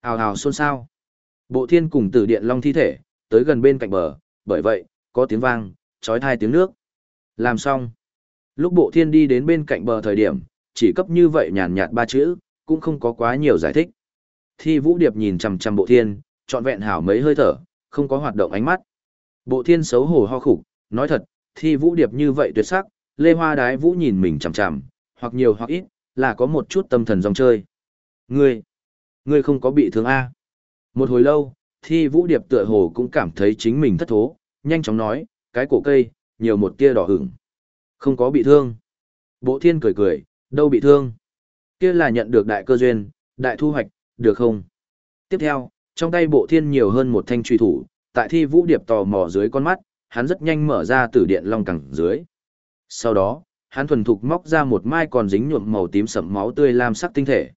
Hào hào xôn xao. Bộ thiên cùng tử điện long thi thể, tới gần bên cạnh bờ, bởi vậy, có tiếng vang, trói thai tiếng nước. Làm xong. Lúc bộ thiên đi đến bên cạnh bờ thời điểm, chỉ cấp như vậy nhàn nhạt ba chữ, cũng không có quá nhiều giải thích. Thi vũ điệp nhìn chằm chằm bộ thiên, trọn vẹn hảo mấy hơi thở, không có hoạt động ánh mắt. Bộ thiên xấu hổ ho khục, nói thật, thi vũ điệp như vậy tuyệt sắc, lê hoa đái vũ nhìn mình chằm chằm, hoặc nhiều hoặc ít, là có một chút tâm thần dòng chơi. Ngươi, ngươi không có bị thương A. Một hồi lâu, thi vũ điệp tựa hồ cũng cảm thấy chính mình thất thố, nhanh chóng nói, cái cổ cây, nhiều một tia đỏ hửng. Không có bị thương. Bộ thiên cười cười, đâu bị thương. Kia là nhận được đại cơ duyên, đại thu hoạch, được không? Tiếp theo, trong tay bộ thiên nhiều hơn một thanh truy thủ, tại thi vũ điệp tò mò dưới con mắt, hắn rất nhanh mở ra tử điện long cẳng dưới. Sau đó, hắn thuần thục móc ra một mai còn dính nhuộm màu tím sẫm máu tươi lam sắc tinh thể.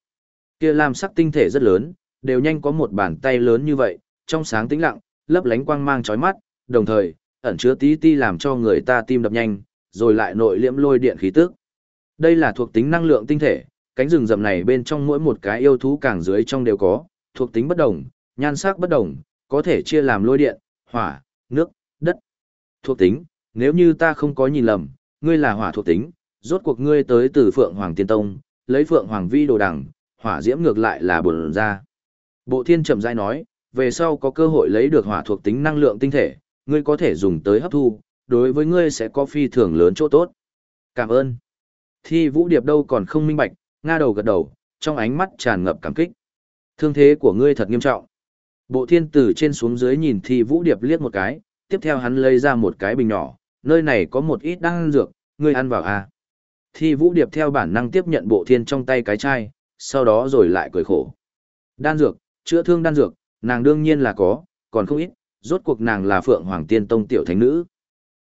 Kia lam sắc tinh thể rất lớn, đều nhanh có một bàn tay lớn như vậy, trong sáng tĩnh lặng, lấp lánh quang mang chói mắt, đồng thời, ẩn chứa tí ti làm cho người ta tim đập nhanh, rồi lại nội liễm lôi điện khí tức. Đây là thuộc tính năng lượng tinh thể, cánh rừng rậm này bên trong mỗi một cái yêu thú càng dưới trong đều có, thuộc tính bất đồng, nhan sắc bất đồng, có thể chia làm lôi điện, hỏa, nước, đất. Thuộc tính, nếu như ta không có nhìn lầm, ngươi là hỏa thuộc tính, rốt cuộc ngươi tới từ Phượng Hoàng Tiên Tông, lấy Phượng Hoàng Vi đồ đằng, hỏa diễm ngược lại là bổn ra. Bộ Thiên chậm rãi nói, về sau có cơ hội lấy được hỏa thuộc tính năng lượng tinh thể, ngươi có thể dùng tới hấp thu, đối với ngươi sẽ có phi thường lớn chỗ tốt. Cảm ơn. Thi Vũ Điệp đâu còn không minh bạch, nga đầu gật đầu, trong ánh mắt tràn ngập cảm kích. Thương thế của ngươi thật nghiêm trọng. Bộ thiên tử trên xuống dưới nhìn Thi Vũ Điệp liếc một cái, tiếp theo hắn lấy ra một cái bình nhỏ, nơi này có một ít đan dược, ngươi ăn vào à. Thi Vũ Điệp theo bản năng tiếp nhận bộ thiên trong tay cái chai, sau đó rồi lại cười khổ. Đan dược, chữa thương đan dược, nàng đương nhiên là có, còn không ít, rốt cuộc nàng là Phượng Hoàng Tiên Tông tiểu thánh nữ.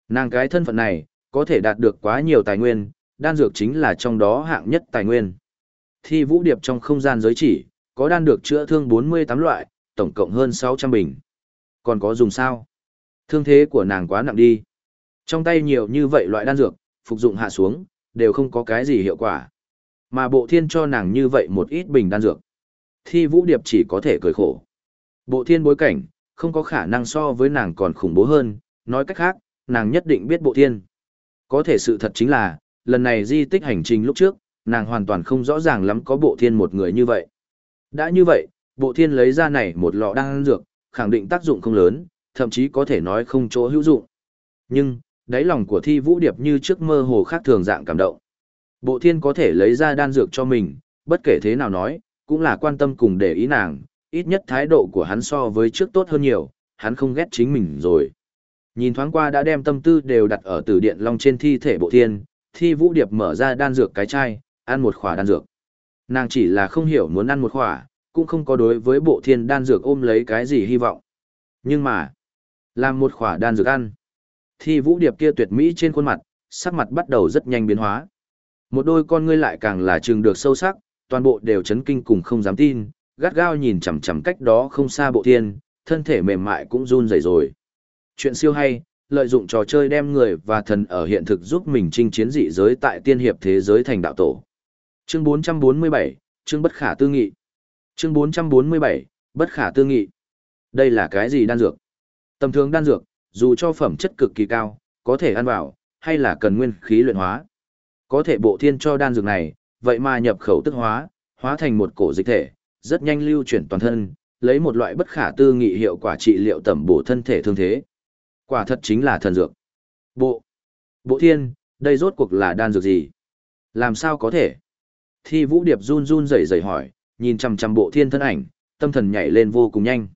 Nàng cái thân phận này, có thể đạt được quá nhiều tài nguyên, đan dược chính là trong đó hạng nhất tài nguyên. Thi vũ điệp trong không gian giới chỉ, có đan được chữa thương 48 loại, tổng cộng hơn 600 bình. Còn có dùng sao? Thương thế của nàng quá nặng đi. Trong tay nhiều như vậy loại đan dược, phục dụng hạ xuống, đều không có cái gì hiệu quả. Mà bộ thiên cho nàng như vậy một ít bình đan dược. Thi vũ điệp chỉ có thể cười khổ. Bộ thiên bối cảnh, không có khả năng so với nàng còn khủng bố hơn, nói cách khác, nàng nhất định biết bộ thiên. Có thể sự thật chính là, lần này di tích hành trình lúc trước, nàng hoàn toàn không rõ ràng lắm có bộ thiên một người như vậy. Đã như vậy, bộ thiên lấy ra này một lọ đan dược, khẳng định tác dụng không lớn, thậm chí có thể nói không chỗ hữu dụng. Nhưng, đáy lòng của thi vũ điệp như trước mơ hồ khác thường dạng cảm động. Bộ thiên có thể lấy ra đan dược cho mình, bất kể thế nào nói, cũng là quan tâm cùng để ý nàng, ít nhất thái độ của hắn so với trước tốt hơn nhiều, hắn không ghét chính mình rồi. Nhìn thoáng qua đã đem tâm tư đều đặt ở Tử điện long trên thi thể bộ thiên, thi vũ điệp mở ra đan dược cái chai, ăn một khỏa đan dược. Nàng chỉ là không hiểu muốn ăn một khỏa, cũng không có đối với bộ thiên đan dược ôm lấy cái gì hy vọng. Nhưng mà, làm một khỏa đan dược ăn. Thi vũ điệp kia tuyệt mỹ trên khuôn mặt, sắc mặt bắt đầu rất nhanh biến hóa. Một đôi con ngươi lại càng là trừng được sâu sắc, toàn bộ đều chấn kinh cùng không dám tin, gắt gao nhìn chằm chằm cách đó không xa bộ thiên, thân thể mềm mại cũng run rẩy rồi. Chuyện siêu hay, lợi dụng trò chơi đem người và thần ở hiện thực giúp mình chinh chiến dị giới tại tiên hiệp thế giới thành đạo tổ. Chương 447, chương bất khả tư nghị. Chương 447, bất khả tư nghị. Đây là cái gì đan dược? Tầm thường đan dược, dù cho phẩm chất cực kỳ cao, có thể ăn vào, hay là cần nguyên khí luyện hóa. Có thể bộ thiên cho đan dược này, vậy mà nhập khẩu tức hóa, hóa thành một cổ dịch thể, rất nhanh lưu chuyển toàn thân, lấy một loại bất khả tư nghị hiệu quả trị liệu tẩm bổ thân thể thương thế. Quả thật chính là thần dược. Bộ. Bộ thiên, đây rốt cuộc là đan dược gì? Làm sao có thể? Thi vũ điệp run run rẩy rẩy hỏi, nhìn chằm chằm bộ thiên thân ảnh, tâm thần nhảy lên vô cùng nhanh.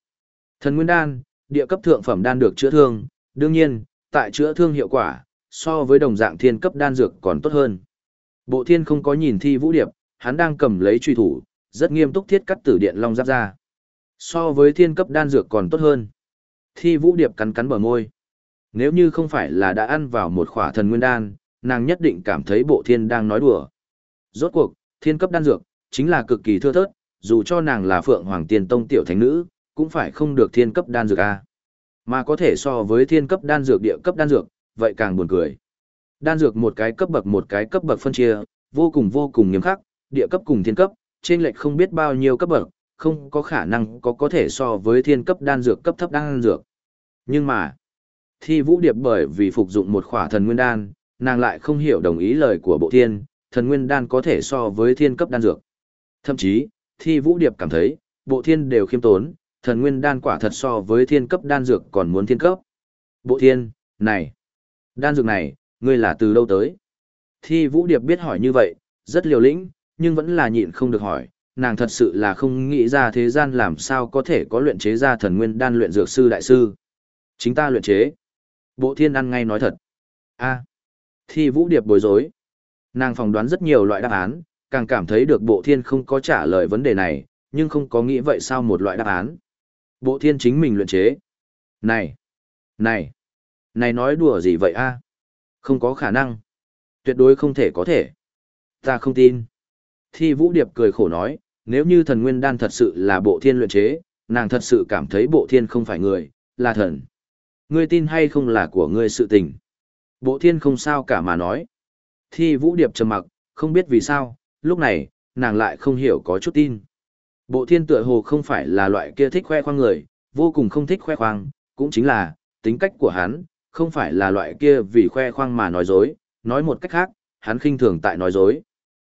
Thần nguyên đan, địa cấp thượng phẩm đan được chữa thương, đương nhiên, tại chữa thương hiệu quả, so với đồng dạng thiên cấp đan dược còn tốt hơn. Bộ thiên không có nhìn thi vũ điệp, hắn đang cầm lấy truy thủ, rất nghiêm túc thiết cắt tử điện long giáp ra. So với thiên cấp đan dược còn tốt hơn. Thi vũ điệp cắn cắn bờ môi. Nếu như không phải là đã ăn vào một khỏa thần nguyên đan, nàng nhất định cảm thấy bộ thiên đang nói đùa. Rốt cuộc, thiên cấp đan dược, chính là cực kỳ thưa thớt, dù cho nàng là phượng hoàng tiền tông tiểu thánh nữ, cũng phải không được thiên cấp đan dược A. Mà có thể so với thiên cấp đan dược địa cấp đan dược, vậy càng buồn cười. Đan dược một cái cấp bậc một cái cấp bậc phân chia, vô cùng vô cùng nghiêm khắc, địa cấp cùng thiên cấp, trên lệch không biết bao nhiêu cấp bậc, không có khả năng có có thể so với thiên cấp đan dược cấp thấp đan dược. Nhưng mà, thi vũ điệp bởi vì phục dụng một khỏa thần nguyên đan, nàng lại không hiểu đồng ý lời của bộ thiên, thần nguyên đan có thể so với thiên cấp đan dược. Thậm chí, thi vũ điệp cảm thấy, bộ thiên đều khiêm tốn, thần nguyên đan quả thật so với thiên cấp đan dược còn muốn thiên cấp. Bộ thiên, này, đan dược này, ngươi là từ đâu tới? Thi vũ điệp biết hỏi như vậy, rất liều lĩnh, nhưng vẫn là nhịn không được hỏi, nàng thật sự là không nghĩ ra thế gian làm sao có thể có luyện chế ra thần nguyên đan luyện dược sư đại sư. Chính ta luyện chế. Bộ thiên ăn ngay nói thật. a thi vũ điệp bối rối. Nàng phỏng đoán rất nhiều loại đáp án, càng cảm thấy được bộ thiên không có trả lời vấn đề này, nhưng không có nghĩ vậy sao một loại đáp án. Bộ thiên chính mình luyện chế. Này! Này! Này nói đùa gì vậy a? Không có khả năng. Tuyệt đối không thể có thể. Ta không tin. Thi Vũ Điệp cười khổ nói, nếu như thần nguyên đan thật sự là bộ thiên luyện chế, nàng thật sự cảm thấy bộ thiên không phải người, là thần. Ngươi tin hay không là của ngươi sự tình. Bộ thiên không sao cả mà nói. Thi Vũ Điệp trầm mặc, không biết vì sao, lúc này, nàng lại không hiểu có chút tin. Bộ thiên tựa hồ không phải là loại kia thích khoe khoang người, vô cùng không thích khoe khoang, cũng chính là, tính cách của hắn, không phải là loại kia vì khoe khoang mà nói dối, nói một cách khác, hắn khinh thường tại nói dối.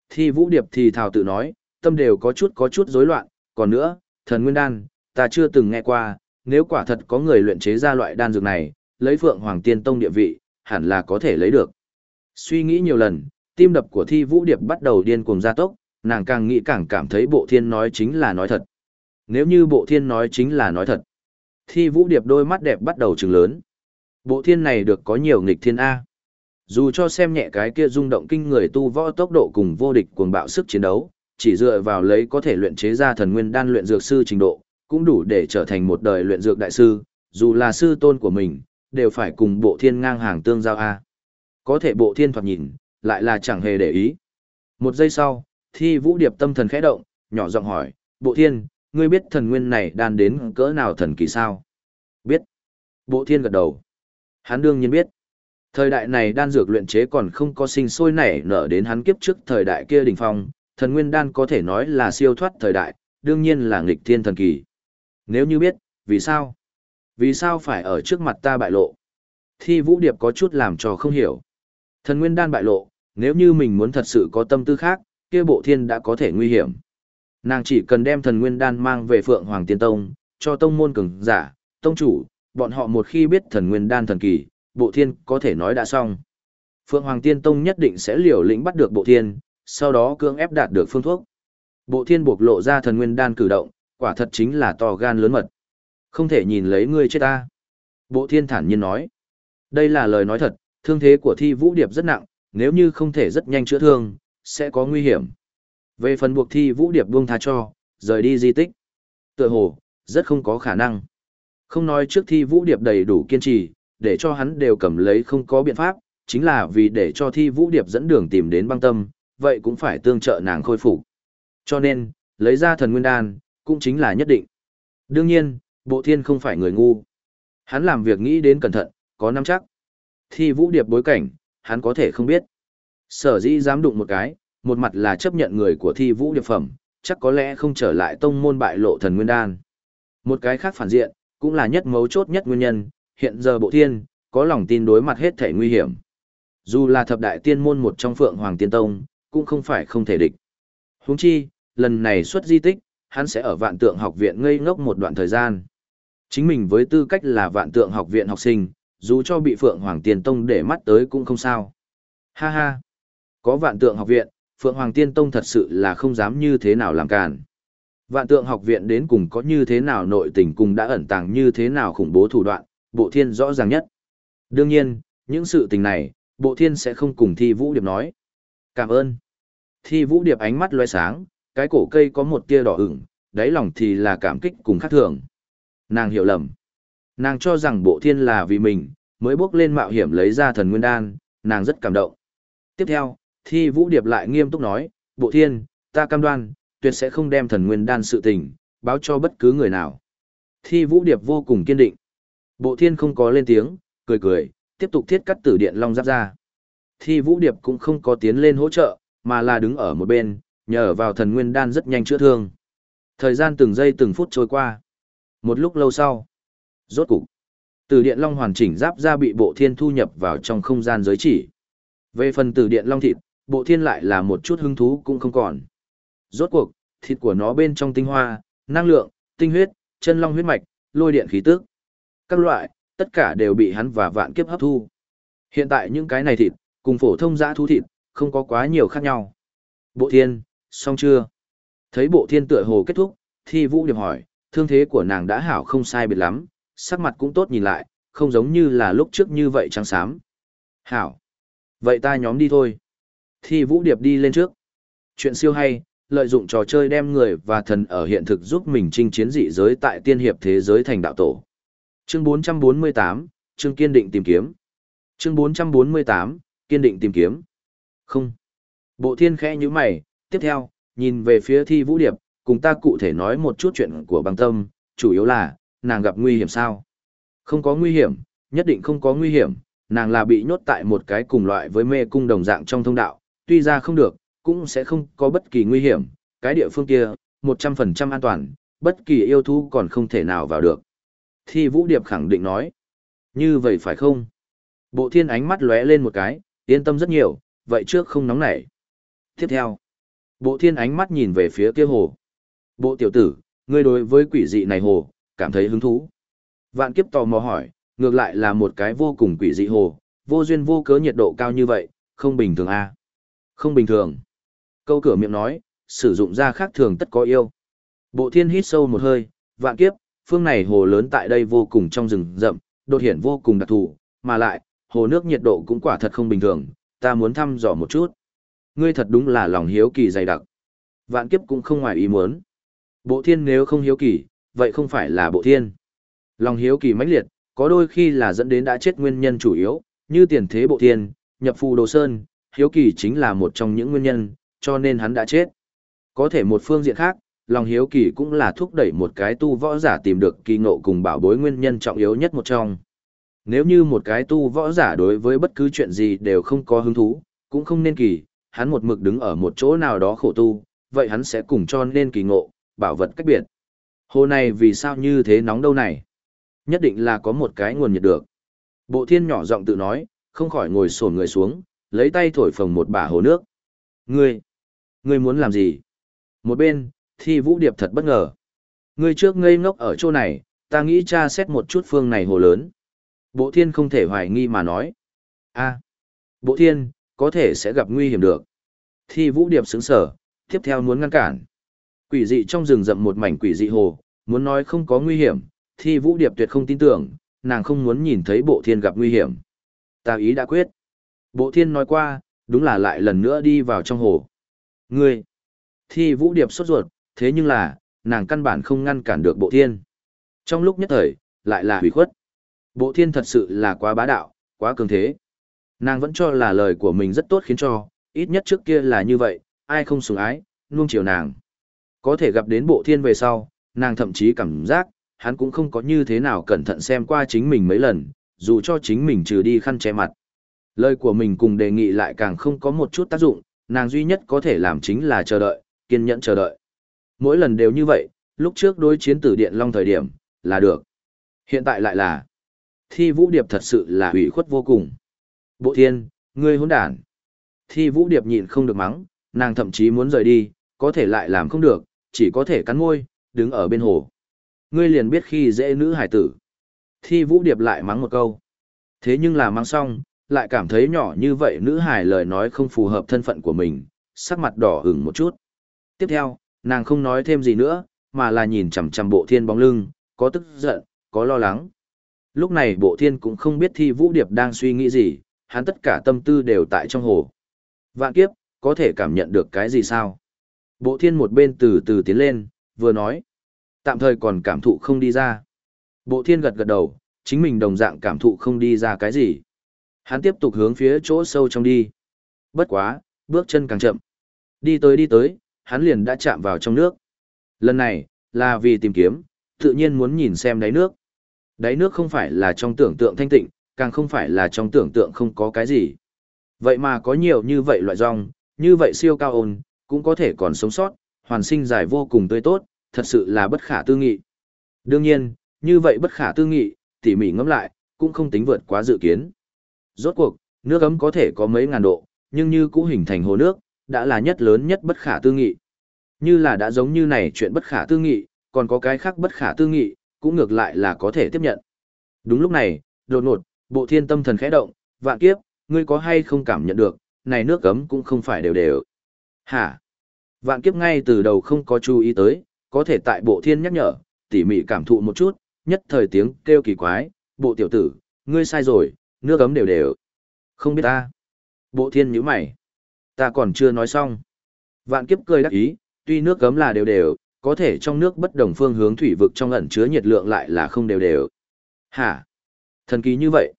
Thi Vũ Điệp thì thào tự nói, tâm đều có chút có chút rối loạn, còn nữa, thần nguyên đan, ta chưa từng nghe qua, nếu quả thật có người luyện chế ra loại đan dược này, lấy Phượng Hoàng Tiên Tông địa vị, hẳn là có thể lấy được. Suy nghĩ nhiều lần, tim đập của Thi Vũ Điệp bắt đầu điên cuồng gia tốc, nàng càng nghĩ càng cảm thấy bộ thiên nói chính là nói thật. Nếu như bộ thiên nói chính là nói thật, Thi Vũ Điệp đôi mắt đẹp bắt đầu trừng lớn. Bộ thiên này được có nhiều nghịch thiên A. Dù cho xem nhẹ cái kia rung động kinh người tu võ tốc độ cùng vô địch cuồng bạo sức chiến đấu, chỉ dựa vào lấy có thể luyện chế ra thần nguyên đan luyện dược sư trình độ, cũng đủ để trở thành một đời luyện dược đại sư, dù là sư tôn của mình, đều phải cùng bộ thiên ngang hàng tương giao a. Có thể bộ thiên thoạt nhìn, lại là chẳng hề để ý. Một giây sau, thi vũ điệp tâm thần khẽ động, nhỏ giọng hỏi, bộ thiên, ngươi biết thần nguyên này đan đến cỡ nào thần kỳ sao? Biết. Bộ thiên gật đầu. Hắn đương nhiên biết. Thời đại này đan dược luyện chế còn không có sinh sôi nảy nở đến hắn kiếp trước thời đại kia đỉnh phong, thần nguyên đan có thể nói là siêu thoát thời đại, đương nhiên là nghịch thiên thần kỳ. Nếu như biết, vì sao? Vì sao phải ở trước mặt ta bại lộ? Thi Vũ Điệp có chút làm cho không hiểu. Thần nguyên đan bại lộ, nếu như mình muốn thật sự có tâm tư khác, kia bộ thiên đã có thể nguy hiểm. Nàng chỉ cần đem thần nguyên đan mang về Phượng Hoàng Tiên Tông, cho tông môn cường giả, tông chủ, bọn họ một khi biết thần nguyên đan thần kỳ, bộ thiên có thể nói đã xong. Phượng Hoàng Tiên Tông nhất định sẽ liều lĩnh bắt được bộ thiên, sau đó cưỡng ép đạt được phương thuốc. Bộ thiên buộc lộ ra thần nguyên đan cử động, quả thật chính là to gan lớn mật. Không thể nhìn lấy ngươi chết ta. Bộ thiên thản nhiên nói. Đây là lời nói thật, thương thế của thi vũ điệp rất nặng, nếu như không thể rất nhanh chữa thương, sẽ có nguy hiểm. Về phần buộc thi vũ điệp buông tha cho, rời đi di tích. Tựa hồ, rất không có khả năng. Không nói trước thi vũ điệp đầy đủ kiên trì, để cho hắn đều cầm lấy không có biện pháp, chính là vì để cho thi vũ điệp dẫn đường tìm đến băng tâm, vậy cũng phải tương trợ nàng khôi phục. Cho nên, lấy ra thần nguyên đan, cũng chính là nhất định. Đương nhiên, bộ thiên không phải người ngu. Hắn làm việc nghĩ đến cẩn thận, có nắm chắc. Thi vũ điệp bối cảnh, hắn có thể không biết. Sở dĩ dám đụng một cái, một mặt là chấp nhận người của thi vũ điệp phẩm, chắc có lẽ không trở lại tông môn bại lộ thần nguyên đan. Một cái khác phản diện, cũng là nhất mấu chốt nhất nguyên nhân, hiện giờ bộ thiên, có lòng tin đối mặt hết thể nguy hiểm. Dù là thập đại tiên môn một trong phượng hoàng tiên tông, cũng không phải không thể địch. Huống chi, lần này xuất di tích, hắn sẽ ở vạn tượng học viện ngây ngốc một đoạn thời gian. Chính mình với tư cách là vạn tượng học viện học sinh, dù cho bị Phượng Hoàng Tiên Tông để mắt tới cũng không sao. Ha ha! Có vạn tượng học viện, Phượng Hoàng Tiên Tông thật sự là không dám như thế nào làm cản. Vạn tượng học viện đến cùng có như thế nào nội tình cùng đã ẩn tàng như thế nào khủng bố thủ đoạn, bộ thiên rõ ràng nhất. Đương nhiên, những sự tình này, bộ thiên sẽ không cùng thi vũ điệp nói. Cảm ơn. Thi vũ điệp ánh mắt loe sáng, cái cổ cây có một tia đỏ ửng, đáy lòng thì là cảm kích cùng khắc thường. Nàng hiểu lầm. Nàng cho rằng bộ thiên là vì mình, mới bước lên mạo hiểm lấy ra thần nguyên đan, nàng rất cảm động. Tiếp theo, thi vũ điệp lại nghiêm túc nói, bộ thiên, ta cam đoan, tuyệt sẽ không đem thần nguyên đan sự tình, báo cho bất cứ người nào. Thi vũ điệp vô cùng kiên định. Bộ thiên không có lên tiếng, cười cười, tiếp tục thiết cắt tử điện long giáp ra. Thi vũ điệp cũng không có tiến lên hỗ trợ, mà là đứng ở một bên, nhờ vào thần nguyên đan rất nhanh chữa thương. Thời gian từng giây từng phút trôi qua. Một lúc lâu sau, rốt cục, tử điện long hoàn chỉnh giáp ra bị bộ thiên thu nhập vào trong không gian giới chỉ. Về phần tử điện long thịt, bộ thiên lại là một chút hứng thú cũng không còn. Rốt cuộc, thịt của nó bên trong tinh hoa, năng lượng, tinh huyết, chân long huyết mạch, lôi điện khí tức. Các loại, tất cả đều bị hắn và vạn kiếp hấp thu. Hiện tại những cái này thịt, cùng phổ thông giã thú thịt, không có quá nhiều khác nhau. Bộ thiên, xong chưa? Thấy bộ thiên tựa hồ kết thúc, thi vũ điệp hỏi, thương thế của nàng đã hảo không sai biệt lắm, sắc mặt cũng tốt nhìn lại, không giống như là lúc trước như vậy trắng xám. Hảo. Vậy ta nhóm đi thôi. Thi vũ điệp đi lên trước. Chuyện siêu hay, lợi dụng trò chơi đem người và thần ở hiện thực giúp mình chinh chiến dị giới tại tiên hiệp thế giới thành đạo tổ. Chương 448, chương kiên định tìm kiếm. Chương 448, kiên định tìm kiếm. Không. Bộ thiên khẽ như mày, tiếp theo, nhìn về phía thi vũ điệp, cùng ta cụ thể nói một chút chuyện của băng tâm, chủ yếu là, nàng gặp nguy hiểm sao? Không có nguy hiểm, nhất định không có nguy hiểm, nàng là bị nhốt tại một cái cùng loại với mê cung đồng dạng trong thông đạo, tuy ra không được, cũng sẽ không có bất kỳ nguy hiểm, cái địa phương kia, 100% an toàn, bất kỳ yêu thú còn không thể nào vào được. Thi Vũ Điệp khẳng định nói, như vậy phải không? Bộ thiên ánh mắt lóe lên một cái, yên tâm rất nhiều, vậy trước không nóng nảy. Tiếp theo, bộ thiên ánh mắt nhìn về phía kia hồ. Bộ tiểu tử, ngươi đối với quỷ dị này hồ, cảm thấy hứng thú. Vạn kiếp tò mò hỏi, ngược lại là một cái vô cùng quỷ dị hồ, vô duyên vô cớ nhiệt độ cao như vậy, không bình thường à? Không bình thường. Câu cửa miệng nói, sử dụng ra khác thường tất có yêu. Bộ thiên hít sâu một hơi, vạn kiếp, phương này hồ lớn tại đây vô cùng trong rừng rậm, đột hiển vô cùng đặc thù, mà lại, hồ nước nhiệt độ cũng quả thật không bình thường, ta muốn thăm dò một chút. Ngươi thật đúng là lòng hiếu kỳ dày đặc. Vạn kiếp cũng không ngoài ý muốn. Bộ thiên nếu không hiếu kỳ, vậy không phải là bộ thiên. Lòng hiếu kỳ mãnh liệt, có đôi khi là dẫn đến đã chết nguyên nhân chủ yếu, như tiền thế bộ thiên, nhập phù đồ sơn, hiếu kỳ chính là một trong những nguyên nhân, cho nên hắn đã chết. Có thể một phương diện khác, lòng hiếu kỳ cũng là thúc đẩy một cái tu võ giả tìm được kỳ ngộ cùng bảo bối nguyên nhân trọng yếu nhất một trong. Nếu như một cái tu võ giả đối với bất cứ chuyện gì đều không có hứng thú, cũng không nên kỳ, hắn một mực đứng ở một chỗ nào đó khổ tu, vậy hắn sẽ cùng cho nên kỳ ngộ, bảo vật cách biệt. Hồ này vì sao như thế nóng đâu này? Nhất định là có một cái nguồn nhiệt được. Bộ thiên nhỏ giọng tự nói, không khỏi ngồi sổn người xuống, lấy tay thổi phồng một bả hồ nước. Ngươi, ngươi muốn làm gì? Một bên, thi vũ điệp thật bất ngờ. Ngươi trước ngây ngốc ở chỗ này, ta nghĩ tra xét một chút phương này hồ lớn. Bộ thiên không thể hoài nghi mà nói. a bộ thiên, có thể sẽ gặp nguy hiểm được. Thi vũ điệp sững sở, tiếp theo muốn ngăn cản. Quỷ dị trong rừng rậm một mảnh quỷ dị hồ, muốn nói không có nguy hiểm, thi vũ điệp tuyệt không tin tưởng, nàng không muốn nhìn thấy bộ thiên gặp nguy hiểm. Ta ý đã quyết. Bộ thiên nói qua, đúng là lại lần nữa đi vào trong hồ. Ngươi! Thi vũ điệp sốt ruột, thế nhưng là, nàng căn bản không ngăn cản được bộ thiên. Trong lúc nhất thời, lại là hủy khuất. Bộ thiên thật sự là quá bá đạo, quá cường thế. Nàng vẫn cho là lời của mình rất tốt khiến cho, ít nhất trước kia là như vậy, ai không sủng ái, nuông chiều nàng. Có thể gặp đến bộ thiên về sau, nàng thậm chí cảm giác, hắn cũng không có như thế nào cẩn thận xem qua chính mình mấy lần, dù cho chính mình trừ đi khăn che mặt. Lời của mình cùng đề nghị lại càng không có một chút tác dụng, nàng duy nhất có thể làm chính là chờ đợi, kiên nhẫn chờ đợi. Mỗi lần đều như vậy, lúc trước đối chiến tử điện long thời điểm, là được. Hiện tại lại là, thi vũ điệp thật sự là ủy khuất vô cùng. Bộ thiên, ngươi hỗn đản. Thi vũ điệp nhịn không được mắng, nàng thậm chí muốn rời đi, có thể lại làm không được, chỉ có thể cắn môi, đứng ở bên hồ. Ngươi liền biết khi dễ nữ hải tử. Thi vũ điệp lại mắng một câu. Thế nhưng là mắng xong, lại cảm thấy nhỏ như vậy nữ hải lời nói không phù hợp thân phận của mình, sắc mặt đỏ ửng một chút. Tiếp theo, nàng không nói thêm gì nữa, mà là nhìn chằm chằm bộ thiên bóng lưng, có tức giận, có lo lắng. Lúc này bộ thiên cũng không biết thi vũ điệp đang suy nghĩ gì, hắn tất cả tâm tư đều tại trong hồ. Vạn kiếp, có thể cảm nhận được cái gì sao? Bộ thiên một bên từ từ tiến lên, vừa nói. Tạm thời còn cảm thụ không đi ra. Bộ thiên gật gật đầu, chính mình đồng dạng cảm thụ không đi ra cái gì. Hắn tiếp tục hướng phía chỗ sâu trong đi. Bất quá, bước chân càng chậm. Đi tới đi tới, hắn liền đã chạm vào trong nước. Lần này, là vì tìm kiếm, tự nhiên muốn nhìn xem đáy nước. Đáy nước không phải là trong tưởng tượng thanh tịnh, càng không phải là trong tưởng tượng không có cái gì. Vậy mà có nhiều như vậy loại rong, như vậy siêu cao ôn, cũng có thể còn sống sót, hoàn sinh dài vô cùng tươi tốt, thật sự là bất khả tư nghị. Đương nhiên, như vậy bất khả tư nghị, tỉ mỉ ngẫm lại, cũng không tính vượt quá dự kiến. Rốt cuộc, nước ấm có thể có mấy ngàn độ, nhưng như cũ hình thành hồ nước, đã là nhất lớn nhất bất khả tư nghị. Như là đã giống như này chuyện bất khả tư nghị, còn có cái khác bất khả tư nghị, cũng ngược lại là có thể tiếp nhận. Đúng lúc này, đột ngột, bộ thiên tâm thần khẽ động, vạn kiếp, ngươi có hay không cảm nhận được, này nước cấm cũng không phải đều đều. Hả? Vạn kiếp ngay từ đầu không có chú ý tới, có thể tại bộ thiên nhắc nhở, tỉ mỉ cảm thụ một chút, nhất thời tiếng kêu kỳ quái, bộ tiểu tử, ngươi sai rồi, nước ấm đều đều. Không biết ta. Bộ thiên nhíu mày. Ta còn chưa nói xong. Vạn kiếp cười đắc ý, tuy nước ấm là đều đều, có thể trong nước bất đồng phương hướng thủy vực trong ẩn chứa nhiệt lượng lại là không đều đều. Hả? Thần kỳ như vậy.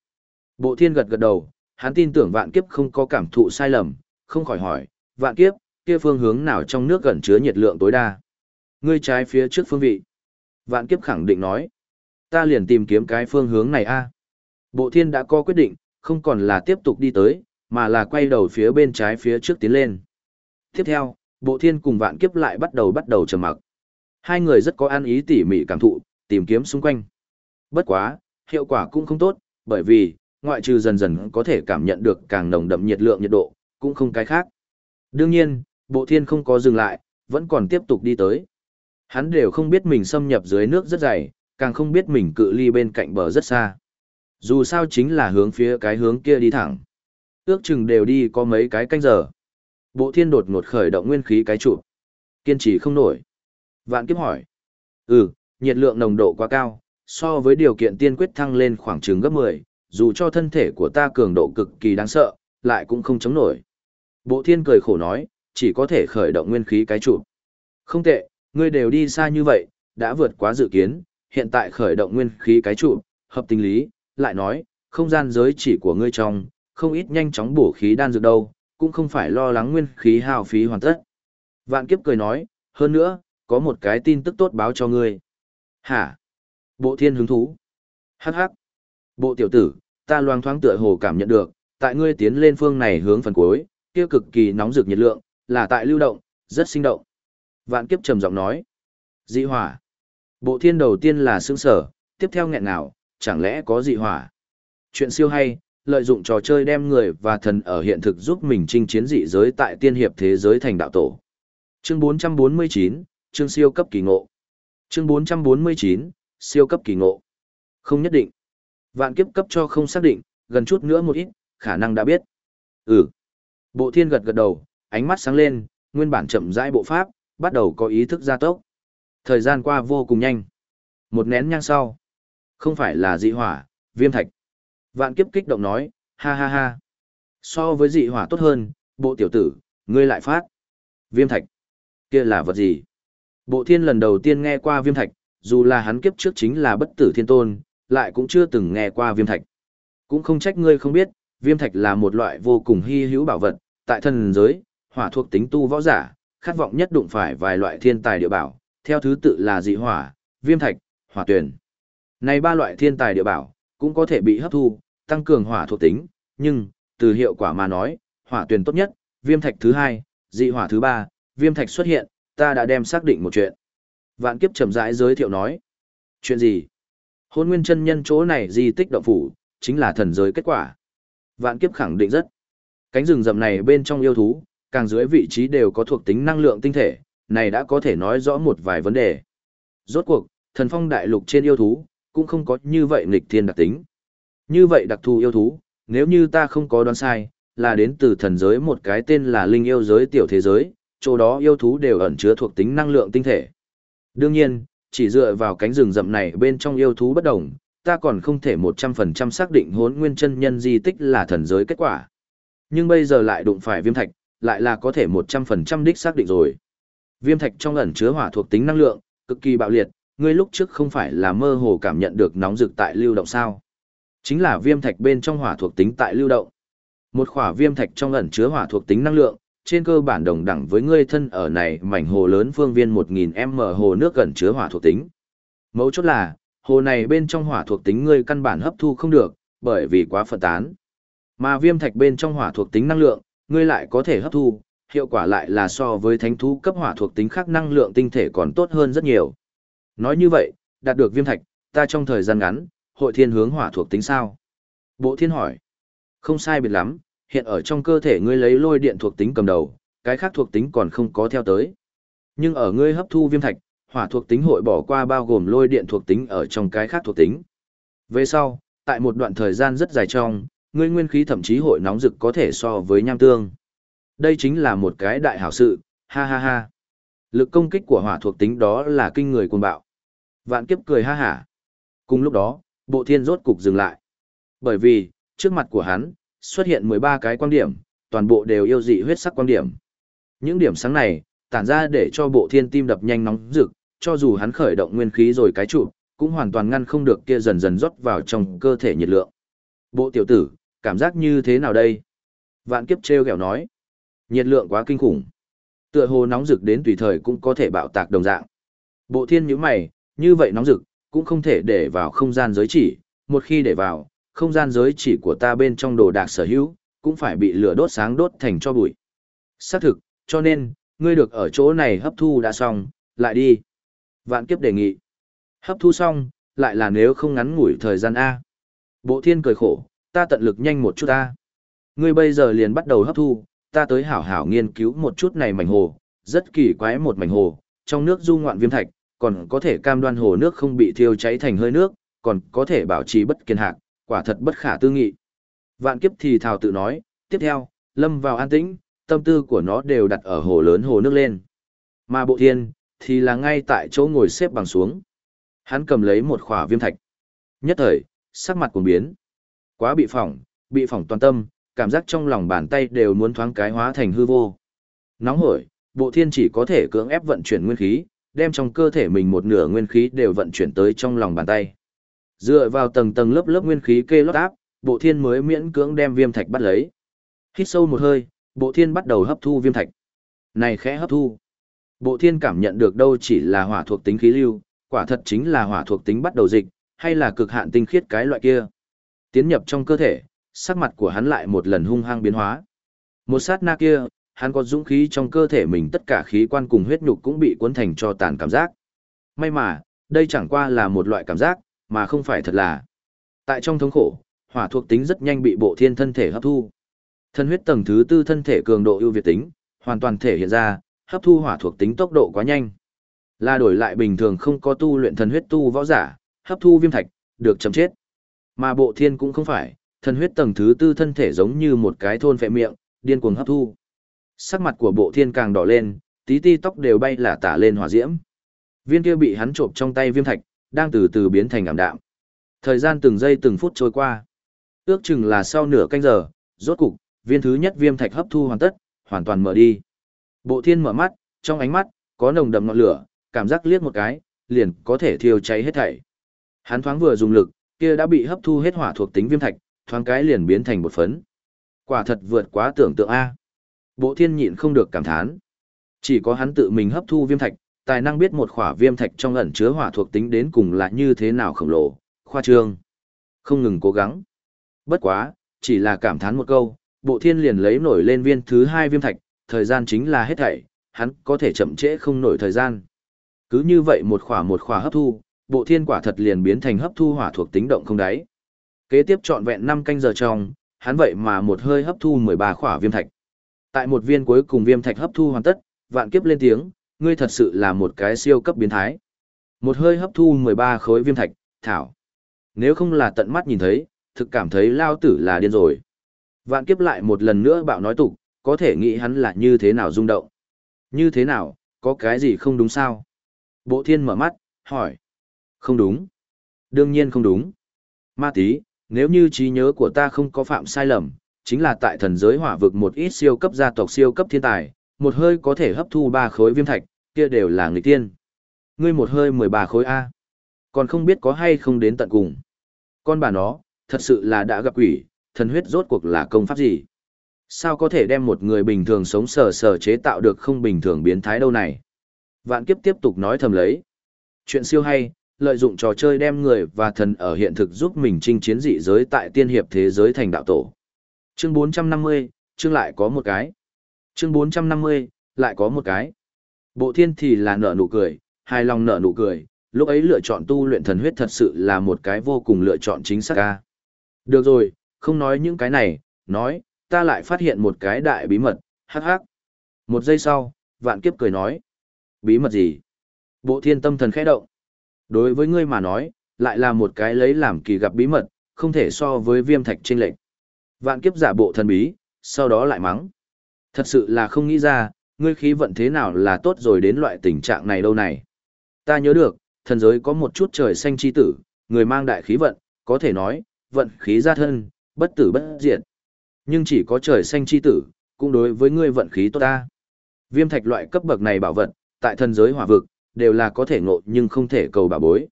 Bộ thiên gật gật đầu, hắn tin tưởng vạn kiếp không có cảm thụ sai lầm, không khỏi hỏi, vạn kiếp, kia phương hướng nào trong nước ẩn chứa nhiệt lượng tối đa? Ngươi trái phía trước phương vị. Vạn kiếp khẳng định nói, ta liền tìm kiếm cái phương hướng này a. Bộ thiên đã có quyết định, không còn là tiếp tục đi tới, mà là quay đầu phía bên trái phía trước tiến lên. Tiếp theo, bộ thiên cùng vạn kiếp lại bắt đầu bắt đầu trầm mặc. Hai người rất có an ý tỉ mỉ cảm thụ, tìm kiếm xung quanh. Bất quá, hiệu quả cũng không tốt, bởi vì, ngoại trừ dần dần có thể cảm nhận được càng nồng đậm nhiệt lượng nhiệt độ, cũng không cái khác. Đương nhiên, bộ thiên không có dừng lại, vẫn còn tiếp tục đi tới. Hắn đều không biết mình xâm nhập dưới nước rất dày, càng không biết mình cự ly bên cạnh bờ rất xa. Dù sao chính là hướng phía cái hướng kia đi thẳng. Ước chừng đều đi có mấy cái canh giờ. Bộ thiên đột ngột khởi động nguyên khí cái trụ. Kiên trì không nổi. Vạn kiếp hỏi. Ừ, nhiệt lượng nồng độ quá cao, so với điều kiện tiên quyết thăng lên khoảng chừng gấp 10, dù cho thân thể của ta cường độ cực kỳ đáng sợ, lại cũng không chống nổi. Bộ thiên cười khổ nói, chỉ có thể khởi động nguyên khí cái trụ. Không tệ, ngươi đều đi xa như vậy, đã vượt quá dự kiến, hiện tại khởi động nguyên khí cái trụ, hợp tình lý, lại nói, không gian giới chỉ của ngươi trong, không ít nhanh chóng bổ khí đan dược đâu, cũng không phải lo lắng nguyên khí hao phí hoàn tất. Vạn kiếp cười nói, hơn nữa, có một cái tin tức tốt báo cho ngươi. Hả? Bộ thiên hứng thú. Hắc hắc. Bộ tiểu tử, ta loang thoáng tựa hồ cảm nhận được, tại ngươi tiến lên phương này hướng phần cuối, kia cực kỳ nóng rực nhiệt lượng, là tại lưu động, rất sinh động. Vạn kiếp trầm giọng nói. Dị hỏa. Bộ thiên đầu tiên là sững sở, tiếp theo nghẹn nào, chẳng lẽ có dị hỏa. Chuyện siêu hay, lợi dụng trò chơi đem người và thần ở hiện thực giúp mình chinh chiến dị giới tại tiên hiệp thế giới thành đạo tổ. Chương 449, chương siêu cấp kỳ ngộ. Chương 449, siêu cấp kỳ ngộ. Không nhất định. Vạn kiếp cấp cho không xác định, gần chút nữa một ít, khả năng đã biết. Ừ. Bộ thiên gật gật đầu, ánh mắt sáng lên, nguyên bản chậm rãi bộ pháp, bắt đầu có ý thức gia tốc. Thời gian qua vô cùng nhanh. Một nén nhang sau. Không phải là dị hỏa, viêm thạch. Vạn kiếp kích động nói, ha ha ha. So với dị hỏa tốt hơn, bộ tiểu tử, ngươi lại phát. Viêm thạch. kia là vật gì? Bộ thiên lần đầu tiên nghe qua viêm thạch, dù là hắn kiếp trước chính là bất tử thiên tôn, lại cũng chưa từng nghe qua viêm thạch. Cũng không trách ngươi không biết, viêm thạch là một loại vô cùng hy hữu bảo vật, tại thần giới, hỏa thuộc tính tu võ giả, khát vọng nhất đụng phải vài loại thiên tài địa bảo, theo thứ tự là dị hỏa, viêm thạch, hỏa tuyển. Này ba loại thiên tài địa bảo, cũng có thể bị hấp thu, tăng cường hỏa thuộc tính, nhưng, từ hiệu quả mà nói, hỏa tuyển tốt nhất, viêm thạch thứ hai, dị hỏa thứ ba, viêm thạch xuất hiện, ta đã đem xác định một chuyện. Vạn kiếp chậm rãi giới thiệu nói. Chuyện gì? Hôn nguyên chân nhân chỗ này di tích động phủ, chính là thần giới kết quả. Vạn kiếp khẳng định rất. Cánh rừng rậm này bên trong yêu thú, càng dưới vị trí đều có thuộc tính năng lượng tinh thể, này đã có thể nói rõ một vài vấn đề. Rốt cuộc, thần phong đại lục trên yêu thú, cũng không có như vậy nghịch thiên đặc tính. Như vậy đặc thù yêu thú, nếu như ta không có đoán sai, là đến từ thần giới một cái tên là linh yêu giới tiểu thế giới, chỗ đó yêu thú đều ẩn chứa thuộc tính năng lượng tinh thể. Đương nhiên, chỉ dựa vào cánh rừng rậm này bên trong yêu thú bất đồng, ta còn không thể 100% xác định hốn nguyên chân nhân di tích là thần giới kết quả. Nhưng bây giờ lại đụng phải viêm thạch, lại là có thể 100% đích xác định rồi. Viêm thạch trong ẩn chứa hỏa thuộc tính năng lượng, cực kỳ bạo liệt, ngươi lúc trước không phải là mơ hồ cảm nhận được nóng rực tại lưu động sao? Chính là viêm thạch bên trong hỏa thuộc tính tại lưu động. Một khỏa viêm thạch trong ẩn chứa hỏa thuộc tính năng lượng, trên cơ bản đồng đẳng với ngươi thân ở này mảnh hồ lớn phương viên 1000m hồ nước gần chứa hỏa thuộc tính. Mấu chốt là, hồ này bên trong hỏa thuộc tính ngươi căn bản hấp thu không được, bởi vì quá phân tán. Mà viêm thạch bên trong hỏa thuộc tính năng lượng, ngươi lại có thể hấp thu, hiệu quả lại là so với thánh thú cấp hỏa thuộc tính khác năng lượng tinh thể còn tốt hơn rất nhiều. Nói như vậy, đạt được viêm thạch, ta trong thời gian ngắn, hội thiên hướng hỏa thuộc tính sao? Bộ thiên hỏi. Không sai biệt lắm, hiện ở trong cơ thể ngươi lấy lôi điện thuộc tính cầm đầu, cái khác thuộc tính còn không có theo tới. Nhưng ở ngươi hấp thu viêm thạch, hỏa thuộc tính hội bỏ qua bao gồm lôi điện thuộc tính ở trong cái khác thuộc tính. Về sau, tại một đoạn thời gian rất dài trong, ngươi nguyên khí thậm chí hội nóng rực có thể so với nham tương. Đây chính là một cái đại hảo sự, ha ha ha. Lực công kích của hỏa thuộc tính đó là kinh người cuồng bạo. Vạn kiếp cười ha hả. Cùng lúc đó, bộ thiên rốt cục dừng lại. Bởi vì, trước mặt của hắn, xuất hiện 13 cái quan điểm, toàn bộ đều yêu dị huyết sắc quan điểm. Những điểm sáng này, tản ra để cho bộ thiên tim đập nhanh nóng rực, cho dù hắn khởi động nguyên khí rồi cái trụ, cũng hoàn toàn ngăn không được kia dần dần rót vào trong cơ thể nhiệt lượng. Bộ tiểu tử, cảm giác như thế nào đây? Vạn kiếp treo kẹo nói. Nhiệt lượng quá kinh khủng. Tựa hồ nóng rực đến tùy thời cũng có thể bạo tạc đồng dạng. Bộ thiên nhíu mày, như vậy nóng rực, cũng không thể để vào không gian giới chỉ, một khi để vào, không gian giới chỉ của ta bên trong đồ đạc sở hữu, cũng phải bị lửa đốt sáng đốt thành cho bụi. Xác thực, cho nên, ngươi được ở chỗ này hấp thu đã xong, lại đi. Vạn kiếp đề nghị. Hấp thu xong, lại là nếu không ngắn ngủi thời gian A. Bộ thiên cười khổ, ta tận lực nhanh một chút A. Ngươi bây giờ liền bắt đầu hấp thu, ta tới hảo hảo nghiên cứu một chút này mảnh hồ, rất kỳ quái một mảnh hồ, trong nước du ngoạn viêm thạch, còn có thể cam đoan hồ nước không bị thiêu cháy thành hơi nước, còn có thể bảo trì bất kiên hạc, quả thật bất khả tư nghị. Vạn kiếp thì thào tự nói, tiếp theo, lâm vào an tĩnh, tâm tư của nó đều đặt ở hồ lớn hồ nước lên. Mà bộ thiên, thì là ngay tại chỗ ngồi xếp bằng xuống. Hắn cầm lấy một khỏa viêm thạch. Nhất thời, sắc mặt cuồng biến. Quá bị phỏng, bị phỏng toàn tâm, cảm giác trong lòng bàn tay đều muốn thoáng cái hóa thành hư vô. Nóng hổi, bộ thiên chỉ có thể cưỡng ép vận chuyển nguyên khí, đem trong cơ thể mình một nửa nguyên khí đều vận chuyển tới trong lòng bàn tay. Dựa vào tầng tầng lớp lớp nguyên khí kê lót áp, bộ thiên mới miễn cưỡng đem viêm thạch bắt lấy. Hít sâu một hơi, bộ thiên bắt đầu hấp thu viêm thạch. Này khẽ hấp thu. Bộ thiên cảm nhận được đâu chỉ là hỏa thuộc tính khí lưu, quả thật chính là hỏa thuộc tính bắt đầu dịch, hay là cực hạn tinh khiết cái loại kia. Tiến nhập trong cơ thể, sắc mặt của hắn lại một lần hung hăng biến hóa. Một sát na kia, hắn có dũng khí trong cơ thể mình tất cả khí quan cùng huyết nhục cũng bị cuốn thành cho tàn cảm giác. May mà, đây chẳng qua là một loại cảm giác, mà không phải thật là. Tại trong thống khổ, hỏa thuộc tính rất nhanh bị bộ thiên thân thể hấp thu. Thân huyết tầng thứ tư thân thể cường độ ưu việt tính, hoàn toàn thể hiện ra, hấp thu hỏa thuộc tính tốc độ quá nhanh. Là đổi lại bình thường không có tu luyện thần huyết tu võ giả, hấp thu viêm thạch, được chấm chết. Mà bộ thiên cũng không phải, thần huyết tầng thứ tư thân thể giống như một cái thôn phệ miệng, điên cuồng hấp thu. Sắc mặt của bộ thiên càng đỏ lên, tí ti tóc đều bay là tả lên hỏa diễm. Viên kia bị hắn trộm trong tay viêm thạch, đang từ từ biến thành ảm đạm. Thời gian từng giây từng phút trôi qua. Ước chừng là sau nửa canh giờ, rốt cục, viên thứ nhất viêm thạch hấp thu hoàn tất, hoàn toàn mở đi. Bộ thiên mở mắt, trong ánh mắt, có nồng đậm ngọn lửa, cảm giác liếc một cái, liền có thể thiêu cháy hết thảy. Hắn thoáng vừa dùng lực, kia đã bị hấp thu hết hỏa thuộc tính viêm thạch, thoáng cái liền biến thành một phấn. Quả thật vượt quá tưởng tượng A. Bộ thiên nhịn không được cảm thán. Chỉ có hắn tự mình hấp thu viêm thạch, tài năng biết một khỏa viêm thạch trong ẩn chứa hỏa thuộc tính đến cùng là như thế nào khổng lồ, khoa trương. Không ngừng cố gắng. Bất quá, chỉ là cảm thán một câu, bộ thiên liền lấy nổi lên viên thứ hai viêm thạch, thời gian chính là hết thảy, hắn có thể chậm trễ không nổi thời gian. Cứ như vậy một khỏa một khỏa hấp thu, bộ thiên quả thật liền biến thành hấp thu hỏa thuộc tính động không đáy. Kế tiếp trọn vẹn 5 canh giờ trong, hắn vậy mà một hơi hấp thu 13 khỏa viêm thạch. Tại một viên cuối cùng viêm thạch hấp thu hoàn tất, vạn kiếp lên tiếng, ngươi thật sự là một cái siêu cấp biến thái. Một hơi hấp thu 13 khối viêm thạch, thảo. Nếu không là tận mắt nhìn thấy, thực cảm thấy lao tử là điên rồi. Vạn kiếp lại một lần nữa bạo nói tục, có thể nghĩ hắn là như thế nào rung động. Như thế nào, có cái gì không đúng sao? Bộ thiên mở mắt, hỏi. Không đúng. Đương nhiên không đúng. Ma tí, nếu như trí nhớ của ta không có phạm sai lầm, chính là tại thần giới hỏa vực một ít siêu cấp gia tộc siêu cấp thiên tài, một hơi có thể hấp thu ba khối viêm thạch, kia đều là người tiên. Ngươi một hơi 13 khối A. Còn không biết có hay không đến tận cùng. Con bà nó, thật sự là đã gặp quỷ, thần huyết rốt cuộc là công pháp gì? Sao có thể đem một người bình thường sống sờ sờ chế tạo được không bình thường biến thái đâu này? Vạn kiếp tiếp tục nói thầm lấy. Chuyện siêu hay, lợi dụng trò chơi đem người và thần ở hiện thực giúp mình chinh chiến dị giới tại tiên hiệp thế giới thành đạo tổ. Chương 450, chương lại có một cái. Chương 450, lại có một cái. Bộ thiên thì là nở nụ cười, hài lòng nở nụ cười, lúc ấy lựa chọn tu luyện thần huyết thật sự là một cái vô cùng lựa chọn chính xác ca. Được rồi, không nói những cái này, nói, ta lại phát hiện một cái đại bí mật, hắc hắc. Một giây sau, vạn kiếp cười nói. Bí mật gì? Bộ thiên tâm thần khẽ động. Đối với ngươi mà nói, lại là một cái lấy làm kỳ gặp bí mật, không thể so với viêm thạch trên lệnh. Vạn kiếp giả bộ thần bí, sau đó lại mắng. Thật sự là không nghĩ ra, ngươi khí vận thế nào là tốt rồi đến loại tình trạng này đâu này. Ta nhớ được, thần giới có một chút trời xanh chi tử, người mang đại khí vận, có thể nói, vận khí ra thân, bất tử bất diệt. Nhưng chỉ có trời xanh chi tử, cũng đối với ngươi vận khí tốt ta. Viêm thạch loại cấp bậc này bảo vật, tại thần giới hỏa vực, đều là có thể ngộ nhưng không thể cầu bảo bối.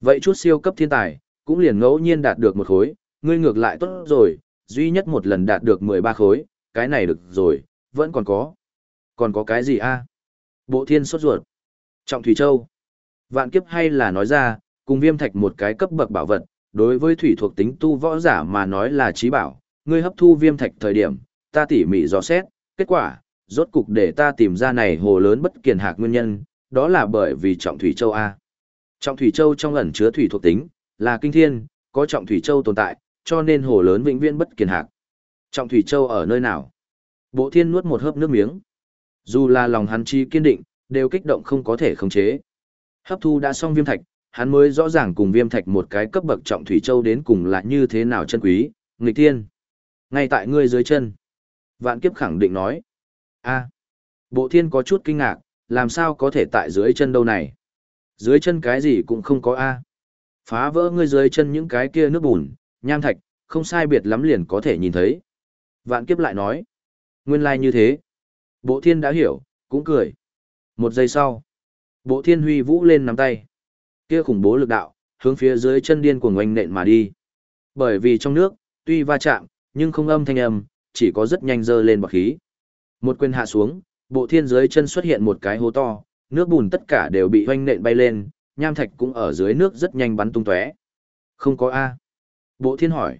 Vậy chút siêu cấp thiên tài, cũng liền ngẫu nhiên đạt được một khối, ngươi ngược lại tốt rồi, duy nhất một lần đạt được 13 khối, cái này được rồi, vẫn còn có. Còn có cái gì a? Bộ thiên sốt ruột. Trọng Thủy Châu. Vạn kiếp hay là nói ra, cùng viêm thạch một cái cấp bậc bảo vật, đối với thủy thuộc tính tu võ giả mà nói là trí bảo, ngươi hấp thu viêm thạch thời điểm, ta tỉ mỉ dò xét, kết quả, rốt cục để ta tìm ra này hồ lớn bất kiền hạc nguyên nhân, đó là bởi vì trọng thủy châu A. Trọng thủy châu trong ẩn chứa thủy thuộc tính, là kinh thiên, có trọng thủy châu tồn tại, cho nên hồ lớn vĩnh viễn bất kiền hạc. Trọng thủy châu ở nơi nào? Bộ thiên nuốt một hớp nước miếng. Dù là lòng hắn chi kiên định, đều kích động không có thể khống chế. Hấp thu đã xong viêm thạch, hắn mới rõ ràng cùng viêm thạch một cái cấp bậc trọng thủy châu đến cùng là như thế nào chân quý, nghịch thiên. Ngay tại ngươi dưới chân. Vạn kiếp khẳng định nói. a bộ thiên có chút kinh ngạc, làm sao có thể tại dưới chân đâu này? Dưới chân cái gì cũng không có a Phá vỡ ngươi dưới chân những cái kia nước bùn, nham thạch, không sai biệt lắm liền có thể nhìn thấy. Vạn kiếp lại nói. Nguyên lai like như thế. Bộ thiên đã hiểu, cũng cười. Một giây sau. Bộ thiên huy vũ lên nắm tay. Kia khủng bố lực đạo, hướng phía dưới chân điên của ngoanh nện mà đi. Bởi vì trong nước, tuy va chạm, nhưng không âm thanh âm, chỉ có rất nhanh dơ lên bọc khí. Một quyền hạ xuống, bộ thiên dưới chân xuất hiện một cái hố to, nước bùn tất cả đều bị hoanh nện bay lên, nham thạch cũng ở dưới nước rất nhanh bắn tung tóe. Không có A. Bộ thiên hỏi.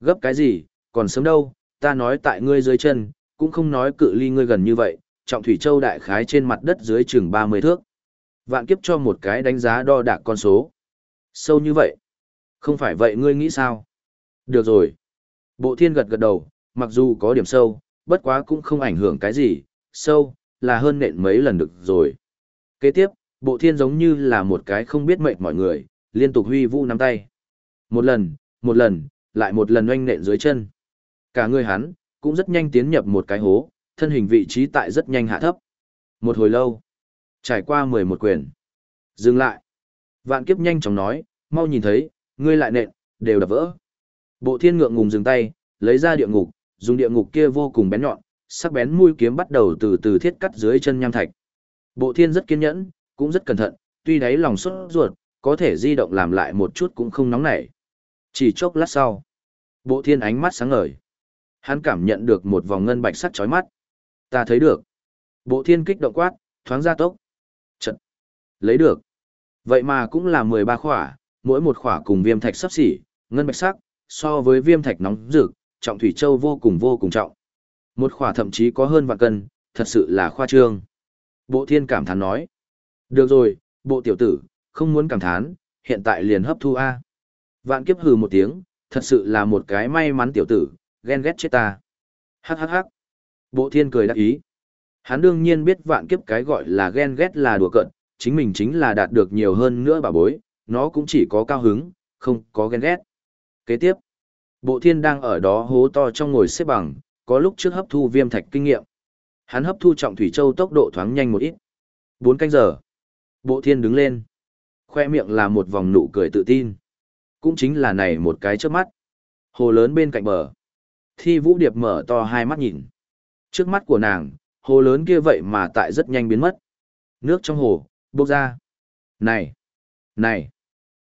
Gấp cái gì, còn sớm đâu, ta nói tại ngươi dưới chân, cũng không nói cự ly ngươi gần như vậy, trọng thủy châu đại khái trên mặt đất dưới chừng 30 thước. Vạn kiếp cho một cái đánh giá đo đạc con số. Sâu như vậy. Không phải vậy ngươi nghĩ sao? Được rồi. Bộ thiên gật gật đầu, mặc dù có điểm sâu, bất quá cũng không ảnh hưởng cái gì, sâu, là hơn nện mấy lần được rồi. Kế tiếp, bộ thiên giống như là một cái không biết mệnh mọi người, liên tục huy vũ nắm tay. Một lần, một lần, lại một lần oanh nện dưới chân. Cả người hắn, cũng rất nhanh tiến nhập một cái hố, thân hình vị trí tại rất nhanh hạ thấp. Một hồi lâu, trải qua mười một quyền. Dừng lại. Vạn kiếp nhanh chóng nói, mau nhìn thấy, ngươi lại nện, đều đập vỡ. Bộ thiên ngượng ngùng dừng tay, lấy ra địa ngục, dùng địa ngục kia vô cùng bén nhọn, sắc bén mũi kiếm bắt đầu từ từ thiết cắt dưới chân nham thạch. Bộ thiên rất kiên nhẫn, cũng rất cẩn thận, tuy đáy lòng xuất ruột, có thể di động làm lại một chút cũng không nóng nảy. Chỉ chốc lát sau, bộ thiên ánh mắt sáng ngời. Hắn cảm nhận được một vòng ngân bạch sắc chói mắt. Ta thấy được. Bộ thiên kích động quát, thoáng ra tốc. Trận. Lấy được. Vậy mà cũng là 13 khỏa, mỗi một khỏa cùng viêm thạch sắp xỉ, ngân bạch sắc, so với viêm thạch nóng rực, trọng thủy châu vô cùng vô cùng trọng. Một khỏa thậm chí có hơn vạn cân, thật sự là khoa trương. Bộ thiên cảm thán nói. Được rồi, bộ tiểu tử, không muốn cảm thán, hiện tại liền hấp thu A. Vạn kiếp hừ một tiếng, thật sự là một cái may mắn tiểu tử, ghen ghét chết ta. Hắc hắc hắc. Bộ thiên cười đắc ý. Hắn đương nhiên biết vạn kiếp cái gọi là ghen ghét là đùa cận, chính mình chính là đạt được nhiều hơn nữa bà bối, nó cũng chỉ có cao hứng, không có ghen ghét. Kế tiếp, bộ thiên đang ở đó hố to trong ngồi xếp bằng, có lúc trước hấp thu viêm thạch kinh nghiệm. Hắn hấp thu trọng thủy châu tốc độ thoáng nhanh một ít. Bốn canh giờ. Bộ thiên đứng lên. Khoe miệng là một vòng nụ cười tự tin. Cũng chính là này một cái trước mắt. Hồ lớn bên cạnh bờ. Thi vũ điệp mở to hai mắt nhìn. Trước mắt của nàng, hồ lớn kia vậy mà tại rất nhanh biến mất. Nước trong hồ, bốc ra. Này! Này!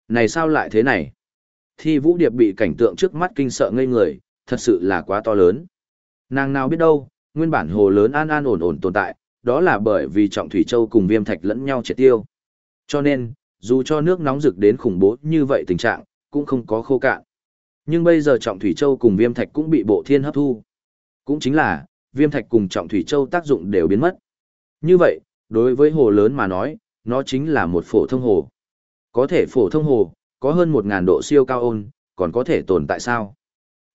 Này sao lại thế này? Thi vũ điệp bị cảnh tượng trước mắt kinh sợ ngây người, thật sự là quá to lớn. Nàng nào biết đâu, nguyên bản hồ lớn an an ổn ổn tồn tại, đó là bởi vì trọng thủy châu cùng viêm thạch lẫn nhau triệt tiêu. Cho nên, dù cho nước nóng rực đến khủng bố như vậy tình trạng, cũng không có khô cạn. Nhưng bây giờ trọng thủy châu cùng viêm thạch cũng bị bộ thiên hấp thu. Cũng chính là, viêm thạch cùng trọng thủy châu tác dụng đều biến mất. Như vậy, đối với hồ lớn mà nói, nó chính là một phổ thông hồ. Có thể phổ thông hồ, có hơn 1.000 độ siêu cao ôn, còn có thể tồn tại sao?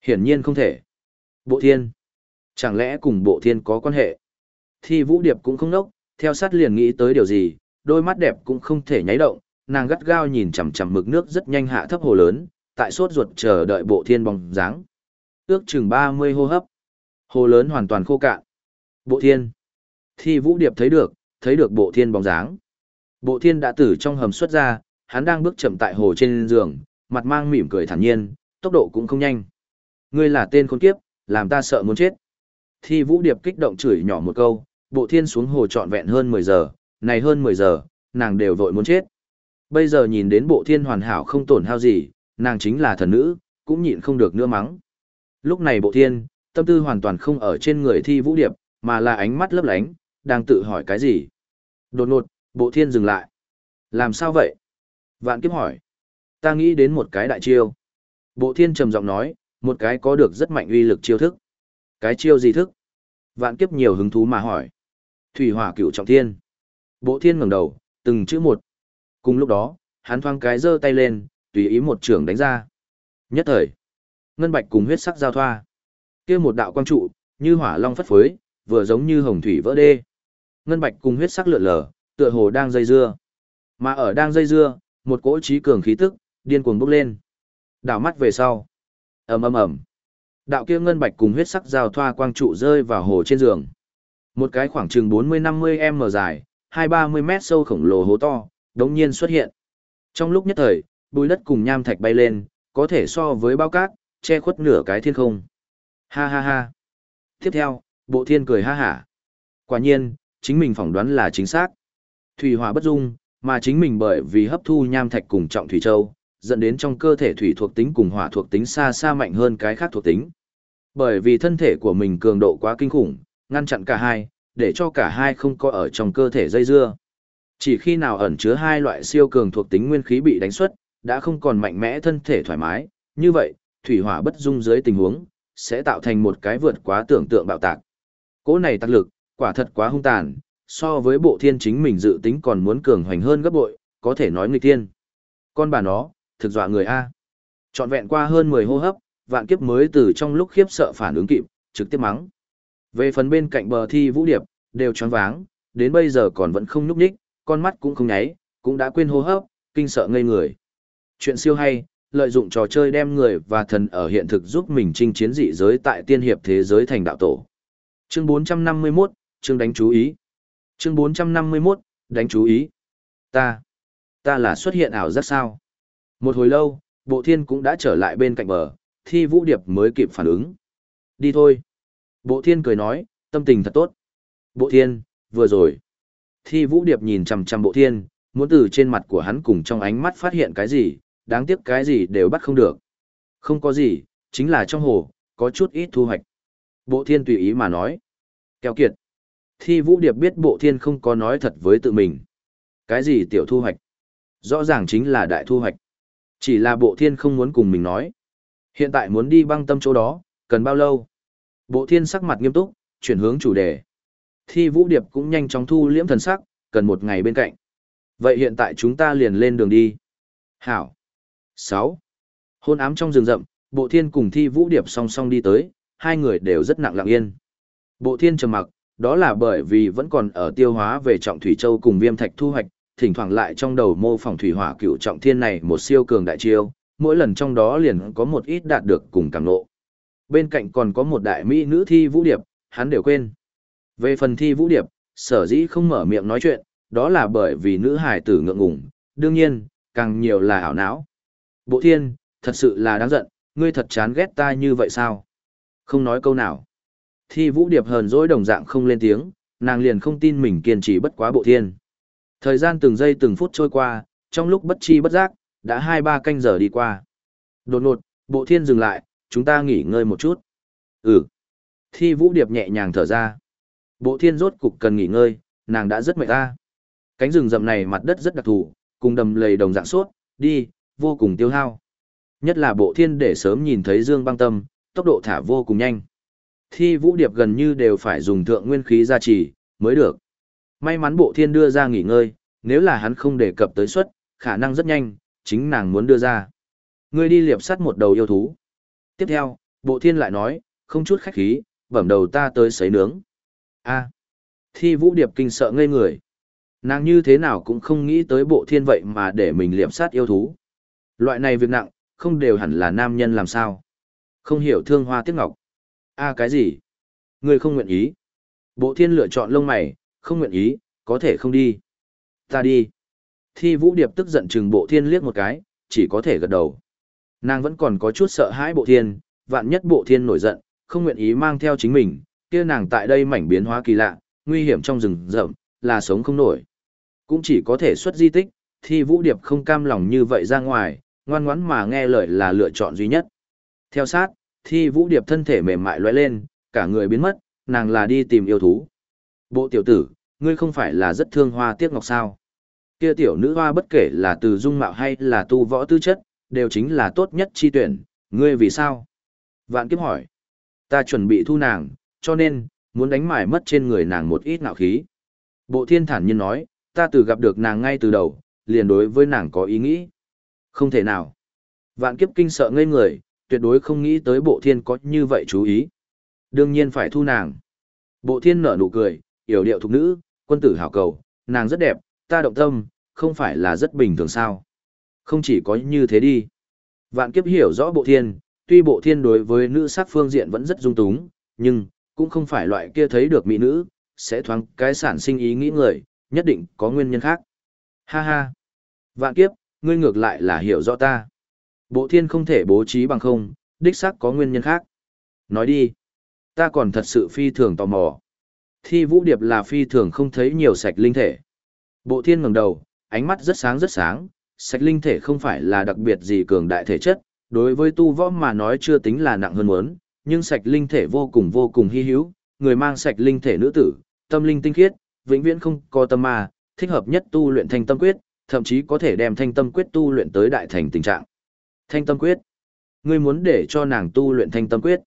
Hiển nhiên không thể. Bộ thiên. Chẳng lẽ cùng bộ thiên có quan hệ? Thi vũ điệp cũng không nốc, theo sát liền nghĩ tới điều gì, đôi mắt đẹp cũng không thể nháy động, nàng gắt gao nhìn chằm chằm mực nước rất nhanh hạ thấp hồ lớn, tại sốt ruột chờ đợi bộ thiên bóng dáng. Ước chừng 30 hô hấp. Hồ lớn hoàn toàn khô cạn. Bộ thiên. Thi vũ điệp thấy được, thấy được bộ thiên bóng dáng. Bộ thiên đã từ trong hầm xuất ra, hắn đang bước chậm tại hồ trên giường, mặt mang mỉm cười thản nhiên, tốc độ cũng không nhanh. Ngươi là tên khốn kiếp, làm ta sợ muốn chết. Thi vũ điệp kích động chửi nhỏ một câu, bộ thiên xuống hồ trọn vẹn hơn 10 giờ, này hơn 10 giờ, nàng đều vội muốn chết. Bây giờ nhìn đến bộ thiên hoàn hảo không tổn hao gì, nàng chính là thần nữ, cũng nhịn không được nữa mắng. Lúc này bộ thiên, tâm tư hoàn toàn không ở trên người thi vũ điệp, mà là ánh mắt lấp lánh, đang tự hỏi cái gì. Đột ngột, bộ thiên dừng lại. Làm sao vậy? Vạn kiếp hỏi. Ta nghĩ đến một cái đại chiêu. Bộ thiên trầm giọng nói, một cái có được rất mạnh uy lực chiêu thức. Cái chiêu gì thức? Vạn kiếp nhiều hứng thú mà hỏi. Thủy hỏa cửu trọng thiên. Bộ thiên ngẩng đầu, từng chữ một. Cùng lúc đó, hắn thoáng cái giơ tay lên, tùy ý một trường đánh ra. Nhất thời, ngân bạch cùng huyết sắc giao thoa. Kia một đạo quang trụ, như hỏa long phất phới, vừa giống như hồng thủy vỡ đê. Ngân bạch cùng huyết sắc lượn lờ, tựa hồ đang dây dưa. Mà ở đang dây dưa, một cỗ trí cường khí tức, điên cuồng bốc lên. Đảo mắt về sau. ầm ầm ầm. Đạo kia ngân bạch cùng huyết sắc giao thoa quang trụ rơi vào hồ trên giường. Một cái khoảng chừng 40-50 m dài, 2-30 mét sâu khổng lồ hố to, đống nhiên xuất hiện. Trong lúc nhất thời, bùi đất cùng nham thạch bay lên, có thể so với bao cát, che khuất nửa cái thiên không. Ha ha ha. Tiếp theo, bộ thiên cười ha hả. Quả nhiên, chính mình phỏng đoán là chính xác. Thủy hỏa bất dung, mà chính mình bởi vì hấp thu nham thạch cùng trọng thủy châu, dẫn đến trong cơ thể thủy thuộc tính cùng hỏa thuộc tính xa xa mạnh hơn cái khác thuộc tính. Bởi vì thân thể của mình cường độ quá kinh khủng, ngăn chặn cả hai, để cho cả hai không có ở trong cơ thể dây dưa. Chỉ khi nào ẩn chứa hai loại siêu cường thuộc tính nguyên khí bị đánh xuất, đã không còn mạnh mẽ thân thể thoải mái, như vậy, thủy hỏa bất dung dưới tình huống, sẽ tạo thành một cái vượt quá tưởng tượng bạo tạc. Cỗ này tác lực, quả thật quá hung tàn, so với bộ thiên chính mình dự tính còn muốn cường hoành hơn gấp bội, có thể nói nghịch thiên. Con bà nó, thực dọa người A. Trọn vẹn qua hơn 10 hô hấp, vạn kiếp mới từ trong lúc khiếp sợ phản ứng kịp, trực tiếp mắng. Về phần bên cạnh bờ thi vũ điệp, đều choáng váng, đến bây giờ còn vẫn không nhúc nhích, con mắt cũng không nháy, cũng đã quên hô hấp, kinh sợ ngây người. Chuyện siêu hay, lợi dụng trò chơi đem người và thần ở hiện thực giúp mình chinh chiến dị giới tại tiên hiệp thế giới thành đạo tổ. Chương 451, chương đánh chú ý. Chương 451, đánh chú ý. Ta, ta là xuất hiện ảo giác sao? Một hồi lâu, bộ thiên cũng đã trở lại bên cạnh bờ, thi vũ điệp mới kịp phản ứng. Đi thôi. Bộ thiên cười nói, tâm tình thật tốt. Bộ thiên, vừa rồi. Thi vũ điệp nhìn chằm chằm bộ thiên, muốn từ trên mặt của hắn cùng trong ánh mắt phát hiện cái gì, đáng tiếc cái gì đều bắt không được. Không có gì, chính là trong hồ, có chút ít thu hoạch. Bộ thiên tùy ý mà nói. Kéo kiệt. Thi vũ điệp biết bộ thiên không có nói thật với tự mình. Cái gì tiểu thu hoạch? Rõ ràng chính là đại thu hoạch. Chỉ là bộ thiên không muốn cùng mình nói. Hiện tại muốn đi băng tâm chỗ đó, cần bao lâu? Bộ thiên sắc mặt nghiêm túc, chuyển hướng chủ đề. Thi vũ điệp cũng nhanh chóng thu liễm thần sắc, cần một ngày bên cạnh. Vậy hiện tại chúng ta liền lên đường đi. Hảo. 6. Hôn ám trong rừng rậm, bộ thiên cùng thi vũ điệp song song đi tới, hai người đều rất nặng lặng yên. Bộ thiên trầm mặc, đó là bởi vì vẫn còn ở tiêu hóa về trọng thủy châu cùng viêm thạch thu hoạch, thỉnh thoảng lại trong đầu mô phỏng thủy hỏa cựu trọng thiên này một siêu cường đại chiêu, mỗi lần trong đó liền có một ít đạt được cùng cảm nộ. Bên cạnh còn có một đại mỹ nữ thi vũ điệp, hắn đều quên. Về phần thi vũ điệp, sở dĩ không mở miệng nói chuyện, đó là bởi vì nữ hải tử ngượng ngùng, đương nhiên, càng nhiều là ảo não. Bộ thiên, thật sự là đáng giận, ngươi thật chán ghét ta như vậy sao? Không nói câu nào. Thi vũ điệp hờn dỗi đồng dạng không lên tiếng, nàng liền không tin mình kiên trì bất quá bộ thiên. Thời gian từng giây từng phút trôi qua, trong lúc bất chi bất giác, đã hai ba canh giờ đi qua. Đột ngột, bộ thiên dừng lại, chúng ta nghỉ ngơi một chút. Ừ. Thi vũ điệp nhẹ nhàng thở ra. Bộ thiên rốt cục cần nghỉ ngơi, nàng đã rất mệt ta. Cánh rừng rậm này mặt đất rất đặc thù, cùng đầm lầy đồng dạng suốt, đi, vô cùng tiêu hao. Nhất là bộ thiên để sớm nhìn thấy Dương băng tâm, tốc độ thả vô cùng nhanh. Thi vũ điệp gần như đều phải dùng thượng nguyên khí gia trì, mới được. May mắn bộ thiên đưa ra nghỉ ngơi, nếu là hắn không đề cập tới suất, khả năng rất nhanh, chính nàng muốn đưa ra. Ngươi đi liệp sắt một đầu yêu thú. Tiếp theo, bộ thiên lại nói, không chút khách khí, bẩm đầu ta tới sấy nướng a thi vũ điệp kinh sợ ngây người. Nàng như thế nào cũng không nghĩ tới bộ thiên vậy mà để mình liệm sát yêu thú. Loại này việc nặng, không đều hẳn là nam nhân làm sao. Không hiểu thương hoa tiếc ngọc. a cái gì? Ngươi không nguyện ý. Bộ thiên lựa chọn lông mày, không nguyện ý, có thể không đi. Ta đi. Thi vũ điệp tức giận chừng bộ thiên liếc một cái, chỉ có thể gật đầu. Nàng vẫn còn có chút sợ hãi bộ thiên, vạn nhất bộ thiên nổi giận, không nguyện ý mang theo chính mình, kia nàng tại đây mảnh biến hóa kỳ lạ, nguy hiểm trong rừng rậm, là sống không nổi. Cũng chỉ có thể xuất di tích, thi vũ điệp không cam lòng như vậy ra ngoài, ngoan ngoãn mà nghe lời là lựa chọn duy nhất. Theo sát, thi vũ điệp thân thể mềm mại lóe lên, cả người biến mất, nàng là đi tìm yêu thú. Bộ tiểu tử, ngươi không phải là rất thương hoa tiếc ngọc sao? Kia tiểu nữ hoa bất kể là từ dung mạo hay là tu võ tư chất, đều chính là tốt nhất chi tuyển, ngươi vì sao? Vạn kiếp hỏi. Ta chuẩn bị thu nàng, cho nên, muốn đánh mải mất trên người nàng một ít ngạo khí. Bộ thiên thản nhiên nói, ta từ gặp được nàng ngay từ đầu, liền đối với nàng có ý nghĩ. Không thể nào. Vạn kiếp kinh sợ ngây người, tuyệt đối không nghĩ tới bộ thiên có như vậy chú ý. Đương nhiên phải thu nàng. Bộ thiên nở nụ cười, yểu điệu thục nữ, quân tử hảo cầu, nàng rất đẹp, ta động tâm, không phải là rất bình thường sao. Không chỉ có như thế đi. Vạn kiếp hiểu rõ bộ thiên, tuy bộ thiên đối với nữ sắc phương diện vẫn rất dung túng, nhưng, cũng không phải loại kia thấy được mỹ nữ, sẽ thoáng cái sản sinh ý nghĩ người, nhất định có nguyên nhân khác. Ha ha! Vạn kiếp, ngươi ngược lại là hiểu rõ ta. Bộ thiên không thể bố trí bằng không, đích xác có nguyên nhân khác. Nói đi. Ta còn thật sự phi thường tò mò. Thi vũ điệp là phi thường không thấy nhiều sạch linh thể. Bộ thiên ngẩng đầu, ánh mắt rất sáng rất sáng, sạch linh thể không phải là đặc biệt gì cường đại thể chất, đối với tu võ mà nói chưa tính là nặng hơn muốn, nhưng sạch linh thể vô cùng vô cùng hy hữu, người mang sạch linh thể nữ tử, tâm linh tinh khiết, vĩnh viễn không có tâm ma, thích hợp nhất tu luyện thanh tâm quyết, thậm chí có thể đem thanh tâm quyết tu luyện tới đại thành tình trạng. Thanh tâm quyết. Ngươi muốn để cho nàng tu luyện thanh tâm quyết.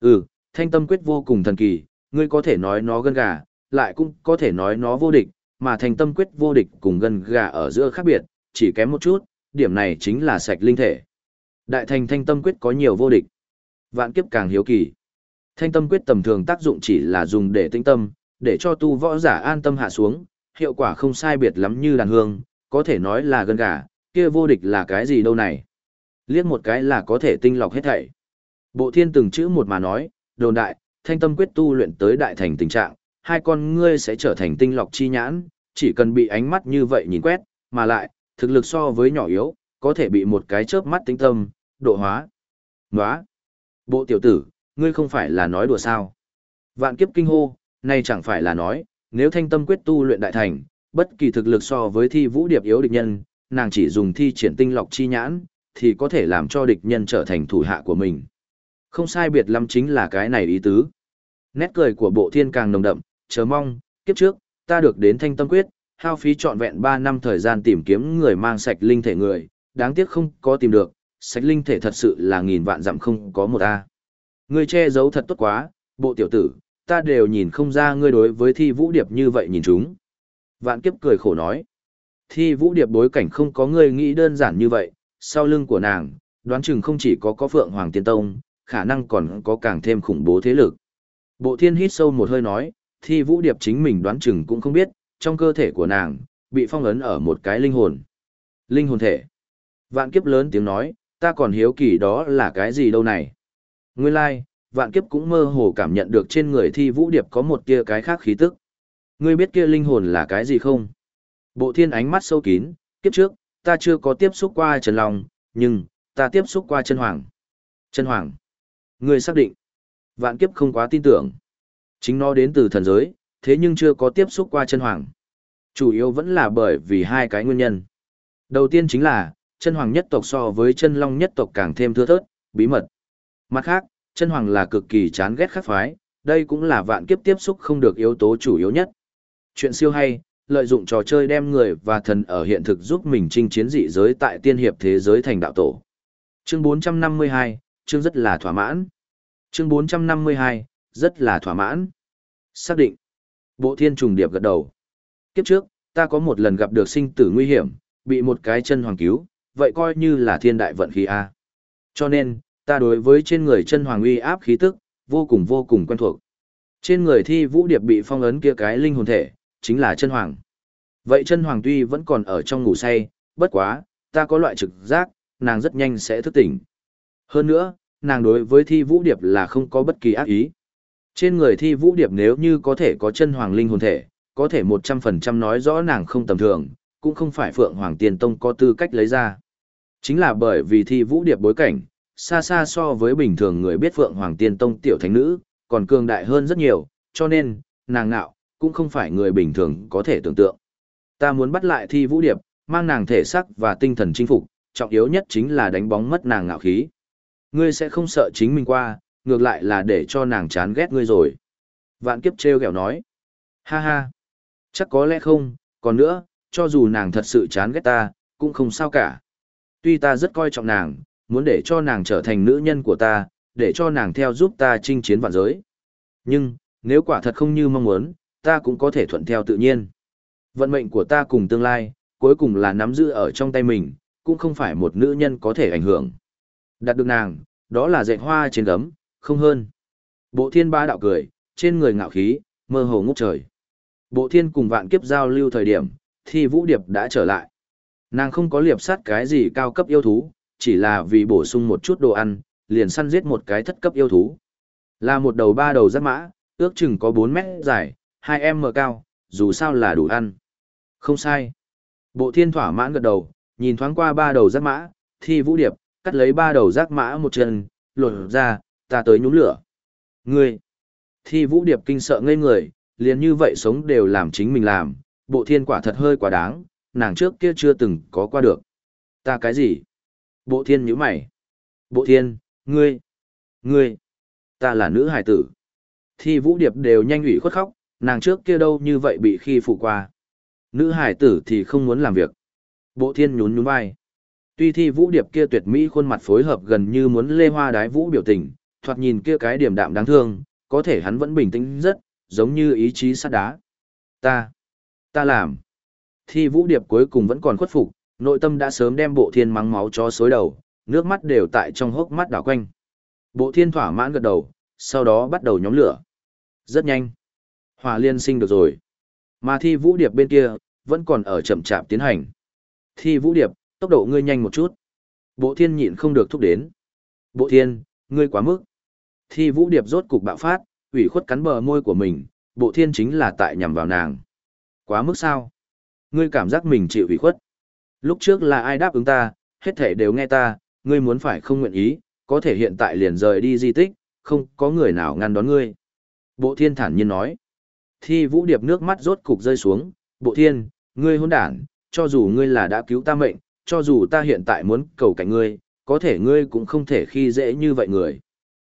Ừ, thanh tâm quyết vô cùng thần kỳ, ngươi có thể nói nó gân gà, lại cũng có thể nói nó vô địch, mà thanh tâm quyết vô địch cùng gân gà ở giữa khác biệt, chỉ kém một chút, điểm này chính là sạch linh thể. Đại thành thanh tâm quyết có nhiều vô địch. Vạn kiếp càng hiếu kỳ. Thanh tâm quyết tầm thường tác dụng chỉ là dùng để tinh tâm, để cho tu võ giả an tâm hạ xuống, hiệu quả không sai biệt lắm như đàn hương, có thể nói là gần gà, kia vô địch là cái gì đâu này. Liếc một cái là có thể tinh lọc hết thảy. Bộ thiên từng chữ một mà nói, đồn đại, thanh tâm quyết tu luyện tới đại thành tình trạng, hai con ngươi sẽ trở thành tinh lọc chi nhãn, chỉ cần bị ánh mắt như vậy nhìn quét, mà lại, thực lực so với nhỏ yếu, có thể bị một cái chớp mắt tinh tâm, độ hóa. Nóa! Bộ tiểu tử, ngươi không phải là nói đùa sao? Vạn kiếp kinh hô, này chẳng phải là nói, nếu thanh tâm quyết tu luyện đại thành, bất kỳ thực lực so với thi vũ điệp yếu địch nhân, nàng chỉ dùng thi triển tinh lọc chi nhãn, thì có thể làm cho địch nhân trở thành thủ hạ của mình. Không sai biệt lắm chính là cái này ý tứ. Nét cười của bộ thiên càng nồng đậm, chờ mong, kiếp trước, ta được đến thanh tâm quyết, hao phí trọn vẹn 3 năm thời gian tìm kiếm người mang sạch linh thể người, đáng tiếc không có tìm được, sạch linh thể thật sự là nghìn vạn dặm không có một A. Ngươi che giấu thật tốt quá, bộ tiểu tử, ta đều nhìn không ra ngươi đối với thi vũ điệp như vậy nhìn chúng. Vạn kiếp cười khổ nói. Thi vũ điệp bối cảnh không có ngươi nghĩ đơn giản như vậy, sau lưng của nàng, đoán chừng không chỉ có có phượng hoàng tiên tông, khả năng còn có càng thêm khủng bố thế lực. Bộ thiên hít sâu một hơi nói, thi vũ điệp chính mình đoán chừng cũng không biết, trong cơ thể của nàng, bị phong ấn ở một cái linh hồn. Linh hồn thể. Vạn kiếp lớn tiếng nói, ta còn hiếu kỳ đó là cái gì đâu này. Nguyên lai, like, vạn kiếp cũng mơ hồ cảm nhận được trên người thi vũ điệp có một kia cái khác khí tức. Ngươi biết kia linh hồn là cái gì không? Bộ thiên ánh mắt sâu kín, kiếp trước, ta chưa có tiếp xúc qua Trần Long, nhưng, ta tiếp xúc qua chân hoàng. Chân hoàng. Ngươi xác định. Vạn kiếp không quá tin tưởng. Chính nó đến từ thần giới, thế nhưng chưa có tiếp xúc qua chân hoàng. Chủ yếu vẫn là bởi vì hai cái nguyên nhân. Đầu tiên chính là, chân hoàng nhất tộc so với chân long nhất tộc càng thêm thưa thớt, bí mật. Mặt khác, chân hoàng là cực kỳ chán ghét khắc phái, đây cũng là vạn kiếp tiếp xúc không được yếu tố chủ yếu nhất. Chuyện siêu hay, lợi dụng trò chơi đem người và thần ở hiện thực giúp mình chinh chiến dị giới tại tiên hiệp thế giới thành đạo tổ. Chương 452, chương rất là thỏa mãn. Chương 452, rất là thỏa mãn. Xác định. Bộ thiên trùng điệp gật đầu. Kiếp trước, ta có một lần gặp được sinh tử nguy hiểm, bị một cái chân hoàng cứu, vậy coi như là thiên đại vận khí A. Cho nên, ta đối với trên người chân hoàng uy áp khí tức, vô cùng vô cùng quen thuộc. Trên người thi vũ điệp bị phong ấn kia cái linh hồn thể, chính là chân hoàng. Vậy chân hoàng tuy vẫn còn ở trong ngủ say, bất quá, ta có loại trực giác, nàng rất nhanh sẽ thức tỉnh. Hơn nữa, nàng đối với thi vũ điệp là không có bất kỳ ác ý. Trên người thi vũ điệp nếu như có thể có chân hoàng linh hồn thể, có thể 100% nói rõ nàng không tầm thường, cũng không phải Phượng Hoàng Tiền Tông có tư cách lấy ra. Chính là bởi vì thi vũ điệp bối cảnh, xa xa so với bình thường người biết Phượng Hoàng Tiên Tông tiểu thánh nữ, còn cường đại hơn rất nhiều, cho nên, nàng nạo, cũng không phải người bình thường có thể tưởng tượng. Ta muốn bắt lại thi vũ điệp, mang nàng thể sắc và tinh thần chinh phục, trọng yếu nhất chính là đánh bóng mất nàng ngạo khí. Ngươi sẽ không sợ chính mình qua, ngược lại là để cho nàng chán ghét ngươi rồi. Vạn kiếp treo kẹo nói. Ha ha. Chắc có lẽ không, còn nữa, cho dù nàng thật sự chán ghét ta, cũng không sao cả. Tuy ta rất coi trọng nàng, muốn để cho nàng trở thành nữ nhân của ta, để cho nàng theo giúp ta chinh chiến vạn giới. Nhưng, nếu quả thật không như mong muốn, ta cũng có thể thuận theo tự nhiên. Vận mệnh của ta cùng tương lai, cuối cùng là nắm giữ ở trong tay mình, cũng không phải một nữ nhân có thể ảnh hưởng. Đạt được nàng, đó là dạy hoa trên gấm, không hơn. Bộ thiên ba đạo cười, trên người ngạo khí, mơ hồ ngút trời. Bộ thiên cùng vạn kiếp giao lưu thời điểm, thì vũ điệp đã trở lại. Nàng không có liệp sát cái gì cao cấp yêu thú, chỉ là vì bổ sung một chút đồ ăn, liền săn giết một cái thất cấp yêu thú. Là một đầu ba đầu giáp mã, ước chừng có 4 mét dài, 2 m cao, dù sao là đủ ăn. Không sai. Bộ thiên thỏa mãn gật đầu, nhìn thoáng qua ba đầu giáp mã, thi vũ điệp, cắt lấy ba đầu giáp mã một chân, lột ra, ta tới nhúng lửa. Ngươi! Thi vũ điệp kinh sợ ngây người, liền như vậy sống đều làm chính mình làm, bộ thiên quả thật hơi quá đáng, nàng trước kia chưa từng có qua được. Ta cái gì? Bộ thiên nhíu mày. Bộ thiên, ngươi, ngươi, ta là nữ hài tử. Thi vũ điệp đều nhanh ủy khuất khóc, nàng trước kia đâu như vậy bị khi phụ qua. Nữ hài tử thì không muốn làm việc. Bộ thiên nhún nhún vai. Tuy thi vũ điệp kia tuyệt mỹ khuôn mặt phối hợp gần như muốn lê hoa đái vũ biểu tình, thoạt nhìn kia cái điểm đạm đáng thương, có thể hắn vẫn bình tĩnh rất, giống như ý chí sắt đá. Ta, ta làm. Thi vũ điệp cuối cùng vẫn còn khuất phục, nội tâm đã sớm đem bộ thiên mắng máu cho xối đầu, nước mắt đều tại trong hốc mắt đảo quanh. Bộ thiên thỏa mãn gật đầu, sau đó bắt đầu nhóm lửa. Rất nhanh. Hỏa liên sinh được rồi. Mà thi vũ điệp bên kia, vẫn còn ở chậm chạp tiến hành. Thi vũ điệp, tốc độ ngươi nhanh một chút. Bộ thiên nhịn không được thúc đến. Bộ thiên, ngươi quá mức. Thi vũ điệp rốt cục bạo phát, ủy khuất cắn bờ môi của mình, bộ thiên chính là tại nhằm vào nàng. Quá mức sao? Ngươi cảm giác mình chịu ủy khuất. Lúc trước là ai đáp ứng ta, hết thể đều nghe ta, ngươi muốn phải không nguyện ý, có thể hiện tại liền rời đi di tích, không có người nào ngăn đón ngươi. Bộ thiên thản nhiên nói. Thi vũ điệp nước mắt rốt cục rơi xuống, bộ thiên, ngươi hôn đản, cho dù ngươi là đã cứu ta mệnh, cho dù ta hiện tại muốn cầu cạnh ngươi, có thể ngươi cũng không thể khi dễ như vậy người.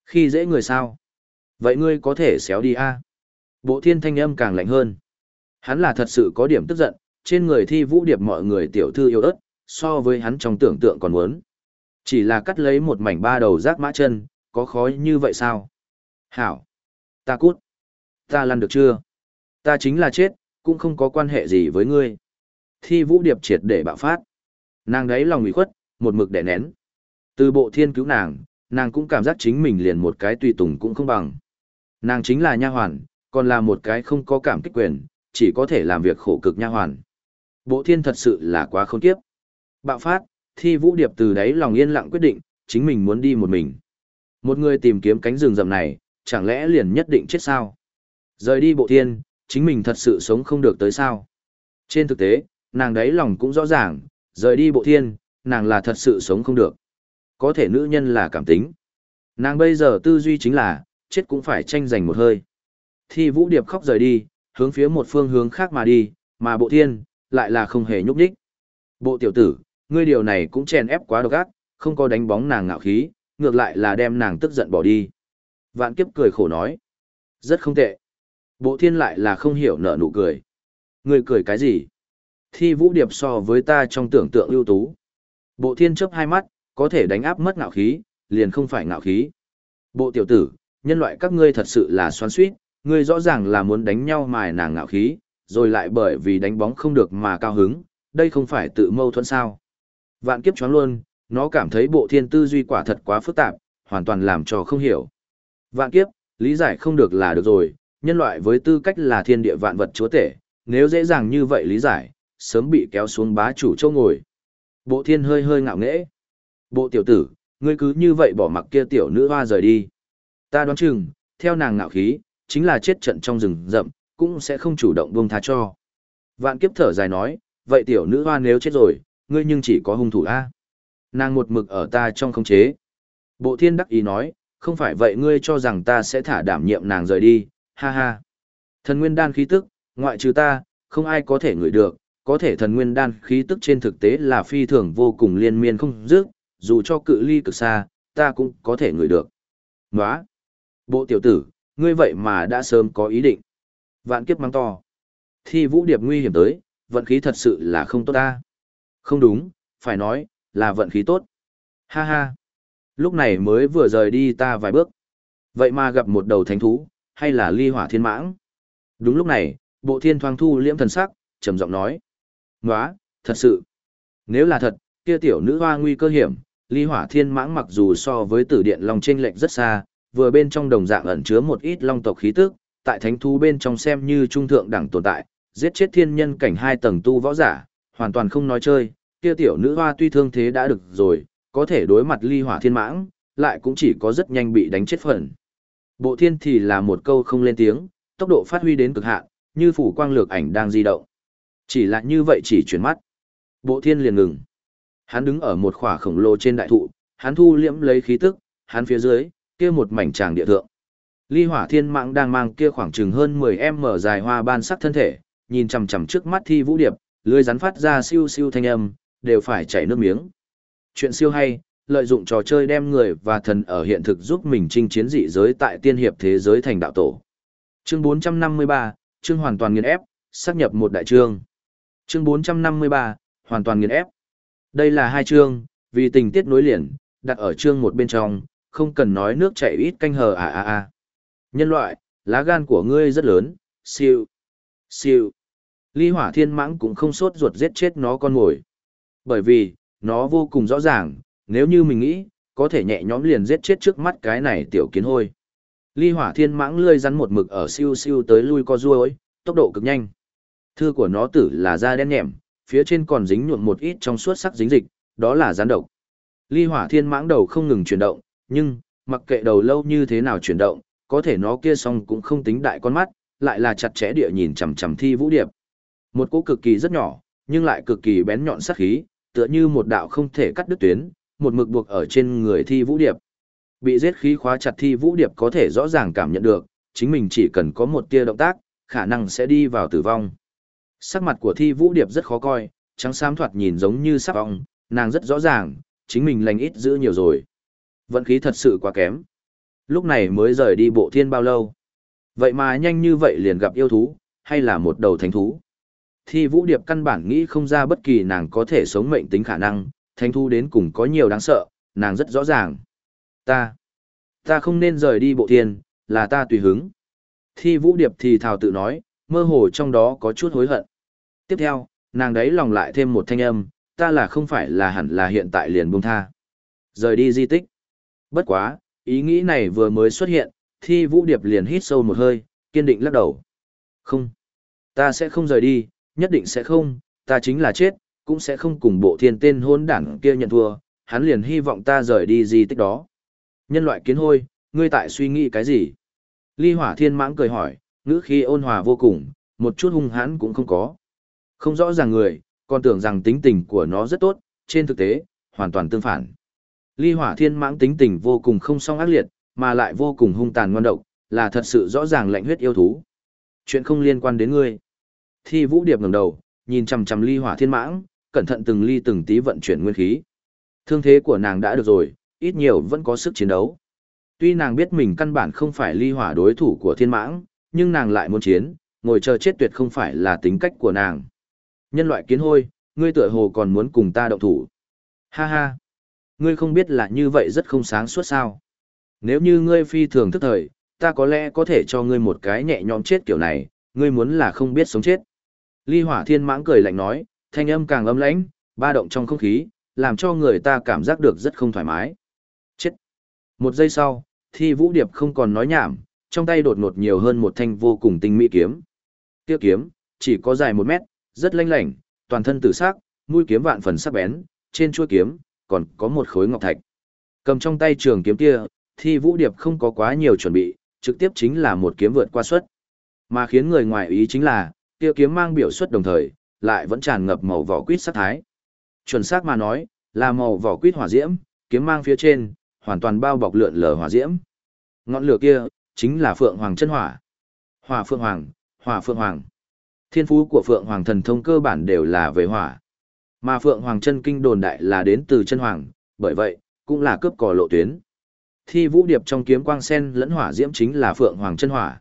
Khi dễ người sao? Vậy ngươi có thể xéo đi a Bộ thiên thanh âm càng lạnh hơn. Hắn là thật sự có điểm tức giận, trên người thi vũ điệp mọi người tiểu thư yêu ớt, so với hắn trong tưởng tượng còn muốn. Chỉ là cắt lấy một mảnh ba đầu rác mã chân, có khói như vậy sao? Hảo! Ta cút! Ta lăn được chưa? Ta chính là chết, cũng không có quan hệ gì với ngươi. Thi vũ điệp triệt để bạo phát. Nàng đấy lòng ủy khuất, một mực đè nén. Từ bộ thiên cứu nàng, nàng cũng cảm giác chính mình liền một cái tùy tùng cũng không bằng. Nàng chính là nha hoàn, còn là một cái không có cảm kích quyền, chỉ có thể làm việc khổ cực nha hoàn. Bộ thiên thật sự là quá khôn kiếp. Bạo phát, thi vũ điệp từ đấy lòng yên lặng quyết định, chính mình muốn đi một mình. Một người tìm kiếm cánh rừng rậm này, chẳng lẽ liền nhất định chết sao? Rời đi bộ thiên, chính mình thật sự sống không được tới sao? Trên thực tế, nàng đấy lòng cũng rõ ràng, rời đi bộ thiên, nàng là thật sự sống không được. Có thể nữ nhân là cảm tính. Nàng bây giờ tư duy chính là, chết cũng phải tranh giành một hơi. Thi vũ điệp khóc rời đi, hướng phía một phương hướng khác mà đi, mà bộ thiên, lại là không hề nhúc nhích. Bộ tiểu tử, ngươi điều này cũng chèn ép quá độc ác, không có đánh bóng nàng ngạo khí, ngược lại là đem nàng tức giận bỏ đi. Vạn kiếp cười khổ nói. Rất không tệ. Bộ thiên lại là không hiểu nở nụ cười. Ngươi cười cái gì? Thi vũ điệp so với ta trong tưởng tượng ưu tú. Bộ thiên chấp hai mắt, có thể đánh áp mất ngạo khí, liền không phải ngạo khí. Bộ tiểu tử, Nhân loại các ngươi thật sự là xoắn suýt, ngươi rõ ràng là muốn đánh nhau mài nàng ngạo khí, rồi lại bởi vì đánh bóng không được mà cao hứng, đây không phải tự mâu thuẫn sao. Vạn kiếp choáng luôn, nó cảm thấy bộ thiên tư duy quả thật quá phức tạp, hoàn toàn làm cho không hiểu. Vạn kiếp, lý giải không được là được rồi, nhân loại với tư cách là thiên địa vạn vật chúa tể, nếu dễ dàng như vậy lý giải, sớm bị kéo xuống bá chủ châu ngồi. Bộ thiên hơi hơi ngạo nghễ. Bộ tiểu tử, ngươi cứ như vậy bỏ mặc kia tiểu nữ hoa rời đi. Ta đoán chừng, theo nàng ngạo khí, chính là chết trận trong rừng rậm, cũng sẽ không chủ động buông tha cho. Vạn kiếp thở dài nói, vậy tiểu nữ hoa nếu chết rồi, ngươi nhưng chỉ có hung thủ A. Nàng một mực ở ta trong khống chế. Bộ thiên đắc ý nói, không phải vậy ngươi cho rằng ta sẽ thả đảm nhiệm nàng rời đi, ha ha. Thần nguyên đan khí tức, ngoại trừ ta, không ai có thể ngửi được, có thể thần nguyên đan khí tức trên thực tế là phi thường vô cùng liên miên không dứt, dù cho cự ly cực xa, ta cũng có thể ngửi được. Nóa! Bộ tiểu tử, ngươi vậy mà đã sớm có ý định. Vạn kiếp mang to. Thi vũ điệp nguy hiểm tới, vận khí thật sự là không tốt ta. Không đúng, phải nói, là vận khí tốt. Ha ha. Lúc này mới vừa rời đi ta vài bước. Vậy mà gặp một đầu thánh thú, hay là ly hỏa thiên mãng. Đúng lúc này, bộ thiên thoáng thu liễm thần sắc, trầm giọng nói. Nóa, thật sự. Nếu là thật, kia tiểu nữ hoa nguy cơ hiểm, ly hỏa thiên mãng mặc dù so với tử điện long trên lệnh rất xa, vừa bên trong đồng dạng ẩn chứa một ít long tộc khí tức, tại thánh thú bên trong xem như trung thượng đẳng tồn tại, giết chết thiên nhân cảnh hai tầng tu võ giả, hoàn toàn không nói chơi, kia tiểu nữ hoa tuy thương thế đã được rồi, có thể đối mặt ly hỏa thiên mãng, lại cũng chỉ có rất nhanh bị đánh chết phần. Bộ thiên thì là một câu không lên tiếng, tốc độ phát huy đến cực hạn, như phủ quang lược ảnh đang di động. Chỉ là như vậy chỉ chuyển mắt. Bộ thiên liền ngừng. Hắn đứng ở một khỏa khổng lồ trên đại thụ, hắn thu liễm lấy khí tức, hắn phía dưới, kia một mảnh tràng địa thượng. Ly hỏa thiên mạng đang mang kia khoảng chừng hơn 10 mở dài hoa ban sắc thân thể, nhìn chằm chằm trước mắt thi vũ điệp, lưới rắn phát ra siêu siêu thanh âm, đều phải chảy nước miếng. Chuyện siêu hay, lợi dụng trò chơi đem người và thần ở hiện thực giúp mình chinh chiến dị giới tại tiên hiệp thế giới thành đạo tổ. Chương 453, chương hoàn toàn nghiền ép, sắp nhập một đại chương. Chương 453, hoàn toàn nghiền ép. Đây là hai chương, vì tình tiết nối liền, đặt ở chương một bên trong, không cần nói nước chảy ít canh hờ à à à. Nhân loại, lá gan của ngươi rất lớn, siêu, siêu. Ly hỏa thiên mãng cũng không sốt ruột giết chết nó con ngồi. Bởi vì, nó vô cùng rõ ràng, nếu như mình nghĩ, có thể nhẹ nhõm liền giết chết trước mắt cái này tiểu kiến hôi. Ly hỏa thiên mãng lươi rắn một mực ở siêu siêu tới lui co ruôi, tốc độ cực nhanh. Thư của nó tử là da đen nhẹm, phía trên còn dính nhuộm một ít trong suốt sắc dính dịch, đó là rắn độc. Ly hỏa thiên mãng đầu không ngừng chuyển động, nhưng, mặc kệ đầu lâu như thế nào chuyển động, có thể nó kia song cũng không tính đại con mắt, lại là chặt chẽ địa nhìn chằm chằm thi vũ điệp. Một cỗ cực kỳ rất nhỏ, nhưng lại cực kỳ bén nhọn sát khí, tựa như một đạo không thể cắt đứt tuyến, một mực buộc ở trên người thi vũ điệp. Bị giết khí khóa chặt thi vũ điệp có thể rõ ràng cảm nhận được, chính mình chỉ cần có một tia động tác, khả năng sẽ đi vào tử vong. Sắc mặt của thi vũ điệp rất khó coi, trắng xám thoạt nhìn giống như sắp vong, nàng rất rõ ràng, chính mình lành ít giữ nhiều rồi. Vận khí thật sự quá kém. Lúc này mới rời đi bộ thiên bao lâu. Vậy mà nhanh như vậy liền gặp yêu thú, hay là một đầu thánh thú. thì vũ điệp căn bản nghĩ không ra bất kỳ nàng có thể sống mệnh tính khả năng, thánh thú đến cùng có nhiều đáng sợ, nàng rất rõ ràng. Ta, ta không nên rời đi bộ thiên, là ta tùy hứng. Thi vũ điệp thì thào tự nói, mơ hồ trong đó có chút hối hận. Tiếp theo, nàng đấy lòng lại thêm một thanh âm, ta là không phải là hẳn là hiện tại liền buông tha. Rời đi di tích. Bất quá, ý nghĩ này vừa mới xuất hiện, thi vũ điệp liền hít sâu một hơi, kiên định lắc đầu. Không, ta sẽ không rời đi, nhất định sẽ không, ta chính là chết, cũng sẽ không cùng bộ thiên tên hôn đảng kia nhận thua, hắn liền hy vọng ta rời đi gì tích đó. Nhân loại kiến hôi, ngươi tại suy nghĩ cái gì? Ly hỏa thiên mãng cười hỏi, ngữ khí ôn hòa vô cùng, một chút hung hãn cũng không có. Không rõ ràng người, còn tưởng rằng tính tình của nó rất tốt, trên thực tế, hoàn toàn tương phản. Ly hỏa thiên mãng tính tình vô cùng không song ác liệt, mà lại vô cùng hung tàn ngoan độc, là thật sự rõ ràng lạnh huyết yêu thú. Chuyện không liên quan đến ngươi. Thi vũ điệp ngẩng đầu, nhìn chằm chằm ly hỏa thiên mãng, cẩn thận từng ly từng tí vận chuyển nguyên khí. Thương thế của nàng đã được rồi, ít nhiều vẫn có sức chiến đấu. Tuy nàng biết mình căn bản không phải ly hỏa đối thủ của thiên mãng, nhưng nàng lại muốn chiến, ngồi chờ chết tuyệt không phải là tính cách của nàng. Nhân loại kiến hôi, ngươi tựa hồ còn muốn cùng ta động thủ. Ha ha, ngươi không biết là như vậy rất không sáng suốt sao. Nếu như ngươi phi thường thức thời, ta có lẽ có thể cho ngươi một cái nhẹ nhõm chết kiểu này, ngươi muốn là không biết sống chết. Ly hỏa thiên mãng cười lạnh nói, thanh âm càng âm lãnh, ba động trong không khí, làm cho người ta cảm giác được rất không thoải mái. Chết. Một giây sau, thì vũ điệp không còn nói nhảm, trong tay đột ngột nhiều hơn một thanh vô cùng tinh mỹ kiếm. Tiêu kiếm, chỉ có dài một mét, rất lanh lảnh, toàn thân tử sắc, mũi kiếm vạn phần sắc bén, trên chuôi kiếm, còn có một khối ngọc thạch. Cầm trong tay trường kiếm kia, thi vũ điệp không có quá nhiều chuẩn bị, trực tiếp chính là một kiếm vượt qua suất. Mà khiến người ngoài ý chính là, kia kiếm mang biểu suất đồng thời, lại vẫn tràn ngập màu vỏ quýt sát thái. Chuẩn xác mà nói, là màu vỏ quýt hỏa diễm, kiếm mang phía trên, hoàn toàn bao bọc lượn lờ hỏa diễm. Ngọn lửa kia, chính là Phượng Hoàng chân hỏa. Hỏa Phượng Hoàng, Hỏa Phượng Hoàng. Thiên phú của Phượng Hoàng thần thông cơ bản đều là về hỏa. Mà Phượng Hoàng chân kinh đồn đại là đến từ chân hoàng, bởi vậy, cũng là cướp cò lộ tuyến. Thi vũ điệp trong kiếm quang sen lẫn hỏa diễm chính là Phượng Hoàng chân hỏa.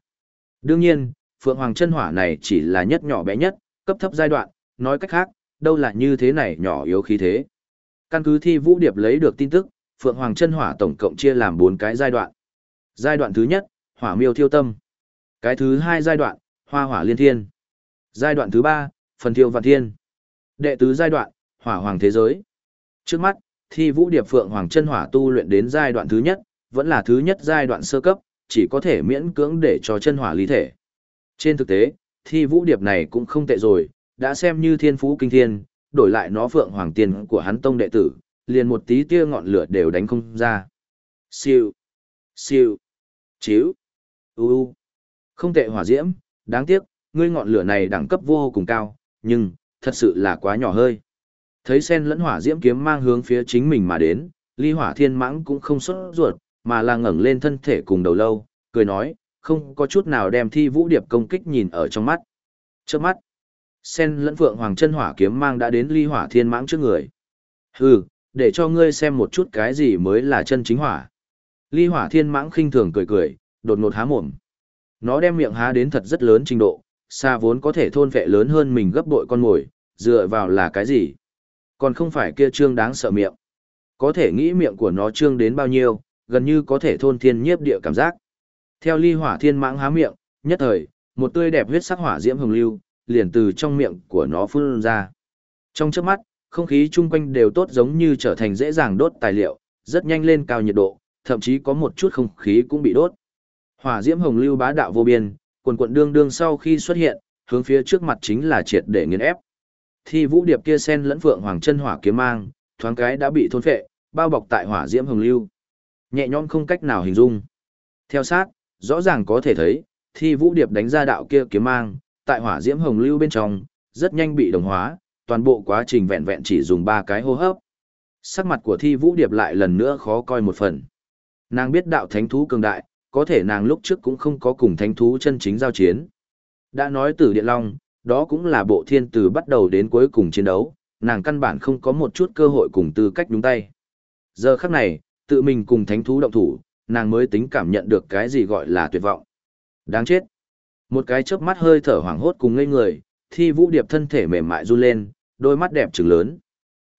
Đương nhiên, Phượng Hoàng chân hỏa này chỉ là nhất nhỏ bé nhất, cấp thấp giai đoạn, nói cách khác, đâu là như thế này nhỏ yếu khí thế. Căn cứ thi vũ điệp lấy được tin tức, Phượng Hoàng chân hỏa tổng cộng chia làm 4 cái giai đoạn. Giai đoạn thứ nhất, hỏa miêu thiêu tâm. Cái thứ hai giai đoạn, hoa hỏa liên thiên. Giai đoạn thứ ba, phần thiêu vạn thiên. Đệ tứ giai đoạn, hỏa hoàng thế giới. Trước mắt, thi vũ điệp Phượng Hoàng chân hỏa tu luyện đến giai đoạn thứ nhất, vẫn là thứ nhất giai đoạn sơ cấp, chỉ có thể miễn cưỡng để cho chân hỏa lý thể. Trên thực tế, thi vũ điệp này cũng không tệ rồi, đã xem như thiên phú kinh thiên, đổi lại nó Phượng Hoàng tiền của hắn tông đệ tử, liền một tí tia ngọn lửa đều đánh không ra. Siêu, siêu, chiếu, u. Không tệ hỏa diễm, đáng tiếc, ngươi ngọn lửa này đẳng cấp vô cùng cao, nhưng, thật sự là quá nhỏ hơi. Thấy sen lẫn hỏa diễm kiếm mang hướng phía chính mình mà đến, ly hỏa thiên mãng cũng không xuất ruột, mà là ngẩng lên thân thể cùng đầu lâu, cười nói, không có chút nào đem thi vũ điệp công kích nhìn ở trong mắt. Trước mắt, sen lẫn phượng hoàng chân hỏa kiếm mang đã đến ly hỏa thiên mãng trước người. Hừ, để cho ngươi xem một chút cái gì mới là chân chính hỏa. Ly hỏa thiên mãng khinh thường cười cười, đột ngột há mồm. Nó đem miệng há đến thật rất lớn trình độ, xa vốn có thể thôn vệ lớn hơn mình gấp bội con mồi, dựa vào là cái gì? Còn không phải kia trương đáng sợ miệng. Có thể nghĩ miệng của nó trương đến bao nhiêu, gần như có thể thôn thiên nhiếp địa cảm giác. Theo ly hỏa thiên mãng há miệng, nhất thời, một tươi đẹp huyết sắc hỏa diễm hồng lưu, liền từ trong miệng của nó phun ra. Trong chớp mắt, không khí chung quanh đều tốt giống như trở thành dễ dàng đốt tài liệu, rất nhanh lên cao nhiệt độ, thậm chí có một chút không khí cũng bị đốt. Hỏa diễm hồng lưu bá đạo vô biên, quần quận đương đương sau khi xuất hiện, hướng phía trước mặt chính là triệt để nghiền ép. Thi vũ điệp kia sen lẫn phượng hoàng chân hỏa kiếm mang, thoáng cái đã bị thôn phệ, bao bọc tại hỏa diễm hồng lưu. Nhẹ nhõm không cách nào hình dung. Theo sát, rõ ràng có thể thấy, thi vũ điệp đánh ra đạo kia kiếm mang, tại hỏa diễm hồng lưu bên trong, rất nhanh bị đồng hóa, toàn bộ quá trình vẹn vẹn chỉ dùng ba cái hô hấp. Sắc mặt của thi vũ điệp lại lần nữa khó coi một phần. Nàng biết đạo thánh thú cường đại, có thể nàng lúc trước cũng không có cùng thánh thú chân chính giao chiến. Đã nói từ Điện Long, đó cũng là bộ thiên từ bắt đầu đến cuối cùng chiến đấu, nàng căn bản không có một chút cơ hội cùng tư cách đúng tay. Giờ khắc này, tự mình cùng thánh thú động thủ, nàng mới tính cảm nhận được cái gì gọi là tuyệt vọng. Đáng chết. Một cái chớp mắt hơi thở hoảng hốt cùng ngây người, thi vũ điệp thân thể mềm mại run lên, đôi mắt đẹp trừng lớn.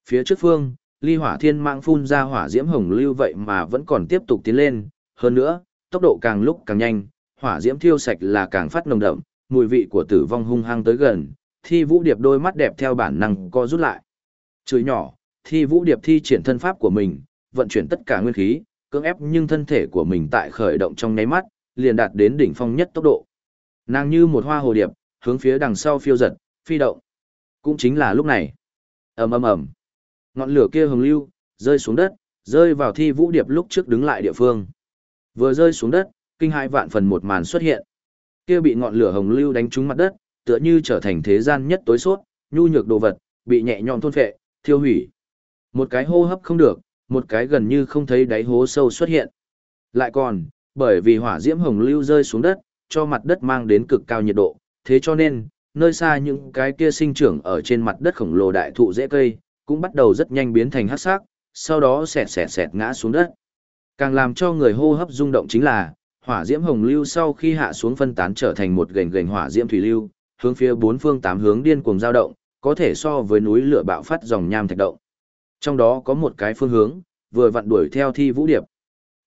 Phía trước phương, ly hỏa thiên mạng phun ra hỏa diễm hồng lưu vậy mà vẫn còn tiếp tục tiến lên, hơn nữa, tốc độ càng lúc càng nhanh, hỏa diễm thiêu sạch là càng phát nồng đậm, mùi vị của tử vong hung hăng tới gần, thi vũ điệp đôi mắt đẹp theo bản năng co rút lại. Chửi nhỏ, thi vũ điệp thi triển thân pháp của mình, vận chuyển tất cả nguyên khí, cưỡng ép nhưng thân thể của mình tại khởi động trong nháy mắt, liền đạt đến đỉnh phong nhất tốc độ. Nàng như một hoa hồ điệp, hướng phía đằng sau phiêu giật, phi động. Cũng chính là lúc này. ầm ầm ầm, ngọn lửa kia hồng lưu rơi xuống đất, rơi vào thi vũ điệp lúc trước đứng lại địa phương. Vừa rơi xuống đất, kinh hai vạn phần một màn xuất hiện. Kia bị ngọn lửa hồng lưu đánh trúng mặt đất, tựa như trở thành thế gian nhất tối sốt, nhu nhược đồ vật, bị nhẹ nhõm thôn phệ, thiêu hủy. Một cái hô hấp không được, một cái gần như không thấy đáy hố sâu xuất hiện. Lại còn, bởi vì hỏa diễm hồng lưu rơi xuống đất, cho mặt đất mang đến cực cao nhiệt độ, thế cho nên, nơi xa những cái kia sinh trưởng ở trên mặt đất khổng lồ đại thụ dễ cây, cũng bắt đầu rất nhanh biến thành hắc sắc, sau đó xẹt xẹt xẹt ngã xuống đất. Càng làm cho người hô hấp rung động chính là, hỏa diễm hồng lưu sau khi hạ xuống phân tán trở thành một gành gành hỏa diễm thủy lưu, hướng phía bốn phương tám hướng điên cuồng dao động, có thể so với núi lửa bạo phát dòng nham thạch động. Trong đó có một cái phương hướng, vừa vặn đuổi theo thi vũ điệp.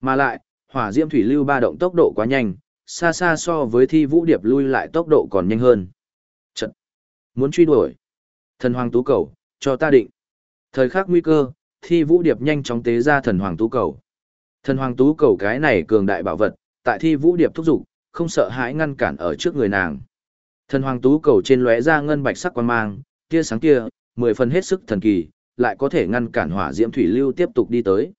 Mà lại, hỏa diễm thủy lưu ba động tốc độ quá nhanh, xa xa so với thi vũ điệp lui lại tốc độ còn nhanh hơn. Trận. Muốn truy đuổi. Thần hoàng tú cầu, cho ta định. Thời khắc nguy cơ, thi vũ điệp nhanh chóng tế ra thần hoàng tú cầu. Thần hoàng tú cầu cái này cường đại bảo vật, tại thi vũ điệp thúc giục, không sợ hãi ngăn cản ở trước người nàng. Thần hoàng tú cầu trên lóe ra ngân bạch sắc quan mang, tia sáng kia, mười phần hết sức thần kỳ, lại có thể ngăn cản hỏa diễm thủy lưu tiếp tục đi tới.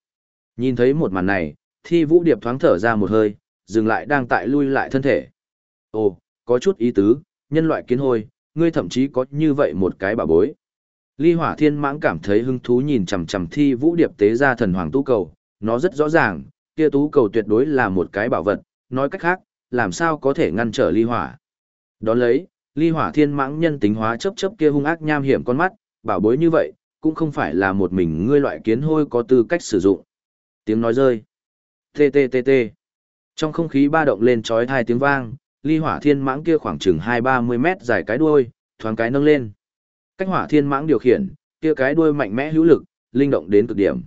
Nhìn thấy một màn này, thi vũ điệp thoáng thở ra một hơi, dừng lại đang tại lui lại thân thể. Ồ, có chút ý tứ, nhân loại kiến hôi, ngươi thậm chí có như vậy một cái bảo bối. Ly hỏa thiên mãng cảm thấy hứng thú nhìn chằm chằm thi vũ điệp tế ra thần hoàng tú cầu, nó rất rõ ràng, kia tú cầu tuyệt đối là một cái bảo vật, nói cách khác, làm sao có thể ngăn trở ly hỏa. Đón lấy, ly hỏa thiên mãng nhân tính hóa chấp chấp kia hung ác nham hiểm con mắt, bảo bối như vậy, cũng không phải là một mình ngươi loại kiến hôi có tư cách sử dụng. Tiếng nói rơi. Tê tê tê tê. Trong không khí ba động lên trói thai tiếng vang, ly hỏa thiên mãng kia khoảng chừng hai ba mươi mét dài cái đuôi, thoáng cái nâng lên. Cách hỏa thiên mãng điều khiển, kia cái đuôi mạnh mẽ hữu lực, linh động đến cực điểm.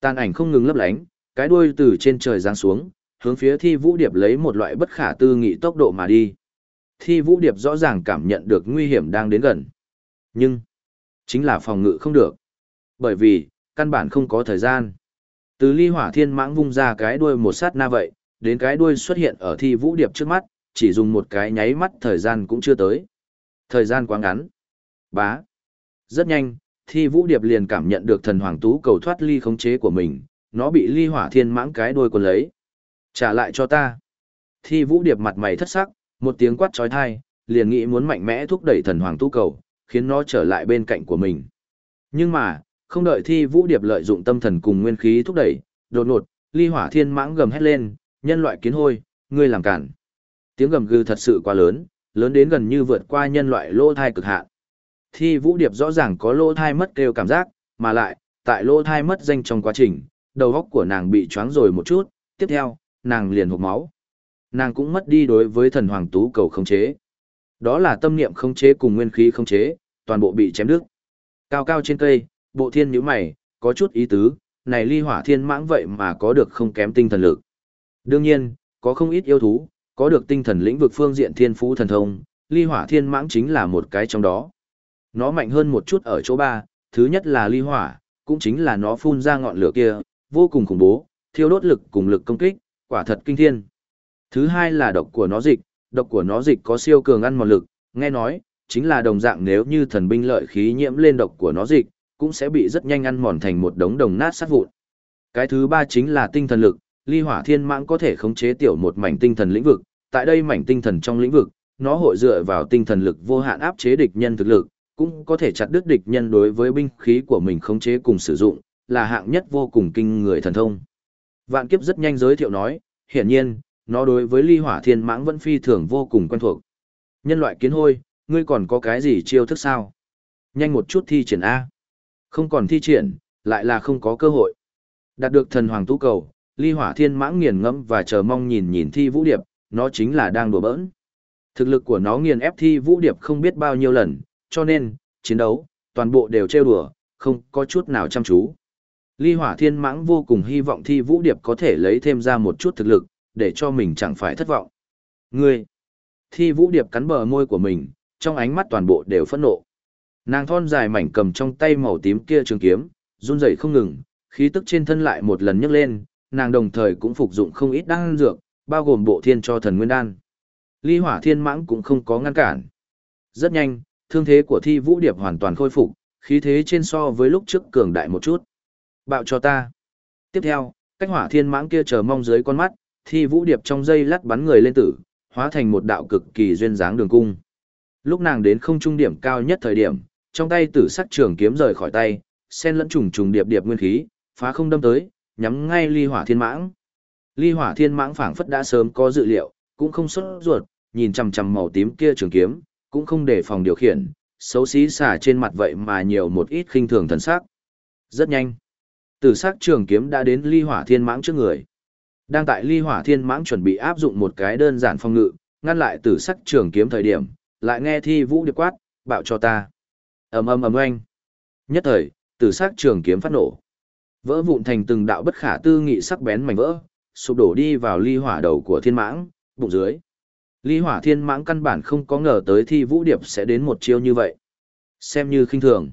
Tàn ảnh không ngừng lấp lánh, cái đuôi từ trên trời giáng xuống, hướng phía thi vũ điệp lấy một loại bất khả tư nghị tốc độ mà đi. Thi vũ điệp rõ ràng cảm nhận được nguy hiểm đang đến gần. Nhưng, chính là phòng ngự không được. Bởi vì, căn bản không có thời gian. Từ ly hỏa thiên mãng vung ra cái đuôi một sát na vậy, đến cái đuôi xuất hiện ở thi vũ điệp trước mắt, chỉ dùng một cái nháy mắt thời gian cũng chưa tới. Thời gian quá ngắn. Bá. Rất nhanh, thi vũ điệp liền cảm nhận được thần hoàng tú cầu thoát ly khống chế của mình, nó bị ly hỏa thiên mãng cái đuôi quần lấy. Trả lại cho ta. Thi vũ điệp mặt mày thất sắc, một tiếng quát trói thai, liền nghĩ muốn mạnh mẽ thúc đẩy thần hoàng tú cầu, khiến nó trở lại bên cạnh của mình. Nhưng mà, không đợi thi vũ điệp lợi dụng tâm thần cùng nguyên khí thúc đẩy, đột ngột, ly hỏa thiên mãng gầm hét lên, nhân loại kiến hôi, ngươi làm cản. Tiếng gầm gừ thật sự quá lớn, lớn đến gần như vượt qua nhân loại lỗ thai cực hạn. Thi vũ điệp rõ ràng có lỗ thai mất kêu cảm giác, mà lại, tại lỗ thai mất danh trong quá trình, đầu óc của nàng bị choáng rồi một chút, tiếp theo, nàng liền hụt máu. Nàng cũng mất đi đối với thần hoàng tú cầu khống chế. Đó là tâm niệm khống chế cùng nguyên khí khống chế, toàn bộ bị chém đứt. Cao cao trên cây, bộ thiên nhíu mày, có chút ý tứ, này ly hỏa thiên mãng vậy mà có được không kém tinh thần lực. Đương nhiên, có không ít yêu thú, có được tinh thần lĩnh vực phương diện thiên phú thần thông, ly hỏa thiên mãng chính là một cái trong đó. Nó mạnh hơn một chút ở chỗ ba, thứ nhất là ly hỏa, cũng chính là nó phun ra ngọn lửa kia, vô cùng khủng bố, thiêu đốt lực cùng lực công kích, quả thật kinh thiên. Thứ hai là độc của nó dịch, độc của nó dịch có siêu cường ăn mòn lực, nghe nói, chính là đồng dạng nếu như thần binh lợi khí nhiễm lên độc của nó dịch, cũng sẽ bị rất nhanh ăn mòn thành một đống đồng nát sát vụn. Cái thứ ba chính là tinh thần lực, ly hỏa thiên mãng có thể khống chế tiểu một mảnh tinh thần lĩnh vực, tại đây mảnh tinh thần trong lĩnh vực, nó hội dựa vào tinh thần lực vô hạn áp chế địch nhân thực lực, cũng có thể chặt đứt địch nhân đối với binh khí của mình khống chế cùng sử dụng, là hạng nhất vô cùng kinh người thần thông. Vạn kiếp rất nhanh giới thiệu nói, hiển nhiên, nó đối với ly hỏa thiên mãng vẫn phi thường vô cùng quen thuộc. Nhân loại kiến hôi, ngươi còn có cái gì chiêu thức sao? Nhanh một chút thi triển A. Không còn thi triển, lại là không có cơ hội. Đạt được thần hoàng tú cầu, ly hỏa thiên mãng nghiền ngẫm và chờ mong nhìn nhìn thi vũ điệp, nó chính là đang đùa bỡn. Thực lực của nó nghiền ép thi vũ điệp không biết bao nhiêu lần, cho nên, chiến đấu, toàn bộ đều trêu đùa, không có chút nào chăm chú. Ly hỏa thiên mãng vô cùng hy vọng thi vũ điệp có thể lấy thêm ra một chút thực lực, để cho mình chẳng phải thất vọng. Ngươi! Thi vũ điệp cắn bờ môi của mình, trong ánh mắt toàn bộ đều phẫn nộ. Nàng thon dài mảnh cầm trong tay màu tím kia trường kiếm, run rẩy không ngừng, khí tức trên thân lại một lần nhấc lên, nàng đồng thời cũng phục dụng không ít đan dược, bao gồm bộ thiên cho thần nguyên đan. Ly hỏa thiên mãng cũng không có ngăn cản. Rất nhanh, thương thế của thi vũ điệp hoàn toàn khôi phục, khí thế trên so với lúc trước cường đại một chút. Bạo cho ta. Tiếp theo, cách hỏa thiên mãng kia chờ mong dưới con mắt, thi vũ điệp trong dây lắt bắn người lên tử, hóa thành một đạo cực kỳ duyên dáng đường cung. Lúc nàng đến không trung điểm cao nhất thời điểm, trong tay tử sắc trường kiếm rời khỏi tay, sen lẫn trùng trùng điệp điệp nguyên khí, phá không đâm tới, nhắm ngay ly hỏa thiên mãng. Ly hỏa thiên mãng phảng phất đã sớm có dự liệu, cũng không xuất ruột, nhìn chằm chằm màu tím kia trường kiếm, cũng không để phòng điều khiển, xấu xí xả trên mặt vậy mà nhiều một ít khinh thường thần sắc. Rất nhanh, tử sắc trường kiếm đã đến ly hỏa thiên mãng trước người. Đang tại ly hỏa thiên mãng chuẩn bị áp dụng một cái đơn giản phong ngự, ngăn lại tử sắc trường kiếm thời điểm, lại nghe thi vũ điệp quát, bạo cho ta. ầm ầm ầm oanh. Nhất thời, tử sắc trường kiếm phát nổ. Vỡ vụn thành từng đạo bất khả tư nghị sắc bén mảnh vỡ, sụp đổ đi vào ly hỏa đầu của thiên mãng, bụng dưới. Ly hỏa thiên mãng căn bản không có ngờ tới thi vũ điệp sẽ đến một chiêu như vậy. Xem như khinh thường.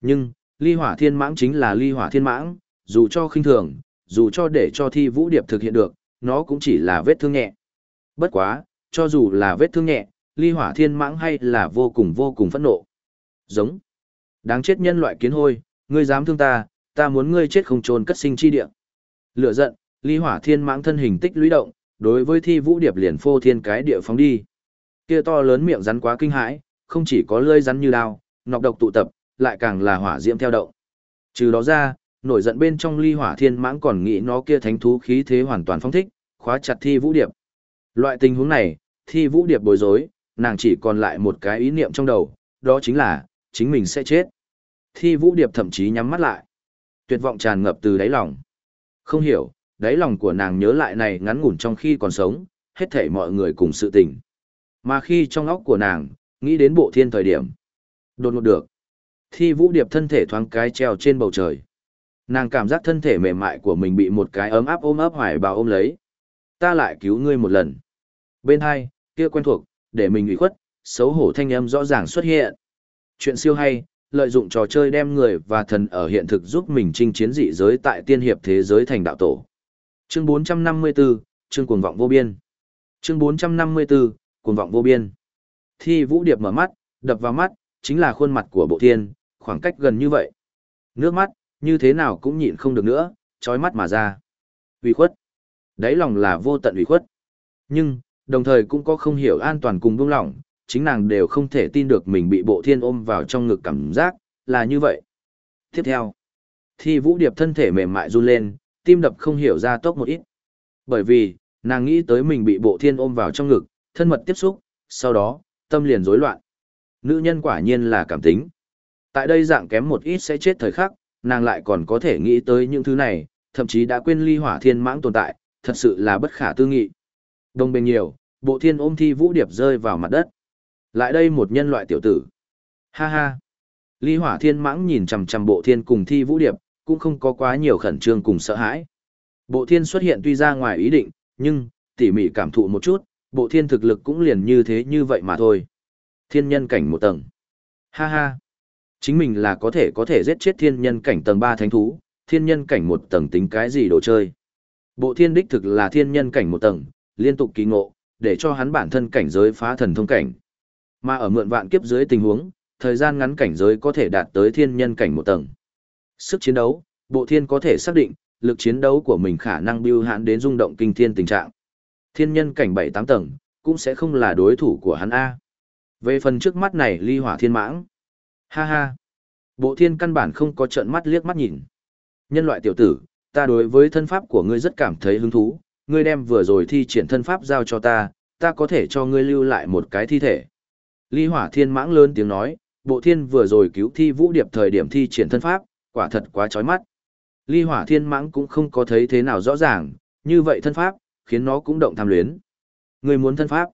Nhưng, ly hỏa thiên mãng chính là ly hỏa thiên mãng, dù cho khinh thường, dù cho để cho thi vũ điệp thực hiện được, nó cũng chỉ là vết thương nhẹ. Bất quá, cho dù là vết thương nhẹ, ly hỏa thiên mãng hay là vô cùng vô cùng phẫn nộ. Giống. Đáng chết nhân loại kiến hôi, ngươi dám thương ta, ta muốn ngươi chết không trồn cất sinh chi địa. Lửa giận, ly hỏa thiên mãng thân hình tích lũy động, đối với thi vũ điệp liền phô thiên cái địa phóng đi. Kia to lớn miệng rắn quá kinh hãi, không chỉ có lưỡi rắn như đao, nọc độc tụ tập, lại càng là hỏa diễm theo động. Trừ đó ra, nổi giận bên trong ly hỏa thiên mãng còn nghĩ nó kia thánh thú khí thế hoàn toàn phong thích, khóa chặt thi vũ điệp. Loại tình huống này, thi vũ điệp bối rối, nàng chỉ còn lại một cái ý niệm trong đầu, đó chính là, chính mình sẽ chết. Thi vũ điệp thậm chí nhắm mắt lại. Tuyệt vọng tràn ngập từ đáy lòng. Không hiểu, đáy lòng của nàng nhớ lại này ngắn ngủn trong khi còn sống, hết thảy mọi người cùng sự tình. Mà khi trong óc của nàng, nghĩ đến bộ thiên thời điểm. Đột ngột được. Thi vũ điệp thân thể thoáng cái treo trên bầu trời. Nàng cảm giác thân thể mềm mại của mình bị một cái ấm áp ôm ấp hoài bào ôm lấy. Ta lại cứu ngươi một lần. Bên hai, kia quen thuộc, để mình ủy khuất, xấu hổ thanh âm rõ ràng xuất hiện. Chuyện siêu hay, lợi dụng trò chơi đem người và thần ở hiện thực giúp mình chinh chiến dị giới tại tiên hiệp thế giới thành đạo tổ. Chương 454, chương cuồng vọng vô biên. Chương 454, cuồng vọng vô biên. Thi Vũ Điệp mở mắt, đập vào mắt, chính là khuôn mặt của bộ thiên, khoảng cách gần như vậy. Nước mắt, như thế nào cũng nhịn không được nữa, trói mắt mà ra. Ủy khuất. Đấy lòng là vô tận ủy khuất. Nhưng, đồng thời cũng có không hiểu an toàn cùng buông lỏng, chính nàng đều không thể tin được mình bị bộ thiên ôm vào trong ngực cảm giác, là như vậy. Tiếp theo, thi vũ điệp thân thể mềm mại run lên, tim đập không hiểu ra tốc một ít. Bởi vì, nàng nghĩ tới mình bị bộ thiên ôm vào trong ngực, thân mật tiếp xúc, sau đó, tâm liền rối loạn. Nữ nhân quả nhiên là cảm tính. Tại đây dạng kém một ít sẽ chết thời khắc, nàng lại còn có thể nghĩ tới những thứ này, thậm chí đã quên ly hỏa thiên mãng tồn tại, thật sự là bất khả tư nghị. Đông bên nhiều, bộ thiên ôm thi vũ điệp rơi vào mặt đất. Lại đây một nhân loại tiểu tử. Ha ha. Ly hỏa thiên mãng nhìn chằm chằm bộ thiên cùng thi vũ điệp, cũng không có quá nhiều khẩn trương cùng sợ hãi. Bộ thiên xuất hiện tuy ra ngoài ý định, nhưng, tỉ mỉ cảm thụ một chút, bộ thiên thực lực cũng liền như thế như vậy mà thôi. Thiên nhân cảnh một tầng. Ha ha. Chính mình là có thể có thể giết chết thiên nhân cảnh tầng 3 thánh thú, thiên nhân cảnh một tầng tính cái gì đồ chơi. Bộ thiên đích thực là thiên nhân cảnh một tầng, liên tục kỳ ngộ, để cho hắn bản thân cảnh giới phá thần thông cảnh. Mà ở mượn vạn kiếp dưới tình huống, thời gian ngắn cảnh giới có thể đạt tới thiên nhân cảnh một tầng. Sức chiến đấu, bộ thiên có thể xác định, lực chiến đấu của mình khả năng biêu hạn đến rung động kinh thiên tình trạng. Thiên nhân cảnh 7-8 tầng, cũng sẽ không là đối thủ của hắn A. Về phần trước mắt này ly hỏa thiên mãng. Ha ha. Bộ thiên căn bản không có trận mắt liếc mắt nhìn. Nhân loại tiểu tử, ta đối với thân pháp của ngươi rất cảm thấy hứng thú, ngươi đem vừa rồi thi triển thân pháp giao cho ta, ta có thể cho ngươi lưu lại một cái thi thể. Ly hỏa thiên mãng lớn tiếng nói, bộ thiên vừa rồi cứu thi vũ điệp thời điểm thi triển thân pháp, quả thật quá chói mắt. Ly hỏa thiên mãng cũng không có thấy thế nào rõ ràng, như vậy thân pháp, khiến nó cũng động tham luyến. người muốn thân pháp.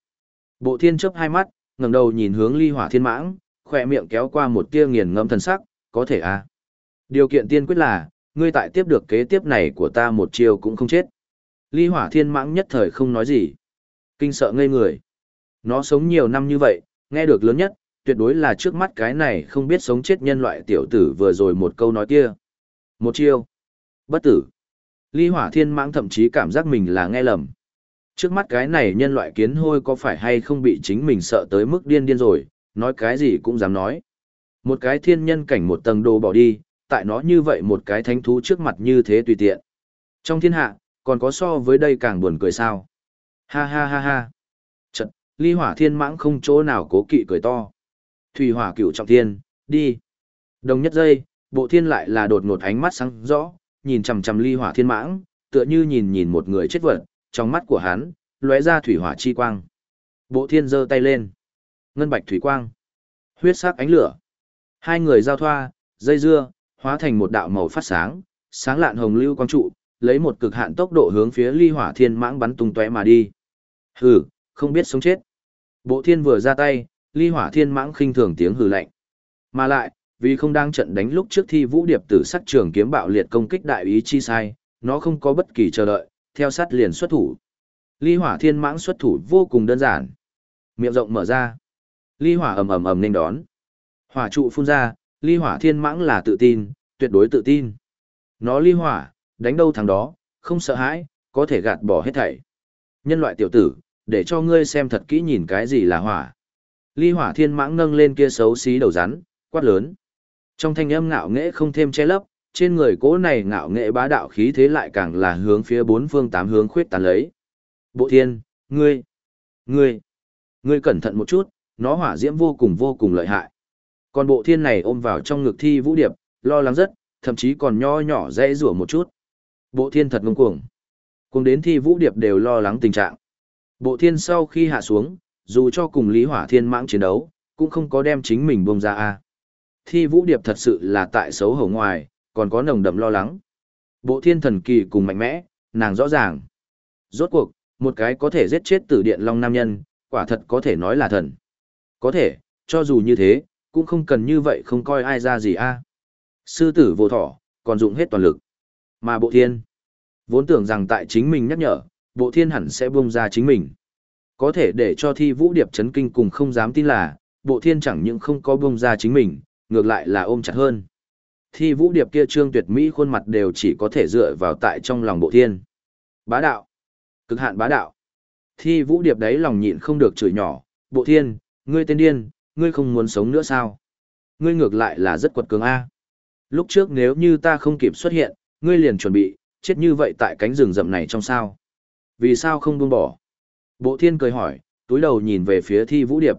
Bộ thiên chớp hai mắt, ngẩng đầu nhìn hướng ly hỏa thiên mãng, khỏe miệng kéo qua một tia nghiền ngẫm thần sắc, có thể à. Điều kiện tiên quyết là, ngươi tại tiếp được kế tiếp này của ta một chiều cũng không chết. Ly hỏa thiên mãng nhất thời không nói gì. Kinh sợ ngây người. Nó sống nhiều năm như vậy, nghe được lớn nhất, tuyệt đối là trước mắt cái này không biết sống chết nhân loại tiểu tử vừa rồi một câu nói kia. Một chiêu. Bất tử. Ly hỏa thiên mãng thậm chí cảm giác mình là nghe lầm. Trước mắt cái này nhân loại kiến hôi có phải hay không bị chính mình sợ tới mức điên điên rồi, nói cái gì cũng dám nói. Một cái thiên nhân cảnh một tầng đồ bỏ đi, tại nó như vậy một cái thánh thú trước mặt như thế tùy tiện. Trong thiên hạ, còn có so với đây càng buồn cười sao. Ha ha ha ha. Chật, ly hỏa thiên mãng không chỗ nào cố kỵ cười to. Thủy hỏa cửu trọng thiên, đi. Đồng nhất giây, bộ thiên lại là đột ngột ánh mắt sáng rõ, nhìn chằm chằm ly hỏa thiên mãng, tựa như nhìn nhìn một người chết vật, trong mắt của hắn, lóe ra thủy hỏa chi quang. Bộ thiên giơ tay lên. Ngân bạch thủy quang. Huyết sắc ánh lửa. Hai người giao thoa, dây dưa, hóa thành một đạo màu phát sáng, sáng lạn hồng lưu quang trụ, lấy một cực hạn tốc độ hướng phía ly hỏa thiên mãng bắn tung tóe mà đi. Hừ, không biết sống chết. Bộ thiên vừa ra tay, ly hỏa thiên mãng khinh thường tiếng hừ lạnh. Mà lại, vì không đang trận đánh lúc trước thi vũ điệp tử sắc trường kiếm bạo liệt công kích đại ý chi sai, nó không có bất kỳ chờ đợi, theo sát liền xuất thủ. Ly hỏa thiên mãng xuất thủ vô cùng đơn giản. Miệng rộng mở ra. Ly hỏa ầm ầm ầm nên đón. Hỏa trụ phun ra, ly hỏa thiên mãng là tự tin, tuyệt đối tự tin. Nó ly hỏa, đánh đâu thằng đó, không sợ hãi, có thể gạt bỏ hết thảy. Nhân loại tiểu tử, để cho ngươi xem thật kỹ nhìn cái gì là hỏa. Ly hỏa thiên mãng nâng lên kia xấu xí đầu rắn, quát lớn. Trong thanh âm ngạo nghễ không thêm che lấp, trên người cố này ngạo nghệ bá đạo khí thế lại càng là hướng phía bốn phương tám hướng khuyết tán lấy. Bộ thiên, ngươi, ngươi, ngươi cẩn thận một chút, nó hỏa diễm vô cùng vô cùng lợi hại. Còn bộ thiên này ôm vào trong ngực thi vũ điệp, lo lắng rất, thậm chí còn nho nhỏ dễ rủa một chút. Bộ thiên thật ngông cuồng. Cùng đến thi vũ điệp đều lo lắng tình trạng. Bộ thiên sau khi hạ xuống, dù cho cùng Lý Hỏa Thiên mãng chiến đấu, cũng không có đem chính mình bông ra a. Thi vũ điệp thật sự là tại xấu hổ ngoài, còn có nồng đậm lo lắng. Bộ thiên thần kỳ cùng mạnh mẽ, nàng rõ ràng. Rốt cuộc, một cái có thể giết chết tử điện long nam nhân, quả thật có thể nói là thần. Có thể, cho dù như thế, cũng không cần như vậy không coi ai ra gì a. Sư tử vô thỏ, còn dụng hết toàn lực. Mà bộ thiên, vốn tưởng rằng tại chính mình nhắc nhở, bộ thiên hẳn sẽ buông ra chính mình. Có thể để cho thi vũ điệp chấn kinh cùng không dám tin là, bộ thiên chẳng những không có bông ra chính mình, ngược lại là ôm chặt hơn. Thi vũ điệp kia trương tuyệt mỹ khuôn mặt đều chỉ có thể dựa vào tại trong lòng bộ thiên. Bá đạo. Cực hạn bá đạo. Thi vũ điệp đấy lòng nhịn không được chửi nhỏ, bộ thiên, ngươi tên điên, ngươi không muốn sống nữa sao? Ngươi ngược lại là rất quật cường A. Lúc trước nếu như ta không kịp xuất hiện, ngươi liền chuẩn bị, chết như vậy tại cánh rừng rậm này trong sao? Vì sao không buông bỏ? Bộ thiên cười hỏi, túi đầu nhìn về phía thi vũ điệp.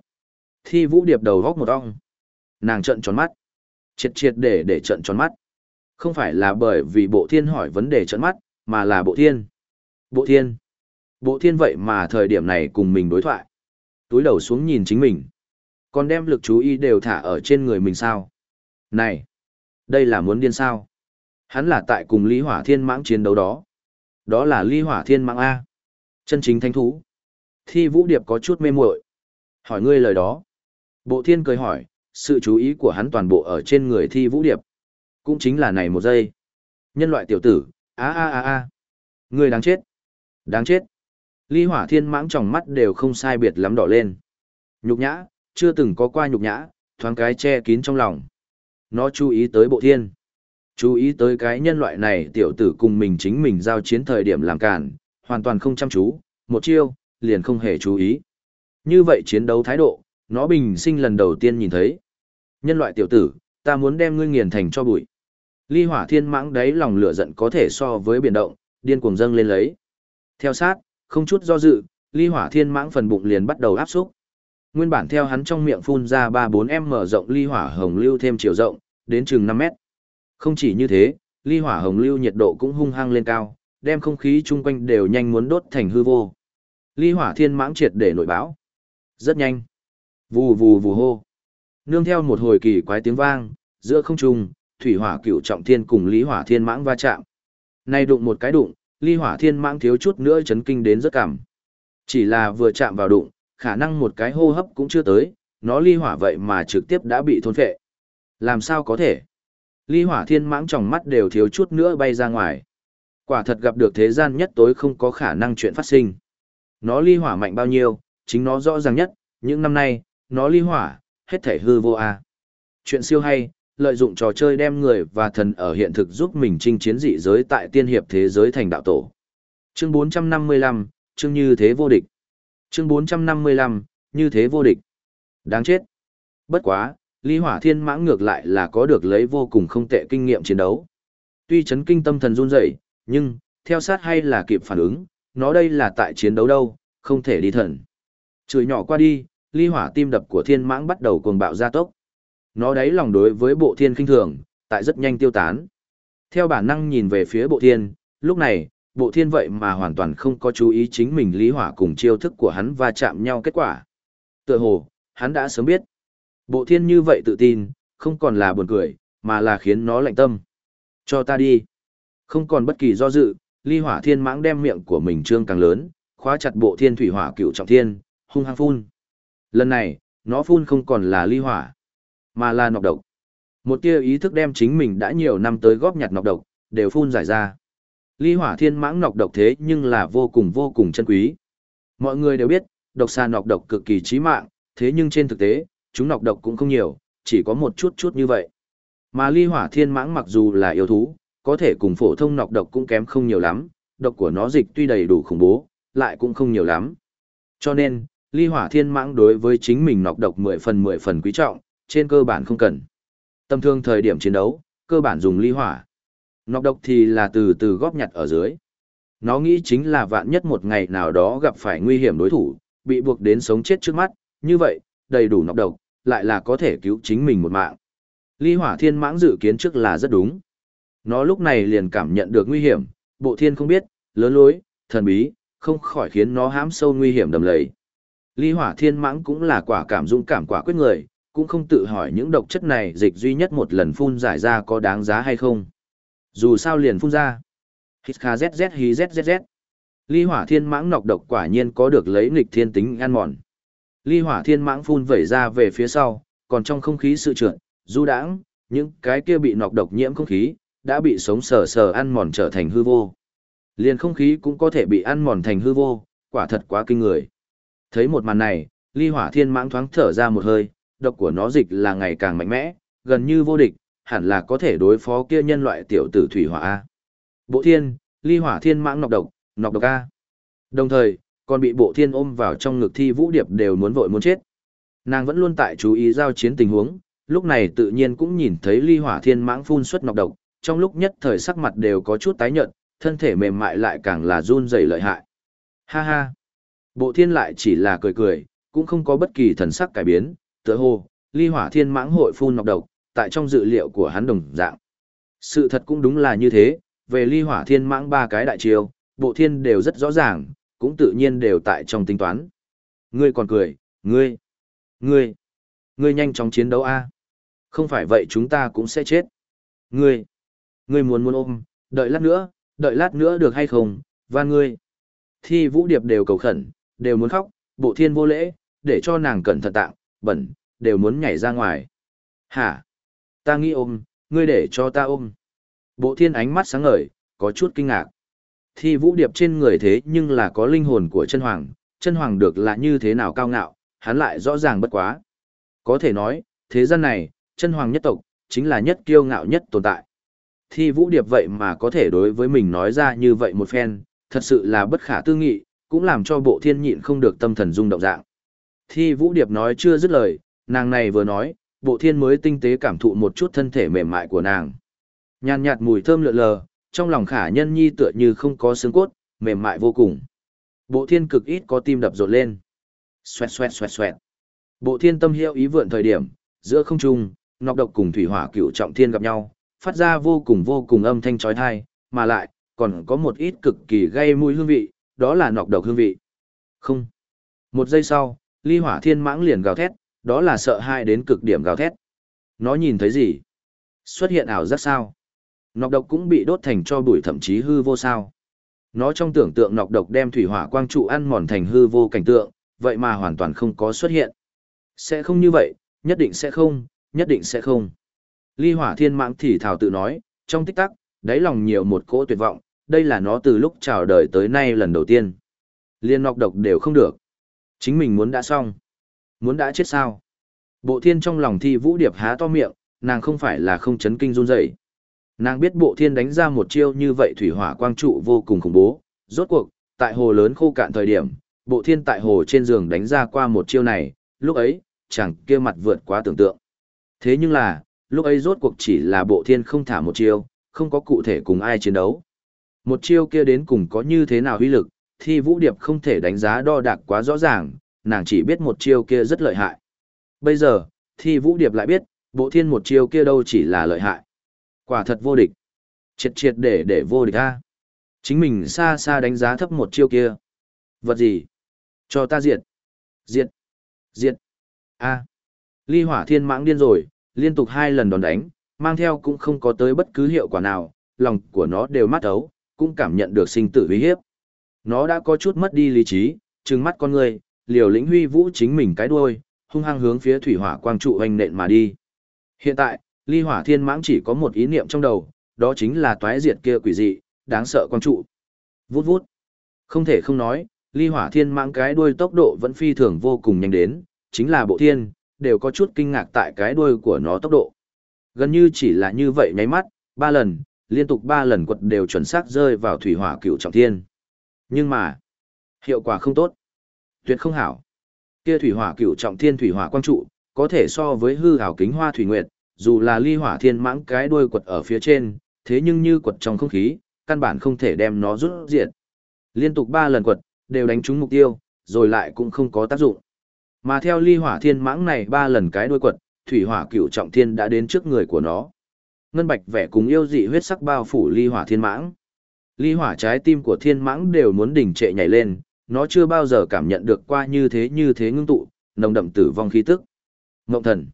Thi vũ điệp đầu góc một ong. Nàng trợn tròn mắt. Triệt triệt để để trợn tròn mắt. Không phải là bởi vì bộ thiên hỏi vấn đề trợn mắt, mà là bộ thiên. Bộ thiên. Bộ thiên vậy mà thời điểm này cùng mình đối thoại. Túi đầu xuống nhìn chính mình. Còn đem lực chú ý đều thả ở trên người mình sao. Này. Đây là muốn điên sao. Hắn là tại cùng Lý Hỏa Thiên mãng chiến đấu đó. Đó là Lý Hỏa Thiên mãng A. Chân chính thánh thú. Thi Vũ Điệp có chút mê muội Hỏi ngươi lời đó. Bộ thiên cười hỏi, sự chú ý của hắn toàn bộ ở trên người thi vũ điệp. Cũng chính là này một giây. Nhân loại tiểu tử, a a a a. Người đáng chết. Đáng chết. Ly hỏa thiên mãng trong mắt đều không sai biệt lắm đỏ lên. Nhục nhã, chưa từng có qua nhục nhã, thoáng cái che kín trong lòng. Nó chú ý tới bộ thiên. Chú ý tới cái nhân loại này tiểu tử cùng mình chính mình giao chiến thời điểm làm cản, hoàn toàn không chăm chú, một chiêu, liền không hề chú ý. Như vậy chiến đấu thái độ, nó bình sinh lần đầu tiên nhìn thấy. Nhân loại tiểu tử, ta muốn đem ngươi nghiền thành cho bụi. Ly hỏa thiên mãng đấy lòng lửa giận có thể so với biển động, điên cuồng dâng lên lấy. Theo sát, không chút do dự, ly hỏa thiên mãng phần bụng liền bắt đầu áp xúc. Nguyên bản theo hắn trong miệng phun ra 3-4 em mở rộng ly hỏa hồng lưu thêm chiều rộng, đến chừng 5 mét. Không chỉ như thế, ly hỏa hồng lưu nhiệt độ cũng hung hăng lên cao, đem không khí chung quanh đều nhanh muốn đốt thành hư vô. Ly hỏa thiên mãng triệt để nội báo. Rất nhanh. Vù vù vù hô. Nương theo một hồi kỳ quái tiếng vang, giữa không trung, thủy hỏa cửu trọng thiên cùng lý hỏa thiên mãng va chạm. Nay đụng một cái đụng, ly hỏa thiên mãng thiếu chút nữa chấn kinh đến rất cảm. Chỉ là vừa chạm vào đụng, khả năng một cái hô hấp cũng chưa tới, nó ly hỏa vậy mà trực tiếp đã bị thôn phệ. Làm sao có thể? Ly hỏa thiên mãng trong mắt đều thiếu chút nữa bay ra ngoài. Quả thật gặp được thế gian nhất tối không có khả năng chuyện phát sinh. Nó ly hỏa mạnh bao nhiêu, chính nó rõ ràng nhất, những năm nay, nó ly hỏa, hết thể hư vô a. Chuyện siêu hay, lợi dụng trò chơi đem người và thần ở hiện thực giúp mình chinh chiến dị giới tại tiên hiệp thế giới thành đạo tổ. Chương 455, chương như thế vô địch. Chương 455, như thế vô địch. Đáng chết. Bất quá, ly hỏa thiên mãng ngược lại là có được lấy vô cùng không tệ kinh nghiệm chiến đấu. Tuy chấn kinh tâm thần run rẩy, nhưng, theo sát hay là kịp phản ứng, nó đây là tại chiến đấu đâu, không thể đi thần. Chửi nhỏ qua đi, ly hỏa tim đập của thiên mãng bắt đầu cuồng bạo gia tốc. Nó đáy lòng đối với bộ thiên kinh thường, tại rất nhanh tiêu tán. Theo bản năng nhìn về phía bộ thiên, lúc này, bộ thiên vậy mà hoàn toàn không có chú ý chính mình lý hỏa cùng chiêu thức của hắn và chạm nhau kết quả. Tựa hồ, hắn đã sớm biết. Bộ thiên như vậy tự tin, không còn là buồn cười, mà là khiến nó lạnh tâm. Cho ta đi. Không còn bất kỳ do dự, ly hỏa thiên mãng đem miệng của mình trương càng lớn, khóa chặt bộ thiên thủy hỏa cựu trọng thiên, hung hăng phun. Lần này, nó phun không còn là ly hỏa, mà là nọc độc. Một tia ý thức đem chính mình đã nhiều năm tới góp nhặt nọc độc, đều phun giải ra. Ly hỏa thiên mãng nọc độc thế nhưng là vô cùng vô cùng chân quý. Mọi người đều biết, độc xà nọc độc cực kỳ chí mạng, thế nhưng trên thực tế, chúng nọc độc cũng không nhiều, chỉ có một chút chút như vậy. Mà ly hỏa thiên mãng mặc dù là yêu thú, có thể cùng phổ thông nọc độc cũng kém không nhiều lắm, độc của nó dịch tuy đầy đủ khủng bố, lại cũng không nhiều lắm. Cho nên, ly hỏa thiên mãng đối với chính mình nọc độc 10 phần 10 phần quý trọng, trên cơ bản không cần. Tâm thương thời điểm chiến đấu, cơ bản dùng ly hỏa. Nọc độc thì là từ từ góp nhặt ở dưới. Nó nghĩ chính là vạn nhất một ngày nào đó gặp phải nguy hiểm đối thủ, bị buộc đến sống chết trước mắt, như vậy, đầy đủ nọc độc, lại là có thể cứu chính mình một mạng. Ly hỏa thiên mãng dự kiến trước là rất đúng. Nó lúc này liền cảm nhận được nguy hiểm, bộ thiên không biết, lớn lối, thần bí, không khỏi khiến nó hãm sâu nguy hiểm đầm lầy. Ly hỏa thiên mãng cũng là quả cảm dũng cảm quả quyết người, cũng không tự hỏi những độc chất này dịch duy nhất một lần phun giải ra có đáng giá hay không. Dù sao liền phun ra. Hít kha zz hí zzz. Ly hỏa thiên mãng nọc độc quả nhiên có được lấy nghịch thiên tính ăn mòn. Ly hỏa thiên mãng phun vẩy ra về phía sau, còn trong không khí sự trượt, du đãng, những cái kia bị nọc độc nhiễm không khí, đã bị sống sờ sờ ăn mòn trở thành hư vô. Liền không khí cũng có thể bị ăn mòn thành hư vô, quả thật quá kinh người. Thấy một màn này, ly hỏa thiên mãng thoáng thở ra một hơi, độc của nó dịch là ngày càng mạnh mẽ, gần như vô địch, hẳn là có thể đối phó kia nhân loại tiểu tử thủy hỏa A. Bộ thiên, ly hỏa thiên mãng nọc độc, nọc độc A. Đồng thời, còn bị bộ thiên ôm vào trong ngực thi vũ điệp đều muốn vội muốn chết. Nàng vẫn luôn tại chú ý giao chiến tình huống, lúc này tự nhiên cũng nhìn thấy ly hỏa thiên mãng phun xuất nọc độc, trong lúc nhất thời sắc mặt đều có chút tái nhợt, thân thể mềm mại lại càng là run rẩy lợi hại. Ha ha! Bộ thiên lại chỉ là cười cười, cũng không có bất kỳ thần sắc cải biến, tựa hồ, ly hỏa thiên mãng hội phun nọc độc, tại trong dự liệu của hắn đồng dạng. Sự thật cũng đúng là như thế, về ly hỏa thiên mãng ba cái đại chiêu, bộ thiên đều rất rõ ràng, cũng tự nhiên đều tại trong tính toán. Ngươi còn cười, ngươi, ngươi, ngươi nhanh chóng chiến đấu a Không phải vậy chúng ta cũng sẽ chết. Ngươi, ngươi muốn muốn ôm, đợi lát nữa, đợi lát nữa được hay không, và ngươi. Thi vũ điệp đều cầu khẩn, đều muốn khóc, bộ thiên vô lễ, để cho nàng cẩn thận tạng, bẩn, đều muốn nhảy ra ngoài. Hả? Ta nghĩ ôm, ngươi để cho ta ôm. Bộ thiên ánh mắt sáng ngời, có chút kinh ngạc. Thi vũ điệp trên người thế nhưng là có linh hồn của chân hoàng, chân hoàng được là như thế nào cao ngạo, hắn lại rõ ràng bất quá. Có thể nói, thế gian này, chân hoàng nhất tộc, chính là nhất kiêu ngạo nhất tồn tại. Thi vũ điệp vậy mà có thể đối với mình nói ra như vậy một phen, thật sự là bất khả tư nghị, cũng làm cho bộ thiên nhịn không được tâm thần rung động dạng. Thi vũ điệp nói chưa dứt lời, nàng này vừa nói, bộ thiên mới tinh tế cảm thụ một chút thân thể mềm mại của nàng. Nhàn nhạt mùi thơm lượn lờ, trong lòng khả nhân nhi tựa như không có xương cốt, mềm mại vô cùng. Bộ thiên cực ít có tim đập rộn lên. Xoẹt xoẹt xoẹt xoẹt. Bộ thiên tâm hiệu ý vượn thời điểm, giữa không trung, nọc độc cùng thủy hỏa cựu trọng thiên gặp nhau, phát ra vô cùng vô cùng âm thanh chói tai, mà lại, còn có một ít cực kỳ gây mùi hương vị, đó là nọc độc hương vị. Không. Một giây sau, ly hỏa thiên mãng liền gào thét, đó là sợ hãi đến cực điểm gào thét. Nó nhìn thấy gì? Xuất hiện ảo giác sao? Nọc độc cũng bị đốt thành cho bụi thậm chí hư vô sao. Nó trong tưởng tượng nọc độc đem thủy hỏa quang trụ ăn mòn thành hư vô cảnh tượng, vậy mà hoàn toàn không có xuất hiện. Sẽ không như vậy, nhất định sẽ không, nhất định sẽ không. Ly hỏa thiên mãng thì thảo tự nói, trong tích tắc, đáy lòng nhiều một cỗ tuyệt vọng, đây là nó từ lúc chào đời tới nay lần đầu tiên. Liên nọc độc đều không được. Chính mình muốn đã xong. Muốn đã chết sao? Bộ thiên trong lòng thi vũ điệp há to miệng, nàng không phải là không chấn kinh run rẩy. Nàng biết bộ thiên đánh ra một chiêu như vậy thủy hỏa quang trụ vô cùng khủng bố. Rốt cuộc, tại hồ lớn khô cạn thời điểm, bộ thiên tại hồ trên giường đánh ra qua một chiêu này, lúc ấy, chẳng kia mặt vượt quá tưởng tượng. Thế nhưng là, lúc ấy rốt cuộc chỉ là bộ thiên không thả một chiêu, không có cụ thể cùng ai chiến đấu. Một chiêu kia đến cùng có như thế nào uy lực, thì Vũ Điệp không thể đánh giá đo đạc quá rõ ràng, nàng chỉ biết một chiêu kia rất lợi hại. Bây giờ, thì Vũ Điệp lại biết, bộ thiên một chiêu kia đâu chỉ là lợi hại. Quả thật vô địch. Triệt triệt để để vô địch a. Chính mình xa xa đánh giá thấp một chiêu kia. Vật gì? Cho ta diệt. Diệt. Diệt. A. Ly hỏa thiên mãng điên rồi, liên tục hai lần đòn đánh, mang theo cũng không có tới bất cứ hiệu quả nào, lòng của nó đều mát ấu, cũng cảm nhận được sinh tử uy hiếp. Nó đã có chút mất đi lý trí, trừng mắt con người, liều lĩnh huy vũ chính mình cái đuôi, hung hăng hướng phía thủy hỏa quang trụ hoành nện mà đi. Hiện tại, ly hỏa thiên mãng chỉ có một ý niệm trong đầu, đó chính là toái diệt kia quỷ dị, đáng sợ quang trụ. Vút vút. Không thể không nói, ly hỏa thiên mãng cái đuôi tốc độ vẫn phi thường vô cùng nhanh đến, chính là bộ thiên, đều có chút kinh ngạc tại cái đuôi của nó tốc độ. Gần như chỉ là như vậy nháy mắt, ba lần, liên tục ba lần quật đều chuẩn xác rơi vào thủy hỏa cựu trọng thiên. Nhưng mà, hiệu quả không tốt. Tuyệt không hảo. Kia thủy hỏa cựu trọng thiên thủy hỏa quang trụ, có thể so với hư hảo kính hoa thủy nguyệt, dù là ly hỏa thiên mãng cái đuôi quật ở phía trên, thế nhưng như quật trong không khí, căn bản không thể đem nó rút diệt. Liên tục ba lần quật, đều đánh trúng mục tiêu, rồi lại cũng không có tác dụng. Mà theo ly hỏa thiên mãng này ba lần cái đuôi quật, thủy hỏa cửu trọng thiên đã đến trước người của nó. Ngân bạch vẻ cùng yêu dị huyết sắc bao phủ ly hỏa thiên mãng. Ly hỏa trái tim của thiên mãng đều muốn đỉnh trệ nhảy lên, nó chưa bao giờ cảm nhận được qua như thế như thế ngưng tụ, nồng đậm tử vong khí tức. Ngộng thần,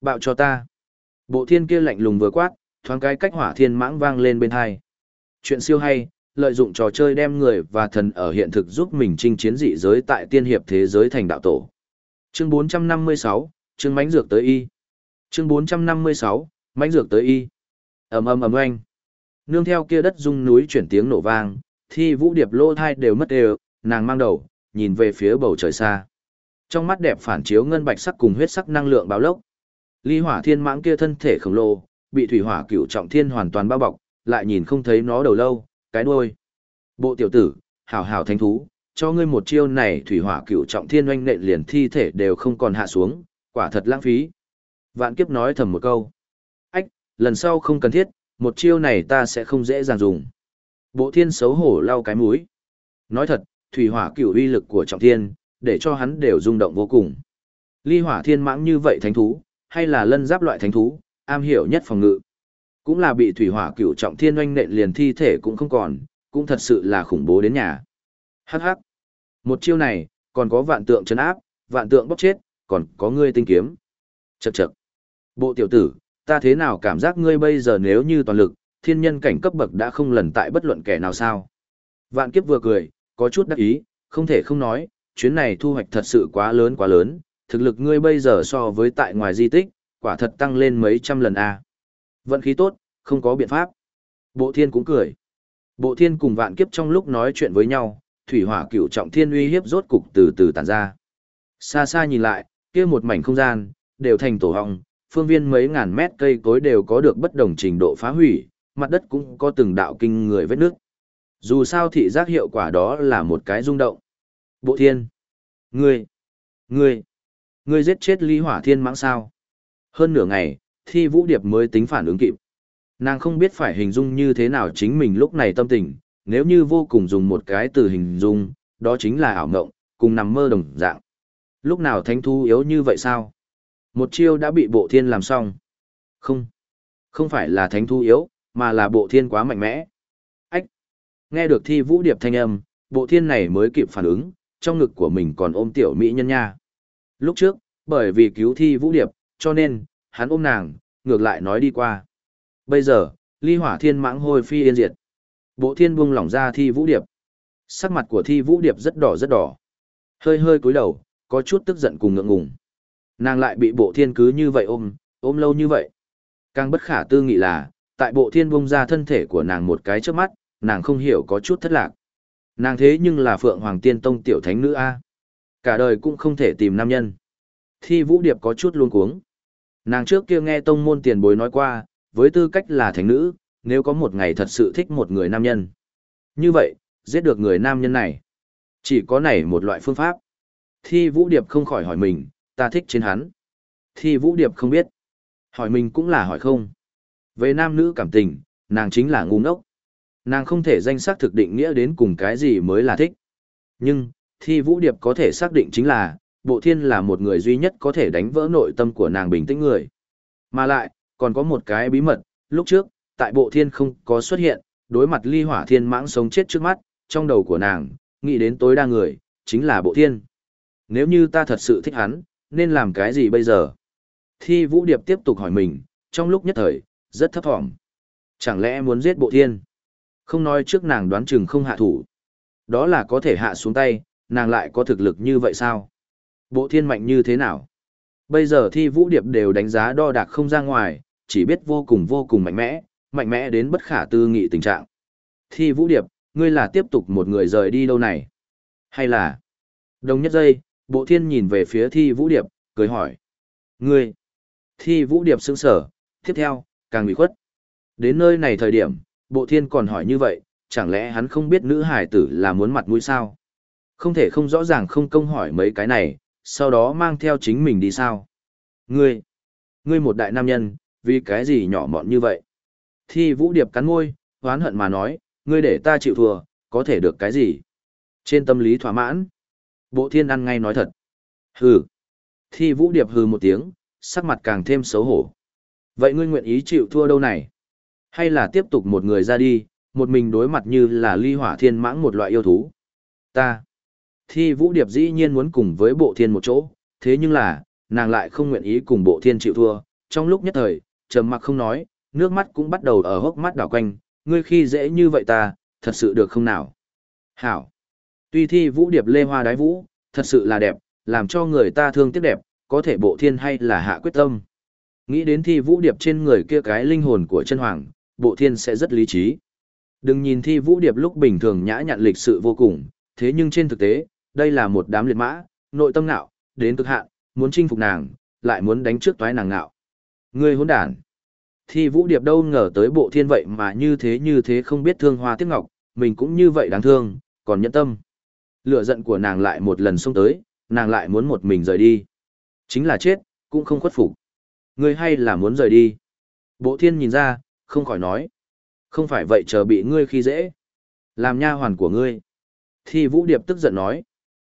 bạo cho ta. Bộ thiên kia lạnh lùng vừa quát, thoáng cái cách hỏa thiên mãng vang lên bên hai. Chuyện siêu hay, lợi dụng trò chơi đem người và thần ở hiện thực giúp mình chinh chiến dị giới tại tiên hiệp thế giới thành đạo tổ. Chương 456, chương mánh dược tới y. Chương 456, mánh dược tới y. ầm ầm ầm oanh. Nương theo kia đất rung núi chuyển tiếng nổ vang, thi vũ điệp lô thai đều mất đều, nàng mang đầu, nhìn về phía bầu trời xa. Trong mắt đẹp phản chiếu ngân bạch sắc cùng huyết sắc năng lượng báo lốc. Ly hỏa thiên mãng kia thân thể khổng lồ, bị thủy hỏa cửu trọng thiên hoàn toàn bao bọc, lại nhìn không thấy nó đầu lâu, cái đuôi. Bộ tiểu tử, hảo hảo thánh thú, cho ngươi một chiêu này thủy hỏa cửu trọng thiên oanh nện liền thi thể đều không còn hạ xuống, quả thật lãng phí. Vạn kiếp nói thầm một câu. Ách, lần sau không cần thiết, một chiêu này ta sẽ không dễ dàng dùng. Bộ thiên xấu hổ lau cái mũi. Nói thật, thủy hỏa cửu uy lực của trọng thiên, để cho hắn đều rung động vô cùng. Ly hỏa thiên mãng như vậy thánh thú, hay là lân giáp loại thánh thú, am hiểu nhất phòng ngự. Cũng là bị thủy hỏa cửu trọng thiên oanh nện liền thi thể cũng không còn, cũng thật sự là khủng bố đến nhà. Hắc hắc. Một chiêu này, còn có vạn tượng chấn áp, vạn tượng bóc chết, còn có ngươi tinh kiếm. Chậc chậc. Bộ tiểu tử, ta thế nào cảm giác ngươi bây giờ nếu như toàn lực, thiên nhân cảnh cấp bậc đã không lần tại bất luận kẻ nào sao. Vạn kiếp vừa cười, có chút đắc ý, không thể không nói, chuyến này thu hoạch thật sự quá lớn quá lớn, thực lực ngươi bây giờ so với tại ngoài di tích, quả thật tăng lên mấy trăm lần a. Vận khí tốt, không có biện pháp. Bộ thiên cũng cười. Bộ thiên cùng vạn kiếp trong lúc nói chuyện với nhau, thủy hỏa cựu trọng thiên uy hiếp rốt cục từ từ tản ra. Xa xa nhìn lại, kia một mảnh không gian, đều thành tổ hong, phương viên mấy ngàn mét cây cối đều có được bất đồng trình độ phá hủy, mặt đất cũng có từng đạo kinh người vết nước. Dù sao thị giác hiệu quả đó là một cái rung động. Bộ thiên. Ngươi. Ngươi. Ngươi giết chết ly hỏa thiên mãng sao. Hơn nửa ngày, thi vũ điệp mới tính phản ứng kịp. Nàng không biết phải hình dung như thế nào chính mình lúc này tâm tình, nếu như vô cùng dùng một cái từ hình dung, đó chính là ảo ngộng, cùng nằm mơ đồng dạng. Lúc nào thánh thú yếu như vậy sao? Một chiêu đã bị bộ thiên làm xong. Không, không phải là thánh thú yếu, mà là bộ thiên quá mạnh mẽ. Ách! Nghe được thi vũ điệp thanh âm, bộ thiên này mới kịp phản ứng, trong ngực của mình còn ôm tiểu mỹ nhân nha. Lúc trước, bởi vì cứu thi vũ điệp, cho nên, hắn ôm nàng, ngược lại nói đi qua. Bây giờ, ly hỏa thiên mãng hôi phi yên diệt. Bộ thiên buông lỏng ra thi vũ điệp. Sắc mặt của thi vũ điệp rất đỏ rất đỏ. Hơi hơi cúi đầu, có chút tức giận cùng ngượng ngùng. Nàng lại bị bộ thiên cứ như vậy ôm, ôm lâu như vậy. Càng bất khả tư nghị là, tại bộ thiên buông ra thân thể của nàng một cái trước mắt, nàng không hiểu có chút thất lạc. Nàng thế nhưng là Phượng Hoàng Tiên Tông tiểu thánh nữ A. Cả đời cũng không thể tìm nam nhân. Thi vũ điệp có chút luôn cuống. Nàng trước kia nghe tông môn tiền bối nói qua, với tư cách là thánh nữ, nếu có một ngày thật sự thích một người nam nhân. Như vậy, giết được người nam nhân này. Chỉ có này một loại phương pháp. Thi Vũ Điệp không khỏi hỏi mình, ta thích trên hắn. Thi Vũ Điệp không biết. Hỏi mình cũng là hỏi không. Về nam nữ cảm tình, nàng chính là ngu ngốc. Nàng không thể danh xác thực định nghĩa đến cùng cái gì mới là thích. Nhưng, Thi Vũ Điệp có thể xác định chính là, Bộ Thiên là một người duy nhất có thể đánh vỡ nội tâm của nàng bình tĩnh người. Mà lại, còn có một cái bí mật, lúc trước, tại Bộ Thiên không có xuất hiện, đối mặt ly hỏa thiên mãng sống chết trước mắt, trong đầu của nàng, nghĩ đến tối đa người, chính là Bộ Thiên. Nếu như ta thật sự thích hắn, nên làm cái gì bây giờ? Thi Vũ Điệp tiếp tục hỏi mình, trong lúc nhất thời, rất thấp thỏm. Chẳng lẽ muốn giết Bộ Thiên? Không nói trước nàng đoán chừng không hạ thủ. Đó là có thể hạ xuống tay, nàng lại có thực lực như vậy sao? Bộ thiên mạnh như thế nào? Bây giờ thi vũ điệp đều đánh giá đo đạc không ra ngoài, chỉ biết vô cùng vô cùng mạnh mẽ, mạnh mẽ đến bất khả tư nghị tình trạng. Thi Vũ Điệp, ngươi là tiếp tục một người rời đi đâu này? Hay là... Đồng nhất giây, bộ thiên nhìn về phía Thi Vũ Điệp, cười hỏi. Ngươi! Thi Vũ Điệp sững sở, tiếp theo, càng bị khuất. Đến nơi này thời điểm, bộ thiên còn hỏi như vậy, chẳng lẽ hắn không biết nữ hải tử là muốn mặt mũi sao? Không thể không rõ ràng không công hỏi mấy cái này, sau đó mang theo chính mình đi sao? Ngươi! Ngươi một đại nam nhân, vì cái gì nhỏ mọn như vậy? Thi Vũ Điệp cắn môi, hoán hận mà nói, ngươi để ta chịu thua, có thể được cái gì? Trên tâm lý thỏa mãn. Bộ thiên ăn ngay nói thật. Hừ. Thi Vũ Điệp hừ một tiếng, sắc mặt càng thêm xấu hổ. Vậy ngươi nguyện ý chịu thua đâu này? Hay là tiếp tục một người ra đi, một mình đối mặt như là ly hỏa thiên mãng một loại yêu thú? Ta. Thi Vũ Điệp dĩ nhiên muốn cùng với bộ thiên một chỗ, thế nhưng là, nàng lại không nguyện ý cùng bộ thiên chịu thua. Trong lúc nhất thời, trầm mặc không nói, nước mắt cũng bắt đầu ở hốc mắt đảo quanh, ngươi khi dễ như vậy ta, thật sự được không nào? Hảo. Tuy thi Vũ Điệp lê hoa đái vũ, thật sự là đẹp, làm cho người ta thương tiếc đẹp, có thể bộ thiên hay là hạ quyết tâm. Nghĩ đến thi vũ điệp trên người kia cái linh hồn của chân hoàng, bộ thiên sẽ rất lý trí. Đừng nhìn thi vũ điệp lúc bình thường nhã nhặn lịch sự vô cùng, thế nhưng trên thực tế, đây là một đám liệt mã, nội tâm nạo, đến cực hạn, muốn chinh phục nàng, lại muốn đánh trước toái nàng nạo. Người hỗn đản. Thi vũ điệp đâu ngờ tới bộ thiên vậy mà như thế như thế không biết thương hoa tiếc ngọc, mình cũng như vậy đáng thương, còn nhẫn tâm. Lửa giận của nàng lại một lần xông tới, nàng lại muốn một mình rời đi. Chính là chết, cũng không khuất phục. Ngươi hay là muốn rời đi. Bộ thiên nhìn ra, không khỏi nói. Không phải vậy chờ bị ngươi khi dễ. Làm nha hoàn của ngươi. Thi Vũ Điệp tức giận nói.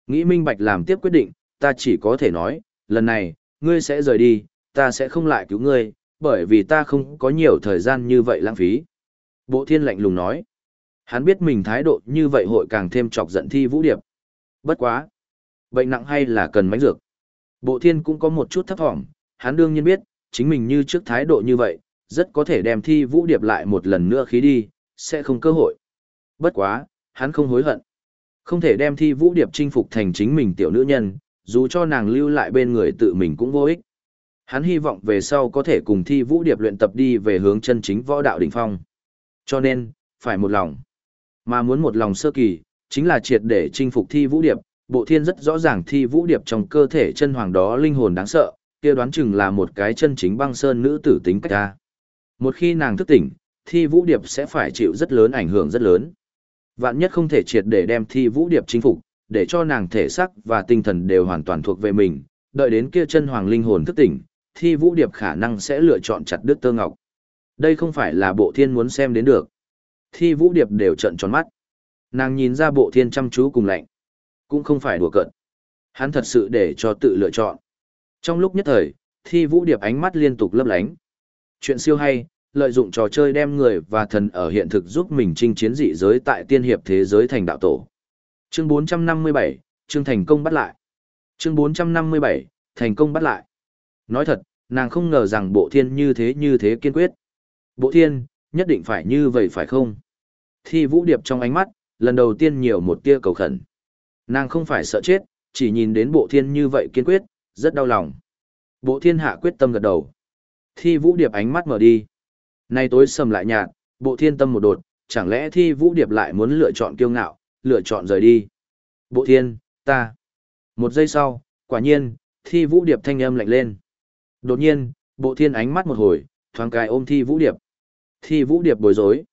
Nghĩ minh bạch làm tiếp quyết định, ta chỉ có thể nói, lần này, ngươi sẽ rời đi, ta sẽ không lại cứu ngươi, bởi vì ta không có nhiều thời gian như vậy lãng phí. Bộ thiên lạnh lùng nói. Hắn biết mình thái độ như vậy hội càng thêm chọc giận Thi Vũ Điệp. Bất quá. Bệnh nặng hay là cần mánh dược? Bộ thiên cũng có một chút thấp thỏm, hắn đương nhiên biết, chính mình như trước thái độ như vậy, rất có thể đem thi vũ điệp lại một lần nữa khí đi, sẽ không cơ hội. Bất quá, hắn không hối hận. Không thể đem thi vũ điệp chinh phục thành chính mình tiểu nữ nhân, dù cho nàng lưu lại bên người tự mình cũng vô ích. Hắn hy vọng về sau có thể cùng thi vũ điệp luyện tập đi về hướng chân chính võ đạo đỉnh phong. Cho nên, phải một lòng. Mà muốn một lòng sơ kỳ, chính là triệt để chinh phục thi vũ điệp, bộ thiên rất rõ ràng thi vũ điệp trong cơ thể chân hoàng đó linh hồn đáng sợ, kia đoán chừng là một cái chân chính băng sơn nữ tử tính cách ta. Một khi nàng thức tỉnh, thi vũ điệp sẽ phải chịu rất lớn ảnh hưởng rất lớn. Vạn nhất không thể triệt để đem thi vũ điệp chinh phục, để cho nàng thể sắc và tinh thần đều hoàn toàn thuộc về mình, đợi đến kia chân hoàng linh hồn thức tỉnh, thi vũ điệp khả năng sẽ lựa chọn chặt đứt tơ ngọc. Đây không phải là bộ thiên muốn xem đến được. Thi vũ điệp đều trận tròn mắt. Nàng nhìn ra bộ thiên chăm chú cùng lạnh. Cũng không phải đùa cợt. Hắn thật sự để cho tự lựa chọn. Trong lúc nhất thời, thi vũ điệp ánh mắt liên tục lấp lánh. Chuyện siêu hay, lợi dụng trò chơi đem người và thần ở hiện thực giúp mình chinh chiến dị giới tại tiên hiệp thế giới thành đạo tổ. Chương 457, chương thành công bắt lại. Chương 457, thành công bắt lại. Nói thật, nàng không ngờ rằng bộ thiên như thế như thế kiên quyết. Bộ thiên, nhất định phải như vậy phải không? Thi vũ điệp trong ánh mắt, lần đầu tiên nhiều một tia cầu khẩn. Nàng không phải sợ chết, chỉ nhìn đến bộ thiên như vậy kiên quyết, rất đau lòng. Bộ thiên hạ quyết tâm gật đầu. Thi vũ điệp ánh mắt mở đi. Nay tối sầm lại nhạt, bộ thiên tâm một đột, chẳng lẽ thi vũ điệp lại muốn lựa chọn kiêu ngạo, lựa chọn rời đi. Bộ thiên, ta. Một giây sau, quả nhiên, thi vũ điệp thanh âm lạnh lên. Đột nhiên, bộ thiên ánh mắt một hồi, thoáng cài ôm thi vũ điệp. Thi vũ điệp bối rối.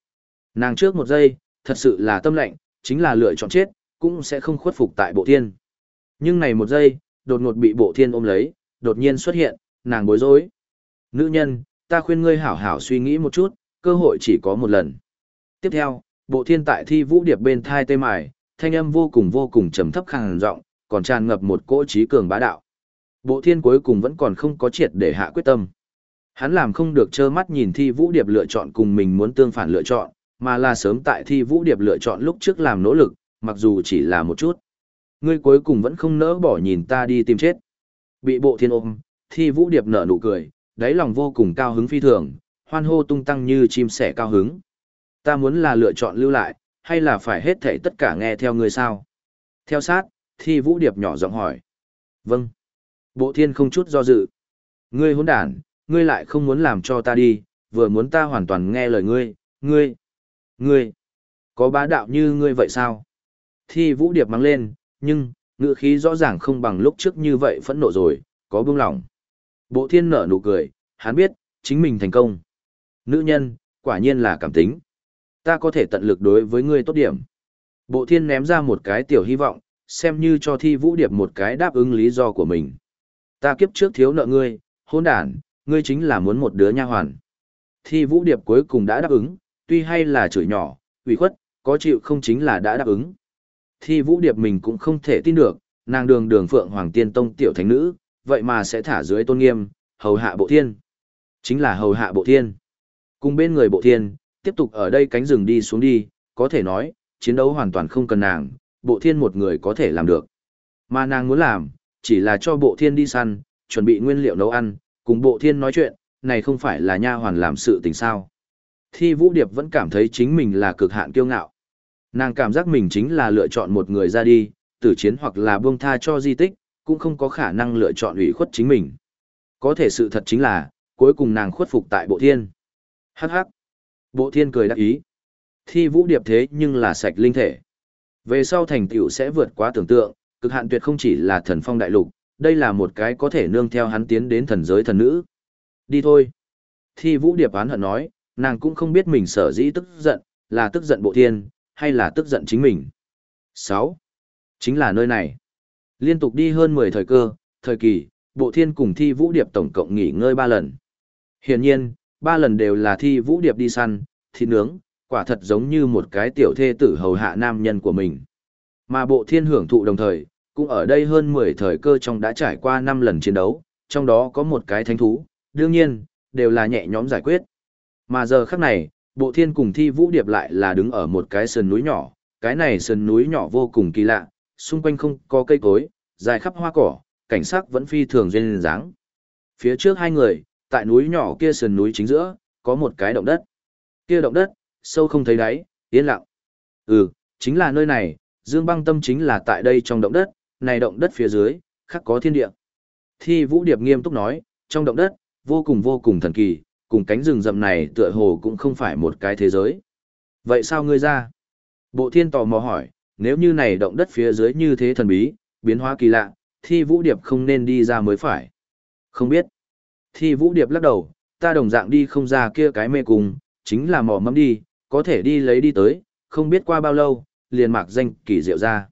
Nàng trước một giây, thật sự là tâm lệnh chính là lựa chọn chết, cũng sẽ không khuất phục tại bộ thiên. Nhưng này một giây, đột ngột bị bộ thiên ôm lấy, đột nhiên xuất hiện, nàng bối rối. Nữ nhân, ta khuyên ngươi hảo hảo suy nghĩ một chút, cơ hội chỉ có một lần. Tiếp theo, bộ thiên tại thi vũ điệp bên thai tê mài, thanh âm vô cùng vô cùng trầm thấp khàn giọng, còn tràn ngập một cỗ trí cường bá đạo. Bộ thiên cuối cùng vẫn còn không có triệt để hạ quyết tâm. Hắn làm không được trơ mắt nhìn thi vũ điệp lựa chọn cùng mình muốn tương phản lựa chọn, mà là sớm tại thi vũ điệp lựa chọn lúc trước làm nỗ lực, mặc dù chỉ là một chút. Ngươi cuối cùng vẫn không nỡ bỏ nhìn ta đi tìm chết. Bị bộ thiên ôm, thi vũ điệp nở nụ cười, đáy lòng vô cùng cao hứng phi thường, hoan hô tung tăng như chim sẻ cao hứng. Ta muốn là lựa chọn lưu lại, hay là phải hết thảy tất cả nghe theo ngươi sao? Theo sát, thi vũ điệp nhỏ giọng hỏi. Vâng. Bộ thiên không chút do dự. Ngươi hỗn đản, ngươi lại không muốn làm cho ta đi, vừa muốn ta hoàn toàn nghe lời ngươi, ngươi, ngươi. Có bá đạo như ngươi vậy sao? Thi vũ điệp mắng lên, nhưng, ngữ khí rõ ràng không bằng lúc trước như vậy phẫn nộ rồi, có buông lỏng. Bộ thiên nở nụ cười, hắn biết, chính mình thành công. Nữ nhân, quả nhiên là cảm tính. Ta có thể tận lực đối với ngươi tốt điểm. Bộ thiên ném ra một cái tiểu hy vọng, xem như cho thi vũ điệp một cái đáp ứng lý do của mình. Ta kiếp trước thiếu nợ ngươi, hôn đản, ngươi chính là muốn một đứa nha hoàn. Thi vũ điệp cuối cùng đã đáp ứng, tuy hay là chửi nhỏ, ủy khuất, có chịu không chính là đã đáp ứng. Thi vũ điệp mình cũng không thể tin được, nàng đường đường phượng hoàng tiên tông tiểu thánh nữ, vậy mà sẽ thả dưới tôn nghiêm, hầu hạ bộ thiên. Chính là hầu hạ bộ thiên. Cùng bên người bộ thiên, tiếp tục ở đây cánh rừng đi xuống đi, có thể nói, chiến đấu hoàn toàn không cần nàng, bộ thiên một người có thể làm được. Mà nàng muốn làm, chỉ là cho bộ thiên đi săn, chuẩn bị nguyên liệu nấu ăn, cùng bộ thiên nói chuyện, này không phải là nha hoàn làm sự tình sao. Thi Vũ Điệp vẫn cảm thấy chính mình là cực hạn kiêu ngạo. Nàng cảm giác mình chính là lựa chọn một người ra đi, tử chiến hoặc là buông tha cho di tích, cũng không có khả năng lựa chọn ủy khuất chính mình. Có thể sự thật chính là, cuối cùng nàng khuất phục tại bộ thiên. Hắc hắc. Bộ thiên cười đắc ý. Thi Vũ Điệp thế nhưng là sạch linh thể. Về sau thành tựu sẽ vượt quá tưởng tượng, cực hạn tuyệt không chỉ là thần phong đại lục, đây là một cái có thể nương theo hắn tiến đến thần giới thần nữ. Đi thôi. Thi Vũ Điệp oán hận nói, nàng cũng không biết mình sở dĩ tức giận, là tức giận bộ thiên, hay là tức giận chính mình. 6. Chính là nơi này. Liên tục đi hơn 10 thời cơ, thời kỳ, bộ thiên cùng Thi Vũ Điệp tổng cộng nghỉ ngơi 3 lần. Hiển nhiên, 3 lần đều là Thi Vũ Điệp đi săn, thịt nướng, quả thật giống như một cái tiểu thê tử hầu hạ nam nhân của mình. Mà bộ thiên hưởng thụ đồng thời, cũng ở đây hơn 10 thời cơ trong đã trải qua 5 lần chiến đấu, trong đó có một cái thánh thú, đương nhiên, đều là nhẹ nhõm giải quyết. Mà giờ khắc này, bộ thiên cùng thi vũ điệp lại là đứng ở một cái sườn núi nhỏ, cái này sườn núi nhỏ vô cùng kỳ lạ, xung quanh không có cây cối, dài khắp hoa cỏ, cảnh sắc vẫn phi thường duyên dáng. Phía trước hai người, tại núi nhỏ kia sườn núi chính giữa, có một cái động đất. Kia động đất, sâu không thấy đáy, yên lặng. Ừ, chính là nơi này, Dương Băng Tâm chính là tại đây trong động đất, này động đất phía dưới, khắc có thiên địa. Thi Vũ Điệp nghiêm túc nói, trong động đất, vô cùng vô cùng thần kỳ, cùng cánh rừng rậm này tựa hồ cũng không phải một cái thế giới. Vậy sao ngươi ra? Bộ thiên tò mò hỏi, nếu như này động đất phía dưới như thế thần bí, biến hóa kỳ lạ, thi vũ điệp không nên đi ra mới phải. Không biết. Thi vũ điệp lắc đầu, ta đồng dạng đi không ra kia cái mê cung, chính là mò mẫm đi, có thể đi lấy đi tới, không biết qua bao lâu, liền mạc danh kỳ diệu ra.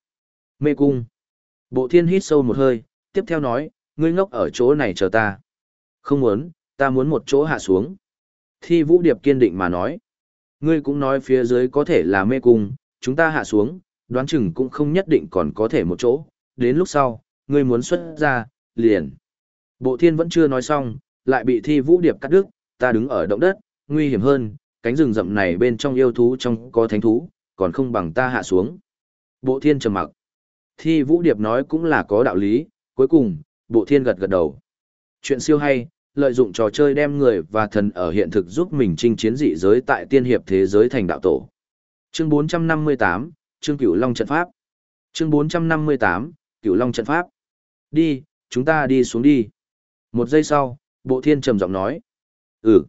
Mê cung. Bộ thiên hít sâu một hơi, tiếp theo nói, ngươi ngốc ở chỗ này chờ ta. Không muốn, ta muốn một chỗ hạ xuống. Thi Vũ Điệp kiên định mà nói. Ngươi cũng nói phía dưới có thể là mê cung, chúng ta hạ xuống, đoán chừng cũng không nhất định còn có thể một chỗ, đến lúc sau, ngươi muốn xuất ra, liền. Bộ thiên vẫn chưa nói xong, lại bị Thi Vũ Điệp cắt đứt, ta đứng ở động đất, nguy hiểm hơn, cánh rừng rậm này bên trong yêu thú trong có thánh thú, còn không bằng ta hạ xuống. Bộ thiên trầm mặc. Thi Vũ Điệp nói cũng là có đạo lý, cuối cùng, bộ thiên gật gật đầu. Chuyện siêu hay, lợi dụng trò chơi đem người và thần ở hiện thực giúp mình chinh chiến dị giới tại tiên hiệp thế giới thành đạo tổ. Chương 458, Chương Cửu Long trận pháp. Chương 458, Cửu Long trận pháp. Đi, chúng ta đi xuống đi. Một giây sau, Bộ Thiên trầm giọng nói. Ừ.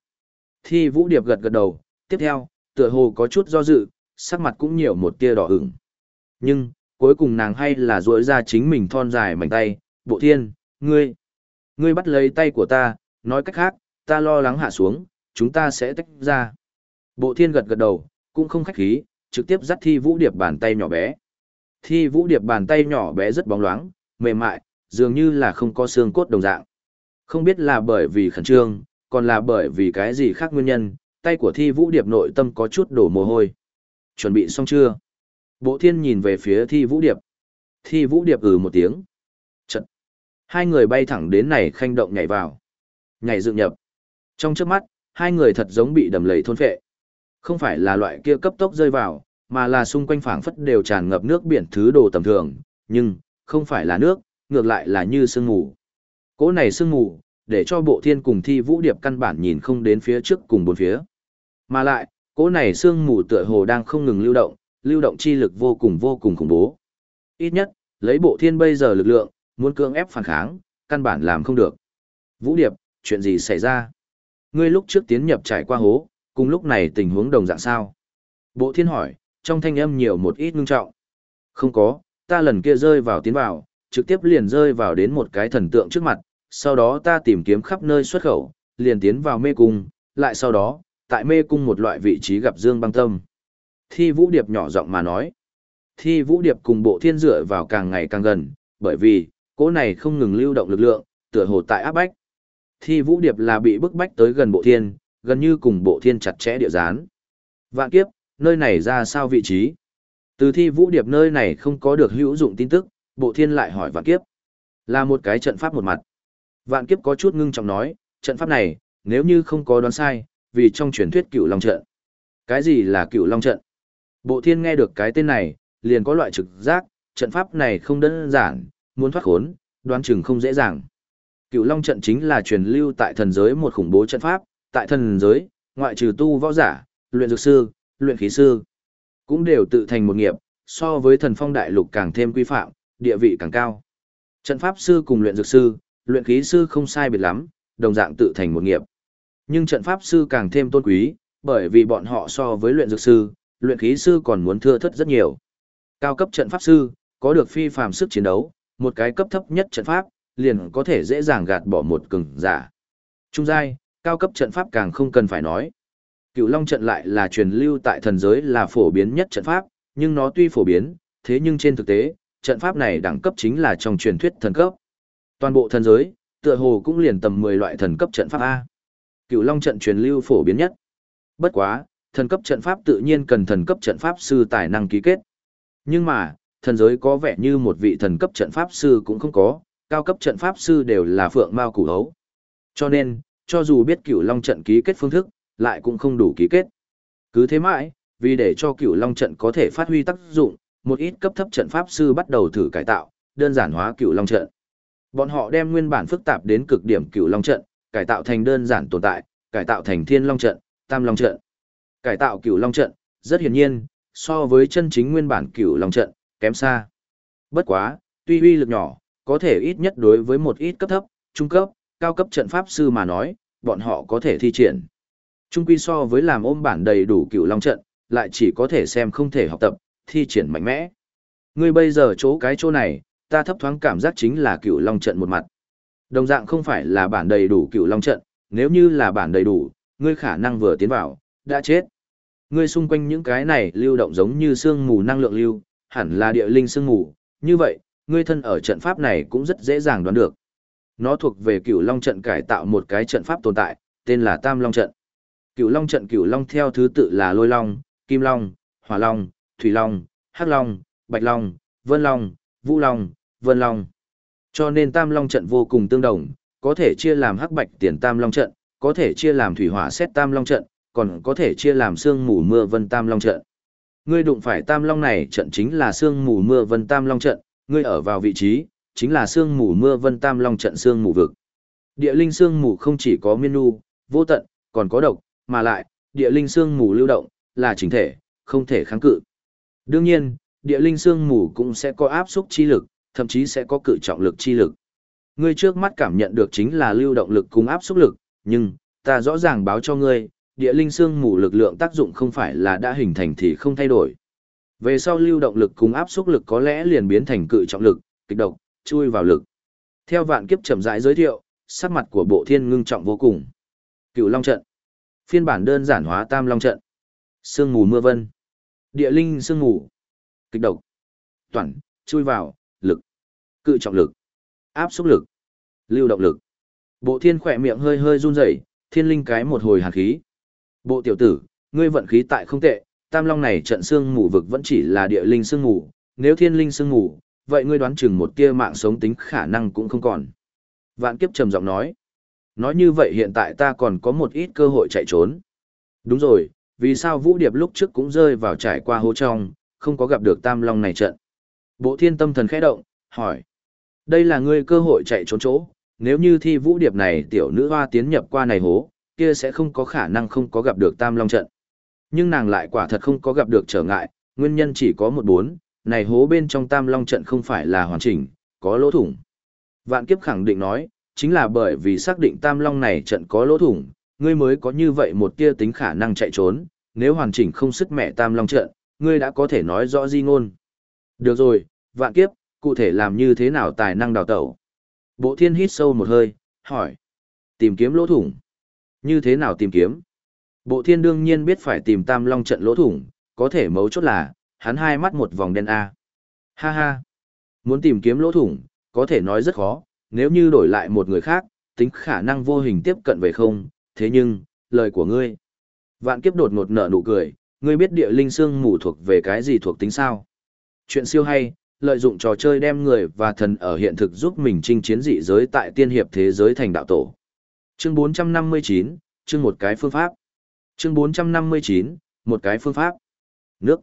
Thi Vũ Điệp gật gật đầu, tiếp theo, tựa hồ có chút do dự, sắc mặt cũng nhiều một tia đỏ ửng. Nhưng, cuối cùng nàng hay là duỗi ra chính mình thon dài mảnh tay, Bộ Thiên, ngươi, ngươi bắt lấy tay của ta, nói cách khác, ta lo lắng hạ xuống, chúng ta sẽ tách ra. Bộ thiên gật gật đầu, cũng không khách khí, trực tiếp dắt thi vũ điệp bàn tay nhỏ bé. Thi vũ điệp bàn tay nhỏ bé rất bóng loáng, mềm mại, dường như là không có xương cốt đồng dạng. Không biết là bởi vì khẩn trương, còn là bởi vì cái gì khác nguyên nhân, tay của thi vũ điệp nội tâm có chút đổ mồ hôi. Chuẩn bị xong chưa? Bộ thiên nhìn về phía thi vũ điệp. Thi vũ điệp ừ một tiếng. Trận. Hai người bay thẳng đến này khanh động nhảy vào nhảy dựng nhập. Trong trước mắt, hai người thật giống bị đầm lầy thôn phệ. Không phải là loại kia cấp tốc rơi vào, mà là xung quanh phảng phất đều tràn ngập nước biển thứ đồ tầm thường, nhưng, không phải là nước, ngược lại là như sương mù. Cỗ này sương mù, để cho bộ thiên cùng thi vũ điệp căn bản nhìn không đến phía trước cùng bốn phía. Mà lại, cỗ này sương mù tựa hồ đang không ngừng lưu động, lưu động chi lực vô cùng vô cùng khủng bố. Ít nhất, lấy bộ thiên bây giờ lực lượng, muốn cưỡng ép phản kháng, căn bản làm không được. Vũ điệp, chuyện gì xảy ra? Ngươi lúc trước tiến nhập trải qua hố, cùng lúc này tình huống đồng dạng sao? Bộ thiên hỏi, trong thanh âm nhiều một ít ngưng trọng. Không có, ta lần kia rơi vào tiến vào, trực tiếp liền rơi vào đến một cái thần tượng trước mặt, sau đó ta tìm kiếm khắp nơi xuất khẩu, liền tiến vào mê cung, lại sau đó, tại mê cung một loại vị trí gặp Dương băng tâm. Thi Vũ Điệp nhỏ giọng mà nói. Thi Vũ Điệp cùng bộ thiên dựa vào càng ngày càng gần, bởi vì, cỗ này không ngừng lưu động lực lượng, tựa hồ tại áp bách. Thi Vũ Điệp là bị bức bách tới gần bộ thiên, gần như cùng bộ thiên chặt chẽ địa gián. Vạn kiếp, nơi này ra sao vị trí? Từ thi vũ điệp nơi này không có được hữu dụng tin tức, bộ thiên lại hỏi vạn kiếp. Là một cái trận pháp một mặt. Vạn kiếp có chút ngưng trọng nói, trận pháp này, nếu như không có đoán sai, vì trong truyền thuyết cựu long trận. Cái gì là cựu long trận? Bộ thiên nghe được cái tên này, liền có loại trực giác, trận pháp này không đơn giản, muốn thoát khốn, đoán chừng không dễ dàng. Cựu long trận chính là truyền lưu tại thần giới một khủng bố trận pháp, tại thần giới, ngoại trừ tu võ giả, luyện dược sư, luyện khí sư, cũng đều tự thành một nghiệp, so với thần phong đại lục càng thêm quy phạm, địa vị càng cao. Trận pháp sư cùng luyện dược sư, luyện khí sư không sai biệt lắm, đồng dạng tự thành một nghiệp. Nhưng trận pháp sư càng thêm tôn quý, bởi vì bọn họ so với luyện dược sư, luyện khí sư còn muốn thưa thất rất nhiều. Cao cấp trận pháp sư, có được phi phàm sức chiến đấu, một cái cấp thấp nhất trận pháp, liền có thể dễ dàng gạt bỏ một cường giả. Trung giai, cao cấp trận pháp càng không cần phải nói. Cựu Long trận lại là truyền lưu tại thần giới là phổ biến nhất trận pháp, nhưng nó tuy phổ biến, thế nhưng trên thực tế, trận pháp này đẳng cấp chính là trong truyền thuyết thần cấp. Toàn bộ thần giới, tựa hồ cũng liền tầm 10 loại thần cấp trận pháp A. Cựu Long trận truyền lưu phổ biến nhất. Bất quá, thần cấp trận pháp tự nhiên cần thần cấp trận pháp sư tài năng ký kết. Nhưng mà, thần giới có vẻ như một vị thần cấp trận pháp sư cũng không có, cao cấp trận pháp sư đều là phượng mao củ hấu. Cho nên, cho dù biết cửu long trận ký kết phương thức, lại cũng không đủ ký kết. Cứ thế mãi, vì để cho cửu long trận có thể phát huy tác dụng, một ít cấp thấp trận pháp sư bắt đầu thử cải tạo, đơn giản hóa cửu long trận. Bọn họ đem nguyên bản phức tạp đến cực điểm cửu long trận, cải tạo thành đơn giản tồn tại, cải tạo thành thiên long trận, tam long trận. Cải tạo cửu long trận, rất hiển nhiên, so với chân chính nguyên bản cửu long trận, kém xa. Bất quá, tuy uy lực nhỏ, có thể ít nhất đối với một ít cấp thấp, trung cấp, cao cấp trận pháp sư mà nói, bọn họ có thể thi triển. Trung quy so với làm ôm bản đầy đủ cửu long trận, lại chỉ có thể xem không thể học tập, thi triển mạnh mẽ. Ngươi bây giờ chỗ cái chỗ này, ta thấp thoáng cảm giác chính là cửu long trận một mặt. Đồng dạng không phải là bản đầy đủ cửu long trận, nếu như là bản đầy đủ, ngươi khả năng vừa tiến vào, đã chết. Ngươi xung quanh những cái này lưu động giống như sương mù năng lượng lưu, hẳn là địa linh sương mù, như vậy, ngươi thân ở trận pháp này cũng rất dễ dàng đoán được. Nó thuộc về cửu long trận cải tạo một cái trận pháp tồn tại, tên là Tam Long trận. Cửu long trận cửu long theo thứ tự là lôi long, kim long, hỏa long, thủy long, hắc long, bạch long, vân long, vũ long, vân long. Cho nên Tam Long trận vô cùng tương đồng, có thể chia làm hắc bạch tiền Tam Long trận, có thể chia làm thủy hỏa xét Tam Long trận, còn có thể chia làm sương mù mưa vân Tam Long trận. Ngươi đụng phải Tam Long này trận chính là sương mù mưa vân Tam Long trận, ngươi ở vào vị trí, chính là sương mù mưa vân tam long trận sương mù vực. Địa linh sương mù không chỉ có miên nu, vô tận, còn có độc, mà lại, địa linh sương mù lưu động, là chính thể, không thể kháng cự. Đương nhiên, địa linh sương mù cũng sẽ có áp xúc chi lực, thậm chí sẽ có cự trọng lực chi lực. Ngươi trước mắt cảm nhận được chính là lưu động lực cùng áp xúc lực, nhưng, ta rõ ràng báo cho ngươi, địa linh xương mù lực lượng tác dụng không phải là đã hình thành thì không thay đổi. Về sau lưu động lực cùng áp xúc lực có lẽ liền biến thành cự trọng lực, kịch độc, chui vào lực. Theo vạn kiếp chậm rãi giới thiệu, sắc mặt của bộ thiên ngưng trọng vô cùng. Cựu Long trận. Phiên bản đơn giản hóa Tam Long trận. Sương mù mưa vân. Địa linh sương mù. Kịch độc. Toàn, chui vào, lực. Cự trọng lực. Áp xúc lực. Lưu động lực. Bộ thiên khỏe miệng hơi hơi run rẩy, thiên linh cái một hồi hàn khí. Bộ tiểu tử, ngươi vận khí tại không tệ, tam long này trận xương mù vực vẫn chỉ là địa linh xương mù, nếu thiên linh xương mù, vậy ngươi đoán chừng một tia mạng sống tính khả năng cũng không còn. Vạn kiếp trầm giọng nói. Nói như vậy hiện tại ta còn có một ít cơ hội chạy trốn. Đúng rồi, vì sao Vũ Điệp lúc trước cũng rơi vào trải qua hố trong, không có gặp được tam long này trận. Bộ thiên tâm thần khẽ động, hỏi. Đây là ngươi cơ hội chạy trốn chỗ, nếu như thi Vũ Điệp này tiểu nữ hoa tiến nhập qua này hố, kia sẽ không có khả năng không có gặp được tam long trận. Nhưng nàng lại quả thật không có gặp được trở ngại, nguyên nhân chỉ có một bốn, này hố bên trong tam long trận không phải là hoàn chỉnh, có lỗ thủng. Vạn kiếp khẳng định nói, chính là bởi vì xác định tam long này trận có lỗ thủng, ngươi mới có như vậy một tia tính khả năng chạy trốn, nếu hoàn chỉnh không sức mẹ tam long trận, ngươi đã có thể nói rõ di ngôn. Được rồi, vạn kiếp, cụ thể làm như thế nào tài năng đào tẩu? Bộ thiên hít sâu một hơi, hỏi. Tìm kiếm lỗ thủng. Như thế nào tìm kiếm? Bộ thiên đương nhiên biết phải tìm tam long trận lỗ thủng, có thể mấu chốt là, hắn hai mắt một vòng đen A. Ha ha. Muốn tìm kiếm lỗ thủng, có thể nói rất khó, nếu như đổi lại một người khác, tính khả năng vô hình tiếp cận về không, thế nhưng, lời của ngươi. Vạn kiếp đột ngột nở nụ cười, ngươi biết địa linh xương mù thuộc về cái gì thuộc tính sao? Chuyện siêu hay, lợi dụng trò chơi đem người và thần ở hiện thực giúp mình chinh chiến dị giới tại tiên hiệp thế giới thành đạo tổ. Chương 459, chương một cái phương pháp. Chương 459, một cái phương pháp. Nước.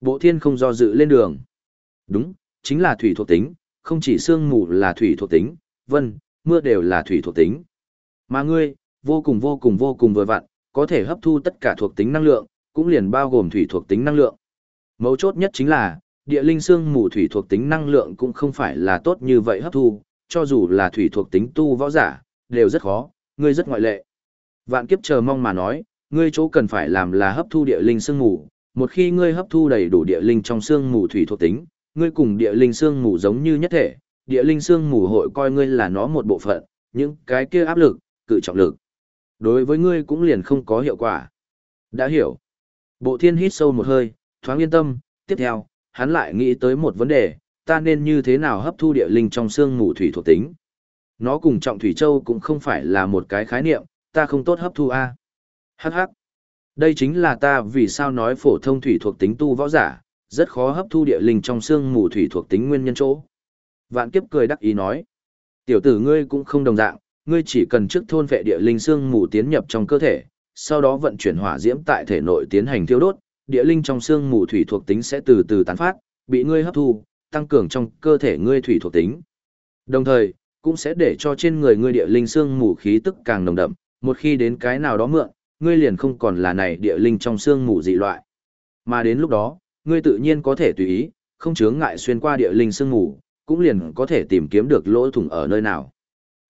Bộ thiên không do dự lên đường. Đúng, chính là thủy thuộc tính, không chỉ sương mù là thủy thuộc tính, vân, mưa đều là thủy thuộc tính. Mà ngươi, vô cùng vô cùng vô cùng vừa vặn, có thể hấp thu tất cả thuộc tính năng lượng, cũng liền bao gồm thủy thuộc tính năng lượng. Mấu chốt nhất chính là, địa linh xương mù thủy thuộc tính năng lượng cũng không phải là tốt như vậy hấp thu, cho dù là thủy thuộc tính tu võ giả, đều rất khó, ngươi rất ngoại lệ. Vạn kiếp chờ mong mà nói, ngươi chỗ cần phải làm là hấp thu địa linh xương mù, một khi ngươi hấp thu đầy đủ địa linh trong xương mù thủy thuộc tính, ngươi cùng địa linh xương mù giống như nhất thể, địa linh xương mù hội coi ngươi là nó một bộ phận, những cái kia áp lực, cự trọng lực. Đối với ngươi cũng liền không có hiệu quả. Đã hiểu. Bộ thiên hít sâu một hơi, thoáng yên tâm, tiếp theo, hắn lại nghĩ tới một vấn đề, ta nên như thế nào hấp thu địa linh trong xương mù thủy thuộc tính. Nó cùng trọng thủy châu cũng không phải là một cái khái niệm, ta không tốt hấp thu a. Hắc hắc. Đây chính là ta vì sao nói phổ thông thủy thuộc tính tu võ giả, rất khó hấp thu địa linh trong xương mù thủy thuộc tính nguyên nhân chỗ. Vạn kiếp cười đắc ý nói. Tiểu tử ngươi cũng không đồng dạng, ngươi chỉ cần trước thôn vệ địa linh xương mù tiến nhập trong cơ thể, sau đó vận chuyển hỏa diễm tại thể nội tiến hành thiêu đốt, địa linh trong xương mù thủy thuộc tính sẽ từ từ tán phát, bị ngươi hấp thu, tăng cường trong cơ thể ngươi thủy thuộc tính. Đồng thời, cũng sẽ để cho trên người ngươi địa linh xương mù khí tức càng nồng đậm, một khi đến cái nào đó mượn, ngươi liền không còn là này địa linh trong xương mù dị loại. Mà đến lúc đó, ngươi tự nhiên có thể tùy ý, không chướng ngại xuyên qua địa linh xương mù, cũng liền có thể tìm kiếm được lỗ thủng ở nơi nào.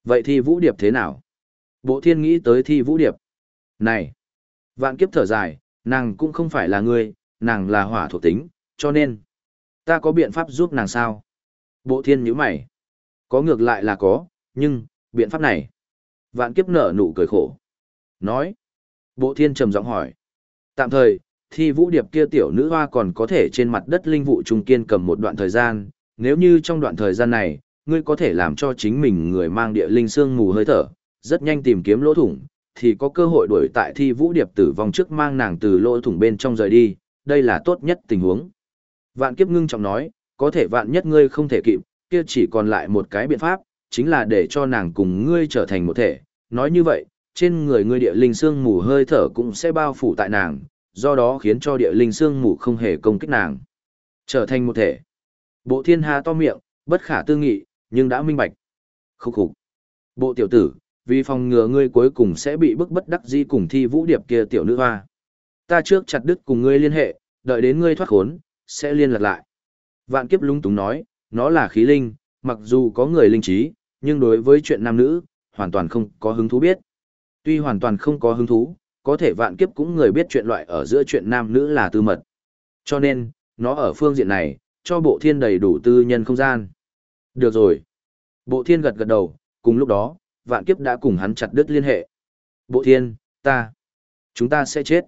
Vậy thì Vũ Điệp thế nào? Bộ thiên nghĩ tới thi Vũ Điệp. Này! Vạn kiếp thở dài, nàng cũng không phải là ngươi, nàng là hỏa thuộc tính, cho nên, ta có biện pháp giúp nàng sao? Bộ thiên nhíu mày. Có ngược lại là có, nhưng, biện pháp này. Vạn kiếp nở nụ cười khổ. Nói. Bộ thiên trầm giọng hỏi. Tạm thời, thi vũ điệp kia tiểu nữ hoa còn có thể trên mặt đất linh vụ trung kiên cầm một đoạn thời gian, nếu như trong đoạn thời gian này, ngươi có thể làm cho chính mình người mang địa linh xương mù hơi thở, rất nhanh tìm kiếm lỗ thủng, thì có cơ hội đuổi tại thi vũ điệp tử vong trước mang nàng từ lỗ thủng bên trong rời đi, đây là tốt nhất tình huống. Vạn kiếp ngưng trọng nói, có thể vạn nhất ngươi không thể kịp, kia chỉ còn lại một cái biện pháp, chính là để cho nàng cùng ngươi trở thành một thể. Nói như vậy, trên người ngươi địa linh xương mù hơi thở cũng sẽ bao phủ tại nàng, do đó khiến cho địa linh xương mù không hề công kích nàng. Trở thành một thể. Bộ thiên hà to miệng, bất khả tư nghị, nhưng đã minh bạch. Khúc khục. Bộ tiểu tử, vì phòng ngừa ngươi cuối cùng sẽ bị bức bất đắc dĩ cùng thi vũ điệp kia tiểu nữ hoa. Ta trước chặt đứt cùng ngươi liên hệ, đợi đến ngươi thoát khốn, sẽ liên lạc lại. Vạn kiếp lung túng nói, nó là khí linh, mặc dù có người linh trí, nhưng đối với chuyện nam nữ, hoàn toàn không có hứng thú biết. Tuy hoàn toàn không có hứng thú, có thể vạn kiếp cũng người biết chuyện loại ở giữa chuyện nam nữ là tư mật. Cho nên, nó ở phương diện này, cho bộ thiên đầy đủ tư nhân không gian. Được rồi. Bộ thiên gật gật đầu, cùng lúc đó, vạn kiếp đã cùng hắn chặt đứt liên hệ. Bộ thiên, ta, chúng ta sẽ chết.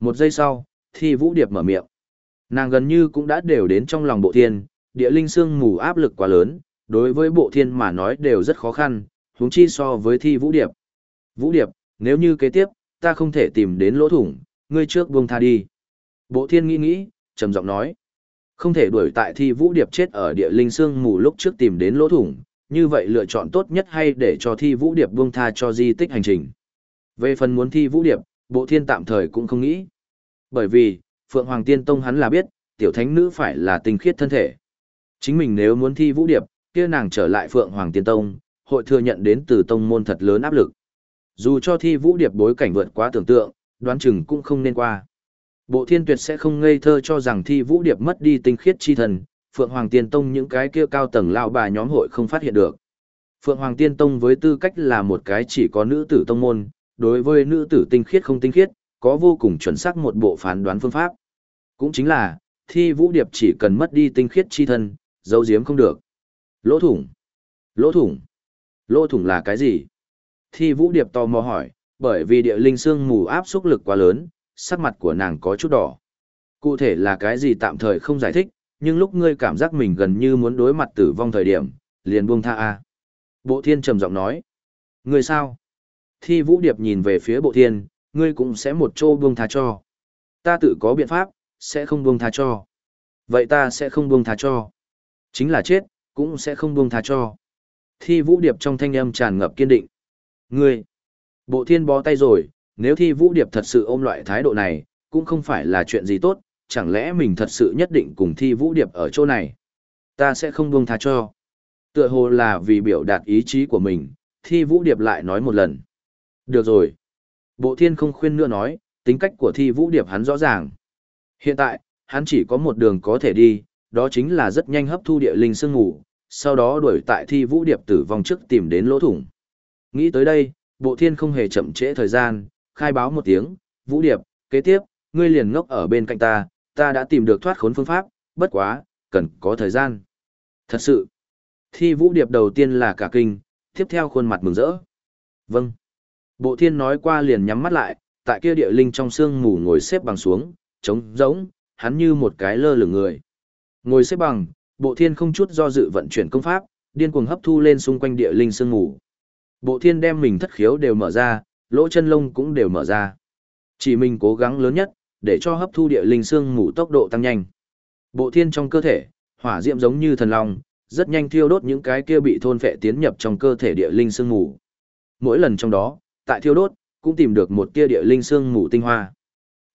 Một giây sau, thi vũ điệp mở miệng. Nàng gần như cũng đã đều đến trong lòng bộ thiên, địa linh xương mù áp lực quá lớn, đối với bộ thiên mà nói đều rất khó khăn, huống chi so với thi vũ điệp. Vũ điệp, nếu như kế tiếp, ta không thể tìm đến lỗ thủng, ngươi trước buông tha đi. Bộ thiên nghĩ nghĩ, trầm giọng nói. Không thể đuổi tại thi vũ điệp chết ở địa linh xương mù lúc trước tìm đến lỗ thủng, như vậy lựa chọn tốt nhất hay để cho thi vũ điệp buông tha cho di tích hành trình. Về phần muốn thi vũ điệp, bộ thiên tạm thời cũng không nghĩ. Bởi vì, Phượng Hoàng Tiên Tông hắn là biết, tiểu thánh nữ phải là tinh khiết thân thể. Chính mình nếu muốn thi vũ điệp, kia nàng trở lại Phượng Hoàng Tiên Tông, hội thừa nhận đến từ tông môn thật lớn áp lực. Dù cho thi vũ điệp bối cảnh vượt quá tưởng tượng, đoán chừng cũng không nên qua. Bộ thiên tuyệt sẽ không ngây thơ cho rằng thi vũ điệp mất đi tinh khiết chi thần, Phượng Hoàng Tiên Tông những cái kia cao tầng lao bà nhóm hội không phát hiện được. Phượng Hoàng Tiên Tông với tư cách là một cái chỉ có nữ tử tông môn, đối với nữ tử tinh khiết không tinh khiết, có vô cùng chuẩn xác một bộ phán đoán phương pháp. Cũng chính là, thi vũ điệp chỉ cần mất đi tinh khiết chi thân, dấu diếm không được. Lỗ thủng. Lỗ thủng. Lỗ thủng là cái gì? Thi vũ điệp tò mò hỏi, bởi vì địa linh xương mù áp xúc lực quá lớn, sắc mặt của nàng có chút đỏ. Cụ thể là cái gì tạm thời không giải thích, nhưng lúc ngươi cảm giác mình gần như muốn đối mặt tử vong thời điểm, liền buông tha a. Bộ thiên trầm giọng nói. Ngươi sao? Thi vũ điệp nhìn về phía bộ thiên, ngươi cũng sẽ một chỗ buông tha cho. Ta tự có biện pháp, sẽ không buông tha cho. Vậy ta sẽ không buông tha cho. Chính là chết, cũng sẽ không buông tha cho. Thi vũ điệp trong thanh âm tràn ngập kiên định. Ngươi, bộ thiên bó tay rồi, nếu thi vũ điệp thật sự ôm loại thái độ này, cũng không phải là chuyện gì tốt, chẳng lẽ mình thật sự nhất định cùng thi vũ điệp ở chỗ này. Ta sẽ không buông tha cho. Tựa hồ là vì biểu đạt ý chí của mình, thi vũ điệp lại nói một lần. Được rồi. Bộ thiên không khuyên nữa nói, tính cách của thi vũ điệp hắn rõ ràng. Hiện tại, hắn chỉ có một đường có thể đi, đó chính là rất nhanh hấp thu địa linh sương ngủ, sau đó đuổi tại thi vũ điệp tử vong trước tìm đến lỗ thủng. Nghĩ tới đây, bộ thiên không hề chậm trễ thời gian, khai báo một tiếng, vũ điệp, kế tiếp, ngươi liền ngốc ở bên cạnh ta, ta đã tìm được thoát khốn phương pháp, bất quá, cần có thời gian. Thật sự, thi vũ điệp đầu tiên là cả kinh, tiếp theo khuôn mặt mừng rỡ. Vâng. Bộ thiên nói qua liền nhắm mắt lại, tại kia địa linh trong sương mù ngồi xếp bằng xuống, trống rỗng, hắn như một cái lơ lửng người. Ngồi xếp bằng, bộ thiên không chút do dự vận chuyển công pháp, điên cuồng hấp thu lên xung quanh địa linh sương mù. Bộ thiên đem mình thất khiếu đều mở ra, lỗ chân lông cũng đều mở ra. Chỉ mình cố gắng lớn nhất, để cho hấp thu địa linh sương mù tốc độ tăng nhanh. Bộ thiên trong cơ thể, hỏa diệm giống như thần long, rất nhanh thiêu đốt những cái kia bị thôn phệ tiến nhập trong cơ thể địa linh sương mù. Mỗi lần trong đó, tại thiêu đốt, cũng tìm được một tia địa linh sương mù tinh hoa.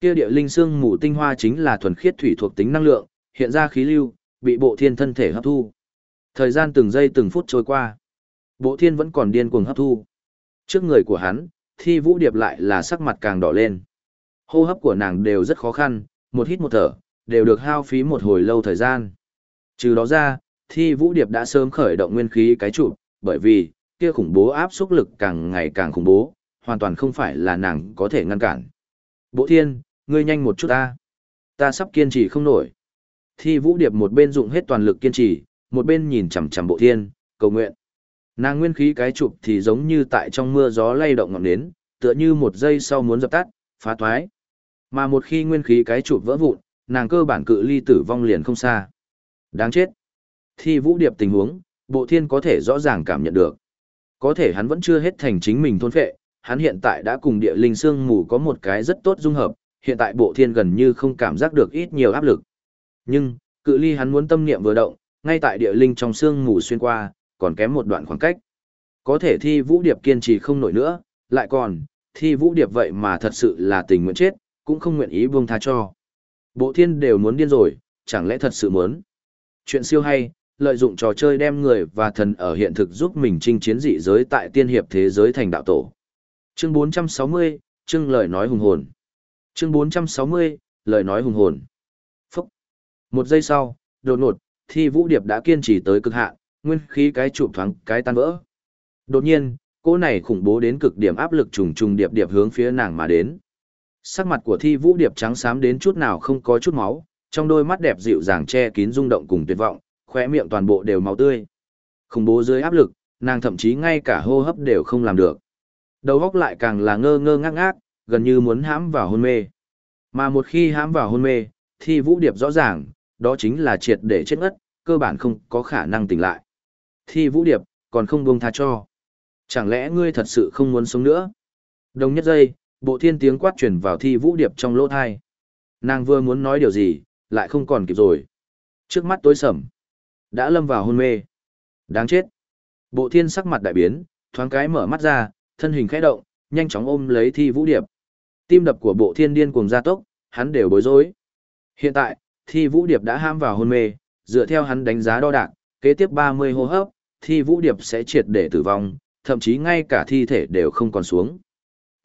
Kia địa linh sương mù tinh hoa chính là thuần khiết thủy thuộc tính năng lượng, hiện ra khí lưu, bị bộ thiên thân thể hấp thu. Thời gian từng giây từng phút trôi qua. Bộ thiên vẫn còn điên cuồng hấp thu. Trước người của hắn, thi vũ điệp lại là sắc mặt càng đỏ lên. Hô hấp của nàng đều rất khó khăn, một hít một thở, đều được hao phí một hồi lâu thời gian. Trừ đó ra, thi vũ điệp đã sớm khởi động nguyên khí cái trụ, bởi vì, kia khủng bố áp xúc lực càng ngày càng khủng bố, hoàn toàn không phải là nàng có thể ngăn cản. Bộ thiên, ngươi nhanh một chút ta. Ta sắp kiên trì không nổi. Thi vũ điệp một bên dụng hết toàn lực kiên trì, một bên nhìn chằm chằm bộ thiên, cầu nguyện. Nàng nguyên khí cái chụp thì giống như tại trong mưa gió lay động ngọn nến, tựa như một giây sau muốn dập tắt, phá thoái. Mà một khi nguyên khí cái chụp vỡ vụn, nàng cơ bản cự ly tử vong liền không xa. Đáng chết. Thi vũ điệp tình huống, bộ thiên có thể rõ ràng cảm nhận được. Có thể hắn vẫn chưa hết thành chính mình thôn phệ, hắn hiện tại đã cùng địa linh xương mù có một cái rất tốt dung hợp, hiện tại bộ thiên gần như không cảm giác được ít nhiều áp lực. Nhưng, cự ly hắn muốn tâm niệm vừa động, ngay tại địa linh trong xương mù xuyên qua, còn kém một đoạn khoảng cách. Có thể thi vũ điệp kiên trì không nổi nữa, lại còn, thi vũ điệp vậy mà thật sự là tình nguyện chết, cũng không nguyện ý buông tha cho. Bộ thiên đều muốn điên rồi, chẳng lẽ thật sự muốn. Chuyện siêu hay, lợi dụng trò chơi đem người và thần ở hiện thực giúp mình chinh chiến dị giới tại tiên hiệp thế giới thành đạo tổ. Chương 460, chương lời nói hùng hồn. Chương 460, lời nói hùng hồn. Một giây sau, đột ngột, thi vũ điệp đã kiên trì tới cực hạn, nguyên khí cái chụp thoáng cái tan vỡ. Đột nhiên, cô này khủng bố đến cực điểm áp lực trùng trùng điệp điệp hướng phía nàng mà đến. Sắc mặt của thi vũ điệp trắng xám đến chút nào không có chút máu, trong đôi mắt đẹp dịu dàng che kín rung động cùng tuyệt vọng, khóe miệng toàn bộ đều máu tươi. Khủng bố dưới áp lực, nàng thậm chí ngay cả hô hấp đều không làm được. Đầu óc lại càng là ngơ ngơ ngác ngác, gần như muốn hãm vào hôn mê. Mà một khi hãm vào hôn mê, thì Vũ Điệp rõ ràng, đó chính là triệt để chết ngất, cơ bản không có khả năng tỉnh lại. Thi Vũ Điệp, còn không buông tha cho. Chẳng lẽ ngươi thật sự không muốn sống nữa? Đồng nhất giây, bộ thiên tiếng quát truyền vào Thi Vũ Điệp trong lỗ thai. Nàng vừa muốn nói điều gì, lại không còn kịp rồi. Trước mắt tối sầm, đã lâm vào hôn mê. Đáng chết. Bộ thiên sắc mặt đại biến, thoáng cái mở mắt ra, thân hình khẽ động, nhanh chóng ôm lấy Thi Vũ Điệp. Tim đập của bộ thiên điên cuồng gia tốc, hắn đều bối rối. Hiện tại, Thi Vũ Điệp đã ham vào hôn mê, dựa theo hắn đánh giá đo đạc, kế tiếp 30 hô hấp, Thi Vũ Điệp sẽ triệt để tử vong, thậm chí ngay cả thi thể đều không còn xuống.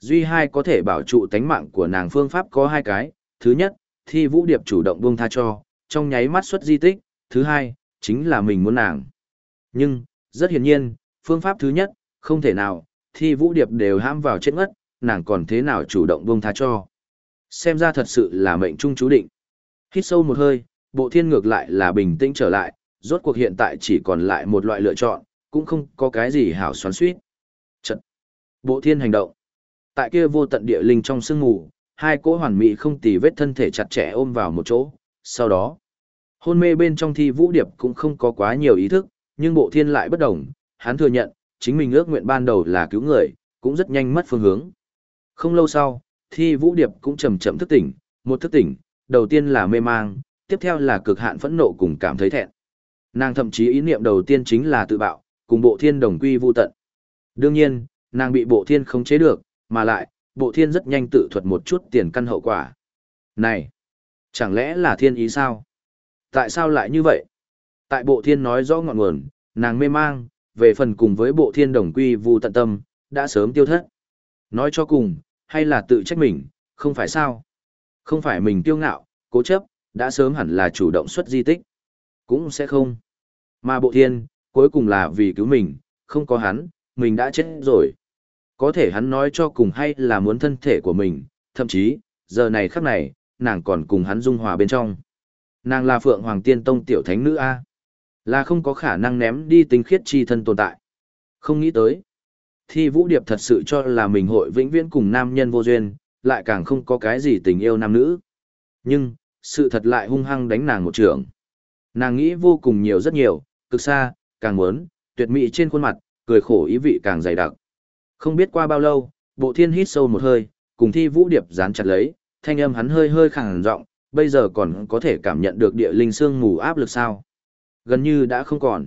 Duy hai có thể bảo trụ tánh mạng của nàng phương pháp có hai cái, thứ nhất, Thi Vũ Điệp chủ động buông tha cho, trong nháy mắt xuất di tích, thứ hai, chính là mình muốn nàng. Nhưng, rất hiển nhiên, phương pháp thứ nhất, không thể nào, Thi Vũ Điệp đều ham vào chết ngất, nàng còn thế nào chủ động buông tha cho. Xem ra thật sự là mệnh trung chú định. Hít sâu một hơi, bộ thiên ngược lại là bình tĩnh trở lại, rốt cuộc hiện tại chỉ còn lại một loại lựa chọn, cũng không có cái gì hảo xoắn suýt. Trận. Bộ thiên hành động. Tại kia vô tận địa linh trong sương mù, hai cỗ hoàn mỹ không tì vết thân thể chặt chẽ ôm vào một chỗ, sau đó, hôn mê bên trong thi vũ điệp cũng không có quá nhiều ý thức, nhưng bộ thiên lại bất đồng, hắn thừa nhận, chính mình ước nguyện ban đầu là cứu người, cũng rất nhanh mất phương hướng. Không lâu sau, thi vũ điệp cũng chậm chậm thức tỉnh, một thức tỉnh, đầu tiên là mê mang, tiếp theo là cực hạn phẫn nộ cùng cảm thấy thẹn. Nàng thậm chí ý niệm đầu tiên chính là tự bạo, cùng bộ thiên đồng quy vu tận. Đương nhiên, nàng bị bộ thiên không chế được, mà lại, bộ thiên rất nhanh tự thuật một chút tiền căn hậu quả. Này, chẳng lẽ là thiên ý sao? Tại sao lại như vậy? Tại bộ thiên nói rõ ngọn nguồn, nàng mê mang, về phần cùng với bộ thiên đồng quy vu tận tâm, đã sớm tiêu thất. Nói cho cùng, hay là tự trách mình, không phải sao? Không phải mình tiêu ngạo, cố chấp, đã sớm hẳn là chủ động xuất di tích. Cũng sẽ không. Mà bộ thiên, cuối cùng là vì cứu mình, không có hắn, mình đã chết rồi. Có thể hắn nói cho cùng hay là muốn thân thể của mình, thậm chí, giờ này khắc này, nàng còn cùng hắn dung hòa bên trong. Nàng là Phượng Hoàng Tiên Tông tiểu thánh nữ A. Là không có khả năng ném đi tinh khiết chi thân tồn tại. Không nghĩ tới. Thi Vũ Điệp thật sự cho là mình hội vĩnh viễn cùng nam nhân vô duyên, lại càng không có cái gì tình yêu nam nữ. Nhưng, sự thật lại hung hăng đánh nàng một trường. Nàng nghĩ vô cùng nhiều rất nhiều, cực xa, càng muốn, tuyệt mỹ trên khuôn mặt, cười khổ ý vị càng dày đặc. Không biết qua bao lâu, bộ thiên hít sâu một hơi, cùng thi vũ điệp dán chặt lấy, thanh âm hắn hơi hơi khẳng giọng bây giờ còn có thể cảm nhận được địa linh xương mù áp lực sao. Gần như đã không còn.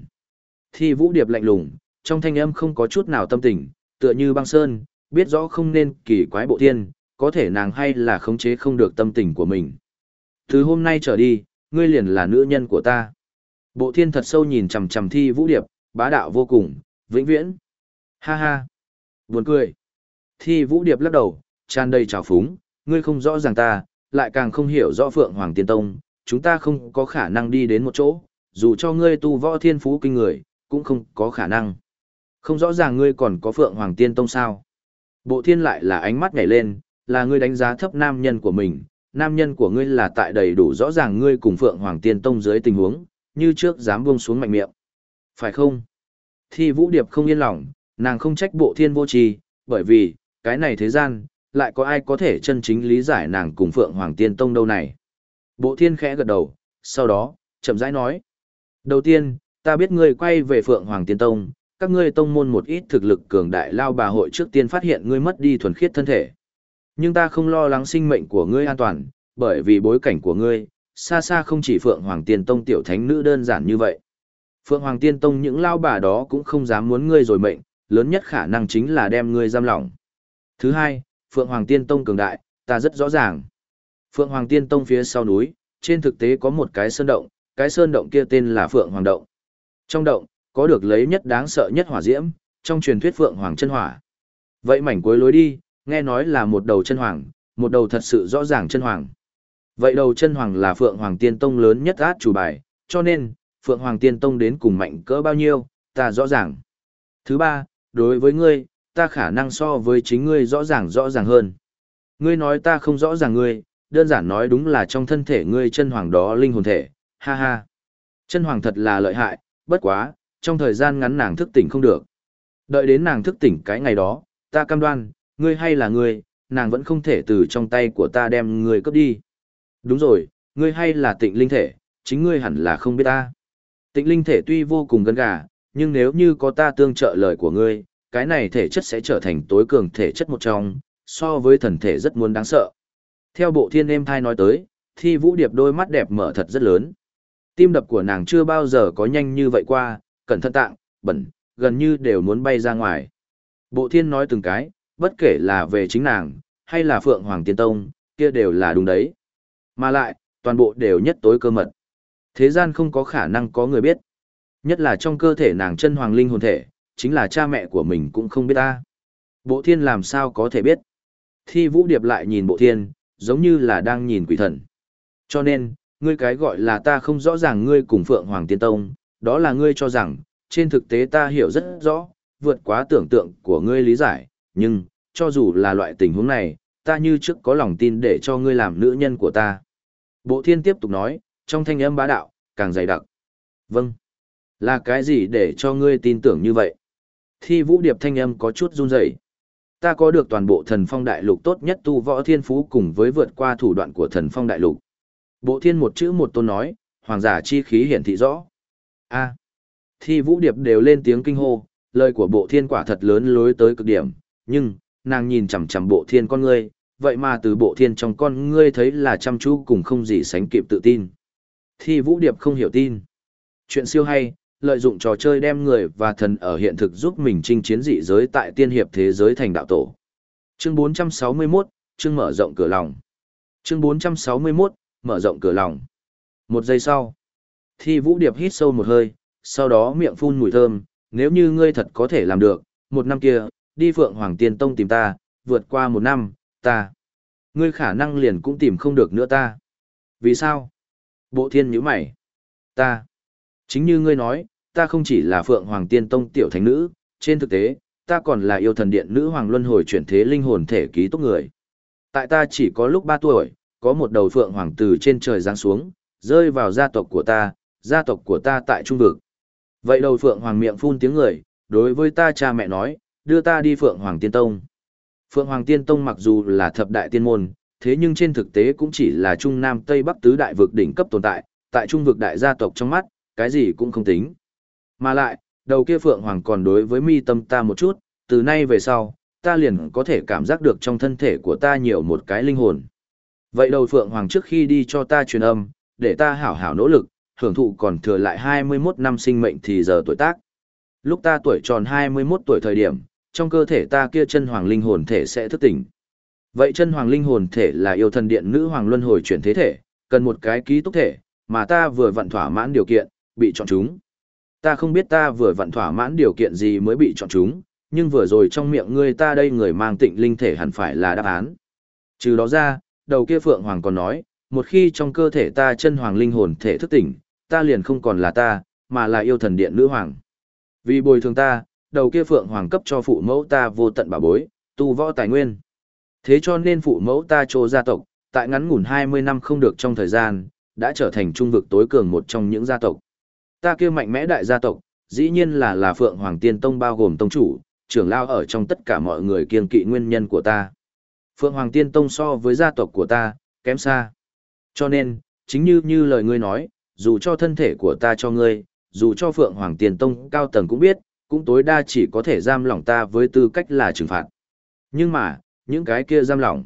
Thi vũ điệp lạnh lùng, trong thanh âm không có chút nào tâm tình, tựa như băng sơn, biết rõ không nên kỳ quái bộ thiên, có thể nàng hay là khống chế không được tâm tình của mình. Từ hôm nay trở đi, ngươi liền là nữ nhân của ta. Bộ thiên thật sâu nhìn chằm chằm thi vũ điệp, bá đạo vô cùng, vĩnh viễn. Ha ha. Buồn cười. Thi vũ điệp lắc đầu, tràn đầy trào phúng, ngươi không rõ ràng ta, lại càng không hiểu rõ Phượng Hoàng Tiên Tông, chúng ta không có khả năng đi đến một chỗ, dù cho ngươi tu võ thiên phú kinh người, cũng không có khả năng. Không rõ ràng ngươi còn có Phượng Hoàng Tiên Tông sao. Bộ thiên lại là ánh mắt nhảy lên, là ngươi đánh giá thấp nam nhân của mình, nam nhân của ngươi là tại đầy đủ rõ ràng ngươi cùng Phượng Hoàng Tiên Tông dưới tình huống, như trước dám buông xuống mạnh miệng. Phải không? Thi Vũ Điệp không yên lòng, nàng không trách bộ thiên vô tri, bởi vì, cái này thế gian, lại có ai có thể chân chính lý giải nàng cùng Phượng Hoàng Tiên Tông đâu này. Bộ thiên khẽ gật đầu, sau đó, chậm rãi nói. Đầu tiên, ta biết ngươi quay về Phượng Hoàng Tiên Tông, các ngươi tông môn một ít thực lực cường đại lao bà hội trước tiên phát hiện ngươi mất đi thuần khiết thân thể. Nhưng ta không lo lắng sinh mệnh của ngươi an toàn, bởi vì bối cảnh của ngươi, xa xa không chỉ Phượng Hoàng Tiên Tông tiểu thánh nữ đơn giản như vậy. Phượng Hoàng Tiên Tông những lao bà đó cũng không dám muốn ngươi rồi mệnh, lớn nhất khả năng chính là đem ngươi giam lỏng. Thứ hai, Phượng Hoàng Tiên Tông cường đại, ta rất rõ ràng. Phượng Hoàng Tiên Tông phía sau núi, trên thực tế có một cái sơn động, cái sơn động kia tên là Phượng Hoàng Động. Trong động, có được lấy nhất đáng sợ nhất hỏa diễm, trong truyền thuyết Phượng Hoàng chân hỏa. Vậy mảnh cuối lối đi, nghe nói là một đầu chân hoàng, một đầu thật sự rõ ràng chân hoàng. Vậy đầu chân hoàng là Phượng Hoàng Tiên Tông lớn nhất át chủ bài, cho nên, Phượng Hoàng Tiên Tông đến cùng mạnh cỡ bao nhiêu, ta rõ ràng. Thứ ba, đối với ngươi, ta khả năng so với chính ngươi rõ ràng rõ ràng hơn. Ngươi nói ta không rõ ràng ngươi, đơn giản nói đúng là trong thân thể ngươi chân hoàng đó linh hồn thể, ha ha. Chân hoàng thật là lợi hại, bất quá, trong thời gian ngắn nàng thức tỉnh không được. Đợi đến nàng thức tỉnh cái ngày đó, ta cam đoan, ngươi hay là ngươi, nàng vẫn không thể từ trong tay của ta đem ngươi cướp đi. Đúng rồi, ngươi hay là tịnh linh thể, chính ngươi hẳn là không biết ta. Tịnh linh thể tuy vô cùng gân gà, nhưng nếu như có ta tương trợ lời của ngươi, cái này thể chất sẽ trở thành tối cường thể chất một trong, so với thần thể rất muốn đáng sợ. Theo bộ thiên em thai nói tới, thi vũ điệp đôi mắt đẹp mở thật rất lớn. Tim đập của nàng chưa bao giờ có nhanh như vậy qua, cẩn thận tạng, bẩn, gần như đều muốn bay ra ngoài. Bộ thiên nói từng cái, bất kể là về chính nàng, hay là Phượng Hoàng Tiên Tông, kia đều là đúng đấy. Mà lại, toàn bộ đều nhất tối cơ mật. Thế gian không có khả năng có người biết. Nhất là trong cơ thể nàng chân hoàng linh hồn thể, chính là cha mẹ của mình cũng không biết ta. Bộ thiên làm sao có thể biết. Thi vũ điệp lại nhìn bộ thiên, giống như là đang nhìn quỷ thần. Cho nên, ngươi cái gọi là ta không rõ ràng ngươi cùng Phượng Hoàng Tiên Tông, đó là ngươi cho rằng, trên thực tế ta hiểu rất rõ, vượt quá tưởng tượng của ngươi lý giải, nhưng, cho dù là loại tình huống này, ta như trước có lòng tin để cho ngươi làm nữ nhân của ta. Bộ thiên tiếp tục nói, trong thanh âm bá đạo, càng dày đặc. Vâng. Là cái gì để cho ngươi tin tưởng như vậy? Thi vũ điệp thanh âm có chút run rẩy. Ta có được toàn bộ thần phong đại lục tốt nhất tu võ thiên phú cùng với vượt qua thủ đoạn của thần phong đại lục. Bộ thiên một chữ một tôn nói, hoàng giả chi khí hiển thị rõ. A. Thi vũ điệp đều lên tiếng kinh hô, lời của bộ thiên quả thật lớn lối tới cực điểm, nhưng, nàng nhìn chằm chằm bộ thiên con ngươi, vậy mà từ bộ thiên trong con ngươi thấy là chăm chú cùng không gì sánh kịp tự tin. Thi vũ điệp không hiểu tin. Chuyện siêu hay, lợi dụng trò chơi đem người và thần ở hiện thực giúp mình chinh chiến dị giới tại tiên hiệp thế giới thành đạo tổ. Chương 461, chương mở rộng cửa lòng. Chương 461, mở rộng cửa lòng. Một giây sau, Thi Vũ Điệp hít sâu một hơi, sau đó miệng phun mùi thơm, nếu như ngươi thật có thể làm được, một năm kia, đi Phượng Hoàng Tiên Tông tìm ta, vượt qua một năm, ta. Ngươi khả năng liền cũng tìm không được nữa ta. Vì sao? Bộ thiên nhíu mày. Ta. Chính như ngươi nói, ta không chỉ là Phượng Hoàng Tiên Tông tiểu thánh nữ, trên thực tế, ta còn là yêu thần điện nữ hoàng luân hồi chuyển thế linh hồn thể ký túc người. Tại ta chỉ có lúc 3 tuổi, có một đầu Phượng Hoàng từ trên trời giáng xuống, rơi vào gia tộc của ta, gia tộc của ta tại trung vực. Vậy đầu Phượng Hoàng miệng phun tiếng người, đối với ta cha mẹ nói, đưa ta đi Phượng Hoàng Tiên Tông. Phượng Hoàng Tiên Tông mặc dù là thập đại tiên môn, thế nhưng trên thực tế cũng chỉ là Trung Nam Tây Bắc tứ đại vực đỉnh cấp tồn tại, tại trung vực đại gia tộc trong mắt, cái gì cũng không tính. Mà lại, đầu kia Phượng Hoàng còn đối với mi tâm ta một chút, từ nay về sau, ta liền có thể cảm giác được trong thân thể của ta nhiều một cái linh hồn. Vậy đầu Phượng Hoàng trước khi đi cho ta truyền âm, để ta hảo hảo nỗ lực, hưởng thụ còn thừa lại 21 năm sinh mệnh thì giờ tuổi tác. Lúc ta tuổi tròn 21 tuổi thời điểm, trong cơ thể ta kia chân hoàng linh hồn thể sẽ thức tỉnh. Vậy chân hoàng linh hồn thể là yêu thần điện nữ hoàng luân hồi chuyển thế thể, cần một cái ký túc thể, mà ta vừa vận thỏa mãn điều kiện, bị chọn chúng. Ta không biết ta vừa vận thỏa mãn điều kiện gì mới bị chọn chúng, nhưng vừa rồi trong miệng ngươi ta đây người mang tịnh linh thể hẳn phải là đáp án. Trừ đó ra, đầu kia Phượng Hoàng còn nói, một khi trong cơ thể ta chân hoàng linh hồn thể thức tỉnh, ta liền không còn là ta, mà là yêu thần điện nữ hoàng. Vì bồi thường ta, đầu kia Phượng Hoàng cấp cho phụ mẫu ta vô tận bảo bối, tu võ tài nguyên. Thế cho nên phụ mẫu ta trô gia tộc, tại ngắn ngủn 20 năm không được trong thời gian, đã trở thành trung vực tối cường một trong những gia tộc. Ta kia mạnh mẽ đại gia tộc, dĩ nhiên là là Phượng Hoàng Tiên Tông bao gồm tông chủ, trưởng lao ở trong tất cả mọi người kiên kỵ nguyên nhân của ta. Phượng Hoàng Tiên Tông so với gia tộc của ta, kém xa. Cho nên, chính như như lời ngươi nói, dù cho thân thể của ta cho ngươi, dù cho Phượng Hoàng Tiên Tông cao tầng cũng biết, cũng tối đa chỉ có thể giam lỏng ta với tư cách là trừng phạt. Nhưng mà, những cái kia giam lỏng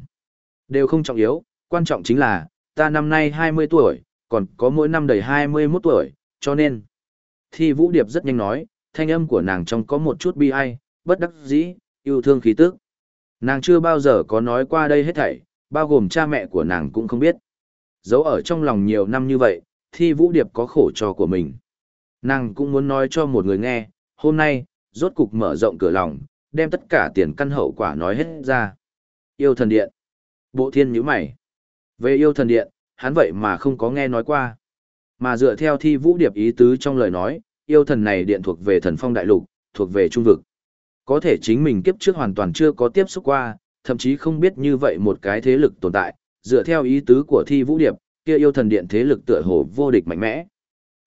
đều không trọng yếu, quan trọng chính là, ta năm nay 20 tuổi, còn có mỗi năm đầy 21 tuổi, cho nên. Thi Vũ Điệp rất nhanh nói, thanh âm của nàng trong có một chút bi ai, bất đắc dĩ, yêu thương khí tức. Nàng chưa bao giờ có nói qua đây hết thảy, bao gồm cha mẹ của nàng cũng không biết. Giấu ở trong lòng nhiều năm như vậy, Thi Vũ Điệp có khổ cho của mình. Nàng cũng muốn nói cho một người nghe, hôm nay, rốt cục mở rộng cửa lòng, đem tất cả tiền căn hậu quả nói hết ra. Yêu thần điện. Bộ thiên nhíu mày. Về yêu thần điện, hắn vậy mà không có nghe nói qua. Mà dựa theo thi vũ điệp ý tứ trong lời nói, yêu thần này điện thuộc về thần phong đại lục, thuộc về trung vực. Có thể chính mình kiếp trước hoàn toàn chưa có tiếp xúc qua, thậm chí không biết như vậy một cái thế lực tồn tại, dựa theo ý tứ của thi vũ điệp, kia yêu thần điện thế lực tựa hồ vô địch mạnh mẽ.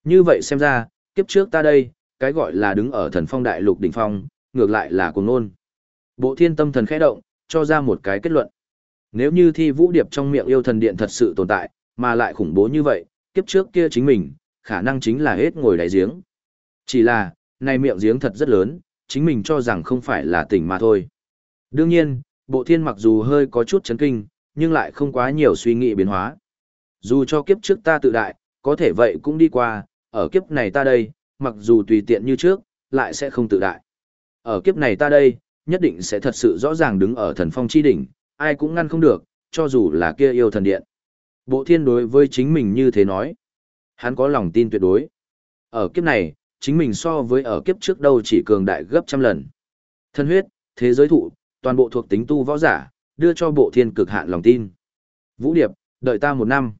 Như vậy xem ra, kiếp trước ta đây, cái gọi là đứng ở thần phong đại lục đỉnh phong, ngược lại là cuồng nôn. Bộ thiên tâm thần khẽ động, cho ra một cái kết luận. Nếu như thi vũ điệp trong miệng yêu thần điện thật sự tồn tại, mà lại khủng bố như vậy, kiếp trước kia chính mình, khả năng chính là hết ngồi đáy giếng. Chỉ là, này miệng giếng thật rất lớn, chính mình cho rằng không phải là tỉnh mà thôi. Đương nhiên, bộ thiên mặc dù hơi có chút chấn kinh, nhưng lại không quá nhiều suy nghĩ biến hóa. Dù cho kiếp trước ta tự đại, có thể vậy cũng đi qua, ở kiếp này ta đây, mặc dù tùy tiện như trước, lại sẽ không tự đại. Ở kiếp này ta đây, nhất định sẽ thật sự rõ ràng đứng ở thần phong chi đỉnh, ai cũng ngăn không được, cho dù là kia yêu thần điện. Bộ thiên đối với chính mình như thế nói. Hắn có lòng tin tuyệt đối. Ở kiếp này, chính mình so với ở kiếp trước đâu chỉ cường đại gấp trăm lần. Thân huyết, thế giới thụ, toàn bộ thuộc tính tu võ giả, đưa cho bộ thiên cực hạn lòng tin. Vũ Điệp, đợi ta một năm.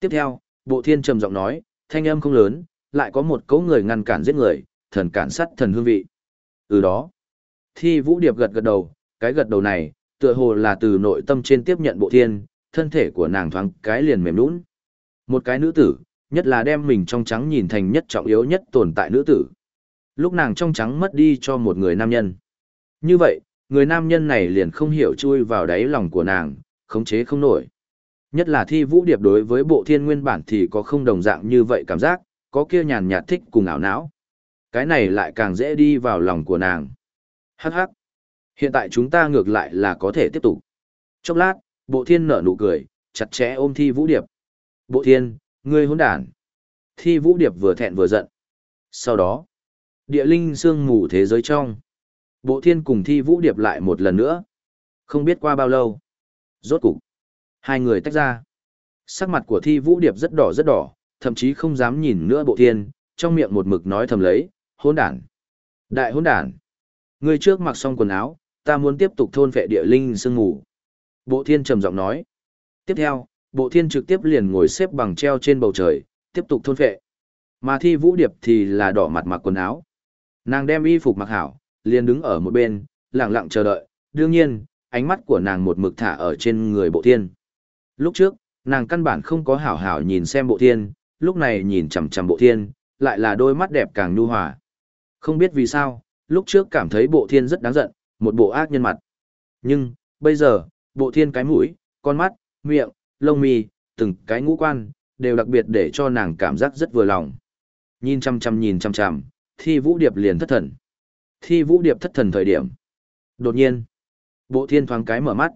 Tiếp theo, bộ thiên trầm giọng nói, thanh âm không lớn, lại có một cấu người ngăn cản giết người, thần cản sát thần hương vị. Ừ đó. Thi Vũ Điệp gật gật đầu, cái gật đầu này, tựa hồ là từ nội tâm trên tiếp nhận bộ thiên, thân thể của nàng thoáng cái liền mềm nũng. Một cái nữ tử, nhất là đem mình trong trắng nhìn thành nhất trọng yếu nhất tồn tại nữ tử. Lúc nàng trong trắng mất đi cho một người nam nhân. Như vậy, người nam nhân này liền không hiểu chui vào đáy lòng của nàng, khống chế không nổi. Nhất là thi vũ điệp đối với bộ thiên nguyên bản thì có không đồng dạng như vậy cảm giác, có kia nhàn nhạt thích cùng ảo não. Cái này lại càng dễ đi vào lòng của nàng. Hắc hắc. Hiện tại chúng ta ngược lại là có thể tiếp tục. Chốc lát, bộ thiên nở nụ cười, chặt chẽ ôm thi vũ điệp. Bộ thiên, ngươi hỗn đản. Thi vũ điệp vừa thẹn vừa giận. Sau đó, địa linh sương mù thế giới trong. Bộ thiên cùng thi vũ điệp lại một lần nữa. Không biết qua bao lâu. Rốt cục. Hai người tách ra. Sắc mặt của thi vũ điệp rất đỏ rất đỏ, thậm chí không dám nhìn nữa bộ thiên, trong miệng một mực nói thầm lấy, hỗn đản. Đại hỗn đản. Ngươi trước mặc xong quần áo, ta muốn tiếp tục thôn vệ địa linh sương ngủ Bộ thiên trầm giọng nói. Tiếp theo, bộ thiên trực tiếp liền ngồi xếp bằng treo trên bầu trời, tiếp tục thôn vệ. Mà thi vũ điệp thì là đỏ mặt mặc quần áo. Nàng đem y phục mặc hảo, liền đứng ở một bên, lặng lặng chờ đợi, đương nhiên, ánh mắt của nàng một mực thả ở trên người bộ thiên. Lúc trước, nàng căn bản không có hảo hảo nhìn xem bộ thiên, lúc này nhìn chằm chằm bộ thiên, lại là đôi mắt đẹp càng nhu hòa. Không biết vì sao, lúc trước cảm thấy bộ thiên rất đáng giận, một bộ ác nhân mặt. Nhưng, bây giờ, bộ thiên cái mũi, con mắt, miệng, lông mi, từng cái ngũ quan, đều đặc biệt để cho nàng cảm giác rất vừa lòng. Nhìn chăm chăm nhìn chăm chăm, thi vũ điệp liền thất thần. Thi vũ điệp thất thần thời điểm. Đột nhiên, bộ thiên thoáng cái mở mắt.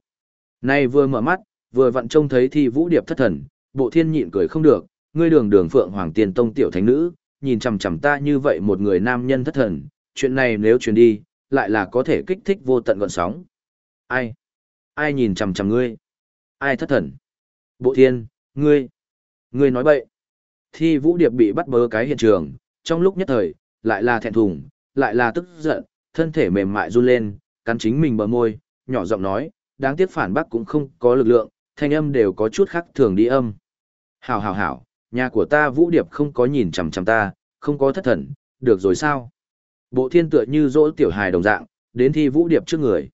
Nay vừa mở mắt, vừa vặn trông thấy thi vũ điệp thất thần, bộ thiên nhịn cười không được, ngươi đường đường phượng hoàng tiền tông tiểu thánh nữ, nhìn chằm chằm ta như vậy một người nam nhân thất thần, chuyện này nếu truyền đi, lại là có thể kích thích vô tận gọn sóng. Ai? Ai nhìn chằm chằm ngươi? Ai thất thần? Bộ thiên, ngươi, ngươi nói bậy. Thi vũ điệp bị bắt bớ cái hiện trường, trong lúc nhất thời, lại là thẹn thùng, lại là tức giận, thân thể mềm mại run lên, cắn chính mình bờ môi, nhỏ giọng nói, đáng tiếc phản bác cũng không có lực lượng, thanh âm đều có chút khác thường đi âm. Hảo hảo hảo, nhà của ta vũ điệp không có nhìn chằm chằm ta, không có thất thần, được rồi sao? Bộ thiên tựa như dỗ tiểu hài đồng dạng, đến thi vũ điệp trước người.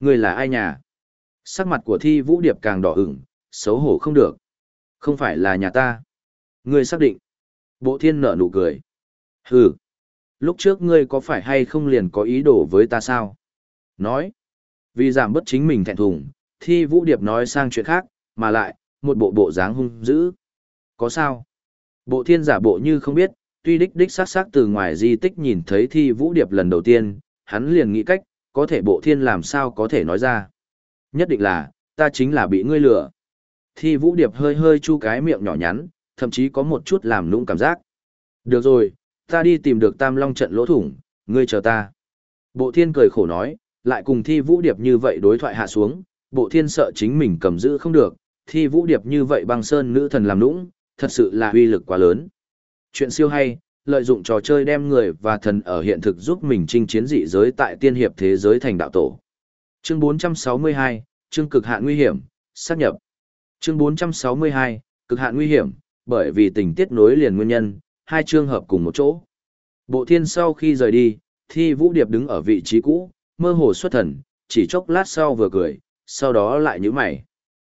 Người là ai nhà? Sắc mặt của thi vũ điệp càng đỏ ửng, xấu hổ không được. Không phải là nhà ta. Ngươi xác định. Bộ thiên nở nụ cười. Hừ. Lúc trước ngươi có phải hay không liền có ý đồ với ta sao? Nói. Vì giảm bất chính mình thẹn thùng, thi vũ điệp nói sang chuyện khác, mà lại, một bộ bộ dáng hung dữ. Có sao? Bộ thiên giả bộ như không biết, tuy đích đích sát sát từ ngoài di tích nhìn thấy thi vũ điệp lần đầu tiên, hắn liền nghĩ cách, có thể bộ thiên làm sao có thể nói ra. Nhất định là, ta chính là bị ngươi lừa. Thi vũ điệp hơi hơi chu cái miệng nhỏ nhắn, thậm chí có một chút làm lũng cảm giác. Được rồi, ta đi tìm được tam long trận lỗ thủng, ngươi chờ ta. Bộ thiên cười khổ nói, lại cùng thi vũ điệp như vậy đối thoại hạ xuống, bộ thiên sợ chính mình cầm giữ không được, thi vũ điệp như vậy băng sơn nữ thần làm lũng thật sự là uy lực quá lớn. Chuyện siêu hay, lợi dụng trò chơi đem người và thần ở hiện thực giúp mình chinh chiến dị giới tại tiên hiệp thế giới thành đạo tổ. Chương 462, chương cực hạn nguy hiểm, sát nhập. Chương 462, cực hạn nguy hiểm, bởi vì tình tiết nối liền nguyên nhân, hai chương hợp cùng một chỗ. Bộ thiên sau khi rời đi, thi vũ điệp đứng ở vị trí cũ, mơ hồ xuất thần, chỉ chốc lát sau vừa cười, sau đó lại nhíu mày.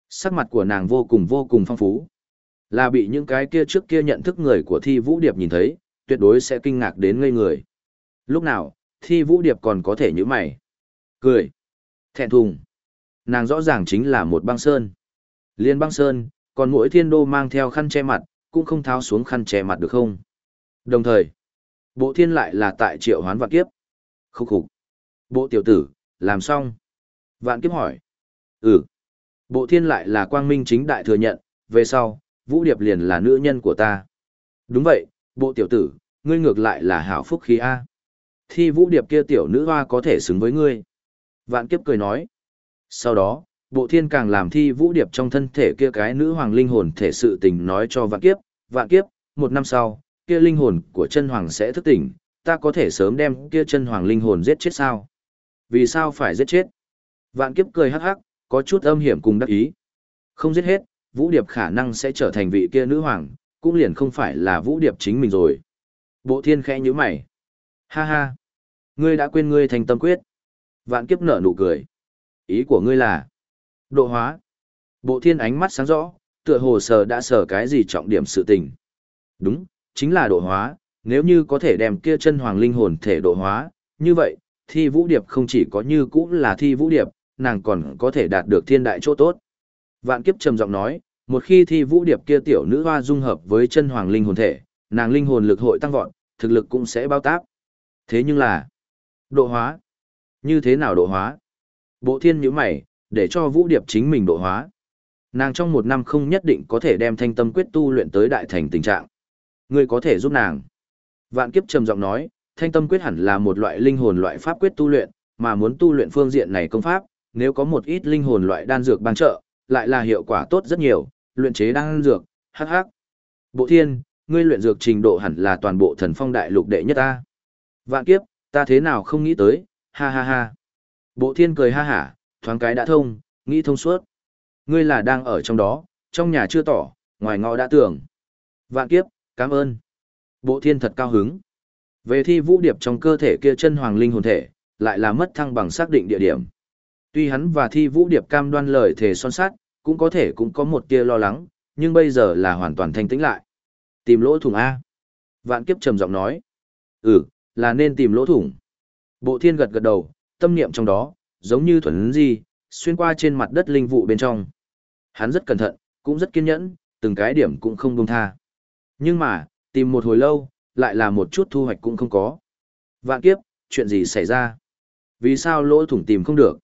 Sắc mặt của nàng vô cùng vô cùng phong phú. Là bị những cái kia trước kia nhận thức người của thi vũ điệp nhìn thấy, tuyệt đối sẽ kinh ngạc đến ngây người. Lúc nào, thi vũ điệp còn có thể như mày. Cười. Thẹn thùng. Nàng rõ ràng chính là một băng sơn. Liên băng sơn, còn mỗi thiên đô mang theo khăn che mặt, cũng không tháo xuống khăn che mặt được không? Đồng thời, bộ thiên lại là tại triệu hoán vạn kiếp. Khúc khục. Bộ tiểu tử, làm xong. Vạn kiếp hỏi. Ừ. Bộ thiên lại là quang minh chính đại thừa nhận, về sau, Vũ Điệp liền là nữ nhân của ta. Đúng vậy, bộ tiểu tử, ngươi ngược lại là hảo phúc khí A. Thi Vũ Điệp kia tiểu nữ hoa có thể xứng với ngươi. Vạn kiếp cười nói. Sau đó, bộ thiên càng làm thi Vũ Điệp trong thân thể kia cái nữ hoàng linh hồn thể sự tình nói cho vạn kiếp. Vạn kiếp, một năm sau, kia linh hồn của chân hoàng sẽ thức tỉnh, ta có thể sớm đem kia chân hoàng linh hồn giết chết sao? Vì sao phải giết chết? Vạn kiếp cười hắc hắc, có chút âm hiểm cùng đắc ý. Không giết hết, Vũ Điệp khả năng sẽ trở thành vị kia nữ hoàng, cũng liền không phải là Vũ Điệp chính mình rồi. Bộ thiên khẽ như mày. Ha ha. Ngươi đã quên ngươi thành tâm quyết. Vạn kiếp nở nụ cười. Ý của ngươi là. Độ hóa. Bộ thiên ánh mắt sáng rõ, tựa hồ sờ đã sờ cái gì trọng điểm sự tình. Đúng, chính là độ hóa, nếu như có thể đem kia chân hoàng linh hồn thể độ hóa, như vậy, thi vũ điệp không chỉ có như cũng là thi vũ điệp, nàng còn có thể đạt được thiên đại chỗ tốt. Vạn kiếp trầm giọng nói, một khi thi vũ điệp kia tiểu nữ hoa dung hợp với chân hoàng linh hồn thể, nàng linh hồn lực hội tăng vọt, thực lực cũng sẽ bao táp. Thế nhưng là, độ hóa. Như thế nào độ hóa? Bộ thiên nhíu mày, để cho vũ điệp chính mình độ hóa. Nàng trong một năm không nhất định có thể đem thanh tâm quyết tu luyện tới đại thành tình trạng. Ngươi có thể giúp nàng. Vạn kiếp trầm giọng nói, thanh tâm quyết hẳn là một loại linh hồn loại pháp quyết tu luyện, mà muốn tu luyện phương diện này công pháp, nếu có một ít linh hồn loại đan dược ban trợ, lại là hiệu quả tốt rất nhiều, luyện chế đan dược, hắc hắc. Bộ thiên, ngươi luyện dược trình độ hẳn là toàn bộ thần phong đại lục đệ nhất ta. Vạn kiếp, ta thế nào không nghĩ tới, ha ha ha. Bộ thiên cười ha hả, thoáng cái đã thông, nghĩ thông suốt. Ngươi là đang ở trong đó, trong nhà chưa tỏ, ngoài ngõ đã tưởng. Vạn kiếp, cảm ơn. Bộ thiên thật cao hứng. Về thi vũ điệp trong cơ thể kia chân hoàng linh hồn thể, lại là mất thăng bằng xác định địa điểm. Tuy hắn và thi vũ điệp cam đoan lời thề son sát, cũng có thể cũng có một tia lo lắng, nhưng bây giờ là hoàn toàn thanh tĩnh lại. Tìm lỗ thủng A. Vạn kiếp trầm giọng nói. Ừ, là nên tìm lỗ thủng. Bộ thiên gật gật đầu, tâm niệm trong đó, giống như thuần di, xuyên qua trên mặt đất linh vụ bên trong. Hắn rất cẩn thận, cũng rất kiên nhẫn, từng cái điểm cũng không buông tha. Nhưng mà, tìm một hồi lâu, lại là một chút thu hoạch cũng không có. Vạn kiếp, chuyện gì xảy ra? Vì sao lỗ thủng tìm không được?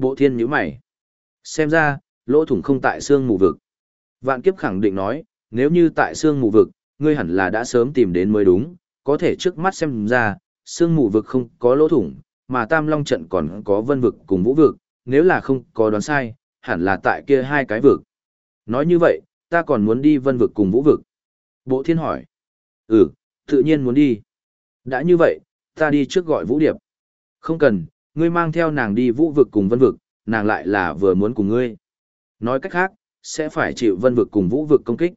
Bộ thiên nhíu mày. Xem ra, lỗ thủng không tại xương mù vực. Vạn kiếp khẳng định nói, nếu như tại xương mù vực, ngươi hẳn là đã sớm tìm đến mới đúng, có thể trước mắt xem ra, xương mù vực không có lỗ thủng, mà tam long trận còn có vân vực cùng vũ vực, nếu là không có đoán sai, hẳn là tại kia hai cái vực. Nói như vậy, ta còn muốn đi vân vực cùng vũ vực. Bộ thiên hỏi. Ừ, tự nhiên muốn đi. Đã như vậy, ta đi trước gọi vũ điệp. Không cần, ngươi mang theo nàng đi vũ vực cùng vân vực, nàng lại là vừa muốn cùng ngươi. Nói cách khác, sẽ phải chịu vân vực cùng vũ vực công kích.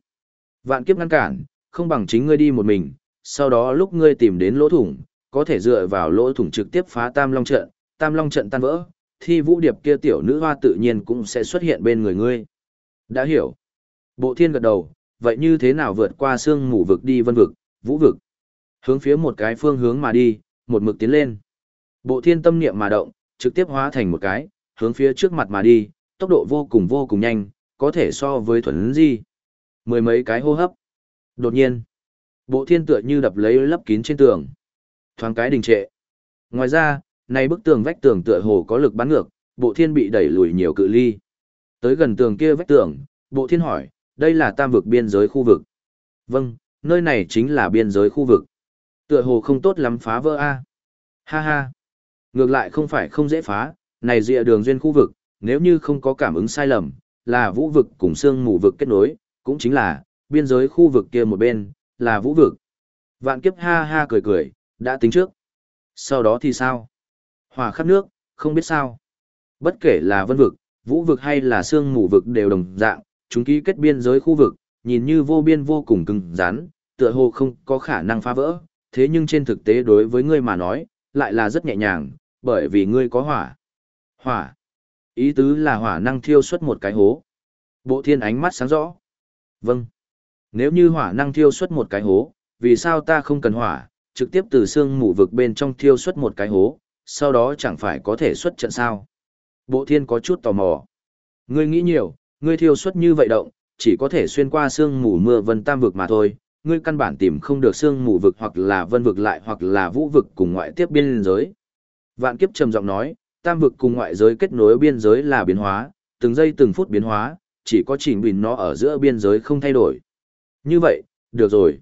Vạn kiếp ngăn cản, không bằng chính ngươi đi một mình, sau đó lúc ngươi tìm đến lỗ thủng, có thể dựa vào lỗ thủng trực tiếp phá tam long trận, tam long trận tan vỡ, thì vũ điệp kia tiểu nữ hoa tự nhiên cũng sẽ xuất hiện bên người ngươi. Đã hiểu. Bộ thiên gật đầu, vậy như thế nào vượt qua xương mù vực đi vân vực, vũ vực? Hướng phía một cái phương hướng mà đi, một mực tiến lên. Bộ thiên tâm niệm mà động, trực tiếp hóa thành một cái, hướng phía trước mặt mà đi, tốc độ vô cùng vô cùng nhanh, có thể so với thuần di. Mười mấy cái hô hấp. Đột nhiên, bộ thiên tựa như đập lấy lấp kín trên tường. Thoáng cái đình trệ. Ngoài ra, này bức tường vách tường tựa hồ có lực bắn ngược, bộ thiên bị đẩy lùi nhiều cự ly. Tới gần tường kia vách tường, bộ thiên hỏi, đây là tam vực biên giới khu vực. Vâng, nơi này chính là biên giới khu vực. Tựa hồ không tốt lắm phá vỡ A. Ha ha. Ngược lại không phải không dễ phá, này dịa đường duyên khu vực, nếu như không có cảm ứng sai lầm, là vũ vực cùng xương mù vực kết nối, cũng chính là, biên giới khu vực kia một bên, là vũ vực. Vạn kiếp ha ha cười cười, đã tính trước. Sau đó thì sao? Hòa khắp nước, không biết sao. Bất kể là vân vực, vũ vực hay là xương mù vực đều đồng dạng, chúng ký kết biên giới khu vực, nhìn như vô biên vô cùng cứng rắn, tựa hồ không có khả năng phá vỡ, thế nhưng trên thực tế đối với ngươi mà nói, lại là rất nhẹ nhàng, bởi vì ngươi có hỏa. Hỏa. Ý tứ là hỏa năng thiêu xuất một cái hố. Bộ thiên ánh mắt sáng rõ. Vâng. Nếu như hỏa năng thiêu xuất một cái hố, vì sao ta không cần hỏa, trực tiếp từ xương mù vực bên trong thiêu xuất một cái hố, sau đó chẳng phải có thể xuất trận sao? Bộ thiên có chút tò mò. Ngươi nghĩ nhiều, ngươi thiêu xuất như vậy động, chỉ có thể xuyên qua xương mù mưa vân tam vực mà thôi, ngươi căn bản tìm không được xương mù vực hoặc là vân vực lại hoặc là vũ vực cùng ngoại tiếp biên giới. Vạn kiếp trầm giọng nói, tam vực cùng ngoại giới kết nối biên giới là biến hóa, từng giây từng phút biến hóa, chỉ có chỉnh bình nó ở giữa biên giới không thay đổi. Như vậy, được rồi.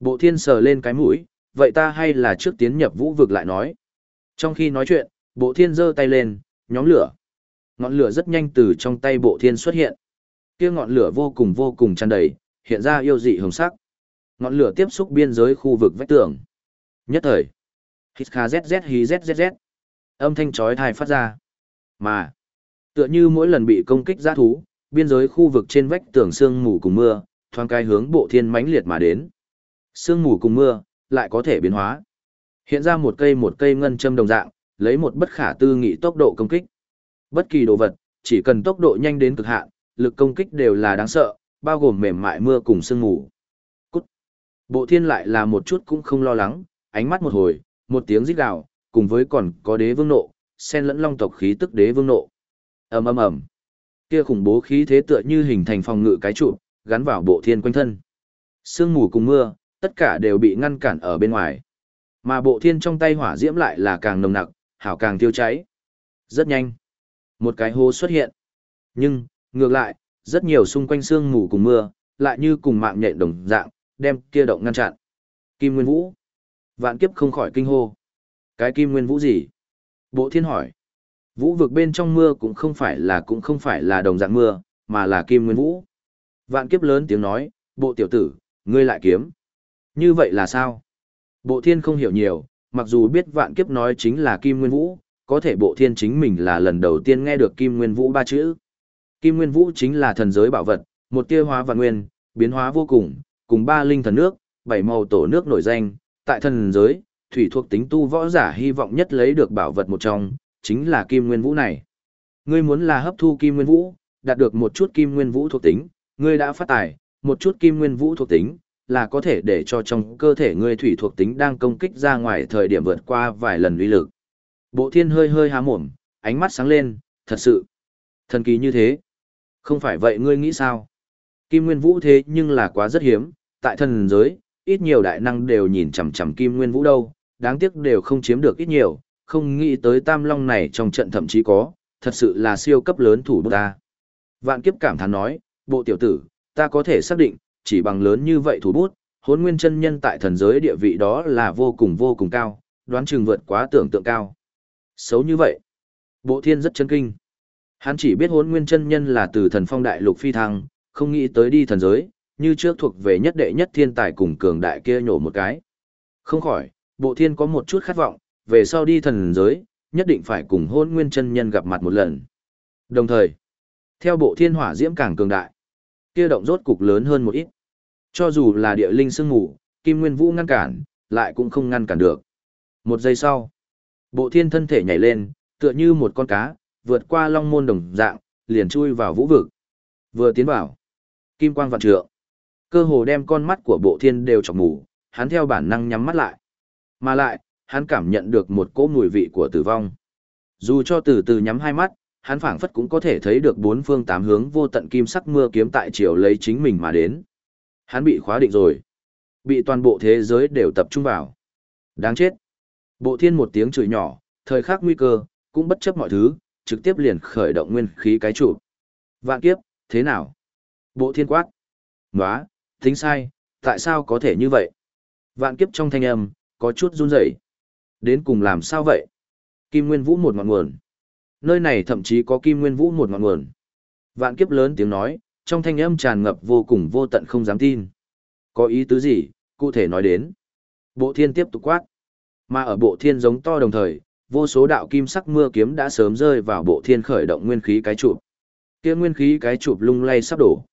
Bộ thiên sờ lên cái mũi, vậy ta hay là trước tiến nhập vũ vực lại nói. Trong khi nói chuyện, bộ thiên giơ tay lên, nhóm lửa. Ngọn lửa rất nhanh từ trong tay bộ thiên xuất hiện. kia ngọn lửa vô cùng vô cùng tràn đầy, hiện ra yêu dị hồng sắc. Ngọn lửa tiếp xúc biên giới khu vực vách tường. Nhất thời. Hít kha zzz hí zzz. Âm thanh chói tai phát ra. Mà. Tựa như mỗi lần bị công kích giã thú, biên giới khu vực trên vách tường sương mù cùng mưa, thoáng cái hướng bộ thiên mãnh liệt mà đến. Sương mù cùng mưa, lại có thể biến hóa. Hiện ra một cây một cây ngân châm đồng dạng, lấy một bất khả tư nghị tốc độ công kích. Bất kỳ đồ vật, chỉ cần tốc độ nhanh đến cực hạn, lực công kích đều là đáng sợ, bao gồm mềm mại mưa cùng sương mù. Cút. Bộ thiên lại là một chút cũng không lo lắng, ánh mắt một hồi, một tiếng rít gào, cùng với còn có đế vương nộ, xen lẫn long tộc khí tức đế vương nộ. ầm ầm ầm, kia khủng bố khí thế tựa như hình thành phòng ngự cái trụ, gắn vào bộ thiên quanh thân. Sương mù cùng mưa, tất cả đều bị ngăn cản ở bên ngoài. Mà bộ thiên trong tay hỏa diễm lại là càng nồng nặc, hảo càng tiêu cháy. Rất nhanh. Một cái hố xuất hiện. Nhưng, ngược lại, rất nhiều xung quanh sương mù cùng mưa, lại như cùng mạng nhện đồng dạng, đem kia động ngăn chặn. Kim Nguyên Vũ. Vạn kiếp không khỏi kinh hô. Cái Kim Nguyên Vũ gì? Bộ thiên hỏi. Vũ vực bên trong mưa cũng không phải là cũng không phải là đồng dạng mưa, mà là Kim Nguyên Vũ. Vạn kiếp lớn tiếng nói, bộ tiểu tử, ngươi lại kiếm. Như vậy là sao? Bộ thiên không hiểu nhiều, mặc dù biết vạn kiếp nói chính là Kim Nguyên Vũ, có thể bộ thiên chính mình là lần đầu tiên nghe được Kim Nguyên Vũ ba chữ. Kim Nguyên Vũ chính là thần giới bảo vật, một tia hóa vạn nguyên, biến hóa vô cùng, cùng ba linh thần nước, bảy màu tổ nước nổi danh, tại thần giới, thủy thuộc tính tu võ giả hy vọng nhất lấy được bảo vật một trong, chính là Kim Nguyên Vũ này. Ngươi muốn là hấp thu Kim Nguyên Vũ, đạt được một chút Kim Nguyên Vũ thuộc tính, ngươi đã phát tài, một chút Kim Nguyên Vũ thuộc tính, là có thể để cho trong cơ thể ngươi thủy thuộc tính đang công kích ra ngoài thời điểm vượt qua vài lần uy lực. Bộ thiên hơi hơi há mồm, ánh mắt sáng lên, thật sự. Thần kỳ như thế. Không phải vậy ngươi nghĩ sao? Kim Nguyên Vũ thế nhưng là quá rất hiếm, tại thần giới, ít nhiều đại năng đều nhìn chằm chằm Kim Nguyên Vũ đâu, đáng tiếc đều không chiếm được ít nhiều, không nghĩ tới Tam Long này trong trận thậm chí có, thật sự là siêu cấp lớn thủ bút ta. Vạn kiếp cảm thán nói, bộ tiểu tử, ta có thể xác định, chỉ bằng lớn như vậy thủ bút, hốn nguyên chân nhân tại thần giới địa vị đó là vô cùng vô cùng cao, đoán chừng vượt quá tưởng tượng cao. Xấu như vậy. Bộ thiên rất chân kinh. Hắn chỉ biết hốn nguyên chân nhân là từ thần phong đại lục phi thăng, không nghĩ tới đi thần giới, như trước thuộc về nhất đệ nhất thiên tài cùng cường đại kia nhổ một cái. Không khỏi, bộ thiên có một chút khát vọng, về sau đi thần giới, nhất định phải cùng hôn nguyên chân nhân gặp mặt một lần. Đồng thời, theo bộ thiên hỏa diễm càng cường đại, kia động rốt cục lớn hơn một ít. Cho dù là địa linh sương ngủ, kim nguyên vũ ngăn cản, lại cũng không ngăn cản được. Một giây sau, bộ thiên thân thể nhảy lên, tựa như một con cá, vượt qua long môn đồng dạng, liền chui vào vũ vực. Vừa tiến vào, kim quang vạn trượng, cơ hồ đem con mắt của bộ thiên đều chọc mù, hắn theo bản năng nhắm mắt lại. Mà lại, hắn cảm nhận được một cỗ mùi vị của tử vong. Dù cho từ từ nhắm hai mắt, hắn phảng phất cũng có thể thấy được bốn phương tám hướng vô tận kim sắc mưa kiếm tại chiều lấy chính mình mà đến. Hắn bị khóa định rồi. Bị toàn bộ thế giới đều tập trung vào. Đáng chết. Bộ thiên một tiếng chửi nhỏ, thời khắc nguy cơ, cũng bất chấp mọi thứ, trực tiếp liền khởi động nguyên khí cái trụ. Vạn kiếp, thế nào? Bộ thiên quát. Nóa, Thính sai, tại sao có thể như vậy? Vạn kiếp trong thanh âm, có chút run rẩy. Đến cùng làm sao vậy? Kim Nguyên Vũ một ngọn nguồn. Nơi này thậm chí có Kim Nguyên Vũ một ngọn nguồn. Vạn kiếp lớn tiếng nói, trong thanh âm tràn ngập vô cùng vô tận không dám tin. Có ý tứ gì, cụ thể nói đến. Bộ thiên tiếp tục quát. Mà ở bộ thiên giống to đồng thời, vô số đạo kim sắc mưa kiếm đã sớm rơi vào bộ thiên khởi động nguyên khí cái trụ, Kia nguyên khí cái chụp lung lay sắp đổ.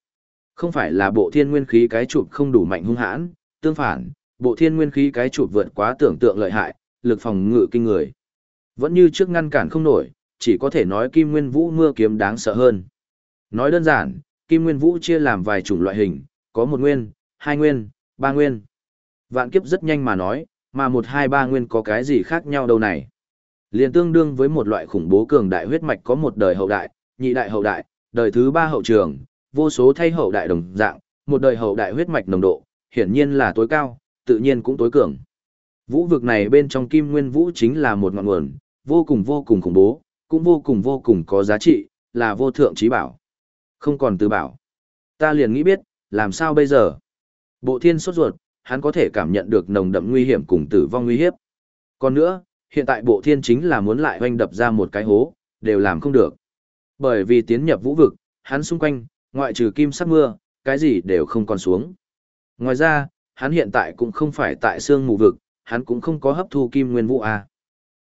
Không phải là bộ thiên nguyên khí cái chụp không đủ mạnh hung hãn, tương phản, bộ thiên nguyên khí cái chụp vượt quá tưởng tượng lợi hại, lực phòng ngự kinh người. Vẫn như trước ngăn cản không nổi, chỉ có thể nói kim nguyên vũ mưa kiếm đáng sợ hơn. Nói đơn giản, kim nguyên vũ chia làm vài chủng loại hình, có một nguyên, hai nguyên, ba nguyên. Vạn kiếp rất nhanh mà nói, mà một hai ba nguyên có cái gì khác nhau đâu này. Liên tương đương với một loại khủng bố cường đại huyết mạch có một đời hậu đại, nhị đại hậu đại, đời thứ ba hậu trường, vô số thay hậu đại đồng dạng, một đời hậu đại huyết mạch nồng độ, hiển nhiên là tối cao, tự nhiên cũng tối cường. Vũ vực này bên trong kim nguyên vũ chính là một ngọn nguồn, vô cùng vô cùng khủng bố, cũng vô cùng vô cùng có giá trị, là vô thượng trí bảo. Không còn từ bảo. Ta liền nghĩ biết, làm sao bây giờ? Bộ thiên sốt ruột, hắn có thể cảm nhận được nồng đậm nguy hiểm cùng tử vong nguy hiếp. Còn nữa, hiện tại bộ thiên chính là muốn lại hoanh đập ra một cái hố, đều làm không được. Bởi vì tiến nhập vũ vực, hắn xung quanh, ngoại trừ kim sắc mưa, cái gì đều không còn xuống. Ngoài ra, hắn hiện tại cũng không phải tại xương mù vực, hắn cũng không có hấp thu kim nguyên vũ A. À.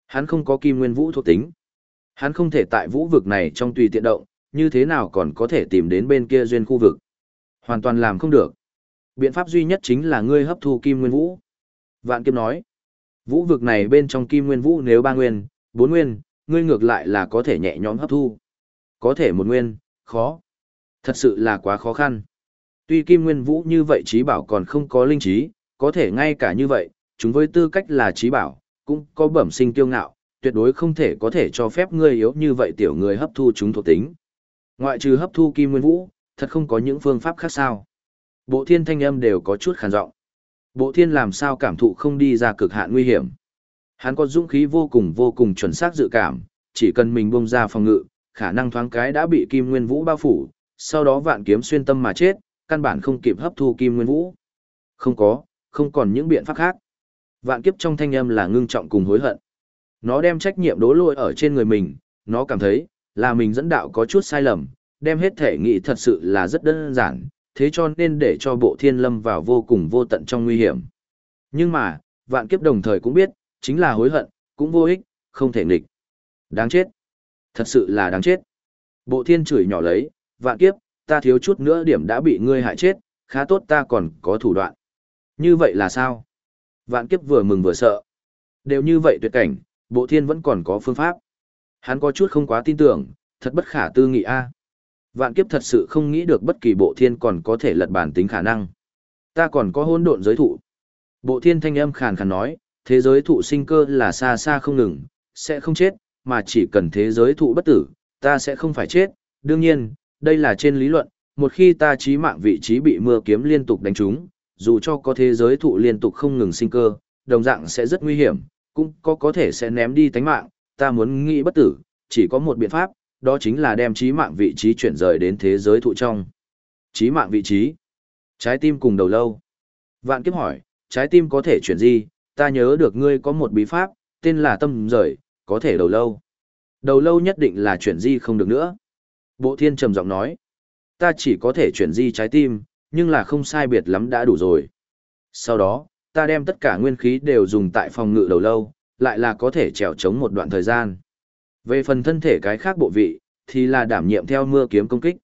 Hắn không có kim nguyên vũ thuộc tính. Hắn không thể tại vũ vực này trong tùy tiện động, như thế nào còn có thể tìm đến bên kia duyên khu vực. Hoàn toàn làm không được. Biện pháp duy nhất chính là ngươi hấp thu kim nguyên vũ. Vạn Kiếm nói, vũ vực này bên trong kim nguyên vũ nếu ba nguyên, bốn nguyên, ngươi ngược lại là có thể nhẹ nhõm hấp thu. Có thể một nguyên, khó. Thật sự là quá khó khăn. Tuy Kim Nguyên Vũ như vậy trí bảo còn không có linh trí, có thể ngay cả như vậy, chúng với tư cách là trí bảo, cũng có bẩm sinh tiêu ngạo, tuyệt đối không thể có thể cho phép ngươi yếu như vậy tiểu người hấp thu chúng thuộc tính. Ngoại trừ hấp thu Kim Nguyên Vũ, thật không có những phương pháp khác sao. Bộ thiên thanh âm đều có chút khàn giọng. Bộ thiên làm sao cảm thụ không đi ra cực hạn nguy hiểm. Hắn có dũng khí vô cùng vô cùng chuẩn xác dự cảm, chỉ cần mình buông ra phòng ngự, khả năng thoáng cái đã bị Kim Nguyên Vũ bao phủ, sau đó vạn kiếm xuyên tâm mà chết, căn bản không kịp hấp thu Kim Nguyên Vũ. Không có, không còn những biện pháp khác. Vạn kiếp trong thanh âm là ngưng trọng cùng hối hận. Nó đem trách nhiệm đố lỗi ở trên người mình, nó cảm thấy, là mình dẫn đạo có chút sai lầm, đem hết thể nghị thật sự là rất đơn giản, thế cho nên để cho bộ thiên lâm vào vô cùng vô tận trong nguy hiểm. Nhưng mà, vạn kiếp đồng thời cũng biết, chính là hối hận, cũng vô ích, không thể nghịch. Đáng chết. Thật sự là đáng chết. Bộ thiên chửi nhỏ lấy, vạn kiếp, ta thiếu chút nữa điểm đã bị ngươi hại chết, khá tốt ta còn có thủ đoạn. Như vậy là sao? Vạn kiếp vừa mừng vừa sợ. Đều như vậy tuyệt cảnh, bộ thiên vẫn còn có phương pháp. Hắn có chút không quá tin tưởng, thật bất khả tư nghị a. Vạn kiếp thật sự không nghĩ được bất kỳ bộ thiên còn có thể lật bản tính khả năng. Ta còn có hôn độn giới thụ. Bộ thiên thanh âm khàn khàn nói, thế giới thụ sinh cơ là xa xa không ngừng, sẽ không chết, mà chỉ cần thế giới thụ bất tử, ta sẽ không phải chết. Đương nhiên, đây là trên lý luận, một khi ta trí mạng vị trí bị mưa kiếm liên tục đánh trúng, dù cho có thế giới thụ liên tục không ngừng sinh cơ, đồng dạng sẽ rất nguy hiểm, cũng có có thể sẽ ném đi tánh mạng, ta muốn nghĩ bất tử, chỉ có một biện pháp, đó chính là đem trí mạng vị trí chuyển rời đến thế giới thụ trong. Trí mạng vị trí? Trái tim cùng đầu lâu. Vạn kiếp hỏi, trái tim có thể chuyển gì? Ta nhớ được ngươi có một bí pháp, tên là tâm rời, có thể đầu lâu. Đầu lâu nhất định là chuyển di không được nữa. Bộ thiên trầm giọng nói, ta chỉ có thể chuyển di trái tim, nhưng là không sai biệt lắm đã đủ rồi. Sau đó, ta đem tất cả nguyên khí đều dùng tại phòng ngự đầu lâu, lại là có thể trèo chống một đoạn thời gian. Về phần thân thể cái khác bộ vị, thì là đảm nhiệm theo mưa kiếm công kích.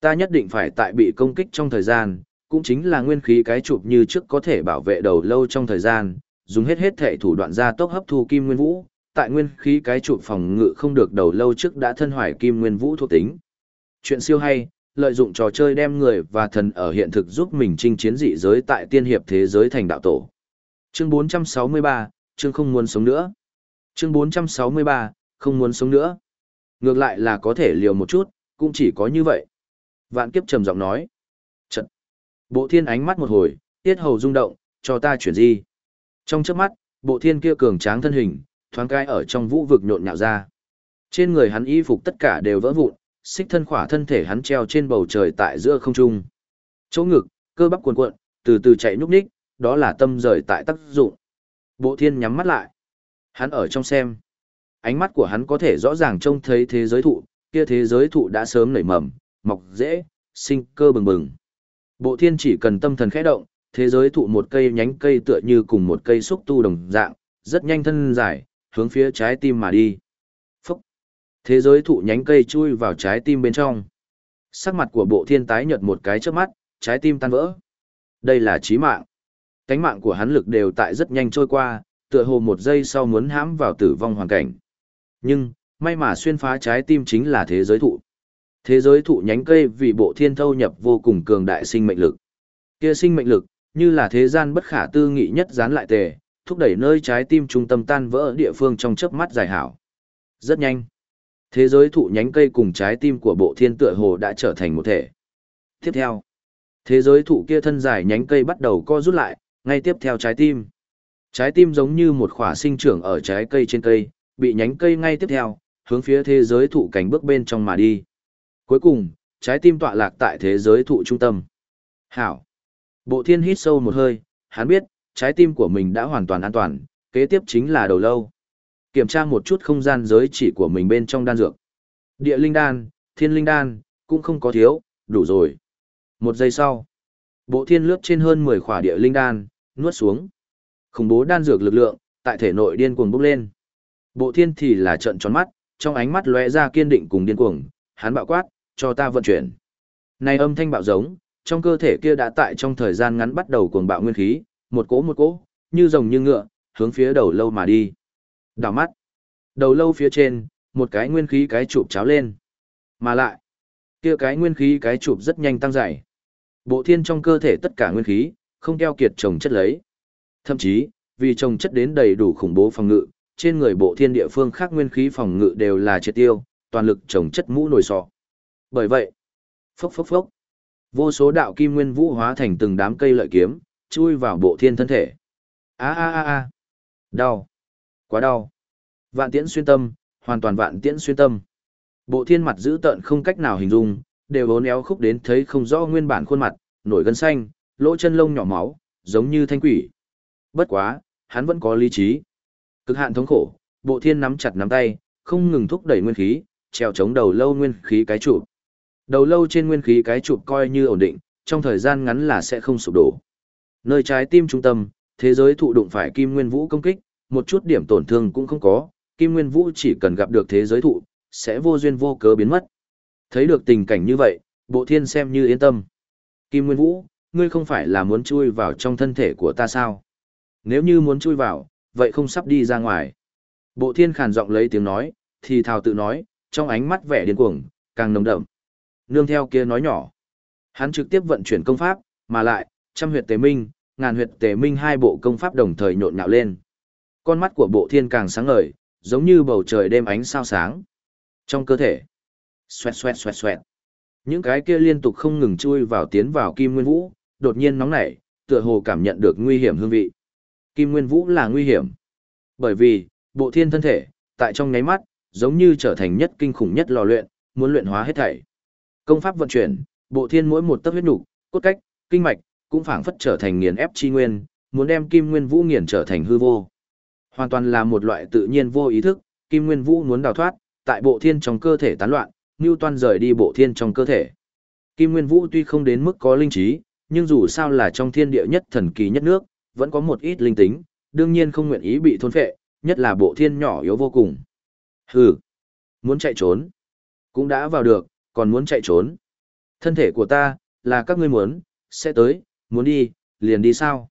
Ta nhất định phải tại bị công kích trong thời gian, cũng chính là nguyên khí cái chụp như trước có thể bảo vệ đầu lâu trong thời gian, dùng hết hết thể thủ đoạn gia tốc hấp thu kim nguyên vũ, tại nguyên khí cái chụp phòng ngự không được đầu lâu trước đã thân hoài kim nguyên vũ thuộc tính. Chuyện siêu hay, lợi dụng trò chơi đem người và thần ở hiện thực giúp mình chinh chiến dị giới tại tiên hiệp thế giới thành đạo tổ. Chương 463, chương không muốn sống nữa. Chương 463, không muốn sống nữa. Ngược lại là có thể liều một chút, cũng chỉ có như vậy. Vạn kiếp trầm giọng nói. Trận. Bộ thiên ánh mắt một hồi, tiết hầu rung động, cho ta chuyển di. Trong chớp mắt, bộ thiên kia cường tráng thân hình, thoáng cái ở trong vũ vực nhộn nhạo ra. Trên người hắn y phục tất cả đều vỡ vụn, xích thân khỏa thân thể hắn treo trên bầu trời tại giữa không trung. Chỗ ngực, cơ bắp cuồn cuộn, từ từ chạy nhúc nhích, đó là tâm rời tại tác dụng. Bộ thiên nhắm mắt lại. Hắn ở trong xem. Ánh mắt của hắn có thể rõ ràng trông thấy thế giới thụ, kia thế giới thụ đã sớm nảy mầm, mọc dễ, sinh cơ bừng bừng. Bộ thiên chỉ cần tâm thần khẽ động, thế giới thụ một cây nhánh cây tựa như cùng một cây xúc tu đồng dạng, rất nhanh thân dài, hướng phía trái tim mà đi. Thế giới thụ nhánh cây chui vào trái tim bên trong. Sắc mặt của bộ thiên tái nhợt một cái trước mắt, trái tim tan vỡ. Đây là chí mạng. Cánh mạng của hắn lực đều tại rất nhanh trôi qua, tựa hồ một giây sau muốn hãm vào tử vong hoàn cảnh. Nhưng, may mà xuyên phá trái tim chính là thế giới thụ. Thế giới thụ nhánh cây vì bộ thiên thâu nhập vô cùng cường đại sinh mệnh lực. Kia sinh mệnh lực, như là thế gian bất khả tư nghị nhất dán lại tề, thúc đẩy nơi trái tim trung tâm tan vỡ địa phương trong chớp mắt dài hảo. Rất nhanh. Thế giới thụ nhánh cây cùng trái tim của bộ thiên tựa hồ đã trở thành một thể. Tiếp theo, thế giới thụ kia thân dài nhánh cây bắt đầu co rút lại, ngay tiếp theo trái tim. Trái tim giống như một khỏa sinh trưởng ở trái cây trên cây, bị nhánh cây ngay tiếp theo, hướng phía thế giới thụ cánh bước bên trong mà đi. Cuối cùng, trái tim tọa lạc tại thế giới thụ trung tâm. Hảo. Bộ thiên hít sâu một hơi, hắn biết, trái tim của mình đã hoàn toàn an toàn, kế tiếp chính là đầu lâu. Kiểm tra một chút không gian giới chỉ của mình bên trong đan dược. Địa linh đan, thiên linh đan, cũng không có thiếu, đủ rồi. Một giây sau, bộ thiên lướt trên hơn 10 khỏa địa linh đan, nuốt xuống. Khủng bố đan dược lực lượng, tại thể nội điên cuồng bốc lên. Bộ thiên thì là trận tròn mắt, trong ánh mắt lóe ra kiên định cùng điên cuồng, hắn bạo quát, cho ta vận chuyển. Này âm thanh bạo giống, trong cơ thể kia đã tại trong thời gian ngắn bắt đầu cuồng bạo nguyên khí, một cỗ một cỗ, như rồng như ngựa, hướng phía đầu lâu mà đi. Đảo mắt. Đầu lâu phía trên, một cái nguyên khí cái chụp cháo lên. Mà lại, kia cái nguyên khí cái chụp rất nhanh tăng dày. Bộ thiên trong cơ thể tất cả nguyên khí, không keo kiệt trồng chất lấy. Thậm chí, vì trồng chất đến đầy đủ khủng bố phòng ngự, trên người bộ thiên địa phương khác nguyên khí phòng ngự đều là triệt tiêu, toàn lực trồng chất mũ nổi sọ. Bởi vậy, phốc phốc phốc, vô số đạo kim nguyên vũ hóa thành từng đám cây lợi kiếm, chui vào bộ thiên thân thể. A a a a, đau, quá đau. Vạn tiễn xuyên tâm, hoàn toàn vạn tiễn xuyên tâm. Bộ thiên mặt giữ tợn không cách nào hình dung, đều bốn éo khúc đến thấy không rõ nguyên bản khuôn mặt, nổi gân xanh, lỗ chân lông nhỏ máu, giống như thanh quỷ. Bất quá, hắn vẫn có lý trí. Cực hạn thống khổ, bộ thiên nắm chặt nắm tay, không ngừng thúc đẩy nguyên khí, treo chống đầu lâu nguyên khí cái trụ. Đầu lâu trên nguyên khí cái trụ coi như ổn định, trong thời gian ngắn là sẽ không sụp đổ. Nơi trái tim trung tâm, thế giới thụ đụng phải kim nguyên vũ công kích, một chút điểm tổn thương cũng không có, kim nguyên vũ chỉ cần gặp được thế giới thụ, sẽ vô duyên vô cớ biến mất. Thấy được tình cảnh như vậy, bộ thiên xem như yên tâm. Kim Nguyên Vũ, ngươi không phải là muốn chui vào trong thân thể của ta sao? Nếu như muốn chui vào, vậy không sắp đi ra ngoài. Bộ thiên khàn giọng lấy tiếng nói, thì thào tự nói, trong ánh mắt vẻ điên cuồng, càng nồng đậm. Nương theo kia nói nhỏ. Hắn trực tiếp vận chuyển công pháp, mà lại, trăm huyệt tế minh, ngàn huyệt tế minh hai bộ công pháp đồng thời nhộn nhạo lên. Con mắt của bộ thiên càng sáng ngời, giống như bầu trời đêm ánh sao sáng. Trong cơ thể, xoẹt xoẹt xoẹt xoẹt. Những cái kia liên tục không ngừng chui vào tiến vào Kim Nguyên Vũ, đột nhiên nóng nảy, tựa hồ cảm nhận được nguy hiểm hương vị. Kim Nguyên Vũ là nguy hiểm. Bởi vì, bộ thiên thân thể, tại trong nháy mắt, giống như trở thành nhất kinh khủng nhất lò luyện, muốn luyện hóa hết thảy. Công pháp vận chuyển, bộ thiên mỗi một tấc huyết nục, cốt cách, kinh mạch, cũng phảng phất trở thành nghiền ép chi nguyên, muốn đem Kim Nguyên Vũ nghiền trở thành hư vô. Hoàn toàn là một loại tự nhiên vô ý thức, Kim Nguyên Vũ muốn đào thoát, tại bộ thiên trong cơ thể tán loạn, Newton rời đi bộ thiên trong cơ thể. Kim Nguyên Vũ tuy không đến mức có linh trí, nhưng dù sao là trong thiên địa nhất thần kỳ nhất nước, vẫn có một ít linh tính, đương nhiên không nguyện ý bị thôn phệ, nhất là bộ thiên nhỏ yếu vô cùng. Hừ, muốn chạy trốn, cũng đã vào được, còn muốn chạy trốn. Thân thể của ta, là các ngươi muốn, sẽ tới, muốn đi, liền đi sao?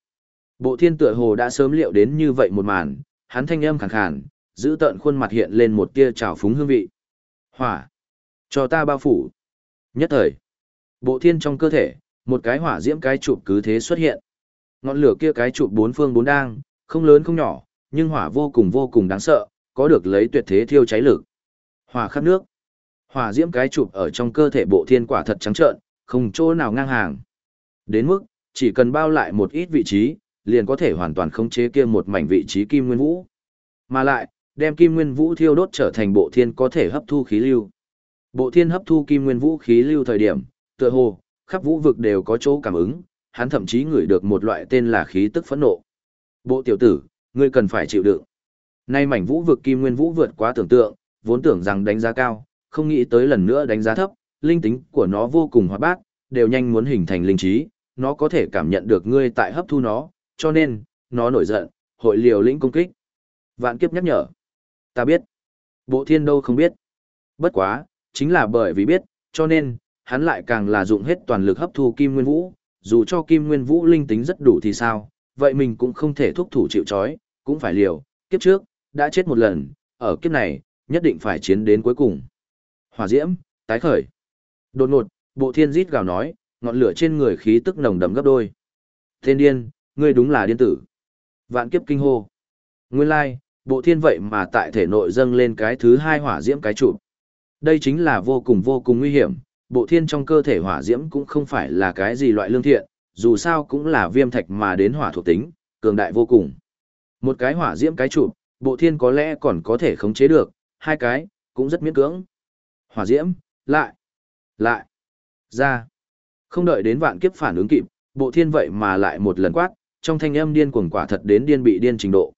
Bộ thiên tựa hồ đã sớm liệu đến như vậy một màn, hắn thanh âm khàn khàn, giữ tợn khuôn mặt hiện lên một tia trào phúng hương vị. Hỏa! Cho ta bao phủ! Nhất thời! Bộ thiên trong cơ thể, một cái hỏa diễm cái chụp cứ thế xuất hiện. Ngọn lửa kia cái chụp bốn phương bốn đang, không lớn không nhỏ, nhưng hỏa vô cùng vô cùng đáng sợ, có được lấy tuyệt thế thiêu cháy lực. Hỏa khắp nước. Hỏa diễm cái chụp ở trong cơ thể bộ thiên quả thật trắng trợn, không chỗ nào ngang hàng. Đến mức, chỉ cần bao lại một ít vị trí, liền có thể hoàn toàn khống chế kia một mảnh vị trí kim nguyên vũ. Mà lại, đem kim nguyên vũ thiêu đốt trở thành bộ thiên có thể hấp thu khí lưu. Bộ thiên hấp thu kim nguyên vũ khí lưu thời điểm, tựa hồ, khắp vũ vực đều có chỗ cảm ứng, hắn thậm chí ngửi được một loại tên là khí tức phẫn nộ. Bộ tiểu tử, ngươi cần phải chịu đựng. Nay mảnh vũ vực kim nguyên vũ vượt quá tưởng tượng, vốn tưởng rằng đánh giá cao, không nghĩ tới lần nữa đánh giá thấp, linh tính của nó vô cùng hoạt bát, đều nhanh muốn hình thành linh trí, nó có thể cảm nhận được ngươi tại hấp thu nó, cho nên, nó nổi giận, hội liều lĩnh công kích. Vạn kiếp nhắc nhở. Ta biết. Bộ thiên đâu không biết. Bất quá, chính là bởi vì biết, cho nên, hắn lại càng là dụng hết toàn lực hấp thu Kim Nguyên Vũ, dù cho Kim Nguyên Vũ linh tính rất đủ thì sao, vậy mình cũng không thể thúc thủ chịu chói, cũng phải liều, kiếp trước, đã chết một lần, ở kiếp này, nhất định phải chiến đến cuối cùng. Hỏa diễm, tái khởi. Đột ngột, bộ thiên rít gào nói, ngọn lửa trên người khí tức nồng đậm gấp đôi. Thiên điên, ngươi đúng là điên tử. Vạn kiếp kinh hô. Nguyên lai, bộ thiên vậy mà tại thể nội dâng lên cái thứ hai hỏa diễm cái trụ. Đây chính là vô cùng vô cùng nguy hiểm, bộ thiên trong cơ thể hỏa diễm cũng không phải là cái gì loại lương thiện, dù sao cũng là viêm thạch mà đến hỏa thuộc tính, cường đại vô cùng. Một cái hỏa diễm cái trụ, bộ thiên có lẽ còn có thể khống chế được, hai cái, cũng rất miễn cưỡng. Hỏa diễm, lại, lại, ra. Không đợi đến vạn kiếp phản ứng kịp, bộ thiên vậy mà lại một lần quát, trong thanh âm điên cuồng quả thật đến điên bị điên trình độ.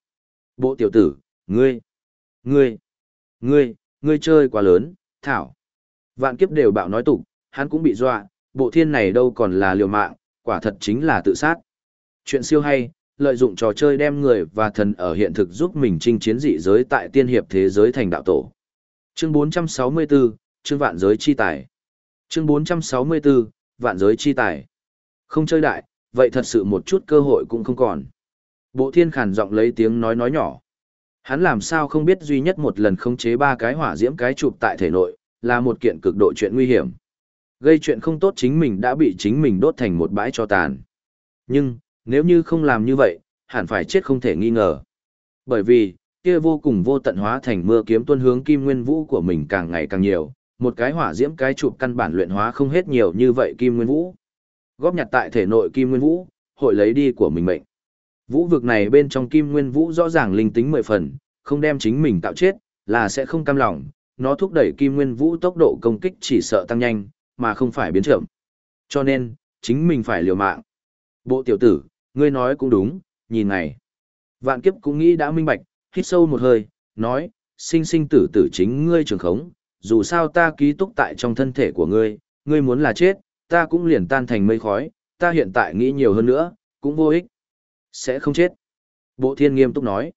Bộ tiểu tử, ngươi, ngươi, ngươi, ngươi chơi quá lớn, thảo. Vạn kiếp đều bạo nói tục, hắn cũng bị dọa, bộ thiên này đâu còn là liều mạng, quả thật chính là tự sát. Chuyện siêu hay, lợi dụng trò chơi đem người và thần ở hiện thực giúp mình chinh chiến dị giới tại tiên hiệp thế giới thành đạo tổ. Chương 464, chương vạn giới chi tài. Chương 464, vạn giới chi tài. Không chơi đại, vậy thật sự một chút cơ hội cũng không còn. Bộ thiên khản giọng lấy tiếng nói nói nhỏ. Hắn làm sao không biết duy nhất một lần khống chế ba cái hỏa diễm cái chụp tại thể nội, là một kiện cực độ chuyện nguy hiểm. Gây chuyện không tốt chính mình đã bị chính mình đốt thành một bãi cho tàn. Nhưng, nếu như không làm như vậy, hẳn phải chết không thể nghi ngờ. Bởi vì, kia vô cùng vô tận hóa thành mưa kiếm tuân hướng kim nguyên vũ của mình càng ngày càng nhiều, một cái hỏa diễm cái chụp căn bản luyện hóa không hết nhiều như vậy kim nguyên vũ. Góp nhặt tại thể nội kim nguyên vũ, hội lấy đi của mình mệnh. Vũ vực này bên trong kim nguyên vũ rõ ràng linh tính mười phần, không đem chính mình tạo chết, là sẽ không cam lòng, nó thúc đẩy kim nguyên vũ tốc độ công kích chỉ sợ tăng nhanh, mà không phải biến chậm. Cho nên, chính mình phải liều mạng. Bộ tiểu tử, ngươi nói cũng đúng, nhìn này. Vạn kiếp cũng nghĩ đã minh bạch, hít sâu một hơi, nói, sinh sinh tử tử chính ngươi trường khống, dù sao ta ký túc tại trong thân thể của ngươi, ngươi muốn là chết, ta cũng liền tan thành mây khói, ta hiện tại nghĩ nhiều hơn nữa, cũng vô ích. Sẽ không chết. Bộ thiên nghiêm túc nói.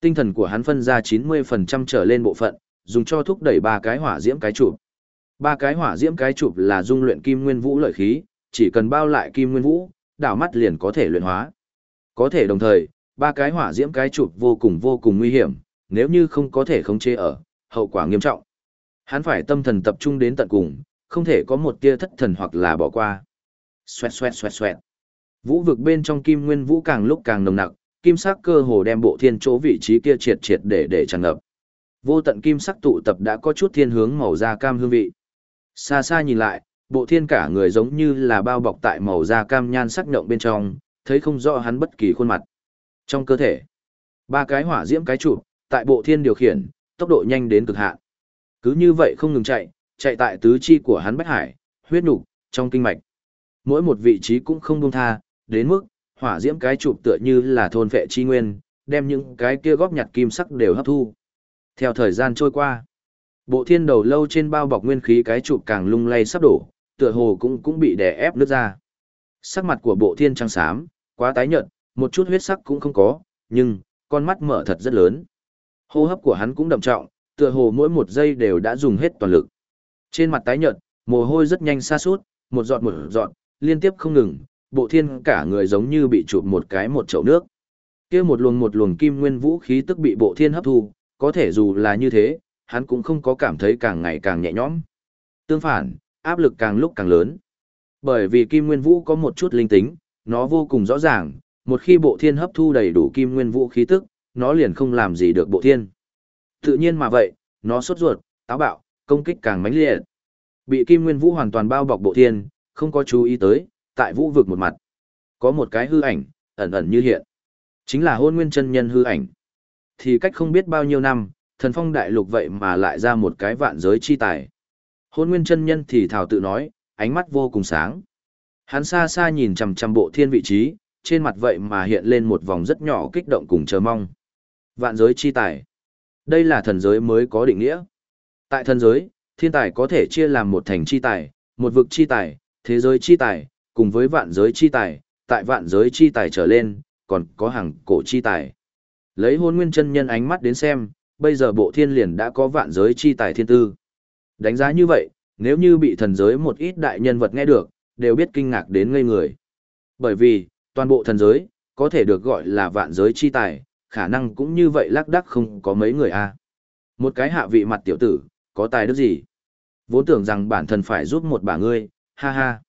Tinh thần của hắn phân ra 90% trở lên bộ phận, dùng cho thúc đẩy ba cái hỏa diễm cái chụp. Ba cái hỏa diễm cái chụp là dung luyện kim nguyên vũ lợi khí, chỉ cần bao lại kim nguyên vũ, đảo mắt liền có thể luyện hóa. Có thể đồng thời, ba cái hỏa diễm cái chụp vô cùng vô cùng nguy hiểm, nếu như không có thể khống chế ở, hậu quả nghiêm trọng. Hắn phải tâm thần tập trung đến tận cùng, không thể có một tia thất thần hoặc là bỏ qua. Xoẹt xoẹt xoẹt xoẹt. Vũ vực bên trong kim nguyên vũ càng lúc càng nồng nặc, kim sắc cơ hồ đem bộ thiên chỗ vị trí kia triệt triệt để để tràn ngập. Vô tận kim sắc tụ tập đã có chút thiên hướng màu da cam hương vị. Xa xa nhìn lại, bộ thiên cả người giống như là bao bọc tại màu da cam nhan sắc nhộng bên trong, thấy không rõ hắn bất kỳ khuôn mặt. Trong cơ thể, ba cái hỏa diễm cái trụ, tại bộ thiên điều khiển, tốc độ nhanh đến cực hạn. Cứ như vậy không ngừng chạy, chạy tại tứ chi của hắn bách hải, huyết nục, trong kinh mạch. Mỗi một vị trí cũng không buông tha, đến mức hỏa diễm cái trụ tựa như là thôn vệ chi nguyên, đem những cái kia góp nhặt kim sắc đều hấp thu. Theo thời gian trôi qua, bộ thiên đầu lâu trên bao bọc nguyên khí cái trụ càng lung lay sắp đổ, tựa hồ cũng cũng bị đè ép nước ra. Sắc mặt của bộ thiên trắng xám, quá tái nhợt, một chút huyết sắc cũng không có, nhưng, con mắt mở thật rất lớn. Hô hấp của hắn cũng đậm trọng, tựa hồ mỗi một giây đều đã dùng hết toàn lực. Trên mặt tái nhợt, mồ hôi rất nhanh xa suốt, một giọt một giọt, liên tiếp không ngừng, bộ thiên cả người giống như bị chụp một cái một chậu nước. kia một luồng một luồng kim nguyên vũ khí tức bị bộ thiên hấp thu, có thể dù là như thế, hắn cũng không có cảm thấy càng ngày càng nhẹ nhõm. Tương phản, áp lực càng lúc càng lớn. Bởi vì kim nguyên vũ có một chút linh tính, nó vô cùng rõ ràng, một khi bộ thiên hấp thu đầy đủ kim nguyên vũ khí tức, nó liền không làm gì được bộ thiên. Tự nhiên mà vậy, nó sốt ruột, táo bạo, công kích càng mãnh liệt. Bị kim nguyên vũ hoàn toàn bao bọc bộ thiên, không có chú ý tới, tại vũ vực một mặt. Có một cái hư ảnh, ẩn ẩn như hiện. Chính là hôn nguyên chân nhân hư ảnh. Thì cách không biết bao nhiêu năm, thần phong đại lục vậy mà lại ra một cái vạn giới chi tài. Hôn nguyên chân nhân thì thảo tự nói, ánh mắt vô cùng sáng. Hắn xa xa nhìn chằm chằm bộ thiên vị trí, trên mặt vậy mà hiện lên một vòng rất nhỏ kích động cùng chờ mong. Vạn giới chi tài. Đây là thần giới mới có định nghĩa. Tại thần giới, thiên tài có thể chia làm một thành chi tài, một vực chi tài, thế giới chi tài, cùng với vạn giới chi tài, tại vạn giới chi tài trở lên, còn có hàng cổ chi tài. Lấy hôn nguyên chân nhân ánh mắt đến xem, bây giờ bộ thiên liền đã có vạn giới chi tài thiên tư. Đánh giá như vậy, nếu như bị thần giới một ít đại nhân vật nghe được, đều biết kinh ngạc đến ngây người. Bởi vì, toàn bộ thần giới, có thể được gọi là vạn giới chi tài, khả năng cũng như vậy lác đắc không có mấy người a. Một cái hạ vị mặt tiểu tử, có tài đức gì? Vốn tưởng rằng bản thân phải giúp một bà ngươi, ha ha.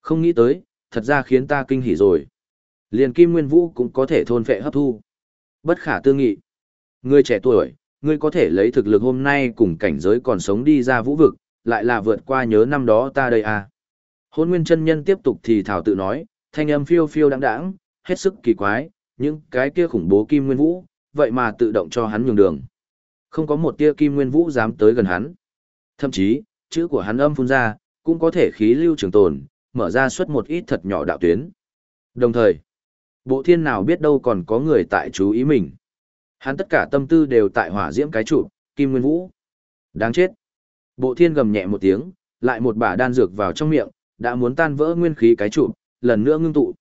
Không nghĩ tới, thật ra khiến ta kinh hỉ rồi. Liền Kim Nguyên Vũ cũng có thể thôn phệ hấp thu. Bất khả tư nghị. Ngươi trẻ tuổi, ngươi có thể lấy thực lực hôm nay cùng cảnh giới còn sống đi ra vũ vực, lại là vượt qua nhớ năm đó ta đây à. Hôn Nguyên chân Nhân tiếp tục thì thảo tự nói, thanh âm phiêu phiêu đáng đáng, hết sức kỳ quái, những cái kia khủng bố Kim Nguyên Vũ, vậy mà tự động cho hắn nhường đường. Không có một tia Kim Nguyên Vũ dám tới gần hắn. Thậm chí, chữ của hắn âm phun ra, cũng có thể khí lưu trường tồn, mở ra suốt một ít thật nhỏ đạo tuyến. Đồng thời, bộ thiên nào biết đâu còn có người tại chú ý mình. Hắn tất cả tâm tư đều tại hỏa diễm cái trụ, Kim Nguyên Vũ. Đáng chết. Bộ thiên gầm nhẹ một tiếng, lại một bả đan dược vào trong miệng, đã muốn tan vỡ nguyên khí cái trụ, lần nữa ngưng tụ.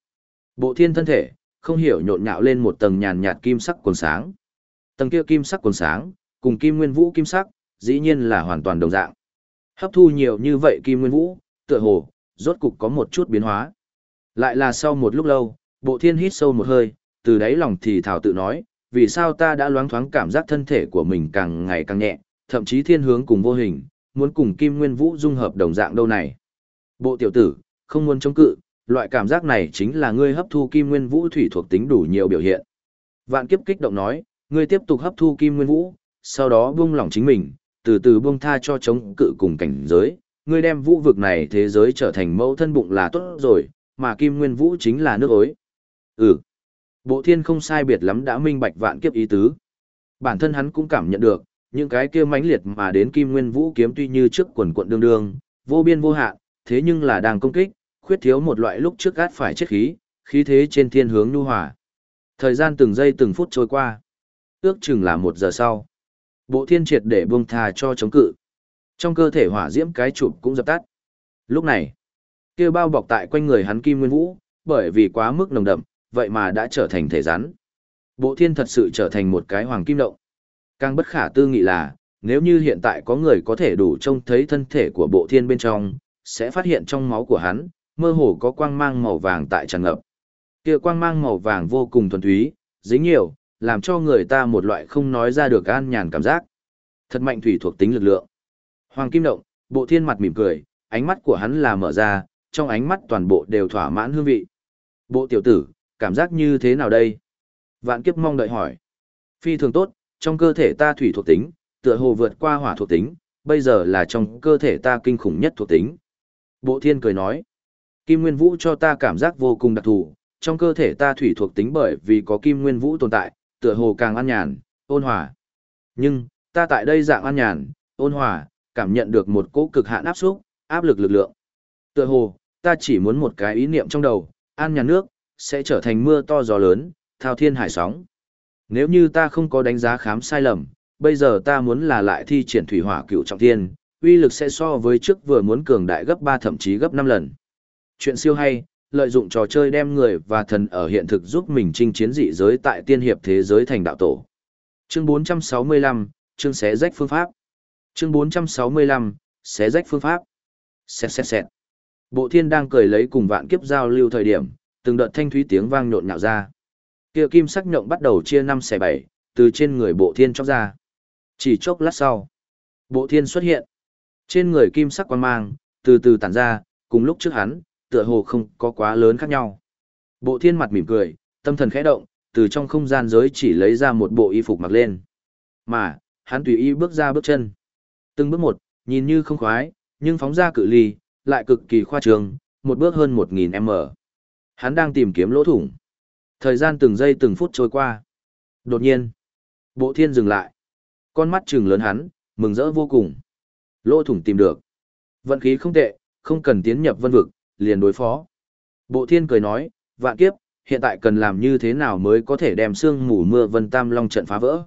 Bộ thiên thân thể, không hiểu nhộn nhạo lên một tầng nhàn nhạt kim sắc quần sáng. Tầng kia kim sắc quần sáng, cùng kim nguyên vũ kim sắc, dĩ nhiên là hoàn toàn đồng dạng. Hấp thu nhiều như vậy kim nguyên vũ, tựa hồ, rốt cục có một chút biến hóa. Lại là sau một lúc lâu, bộ thiên hít sâu một hơi, từ đáy lòng thì thảo tự nói, vì sao ta đã loáng thoáng cảm giác thân thể của mình càng ngày càng nhẹ, thậm chí thiên hướng cùng vô hình, muốn cùng kim nguyên vũ dung hợp đồng dạng đâu này. Bộ tiểu tử, không muốn chống cự, loại cảm giác này chính là ngươi hấp thu kim nguyên vũ thủy thuộc tính đủ nhiều biểu hiện. Vạn kiếp kích động nói, ngươi tiếp tục hấp thu kim nguyên vũ, sau đó buông lỏng chính mình, từ từ buông tha cho chống cự cùng cảnh giới, ngươi đem vũ vực này thế giới trở thành mẫu thân bụng là tốt rồi, mà kim nguyên vũ chính là nước ối. Ừ. Bộ thiên không sai biệt lắm đã minh bạch vạn kiếp ý tứ. Bản thân hắn cũng cảm nhận được, những cái kia mãnh liệt mà đến kim nguyên vũ kiếm tuy như trước quần quận đương đương, vô biên vô hạn, thế nhưng là đang công kích, khuyết thiếu một loại lúc trước gát phải chết khí, khí thế trên thiên hướng nhu hòa. Thời gian từng giây từng phút trôi qua. Ước chừng là một giờ sau. Bộ thiên triệt để buông thà cho chống cự. Trong cơ thể hỏa diễm cái chụp cũng dập tắt. Lúc này, kia bao bọc tại quanh người hắn kim nguyên vũ, bởi vì quá mức nồng đậm, vậy mà đã trở thành thể rắn. Bộ thiên thật sự trở thành một cái hoàng kim động. Càng bất khả tư nghị là, nếu như hiện tại có người có thể đủ trông thấy thân thể của bộ thiên bên trong, sẽ phát hiện trong máu của hắn, mơ hồ có quang mang màu vàng tại tràn ngập. Kia quang mang màu vàng vô cùng thuần túy, dính nhiều, làm cho người ta một loại không nói ra được an nhàn cảm giác. Thật mạnh thủy thuộc tính lực lượng. Hoàng Kim Động, bộ thiên mặt mỉm cười, ánh mắt của hắn là mở ra, trong ánh mắt toàn bộ đều thỏa mãn hương vị. Bộ tiểu tử, cảm giác như thế nào đây? Vạn kiếp mong đợi hỏi. Phi thường tốt, trong cơ thể ta thủy thuộc tính, tựa hồ vượt qua hỏa thuộc tính, bây giờ là trong cơ thể ta kinh khủng nhất thuộc tính. Bộ thiên cười nói. Kim Nguyên Vũ cho ta cảm giác vô cùng đặc thù, trong cơ thể ta thủy thuộc tính bởi vì có Kim Nguyên Vũ tồn tại, tựa hồ càng an nhàn, ôn hòa. Nhưng, ta tại đây dạng an nhàn, ôn hòa, cảm nhận được một cỗ cực hạn áp xúc, áp lực lực lượng. Tựa hồ, ta chỉ muốn một cái ý niệm trong đầu, an nhàn nước, sẽ trở thành mưa to gió lớn, thao thiên hải sóng. Nếu như ta không có đánh giá khám sai lầm, bây giờ ta muốn là lại thi triển thủy hỏa cựu trọng thiên, uy lực sẽ so với trước vừa muốn cường đại gấp 3 thậm chí gấp 5 lần. Chuyện siêu hay, lợi dụng trò chơi đem người và thần ở hiện thực giúp mình chinh chiến dị giới tại tiên hiệp thế giới thành đạo tổ. Chương 465, chương xé rách phương pháp. Chương 465, xé rách phương pháp. Xẹt xẹt xẹt. Bộ thiên đang cười lấy cùng vạn kiếp giao lưu thời điểm, từng đợt thanh thúy tiếng vang nhộn nhạo ra. Kia kim sắc nhộng bắt đầu chia năm xẻ bảy, từ trên người bộ thiên chóc ra. Chỉ chốc lát sau, bộ thiên xuất hiện. Trên người kim sắc quan mang, từ từ tản ra, cùng lúc trước hắn, tựa hồ không có quá lớn khác nhau. Bộ thiên mặt mỉm cười, tâm thần khẽ động, từ trong không gian giới chỉ lấy ra một bộ y phục mặc lên. Mà, hắn tùy ý bước ra bước chân. Từng bước một, nhìn như không khoái, nhưng phóng ra cự ly, lại cực kỳ khoa trương, một bước hơn 1000m. Hắn đang tìm kiếm lỗ thủng. Thời gian từng giây từng phút trôi qua. Đột nhiên, bộ thiên dừng lại. Con mắt trừng lớn hắn, mừng rỡ vô cùng. Lỗ thủng tìm được. Vận khí không tệ, không cần tiến nhập vân vực, liền đối phó. Bộ thiên cười nói, vạn kiếp, hiện tại cần làm như thế nào mới có thể đem sương mù mưa vân tam long trận phá vỡ.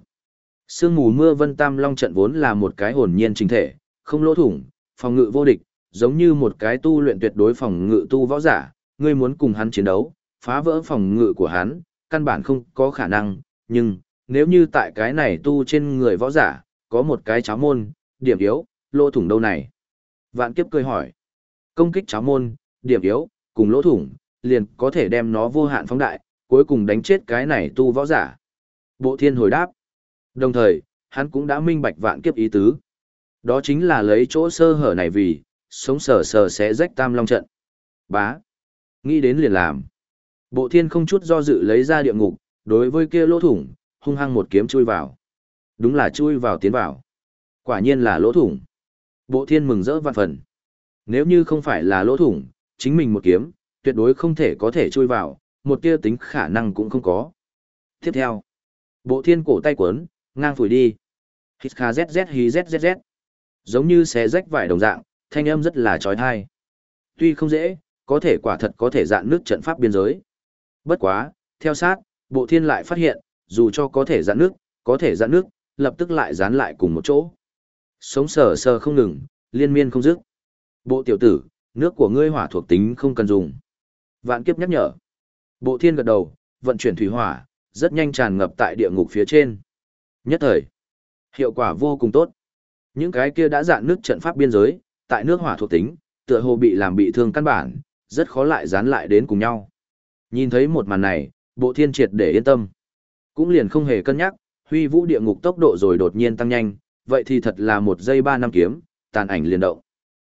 Sương mù mưa vân tam long trận vốn là một cái hồn nhiên chính thể, không lỗ thủng, phòng ngự vô địch, giống như một cái tu luyện tuyệt đối phòng ngự tu võ giả, ngươi muốn cùng hắn chiến đấu, phá vỡ phòng ngự của hắn, căn bản không có khả năng, nhưng, nếu như tại cái này tu trên người võ giả, có một cái cháo môn, điểm yếu, lỗ thủng đâu này? Vạn kiếp cười hỏi. Công kích cháo môn, điểm yếu, cùng lỗ thủng, liền có thể đem nó vô hạn phóng đại, cuối cùng đánh chết cái này tu võ giả. Bộ thiên hồi đáp. Đồng thời, hắn cũng đã minh bạch vạn kiếp ý tứ. Đó chính là lấy chỗ sơ hở này vì, sống sờ sờ sẽ rách tam long trận. Bá. Nghĩ đến liền làm. Bộ thiên không chút do dự lấy ra địa ngục, đối với kia lỗ thủng, hung hăng một kiếm chui vào. Đúng là chui vào tiến vào. Quả nhiên là lỗ thủng. Bộ thiên mừng rỡ vạn phần. Nếu như không phải là lỗ thủng, chính mình một kiếm, tuyệt đối không thể có thể chui vào, một tia tính khả năng cũng không có. Tiếp theo, bộ thiên cổ tay quấn, ngang phủi đi. Hít kha zzz hí zzz. Giống như xé rách vải đồng dạng, thanh âm rất là trói thai. Tuy không dễ, có thể quả thật có thể dạn nước trận pháp biên giới. Bất quá, theo sát, bộ thiên lại phát hiện, dù cho có thể dạn nước, có thể dạn nước, lập tức lại dán lại cùng một chỗ. Sống sờ sờ không ngừng, liên miên không dứt. Bộ tiểu tử, nước của ngươi hỏa thuộc tính không cần dùng. Vạn kiếp nhắc nhở. Bộ thiên gật đầu, vận chuyển thủy hỏa, rất nhanh tràn ngập tại địa ngục phía trên. Nhất thời, hiệu quả vô cùng tốt. Những cái kia đã dạn nước trận pháp biên giới, tại nước hỏa thuộc tính, tựa hồ bị làm bị thương căn bản, rất khó lại dán lại đến cùng nhau. Nhìn thấy một màn này, bộ thiên triệt để yên tâm. Cũng liền không hề cân nhắc, huy vũ địa ngục tốc độ rồi đột nhiên tăng nhanh, vậy thì thật là một giây ba năm kiếm, tàn ảnh liền động.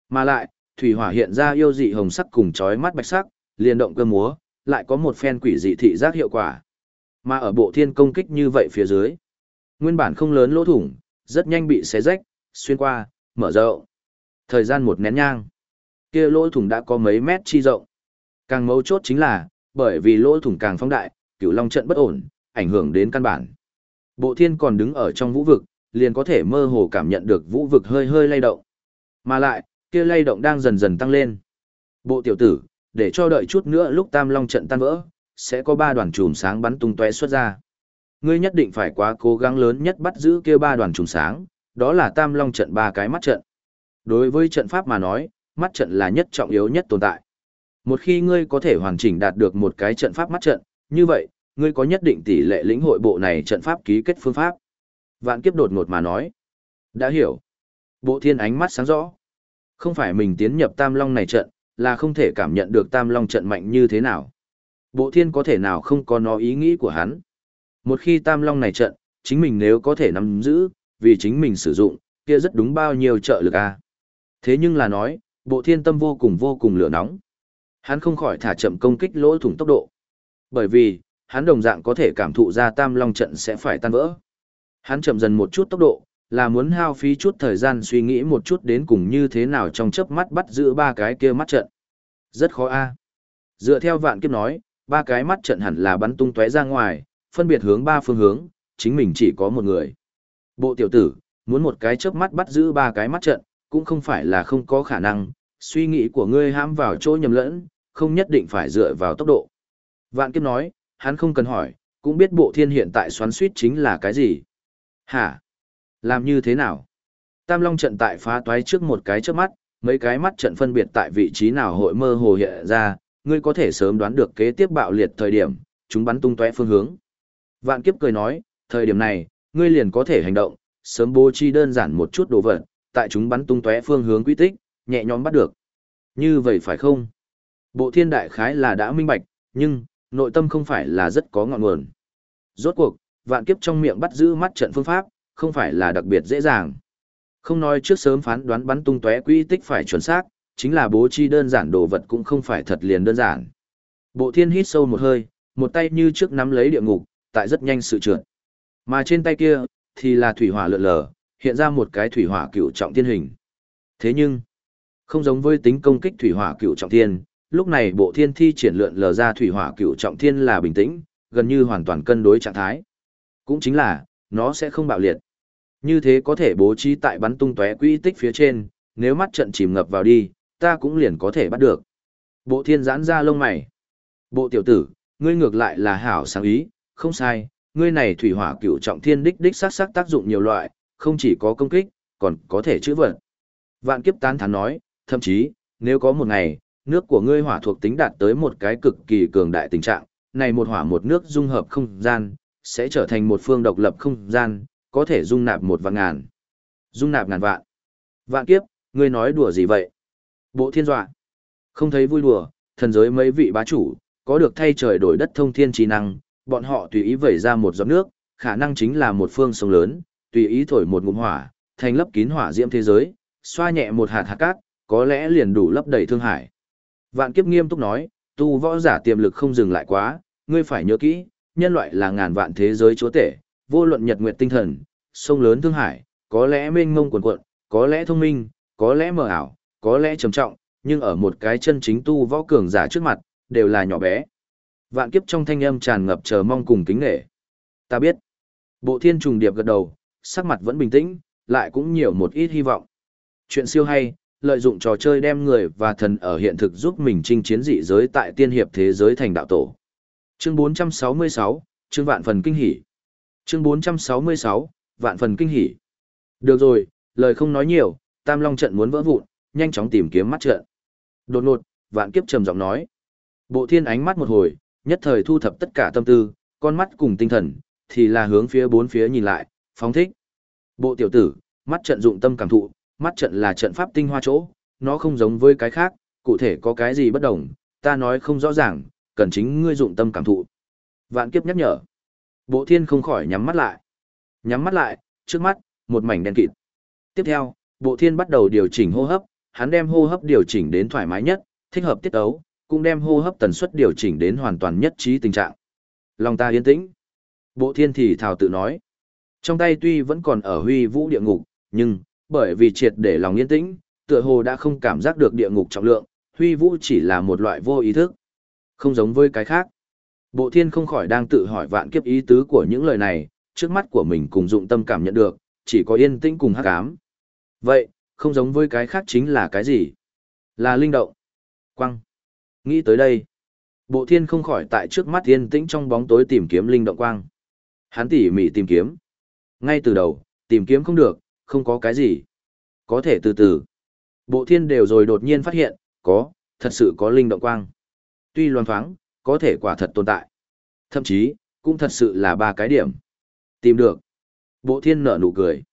Mà lại, thủy hỏa hiện ra yêu dị hồng sắc cùng chói mắt bạch sắc, liền động cơ múa, lại có một phen quỷ dị thị giác hiệu quả. Mà ở bộ thiên công kích như vậy phía dưới, nguyên bản không lớn lỗ thủng, rất nhanh bị xé rách, xuyên qua, mở rộng. Thời gian một nén nhang, kia lỗ thủng đã có mấy mét chi rộng. Càng mấu chốt chính là, bởi vì lỗ thủng càng phóng đại, cửu long trận bất ổn, ảnh hưởng đến căn bản. Bộ thiên còn đứng ở trong vũ vực, liền có thể mơ hồ cảm nhận được vũ vực hơi hơi lay động. Mà lại, kia lay động đang dần dần tăng lên. Bộ tiểu tử, để cho đợi chút nữa lúc tam long trận tan vỡ, sẽ có ba đoàn chùm sáng bắn tung tóe xuất ra. Ngươi nhất định phải quá cố gắng lớn nhất bắt giữ kia ba đoàn chùm sáng, đó là tam long trận ba cái mắt trận. Đối với trận pháp mà nói, mắt trận là nhất trọng yếu nhất tồn tại. Một khi ngươi có thể hoàn chỉnh đạt được một cái trận pháp mắt trận, như vậy, ngươi có nhất định tỷ lệ lĩnh hội bộ này trận pháp ký kết phương pháp. Vạn kiếp đột ngột mà nói. Đã hiểu. Bộ thiên ánh mắt sáng rõ. Không phải mình tiến nhập tam long này trận, là không thể cảm nhận được tam long trận mạnh như thế nào. Bộ thiên có thể nào không có nó ý nghĩ của hắn. Một khi tam long này trận, chính mình nếu có thể nắm giữ, vì chính mình sử dụng, kia rất đúng bao nhiêu trợ lực a. À. Thế nhưng là nói, bộ thiên tâm vô cùng vô cùng lửa nóng. Hắn không khỏi thả chậm công kích lỗ thủng tốc độ. Bởi vì, hắn đồng dạng có thể cảm thụ ra tam long trận sẽ phải tan vỡ. Hắn chậm dần một chút tốc độ, là muốn hao phí chút thời gian suy nghĩ một chút đến cùng như thế nào trong chớp mắt bắt giữ ba cái kia mắt trận. Rất khó a. Dựa theo vạn kiếp nói, ba cái mắt trận hẳn là bắn tung tóe ra ngoài, phân biệt hướng ba phương hướng, chính mình chỉ có một người. Bộ tiểu tử, muốn một cái chớp mắt bắt giữ ba cái mắt trận, cũng không phải là không có khả năng, suy nghĩ của ngươi hãm vào chỗ nhầm lẫn, không nhất định phải dựa vào tốc độ. Vạn kiếp nói, hắn không cần hỏi, cũng biết bộ thiên hiện tại xoắn suýt chính là cái gì. Hả? Làm như thế nào? Tam Long trận tại phá toái trước một cái trước mắt, mấy cái mắt trận phân biệt tại vị trí nào hội mơ hồ hiện ra, ngươi có thể sớm đoán được kế tiếp bạo liệt thời điểm, chúng bắn tung tóe phương hướng. Vạn kiếp cười nói, thời điểm này, ngươi liền có thể hành động, sớm bố trí đơn giản một chút đồ vật, tại chúng bắn tung tóe phương hướng quy tích, nhẹ nhõm bắt được. Như vậy phải không? Bộ thiên đại khái là đã minh bạch, nhưng, nội tâm không phải là rất có ngọn nguồn. Rốt cuộc, vạn kiếp trong miệng bắt giữ mắt trận phương pháp, không phải là đặc biệt dễ dàng. Không nói trước sớm phán đoán bắn tung tóe quy tích phải chuẩn xác, chính là bố trí đơn giản đồ vật cũng không phải thật liền đơn giản. Bộ thiên hít sâu một hơi, một tay như trước nắm lấy địa ngục, tại rất nhanh sự trượt. Mà trên tay kia, thì là thủy hỏa lượn lờ, hiện ra một cái thủy hỏa cựu trọng thiên hình. Thế nhưng, không giống với tính công kích thủy hỏa cựu trọng thiên, lúc này bộ thiên thi triển lượn lờ ra thủy hỏa cựu trọng thiên là bình tĩnh, gần như hoàn toàn cân đối trạng thái. Cũng chính là, nó sẽ không bạo liệt. Như thế có thể bố trí tại bắn tung tóe quỹ tích phía trên, nếu mắt trận chìm ngập vào đi, ta cũng liền có thể bắt được. Bộ thiên giãn ra lông mày. Bộ tiểu tử, ngươi ngược lại là hảo sáng ý, không sai, ngươi này thủy hỏa cựu trọng thiên đích đích sắc sắc tác dụng nhiều loại, không chỉ có công kích, còn có thể chữa vật. Vạn kiếp tán thán nói, thậm chí, nếu có một ngày, nước của ngươi hỏa thuộc tính đạt tới một cái cực kỳ cường đại tình trạng, này một hỏa một nước dung hợp không gian, sẽ trở thành một phương độc lập không gian, có thể dung nạp một vạn ngàn. Dung nạp ngàn vạn. Vạn kiếp, ngươi nói đùa gì vậy? Bộ thiên dọa. Không thấy vui đùa, thần giới mấy vị bá chủ, có được thay trời đổi đất thông thiên trí năng, bọn họ tùy ý vẩy ra một giọt nước, khả năng chính là một phương sông lớn, tùy ý thổi một ngụm hỏa, thành lấp kín hỏa diễm thế giới, xoa nhẹ một hạt hạt cát, có lẽ liền đủ lấp đầy thương hải. Vạn kiếp nghiêm túc nói, tu võ giả tiềm lực không dừng lại quá, ngươi phải nhớ kỹ, nhân loại là ngàn vạn thế giới chúa tể, vô luận nhật nguyệt tinh thần, sông lớn thương hải, có lẽ mênh mông cuồn cuộn, có lẽ thông minh, có lẽ mờ ảo, có lẽ trầm trọng, nhưng ở một cái chân chính tu võ cường giả trước mặt, đều là nhỏ bé. Vạn kiếp trong thanh âm tràn ngập chờ mong cùng kính nghệ. Ta biết. Bộ thiên trùng điệp gật đầu, sắc mặt vẫn bình tĩnh, lại cũng nhiều một ít hy vọng. Chuyện siêu hay, lợi dụng trò chơi đem người và thần ở hiện thực giúp mình chinh chiến dị giới tại tiên hiệp thế giới thành đạo tổ. Chương 466, chương vạn phần kinh hỉ. Chương 466, vạn phần kinh hỉ. Được rồi, lời không nói nhiều, Tam Long trận muốn vỡ vụn, nhanh chóng tìm kiếm mắt trận. Đột ngột, vạn kiếp trầm giọng nói. Bộ thiên ánh mắt một hồi, nhất thời thu thập tất cả tâm tư, con mắt cùng tinh thần, thì là hướng phía bốn phía nhìn lại, phóng thích. Bộ tiểu tử, mắt trận dụng tâm cảm thụ, mắt trận là trận pháp tinh hoa chỗ, nó không giống với cái khác, cụ thể có cái gì bất đồng, ta nói không rõ ràng, cần chính ngươi dụng tâm cảm thụ. Vạn kiếp nhắc nhở. Bộ thiên không khỏi nhắm mắt lại. Nhắm mắt lại, trước mắt, một mảnh đen kịt. Tiếp theo, bộ thiên bắt đầu điều chỉnh hô hấp, hắn đem hô hấp điều chỉnh đến thoải mái nhất, thích hợp tiết ấu, cũng đem hô hấp tần suất điều chỉnh đến hoàn toàn nhất trí tình trạng. Lòng ta yên tĩnh. Bộ thiên thì thào tự nói. Trong tay tuy vẫn còn ở huy vũ địa ngục, nhưng, bởi vì triệt để lòng yên tĩnh, tựa hồ đã không cảm giác được địa ngục trọng lượng, huy vũ chỉ là một loại vô ý thức. Không giống với cái khác. Bộ thiên không khỏi đang tự hỏi vạn kiếp ý tứ của những lời này, trước mắt của mình cùng dụng tâm cảm nhận được, chỉ có yên tĩnh cùng hắc ám. Vậy, không giống với cái khác chính là cái gì? Là linh động. Quăng. Nghĩ tới đây. Bộ thiên không khỏi tại trước mắt yên tĩnh trong bóng tối tìm kiếm linh động quang. Hắn tỉ mỉ tìm kiếm. Ngay từ đầu, tìm kiếm không được, không có cái gì. Có thể từ từ. Bộ thiên đều rồi đột nhiên phát hiện, có, thật sự có linh động quang. Tuy loan thoáng, có thể quả thật tồn tại. Thậm chí, cũng thật sự là ba cái điểm. Tìm được. Bộ thiên nở nụ cười.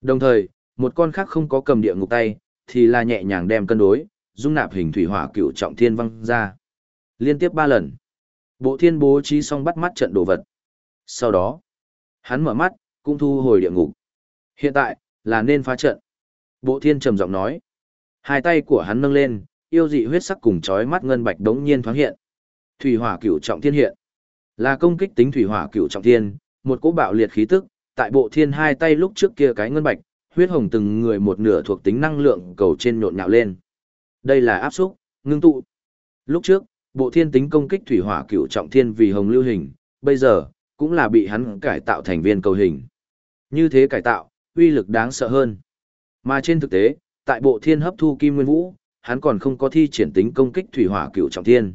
Đồng thời, một con khác không có cầm địa ngục tay, thì là nhẹ nhàng đem cân đối, dung nạp hình thủy hỏa cựu trọng thiên văng ra. Liên tiếp ba lần. Bộ thiên bố trí xong bắt mắt trận đồ vật. Sau đó, hắn mở mắt, cũng thu hồi địa ngục. Hiện tại, là nên phá trận. Bộ thiên trầm giọng nói. Hai tay của hắn nâng lên, yêu dị huyết sắc cùng chói mắt ngân bạch đống nhiên thoáng hiện. Thủy hỏa cửu trọng thiên hiện. Là công kích tính thủy hỏa cửu trọng thiên, một cỗ bạo liệt khí tức, tại bộ thiên hai tay lúc trước kia cái ngân bạch, huyết hồng từng người một nửa thuộc tính năng lượng cầu trên nhộn nhạo lên. Đây là áp xúc, ngưng tụ. Lúc trước, bộ thiên tính công kích thủy hỏa cửu trọng thiên vì hồng lưu hình, bây giờ, cũng là bị hắn cải tạo thành viên cầu hình. Như thế cải tạo, uy lực đáng sợ hơn. Mà trên thực tế, tại bộ thiên hấp thu kim nguyên vũ, hắn còn không có thi triển tính công kích thủy hỏa cửu trọng thiên.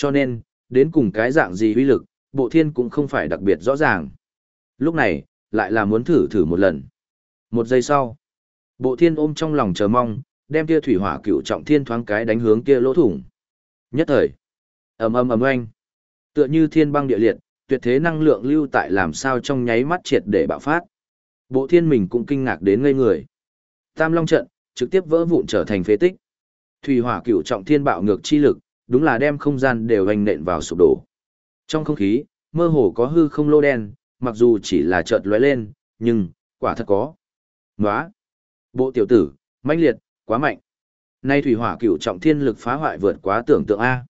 Cho nên, đến cùng cái dạng gì uy lực, bộ thiên cũng không phải đặc biệt rõ ràng. Lúc này, lại là muốn thử thử một lần. Một giây sau, bộ thiên ôm trong lòng chờ mong, đem kia thủy hỏa cựu trọng thiên thoáng cái đánh hướng kia lỗ thủng. Nhất thời, ầm ầm ầm oanh, tựa như thiên băng địa liệt, tuyệt thế năng lượng lưu tại làm sao trong nháy mắt triệt để bạo phát. Bộ thiên mình cũng kinh ngạc đến ngây người. Tam Long trận, trực tiếp vỡ vụn trở thành phế tích. Thủy hỏa cửu trọng thiên bạo ngược chi lực, đúng là đem không gian đều hành nện vào sụp đổ. Trong không khí, mơ hồ có hư không lô đen, mặc dù chỉ là chợt lóe lên, nhưng, quả thật có. Nóa! Bộ tiểu tử, mãnh liệt, quá mạnh. Nay thủy hỏa cửu trọng thiên lực phá hoại vượt quá tưởng tượng A.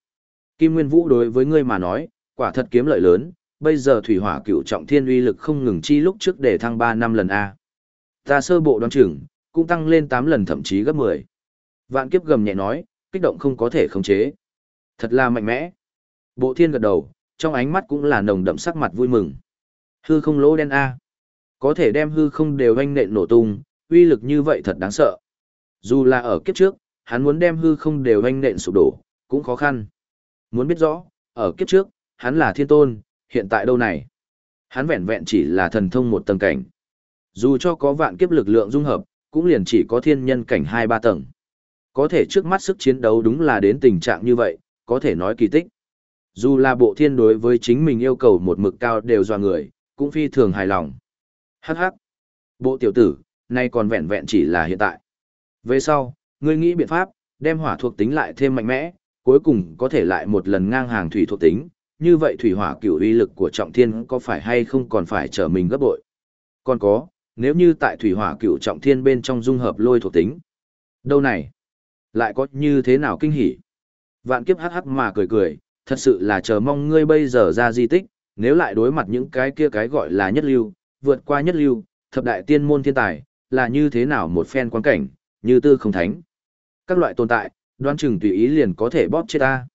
Kim Nguyên Vũ đối với ngươi mà nói, quả thật kiếm lợi lớn, bây giờ thủy hỏa cửu trọng thiên uy lực không ngừng chi lúc trước để thăng 3 năm lần A. Ta sơ bộ đoán chừng, cũng tăng lên 8 lần thậm chí gấp 10. Vạn kiếp gầm nhẹ nói, kích động không có thể khống chế. Thật là mạnh mẽ. Bộ thiên gật đầu, trong ánh mắt cũng là nồng đậm sắc mặt vui mừng. Hư không lỗ đen A. Có thể đem hư không đều anh nện nổ tung, uy lực như vậy thật đáng sợ. Dù là ở kiếp trước, hắn muốn đem hư không đều anh nện sụp đổ, cũng khó khăn. Muốn biết rõ, ở kiếp trước, hắn là thiên tôn, hiện tại đâu này? Hắn vẹn vẹn chỉ là thần thông một tầng cảnh. Dù cho có vạn kiếp lực lượng dung hợp, cũng liền chỉ có thiên nhân cảnh hai ba tầng. Có thể trước mắt sức chiến đấu đúng là đến tình trạng như vậy, có thể nói kỳ tích. Dù là bộ thiên đối với chính mình yêu cầu một mực cao đều do người, cũng phi thường hài lòng. Hắc hắc. Bộ tiểu tử, nay còn vẹn vẹn chỉ là hiện tại. Về sau, ngươi nghĩ biện pháp, đem hỏa thuộc tính lại thêm mạnh mẽ, cuối cùng có thể lại một lần ngang hàng thủy thuộc tính, như vậy thủy hỏa cửu uy lực của trọng thiên có phải hay không còn phải trở mình gấp bội. Còn có, nếu như tại thủy hỏa cửu trọng thiên bên trong dung hợp lôi thuộc tính. Đâu này? Lại có như thế nào kinh hỉ? Vạn kiếp hắc hắc mà cười cười, thật sự là chờ mong ngươi bây giờ ra di tích, nếu lại đối mặt những cái kia cái gọi là nhất lưu, vượt qua nhất lưu, thập đại tiên môn thiên tài, là như thế nào một phen quan cảnh, như tư không thánh. Các loại tồn tại, đoán chừng tùy ý liền có thể bóp chết ta.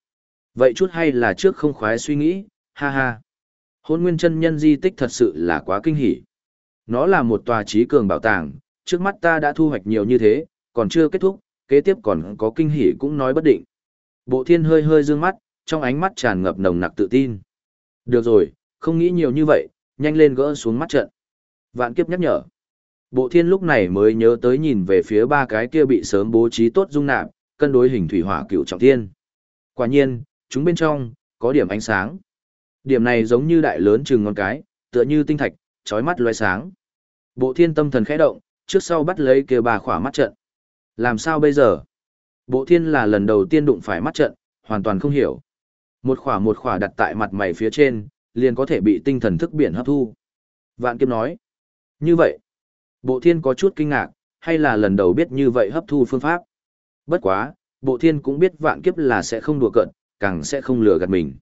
Vậy chút hay là trước không khoái suy nghĩ, ha ha. Hôn nguyên chân nhân di tích thật sự là quá kinh hỉ. Nó là một tòa trí cường bảo tàng, trước mắt ta đã thu hoạch nhiều như thế, còn chưa kết thúc, kế tiếp còn có kinh hỉ cũng nói bất định. Bộ thiên hơi hơi dương mắt, trong ánh mắt tràn ngập nồng nặc tự tin. Được rồi, không nghĩ nhiều như vậy, nhanh lên gỡ xuống mắt trận. Vạn kiếp nhắc nhở. Bộ thiên lúc này mới nhớ tới nhìn về phía ba cái kia bị sớm bố trí tốt dung nạp, cân đối hình thủy hỏa cựu trọng thiên. Quả nhiên, chúng bên trong, có điểm ánh sáng. Điểm này giống như đại lớn chừng ngón cái, tựa như tinh thạch, chói mắt loe sáng. Bộ thiên tâm thần khẽ động, trước sau bắt lấy kia bà khỏa mắt trận. Làm sao bây giờ? Bộ thiên là lần đầu tiên đụng phải mắt trận, hoàn toàn không hiểu. Một khỏa một khỏa đặt tại mặt mày phía trên, liền có thể bị tinh thần thức biển hấp thu. Vạn kiếp nói. Như vậy, bộ thiên có chút kinh ngạc, hay là lần đầu biết như vậy hấp thu phương pháp. Bất quá, bộ thiên cũng biết vạn kiếp là sẽ không đùa cận, càng sẽ không lừa gạt mình.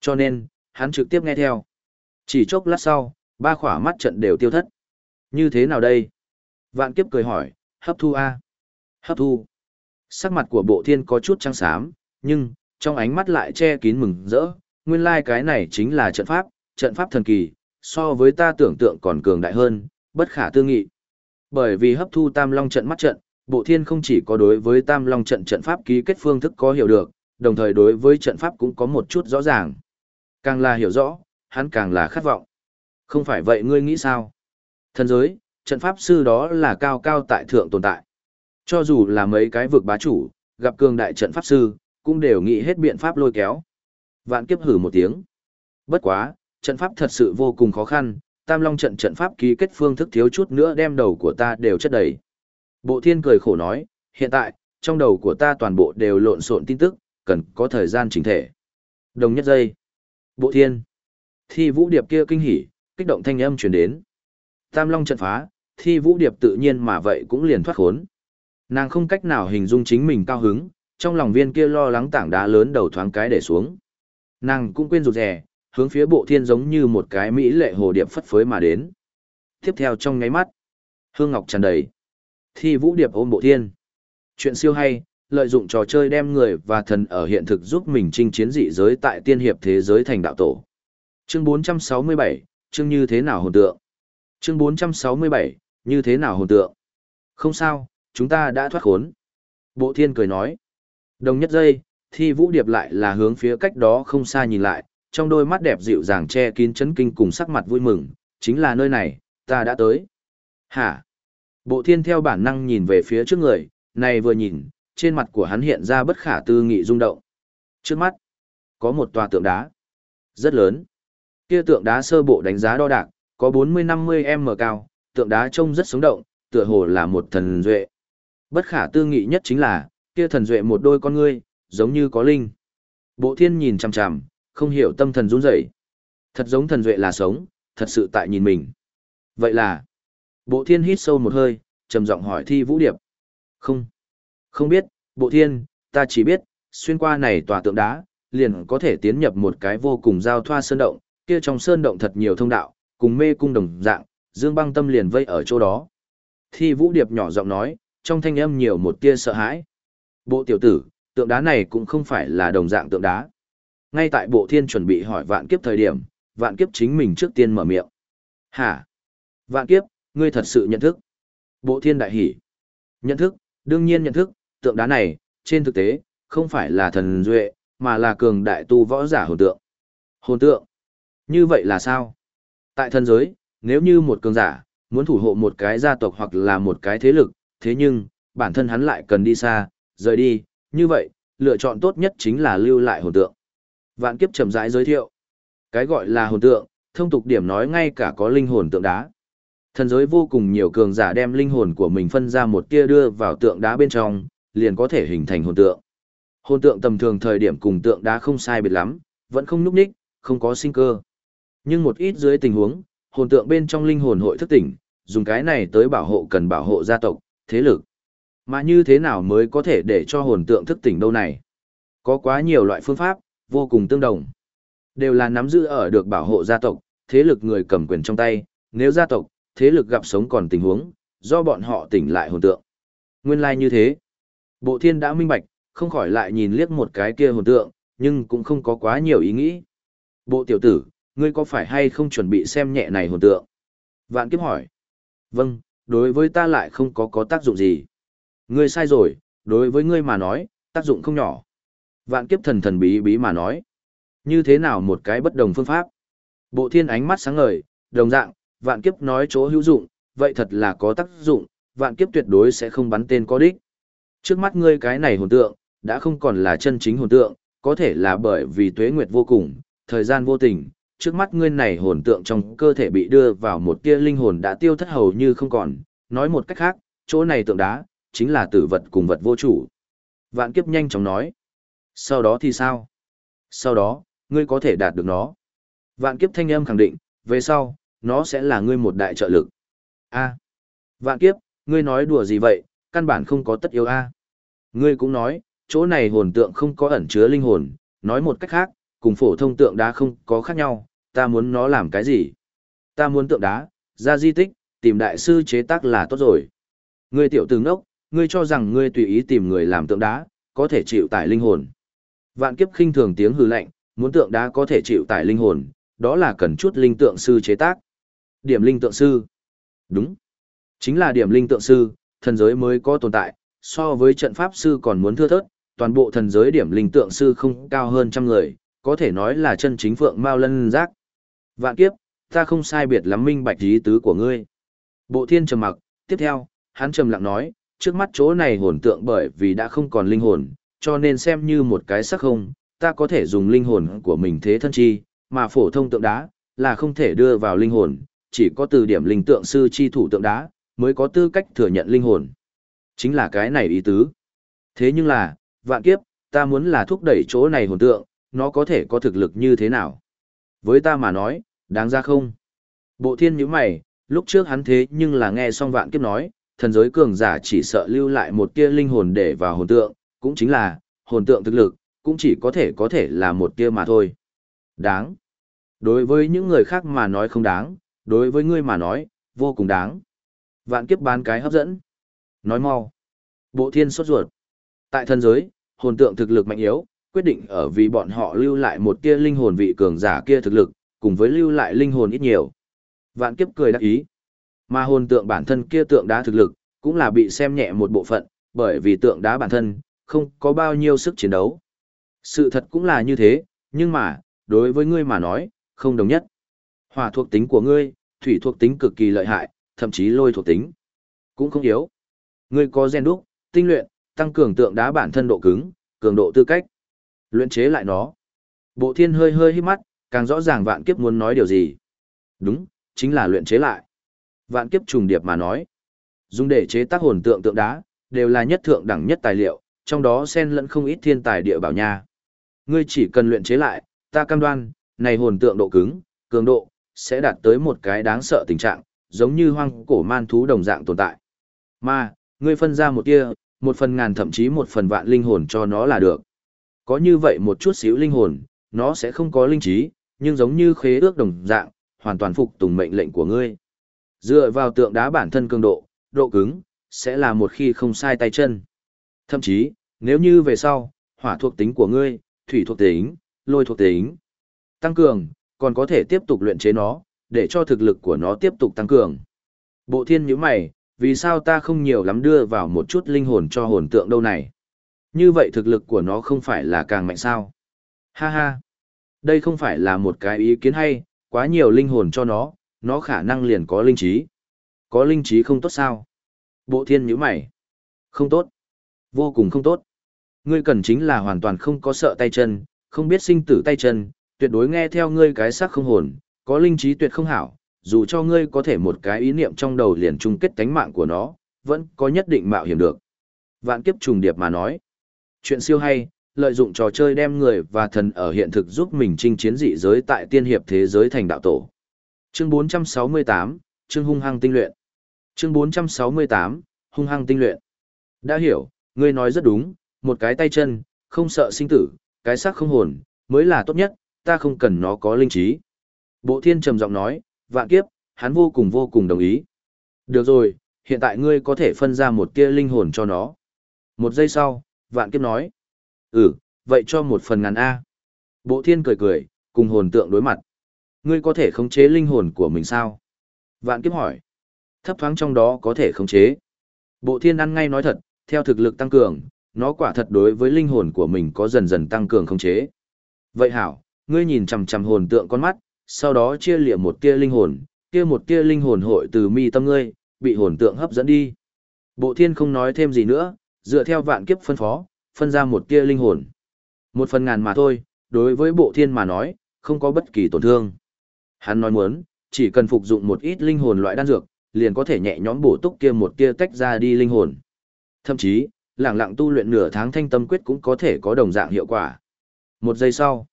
Cho nên, hắn trực tiếp nghe theo. Chỉ chốc lát sau, ba khỏa mắt trận đều tiêu thất. Như thế nào đây? Vạn kiếp cười hỏi, hấp thu A. Hấp thu. Sắc mặt của bộ thiên có chút trắng xám, nhưng, trong ánh mắt lại che kín mừng rỡ. Nguyên lai like cái này chính là trận pháp, trận pháp thần kỳ, so với ta tưởng tượng còn cường đại hơn, bất khả tư nghị. Bởi vì hấp thu tam long trận mắt trận, bộ thiên không chỉ có đối với tam long trận trận pháp ký kết phương thức có hiểu được, đồng thời đối với trận pháp cũng có một chút rõ ràng. Càng là hiểu rõ, hắn càng là khát vọng. Không phải vậy ngươi nghĩ sao? Thần giới, trận pháp sư đó là cao cao tại thượng tồn tại. Cho dù là mấy cái vực bá chủ, gặp cường đại trận pháp sư, cũng đều nghĩ hết biện pháp lôi kéo. Vạn kiếp hử một tiếng. Bất quá, trận pháp thật sự vô cùng khó khăn, tam long trận trận pháp ký kết phương thức thiếu chút nữa đem đầu của ta đều chất đầy. Bộ thiên cười khổ nói, hiện tại, trong đầu của ta toàn bộ đều lộn xộn tin tức, cần có thời gian chỉnh thể. Đồng nhất giây. Bộ thiên. Thi vũ điệp kia kinh hỉ, kích động thanh âm truyền đến. Tam long trận phá, thi vũ điệp tự nhiên mà vậy cũng liền thoát khốn. Nàng không cách nào hình dung chính mình cao hứng, trong lòng viên kia lo lắng tảng đá lớn đầu thoáng cái để xuống. Nàng cũng quên rụt rè, hướng phía bộ thiên giống như một cái mỹ lệ hồ điệp phất phới mà đến. Tiếp theo trong nháy mắt, hương ngọc tràn đầy. Thi vũ điệp ôm bộ thiên. Chuyện siêu hay, lợi dụng trò chơi đem người và thần ở hiện thực giúp mình chinh chiến dị giới tại tiên hiệp thế giới thành đạo tổ. Chương 467, chương như thế nào hồn tượng? Chương 467, như thế nào hồn tượng? Không sao, chúng ta đã thoát khốn. Bộ thiên cười nói. Đồng nhất giây, thi vũ điệp lại là hướng phía cách đó không xa nhìn lại, trong đôi mắt đẹp dịu dàng che kín chấn kinh cùng sắc mặt vui mừng, chính là nơi này, ta đã tới. Hả? Bộ thiên theo bản năng nhìn về phía trước người, này vừa nhìn, trên mặt của hắn hiện ra bất khả tư nghị rung động. Trước mắt, có một tòa tượng đá. Rất lớn. Kia tượng đá sơ bộ đánh giá đo đạc, có 40-50 m cao, tượng đá trông rất sống động, tựa hồ là một thần duệ. Bất khả tư nghị nhất chính là, kia thần duệ một đôi con ngươi, giống như có linh. Bộ thiên nhìn chằm chằm, không hiểu tâm thần run rẩy. Thật giống thần duệ là sống, thật sự tại nhìn mình. Vậy là, bộ thiên hít sâu một hơi, trầm giọng hỏi thi vũ điệp. Không, không biết, bộ thiên, ta chỉ biết, xuyên qua này tòa tượng đá, liền có thể tiến nhập một cái vô cùng giao thoa sơn động, kia trong sơn động thật nhiều thông đạo, cùng mê cung đồng dạng, dương băng tâm liền vây ở chỗ đó. Thi vũ điệp nhỏ giọng nói, trong thanh âm nhiều một tia sợ hãi. Bộ tiểu tử, tượng đá này cũng không phải là đồng dạng tượng đá. Ngay tại bộ thiên chuẩn bị hỏi vạn kiếp thời điểm, vạn kiếp chính mình trước tiên mở miệng. Hả? Vạn kiếp, ngươi thật sự nhận thức. Bộ thiên đại hỉ. Nhận thức, đương nhiên nhận thức, tượng đá này, trên thực tế, không phải là thần duệ, mà là cường đại tu võ giả hồn tượng. Hồn tượng. Như vậy là sao? Tại thần giới, nếu như một cường giả, muốn thủ hộ một cái gia tộc hoặc là một cái thế lực, thế nhưng, bản thân hắn lại cần đi xa, rời đi, như vậy, lựa chọn tốt nhất chính là lưu lại hồn tượng. Vạn kiếp chậm rãi giới thiệu. Cái gọi là hồn tượng, thông tục điểm nói ngay cả có linh hồn tượng đá. Thần giới vô cùng nhiều cường giả đem linh hồn của mình phân ra một tia đưa vào tượng đá bên trong, liền có thể hình thành hồn tượng. Hồn tượng tầm thường thời điểm cùng tượng đá không sai biệt lắm, vẫn không núp ních, không có sinh cơ. Nhưng một ít dưới tình huống, hồn tượng bên trong linh hồn hội thức tỉnh, dùng cái này tới bảo hộ cần bảo hộ gia tộc, thế lực. Mà như thế nào mới có thể để cho hồn tượng thức tỉnh đâu này? Có quá nhiều loại phương pháp, vô cùng tương đồng. Đều là nắm giữ ở được bảo hộ gia tộc, thế lực người cầm quyền trong tay, nếu gia tộc, thế lực gặp sống còn tình huống, do bọn họ tỉnh lại hồn tượng. Nguyên lai like như thế. Bộ thiên đã minh bạch, không khỏi lại nhìn liếc một cái kia hồn tượng, nhưng cũng không có quá nhiều ý nghĩ. Bộ tiểu tử, ngươi có phải hay không chuẩn bị xem nhẹ này hồn tượng? Vạn kiếp hỏi. Vâng, đối với ta lại không có có tác dụng gì. Ngươi sai rồi, đối với ngươi mà nói, tác dụng không nhỏ. Vạn kiếp thần thần bí bí mà nói. Như thế nào một cái bất đồng phương pháp? Bộ thiên ánh mắt sáng ngời, đồng dạng, vạn kiếp nói chỗ hữu dụng, vậy thật là có tác dụng, vạn kiếp tuyệt đối sẽ không bắn tên có đích. Trước mắt ngươi cái này hồn tượng, đã không còn là chân chính hồn tượng, có thể là bởi vì tuế nguyệt vô cùng, thời gian vô tình, trước mắt ngươi này hồn tượng trong cơ thể bị đưa vào một tia linh hồn đã tiêu thất hầu như không còn, nói một cách khác, chỗ này tượng đá, chính là tử vật cùng vật vô chủ. Vạn kiếp nhanh chóng nói. Sau đó thì sao? Sau đó, ngươi có thể đạt được nó. Vạn kiếp thanh âm khẳng định, về sau, nó sẽ là ngươi một đại trợ lực. A. Vạn kiếp, ngươi nói đùa gì vậy, căn bản không có tất yếu A. Ngươi cũng nói, chỗ này hồn tượng không có ẩn chứa linh hồn, nói một cách khác, cùng phổ thông tượng đá không có khác nhau, ta muốn nó làm cái gì? Ta muốn tượng đá, ra di tích, tìm đại sư chế tác là tốt rồi. Ngươi tiểu tử ngốc, ngươi cho rằng ngươi tùy ý tìm người làm tượng đá, có thể chịu tải linh hồn. Vạn kiếp khinh thường tiếng hừ lạnh, muốn tượng đá có thể chịu tải linh hồn, đó là cần chút linh tượng sư chế tác. Điểm linh tượng sư. Đúng. Chính là điểm linh tượng sư, thần giới mới có tồn tại, so với trận pháp sư còn muốn thưa thớt, toàn bộ thần giới điểm linh tượng sư không cao hơn trăm người, có thể nói là chân chính phượng mao lân giác. Vạn kiếp, ta không sai biệt lắm minh bạch ý tứ của ngươi. Bộ thiên trầm mặc, tiếp theo, hắn trầm lặng nói, trước mắt chỗ này hồn tượng bởi vì đã không còn linh hồn, cho nên xem như một cái sắc không, ta có thể dùng linh hồn của mình thế thân chi, mà phổ thông tượng đá, là không thể đưa vào linh hồn, chỉ có từ điểm linh tượng sư chi thủ tượng đá, mới có tư cách thừa nhận linh hồn. Chính là cái này ý tứ. Thế nhưng là, vạn kiếp, ta muốn là thúc đẩy chỗ này hồn tượng, nó có thể có thực lực như thế nào? Với ta mà nói, đáng ra không? Bộ thiên như mày, lúc trước hắn thế nhưng là nghe xong vạn kiếp nói, thần giới cường giả chỉ sợ lưu lại một tia linh hồn để vào hồn tượng, cũng chính là, hồn tượng thực lực, cũng chỉ có thể có thể là một tia mà thôi. Đáng. Đối với những người khác mà nói không đáng, đối với ngươi mà nói, vô cùng đáng. Vạn kiếp bán cái hấp dẫn. Nói mau. Bộ thiên sốt ruột. Tại thần giới, hồn tượng thực lực mạnh yếu, quyết định ở vì bọn họ lưu lại một tia linh hồn vị cường giả kia thực lực, cùng với lưu lại linh hồn ít nhiều. Vạn kiếp cười đắc ý. Mà hồn tượng bản thân kia tượng đá thực lực, cũng là bị xem nhẹ một bộ phận, bởi vì tượng đá bản thân, không có bao nhiêu sức chiến đấu. Sự thật cũng là như thế, nhưng mà, đối với ngươi mà nói, không đồng nhất. Hỏa thuộc tính của ngươi, thủy thuộc tính cực kỳ lợi hại, thậm chí lôi thuộc tính. Cũng không yếu. Ngươi có gen đúc, tinh luyện, tăng cường tượng đá bản thân độ cứng, cường độ tư cách. Luyện chế lại nó. Bộ thiên hơi hơi hít mắt, càng rõ ràng vạn kiếp muốn nói điều gì. Đúng, chính là luyện chế lại. Vạn kiếp trùng điệp mà nói. Dùng để chế tác hồn tượng tượng đá, đều là nhất thượng đẳng nhất tài liệu, trong đó xen lẫn không ít thiên tài địa bảo nha. Ngươi chỉ cần luyện chế lại, ta cam đoan, này hồn tượng độ cứng, cường độ, sẽ đạt tới một cái đáng sợ tình trạng, giống như hoang cổ man thú đồng dạng tồn tại. Mà, ngươi phân ra một kia, một phần ngàn thậm chí một phần vạn linh hồn cho nó là được. Có như vậy một chút xíu linh hồn, nó sẽ không có linh trí, nhưng giống như khế ước đồng dạng, hoàn toàn phục tùng mệnh lệnh của ngươi. Dựa vào tượng đá bản thân cường độ, độ cứng, sẽ là một khi không sai tay chân. Thậm chí, nếu như về sau, hỏa thuộc tính của ngươi, thủy thuộc tính, lôi thuộc tính, tăng cường, còn có thể tiếp tục luyện chế nó, để cho thực lực của nó tiếp tục tăng cường. Bộ thiên nhíu mày, vì sao ta không nhiều lắm đưa vào một chút linh hồn cho hồn tượng đâu này? Như vậy thực lực của nó không phải là càng mạnh sao? Ha ha! Đây không phải là một cái ý kiến hay, quá nhiều linh hồn cho nó, nó khả năng liền có linh trí. Có linh trí không tốt sao? Bộ thiên nhíu mày. Không tốt. Vô cùng không tốt. Ngươi cần chính là hoàn toàn không có sợ tay chân, không biết sinh tử tay chân, tuyệt đối nghe theo ngươi cái sắc không hồn, có linh trí tuyệt không hảo, dù cho ngươi có thể một cái ý niệm trong đầu liền chung kết tánh mạng của nó, vẫn có nhất định mạo hiểm được. Vạn kiếp trùng điệp mà nói. Chuyện siêu hay, lợi dụng trò chơi đem người và thần ở hiện thực giúp mình chinh chiến dị giới tại tiên hiệp thế giới thành đạo tổ. Chương 468, chương hung hăng tinh luyện. Chương 468, hung hăng tinh luyện. Đã hiểu, ngươi nói rất đúng, một cái tay chân, không sợ sinh tử, cái xác không hồn, mới là tốt nhất, ta không cần nó có linh trí. Bộ thiên trầm giọng nói, vạn kiếp, hắn vô cùng vô cùng đồng ý. Được rồi, hiện tại ngươi có thể phân ra một tia linh hồn cho nó. Một giây sau, vạn kiếp nói. Ừ, vậy cho một phần ngàn A. Bộ thiên cười cười, cùng hồn tượng đối mặt. Ngươi có thể khống chế linh hồn của mình sao? Vạn kiếp hỏi. Thấp thoáng trong đó có thể khống chế. Bộ thiên ăn ngay nói thật, theo thực lực tăng cường, nó quả thật đối với linh hồn của mình có dần dần tăng cường khống chế. Vậy hảo, ngươi nhìn chằm chằm hồn tượng con mắt, sau đó chia liệm một tia linh hồn, kia một tia linh hồn hội từ mi tâm ngươi, bị hồn tượng hấp dẫn đi. Bộ thiên không nói thêm gì nữa, dựa theo vạn kiếp phân phó, phân ra một tia linh hồn. Một phần ngàn mà thôi, đối với bộ thiên mà nói, không có bất kỳ tổn thương. Hắn nói muốn, chỉ cần phục dụng một ít linh hồn loại đan dược, liền có thể nhẹ nhõm bổ túc kia một tia tách ra đi linh hồn. Thậm chí, lẳng lặng tu luyện nửa tháng thanh tâm quyết cũng có thể có đồng dạng hiệu quả. Một giây sau,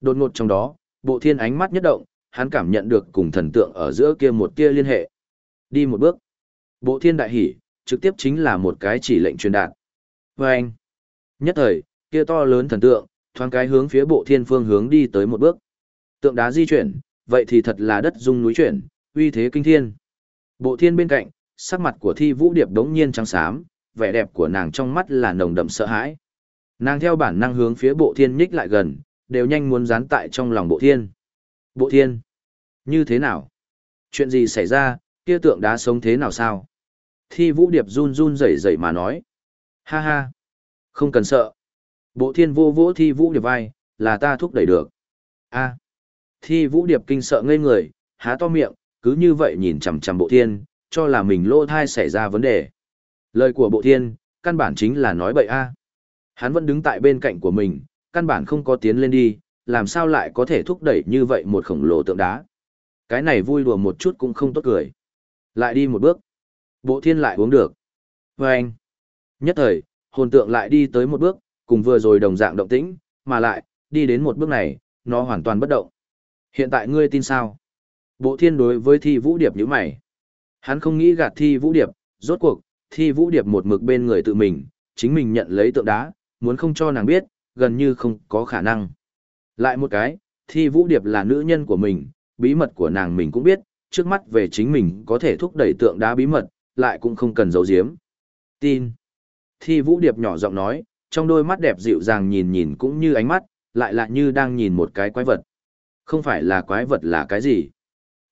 đột ngột trong đó, bộ thiên ánh mắt nhất động, hắn cảm nhận được cùng thần tượng ở giữa kia một tia liên hệ. Đi một bước. Bộ thiên đại hỉ, trực tiếp chính là một cái chỉ lệnh truyền đạt. Và anh, nhất thời, kia to lớn thần tượng, thoáng cái hướng phía bộ thiên phương hướng đi tới một bước. Tượng đá di chuyển, vậy thì thật là đất dung núi chuyển, uy thế kinh thiên. Bộ thiên bên cạnh, sắc mặt của thi vũ điệp đống nhiên trắng xám, vẻ đẹp của nàng trong mắt là nồng đậm sợ hãi. Nàng theo bản năng hướng phía bộ thiên nhích lại gần, đều nhanh muốn dán tại trong lòng bộ thiên. Bộ thiên, như thế nào? Chuyện gì xảy ra, kia tượng đá sống thế nào sao? Thi vũ điệp run run rẩy rẩy mà nói. Ha ha, không cần sợ. Bộ thiên vô vỗ thi vũ điệp vai, là ta thúc đẩy được. a thi vũ điệp kinh sợ ngây người, há to miệng, cứ như vậy nhìn chằm chằm bộ thiên, cho là mình lỗ thai xảy ra vấn đề. Lời của bộ thiên, căn bản chính là nói bậy a. Hắn vẫn đứng tại bên cạnh của mình, căn bản không có tiến lên đi, làm sao lại có thể thúc đẩy như vậy một khổng lồ tượng đá. Cái này vui đùa một chút cũng không tốt cười. Lại đi một bước. Bộ thiên lại uống được. Và anh. Nhất thời, hồn tượng lại đi tới một bước, cùng vừa rồi đồng dạng động tĩnh, mà lại, đi đến một bước này, nó hoàn toàn bất động. Hiện tại ngươi tin sao? Bộ thiên đối với thi vũ điệp như mày. Hắn không nghĩ gạt thi vũ điệp, rốt cuộc, thi vũ điệp một mực bên người tự mình, chính mình nhận lấy tượng đá, muốn không cho nàng biết, gần như không có khả năng. Lại một cái, thi vũ điệp là nữ nhân của mình, bí mật của nàng mình cũng biết, trước mắt về chính mình có thể thúc đẩy tượng đá bí mật, lại cũng không cần giấu giếm. Tin. Thi vũ điệp nhỏ giọng nói, trong đôi mắt đẹp dịu dàng nhìn nhìn cũng như ánh mắt, lại lại như đang nhìn một cái quái vật. Không phải là quái vật là cái gì.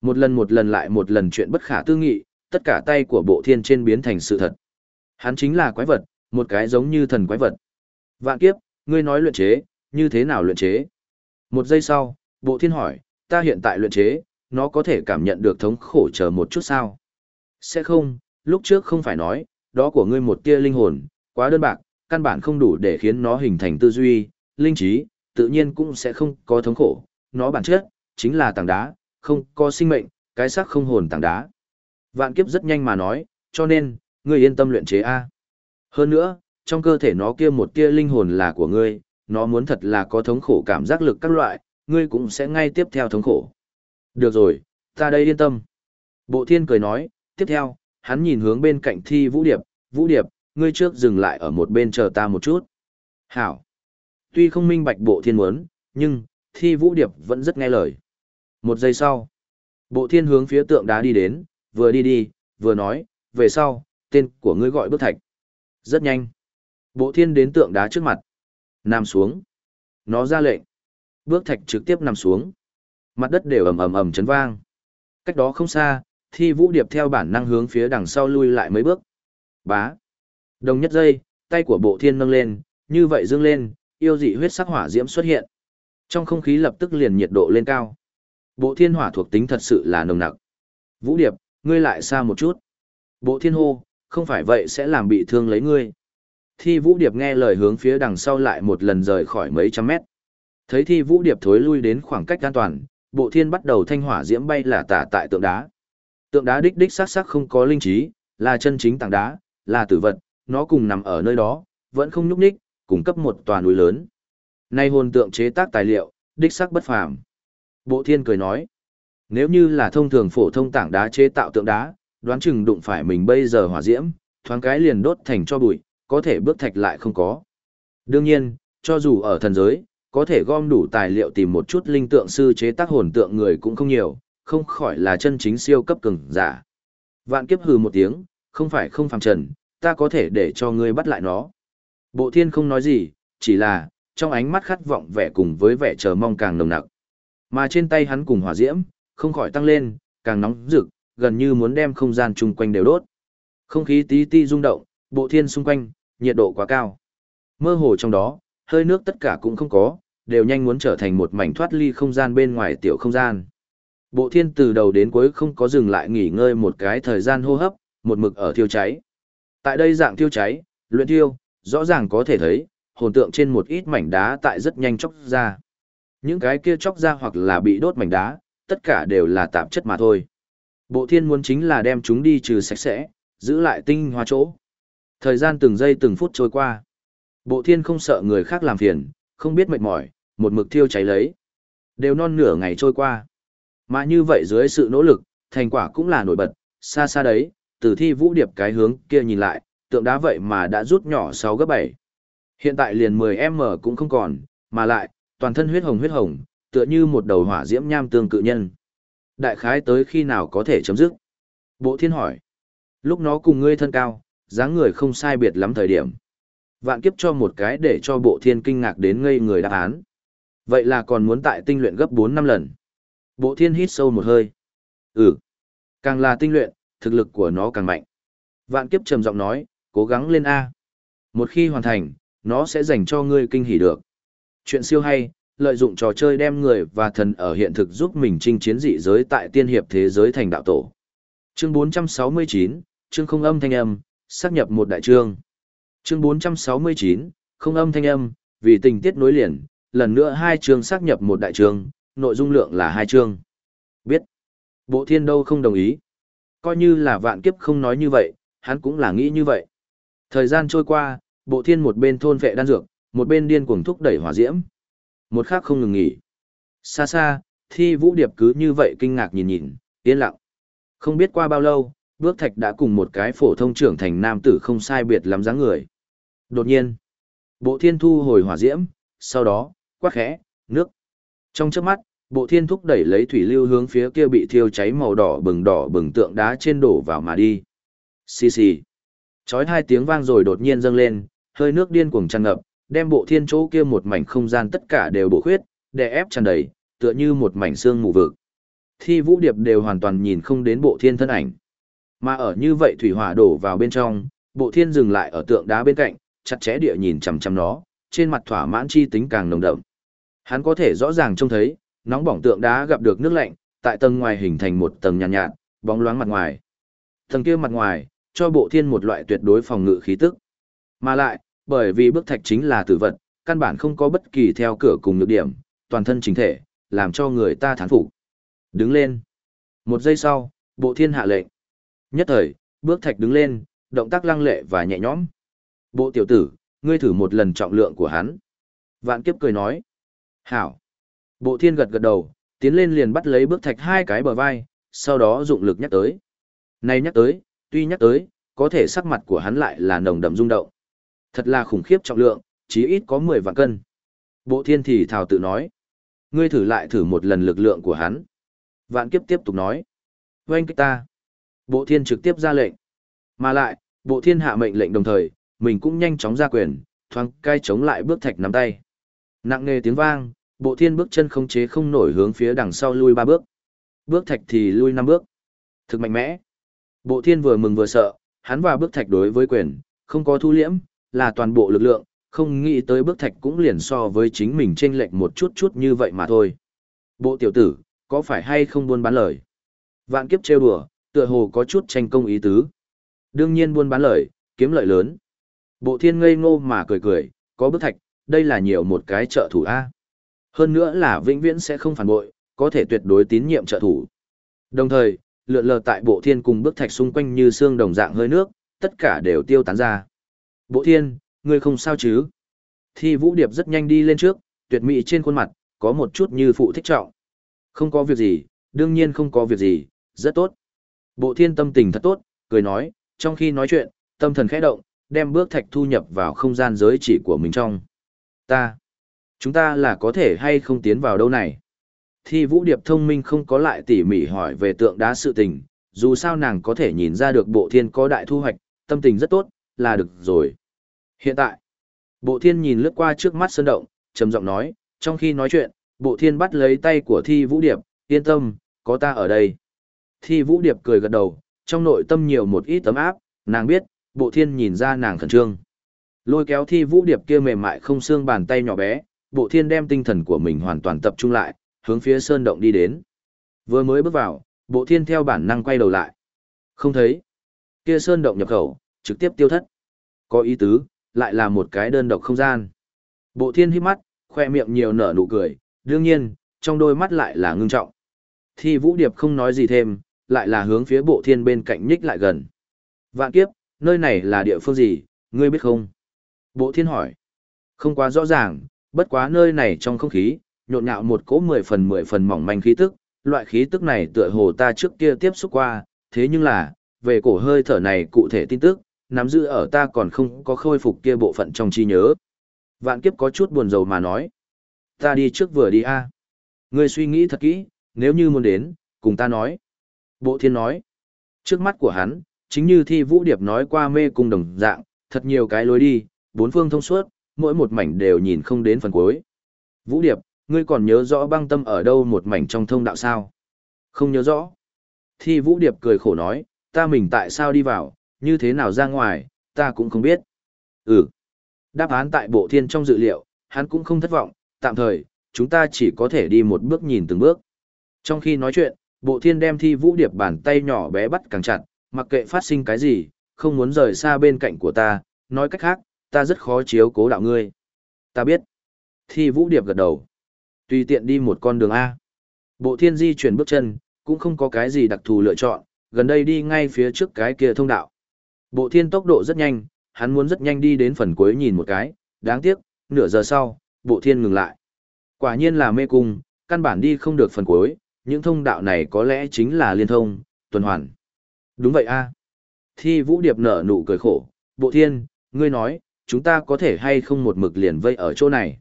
Một lần một lần lại một lần chuyện bất khả tư nghị, tất cả tay của bộ thiên trên biến thành sự thật. Hắn chính là quái vật, một cái giống như thần quái vật. Vạn kiếp, ngươi nói luyện chế, như thế nào luyện chế? Một giây sau, bộ thiên hỏi, ta hiện tại luyện chế, nó có thể cảm nhận được thống khổ chờ một chút sao? Sẽ không, lúc trước không phải nói, đó của ngươi một tia linh hồn, quá đơn bạc, căn bản không đủ để khiến nó hình thành tư duy, linh trí, tự nhiên cũng sẽ không có thống khổ. Nó bản chất, chính là tảng đá, không có sinh mệnh, cái xác không hồn tảng đá. Vạn kiếp rất nhanh mà nói, cho nên, ngươi yên tâm luyện chế A. Hơn nữa, trong cơ thể nó kia một tia linh hồn là của ngươi, nó muốn thật là có thống khổ cảm giác lực các loại, ngươi cũng sẽ ngay tiếp theo thống khổ. Được rồi, ta đây yên tâm. Bộ thiên cười nói, tiếp theo, hắn nhìn hướng bên cạnh thi vũ điệp, vũ điệp, ngươi trước dừng lại ở một bên chờ ta một chút. Hảo. Tuy không minh bạch bộ thiên muốn, nhưng, thi vũ điệp vẫn rất nghe lời. Một giây sau, bộ thiên hướng phía tượng đá đi đến, vừa đi đi, vừa nói, về sau, tên của ngươi gọi bước thạch. Rất nhanh. Bộ thiên đến tượng đá trước mặt. Nằm xuống. Nó ra lệnh. Bước thạch trực tiếp nằm xuống. Mặt đất đều ầm ầm ầm chấn vang. Cách đó không xa, thi vũ điệp theo bản năng hướng phía đằng sau lui lại mấy bước. Bá. Đồng nhất giây, tay của bộ thiên nâng lên, như vậy dương lên, yêu dị huyết sắc hỏa diễm xuất hiện. Trong không khí lập tức liền nhiệt độ lên cao. Bộ thiên hỏa thuộc tính thật sự là nồng nặc. Vũ điệp, ngươi lại xa một chút. Bộ thiên hô, không phải vậy sẽ làm bị thương lấy ngươi. Thi vũ điệp nghe lời hướng phía đằng sau lại một lần rời khỏi mấy trăm mét. Thấy thi vũ điệp thối lui đến khoảng cách an toàn, bộ thiên bắt đầu thanh hỏa diễm bay là tả tại tượng đá. Tượng đá đích đích sắc sắc không có linh trí, là chân chính tảng đá, là tử vật, nó cùng nằm ở nơi đó, vẫn không nhúc nhích, cung cấp một tòa núi lớn. Nay hồn tượng chế tác tài liệu, đích sắc bất phàm. Bộ thiên cười nói, nếu như là thông thường phổ thông tảng đá chế tạo tượng đá, đoán chừng đụng phải mình bây giờ hỏa diễm, thoáng cái liền đốt thành cho bụi, có thể bước thạch lại không có. Đương nhiên, cho dù ở thần giới, có thể gom đủ tài liệu tìm một chút linh tượng sư chế tác hồn tượng người cũng không nhiều, không khỏi là chân chính siêu cấp cường giả. Vạn kiếp hừ một tiếng, không phải không phàm trần, ta có thể để cho ngươi bắt lại nó. Bộ thiên không nói gì, chỉ là, trong ánh mắt khát vọng vẻ cùng với vẻ chờ mong càng nồng nặc. Mà trên tay hắn cùng hỏa diễm, không khỏi tăng lên, càng nóng rực, gần như muốn đem không gian chung quanh đều đốt. Không khí tí ti rung động, bộ thiên xung quanh, nhiệt độ quá cao. Mơ hồ trong đó, hơi nước tất cả cũng không có, đều nhanh muốn trở thành một mảnh thoát ly không gian bên ngoài tiểu không gian. Bộ thiên từ đầu đến cuối không có dừng lại nghỉ ngơi một cái thời gian hô hấp, một mực ở thiêu cháy. Tại đây dạng thiêu cháy, luyện thiêu, rõ ràng có thể thấy, hồn tượng trên một ít mảnh đá tại rất nhanh chóc ra. Những cái kia chóc ra hoặc là bị đốt mảnh đá, tất cả đều là tạp chất mà thôi. Bộ thiên muốn chính là đem chúng đi trừ sạch sẽ, giữ lại tinh hoa chỗ. Thời gian từng giây từng phút trôi qua. Bộ thiên không sợ người khác làm phiền, không biết mệt mỏi, một mực thiêu cháy lấy. Đều non nửa ngày trôi qua. Mà như vậy dưới sự nỗ lực, thành quả cũng là nổi bật, xa xa đấy, từ thi vũ điệp cái hướng kia nhìn lại, tượng đá vậy mà đã rút nhỏ 6 gấp 7. Hiện tại liền 10m cũng không còn, mà lại, toàn thân huyết hồng huyết hồng, tựa như một đầu hỏa diễm nham tương cự nhân. Đại khái tới khi nào có thể chấm dứt? Bộ thiên hỏi. Lúc nó cùng ngươi thân cao, dáng người không sai biệt lắm thời điểm. Vạn kiếp cho một cái để cho bộ thiên kinh ngạc đến ngây người đáp án. Vậy là còn muốn tại tinh luyện gấp 4 năm lần. Bộ thiên hít sâu một hơi. Ừ. Càng là tinh luyện, thực lực của nó càng mạnh. Vạn kiếp trầm giọng nói, cố gắng lên A. Một khi hoàn thành, nó sẽ dành cho ngươi kinh hỉ được. Chuyện siêu hay, lợi dụng trò chơi đem người và thần ở hiện thực giúp mình chinh chiến dị giới tại tiên hiệp thế giới thành đạo tổ. Chương 469, chương không âm thanh âm, xác nhập một đại chương. Chương 469, không âm thanh âm, vì tình tiết nối liền, lần nữa hai chương xác nhập một đại chương, nội dung lượng là hai chương. Biết. Bộ thiên đâu không đồng ý. Coi như là vạn kiếp không nói như vậy, hắn cũng là nghĩ như vậy. Thời gian trôi qua, bộ thiên một bên thôn vệ đan dược, một bên điên cuồng thúc đẩy hỏa diễm. Một khắc không ngừng nghỉ. Xa xa, thi vũ điệp cứ như vậy kinh ngạc nhìn nhìn, yên lặng. Không biết qua bao lâu, bước thạch đã cùng một cái phổ thông trưởng thành nam tử không sai biệt lắm dáng người. Đột nhiên, bộ thiên thu hồi hỏa diễm, sau đó, quát khẽ, nước. Trong trước mắt, bộ thiên thúc đẩy lấy thủy lưu hướng phía kia bị thiêu cháy màu đỏ bừng đỏ bừng tượng đá trên đổ vào mà đi. Xì xì. Chói hai tiếng vang rồi đột nhiên dâng lên, hơi nước điên cuồng tràn ngập, đem bộ thiên chỗ kia một mảnh không gian tất cả đều bổ khuyết, đè ép tràn đầy, tựa như một mảnh xương mù vực. Thi vũ điệp đều hoàn toàn nhìn không đến bộ thiên thân ảnh. Mà ở như vậy thủy hỏa đổ vào bên trong, bộ thiên dừng lại ở tượng đá bên cạnh, chặt chẽ địa nhìn chằm chằm nó, trên mặt thỏa mãn chi tính càng nồng đậm. Hắn có thể rõ ràng trông thấy, nóng bỏng tượng đá gặp được nước lạnh, tại tầng ngoài hình thành một tầng nhàn nhạt, nhạt, bóng loáng mặt ngoài. Tầng kia mặt ngoài, cho bộ thiên một loại tuyệt đối phòng ngự khí tức. Mà lại, bởi vì bức thạch chính là tử vật, căn bản không có bất kỳ theo cửa cùng nhược điểm, toàn thân chính thể, làm cho người ta thán phục. Đứng lên. Một giây sau, bộ thiên hạ lệnh. Nhất thời, bước thạch đứng lên, động tác lăng lệ và nhẹ nhõm. Bộ tiểu tử, ngươi thử một lần trọng lượng của hắn. Vạn kiếp cười nói. Hảo. Bộ thiên gật gật đầu, tiến lên liền bắt lấy bước thạch hai cái bờ vai, sau đó dụng lực nhắc tới. Này nhắc tới, tuy nhắc tới, có thể sắc mặt của hắn lại là nồng đậm rung động. Thật là khủng khiếp trọng lượng, chí ít có 10 vạn cân. Bộ thiên thì thào tự nói. Ngươi thử lại thử một lần lực lượng của hắn. Vạn kiếp tiếp tục nói. Vâng kích ta. Bộ thiên trực tiếp ra lệnh. Mà lại, bộ thiên hạ mệnh lệnh đồng thời, mình cũng nhanh chóng ra quyền, thoáng cai chống lại bước thạch nắm tay. Nặng nề tiếng vang, bộ thiên bước chân không chế không nổi hướng phía đằng sau lui ba bước. Bước thạch thì lui năm bước. Thực mạnh mẽ. Bộ thiên vừa mừng vừa sợ, hắn và bước thạch đối với quyền, không có thu liễm, là toàn bộ lực lượng, không nghĩ tới bước thạch cũng liền so với chính mình chênh lệch một chút chút như vậy mà thôi. Bộ tiểu tử, có phải hay không buôn bán lời? Vạn kiếp trêu đùa, tựa hồ có chút tranh công ý tứ. Đương nhiên buôn bán lời, kiếm lợi lớn. Bộ thiên ngây ngô mà cười cười, có bước thạch, đây là nhiều một cái trợ thủ A. Hơn nữa là vĩnh viễn sẽ không phản bội, có thể tuyệt đối tín nhiệm trợ thủ. Đồng thời, lượn lờ tại bộ thiên cùng bức thạch xung quanh như xương đồng dạng hơi nước, tất cả đều tiêu tán ra. Bộ thiên, ngươi không sao chứ? Thi vũ điệp rất nhanh đi lên trước, tuyệt mỹ trên khuôn mặt, có một chút như phụ thích trọng. Không có việc gì, đương nhiên không có việc gì, rất tốt. Bộ thiên tâm tình thật tốt, cười nói, trong khi nói chuyện, tâm thần khẽ động, đem bước thạch thu nhập vào không gian giới chỉ của mình trong. Ta, chúng ta là có thể hay không tiến vào đâu này? Thi vũ điệp thông minh không có lại tỉ mỉ hỏi về tượng đá sự tình, dù sao nàng có thể nhìn ra được bộ thiên có đại thu hoạch, tâm tình rất tốt, là được rồi. Hiện tại, bộ thiên nhìn lướt qua trước mắt sơn động, trầm giọng nói, trong khi nói chuyện, bộ thiên bắt lấy tay của thi vũ điệp, yên tâm, có ta ở đây. Thi vũ điệp cười gật đầu, trong nội tâm nhiều một ít tấm áp, nàng biết, bộ thiên nhìn ra nàng khẩn trương. Lôi kéo thi vũ điệp kia mềm mại không xương bàn tay nhỏ bé, bộ thiên đem tinh thần của mình hoàn toàn tập trung lại, hướng phía sơn động đi đến. Vừa mới bước vào, bộ thiên theo bản năng quay đầu lại. Không thấy. Kia sơn động nhập khẩu, trực tiếp tiêu thất. Có ý tứ, lại là một cái đơn độc không gian. Bộ thiên hít mắt, khoe miệng nhiều nở nụ cười, đương nhiên, trong đôi mắt lại là ngưng trọng. Thi vũ điệp không nói gì thêm, lại là hướng phía bộ thiên bên cạnh nhích lại gần. Vạn kiếp, nơi này là địa phương gì, ngươi biết không? Bộ thiên hỏi. Không quá rõ ràng, bất quá nơi này trong không khí, nhộn nhạo một cỗ mười phần mười phần mỏng manh khí tức, loại khí tức này tựa hồ ta trước kia tiếp xúc qua, thế nhưng là, về cổ hơi thở này cụ thể tin tức, nắm giữ ở ta còn không có khôi phục kia bộ phận trong trí nhớ. Vạn kiếp có chút buồn rầu mà nói. Ta đi trước vừa đi a. À. Ngươi suy nghĩ thật kỹ, nếu như muốn đến, cùng ta nói. Bộ thiên nói. Trước mắt của hắn, chính như thi vũ điệp nói qua mê cung đồng dạng, thật nhiều cái lối đi, bốn phương thông suốt, mỗi một mảnh đều nhìn không đến phần cuối. Vũ điệp, ngươi còn nhớ rõ băng tâm ở đâu một mảnh trong thông đạo sao? Không nhớ rõ. Thi vũ điệp cười khổ nói, ta mình tại sao đi vào, như thế nào ra ngoài, ta cũng không biết. Ừ. Đáp án tại bộ thiên trong dự liệu, hắn cũng không thất vọng, tạm thời, chúng ta chỉ có thể đi một bước nhìn từng bước. Trong khi nói chuyện, bộ thiên đem thi vũ điệp bàn tay nhỏ bé bắt càng chặt, mặc kệ phát sinh cái gì, không muốn rời xa bên cạnh của ta, nói cách khác, ta rất khó chiếu cố đạo ngươi. Ta biết. Thi vũ điệp gật đầu. Tùy tiện đi một con đường A. Bộ thiên di chuyển bước chân, cũng không có cái gì đặc thù lựa chọn, gần đây đi ngay phía trước cái kia thông đạo. Bộ thiên tốc độ rất nhanh, hắn muốn rất nhanh đi đến phần cuối nhìn một cái, đáng tiếc, nửa giờ sau, bộ thiên ngừng lại. Quả nhiên là mê cung, căn bản đi không được phần cuối, những thông đạo này có lẽ chính là liên thông, tuần hoàn. Đúng vậy a. Thi Vũ Điệp nở nụ cười khổ, bộ thiên, ngươi nói, chúng ta có thể hay không một mực liền vây ở chỗ này.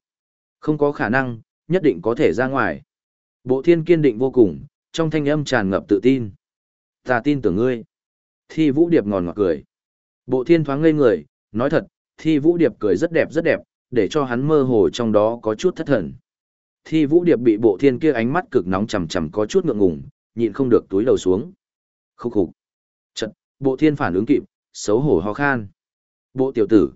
Không có khả năng, nhất định có thể ra ngoài. Bộ thiên kiên định vô cùng, trong thanh âm tràn ngập tự tin. Ta tin tưởng ngươi. Thi Vũ Điệp ngòn ngọt cười. Bộ thiên thoáng ngây người, nói thật, Thi Vũ Điệp cười rất đẹp rất đẹp, để cho hắn mơ hồ trong đó có chút thất thần. Thi Vũ Điệp bị bộ thiên kia ánh mắt cực nóng chầm chầm có chút ngượng ngùng, nhịn không được túi đầu xuống. Khúc khục. Chật, bộ thiên phản ứng kịp, xấu hổ ho khan. Bộ tiểu tử.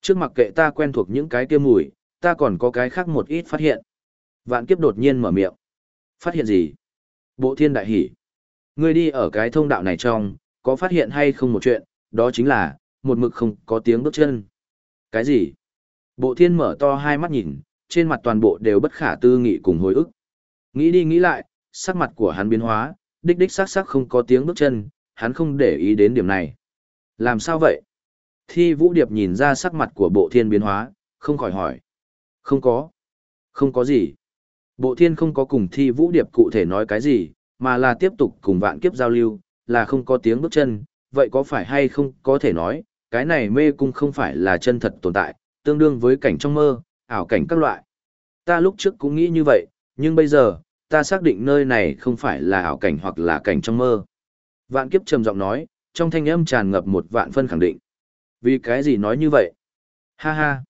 Trước mặt kệ ta quen thuộc những cái kia mùi, ta còn có cái khác một ít phát hiện. Vạn kiếp đột nhiên mở miệng. Phát hiện gì? Bộ thiên đại hỉ. Ngươi đi ở cái thông đạo này trong, có phát hiện hay không một chuyện, đó chính là, một mực không có tiếng bước chân. Cái gì? Bộ thiên mở to hai mắt nhìn, trên mặt toàn bộ đều bất khả tư nghị cùng hồi ức. Nghĩ đi nghĩ lại, sắc mặt của hắn biến hóa, đích đích sắc sắc không có tiếng bước chân, hắn không để ý đến điểm này. Làm sao vậy? Thi Vũ Điệp nhìn ra sắc mặt của bộ thiên biến hóa, không khỏi hỏi. Không có. Không có gì. Bộ thiên không có cùng Thi Vũ Điệp cụ thể nói cái gì, mà là tiếp tục cùng vạn kiếp giao lưu, là không có tiếng bước chân, vậy có phải hay không có thể nói, cái này mê cung không phải là chân thật tồn tại, tương đương với cảnh trong mơ, ảo cảnh các loại. Ta lúc trước cũng nghĩ như vậy, nhưng bây giờ, ta xác định nơi này không phải là ảo cảnh hoặc là cảnh trong mơ. Vạn kiếp trầm giọng nói, trong thanh âm tràn ngập một vạn phân khẳng định. Vì cái gì nói như vậy? Ha ha!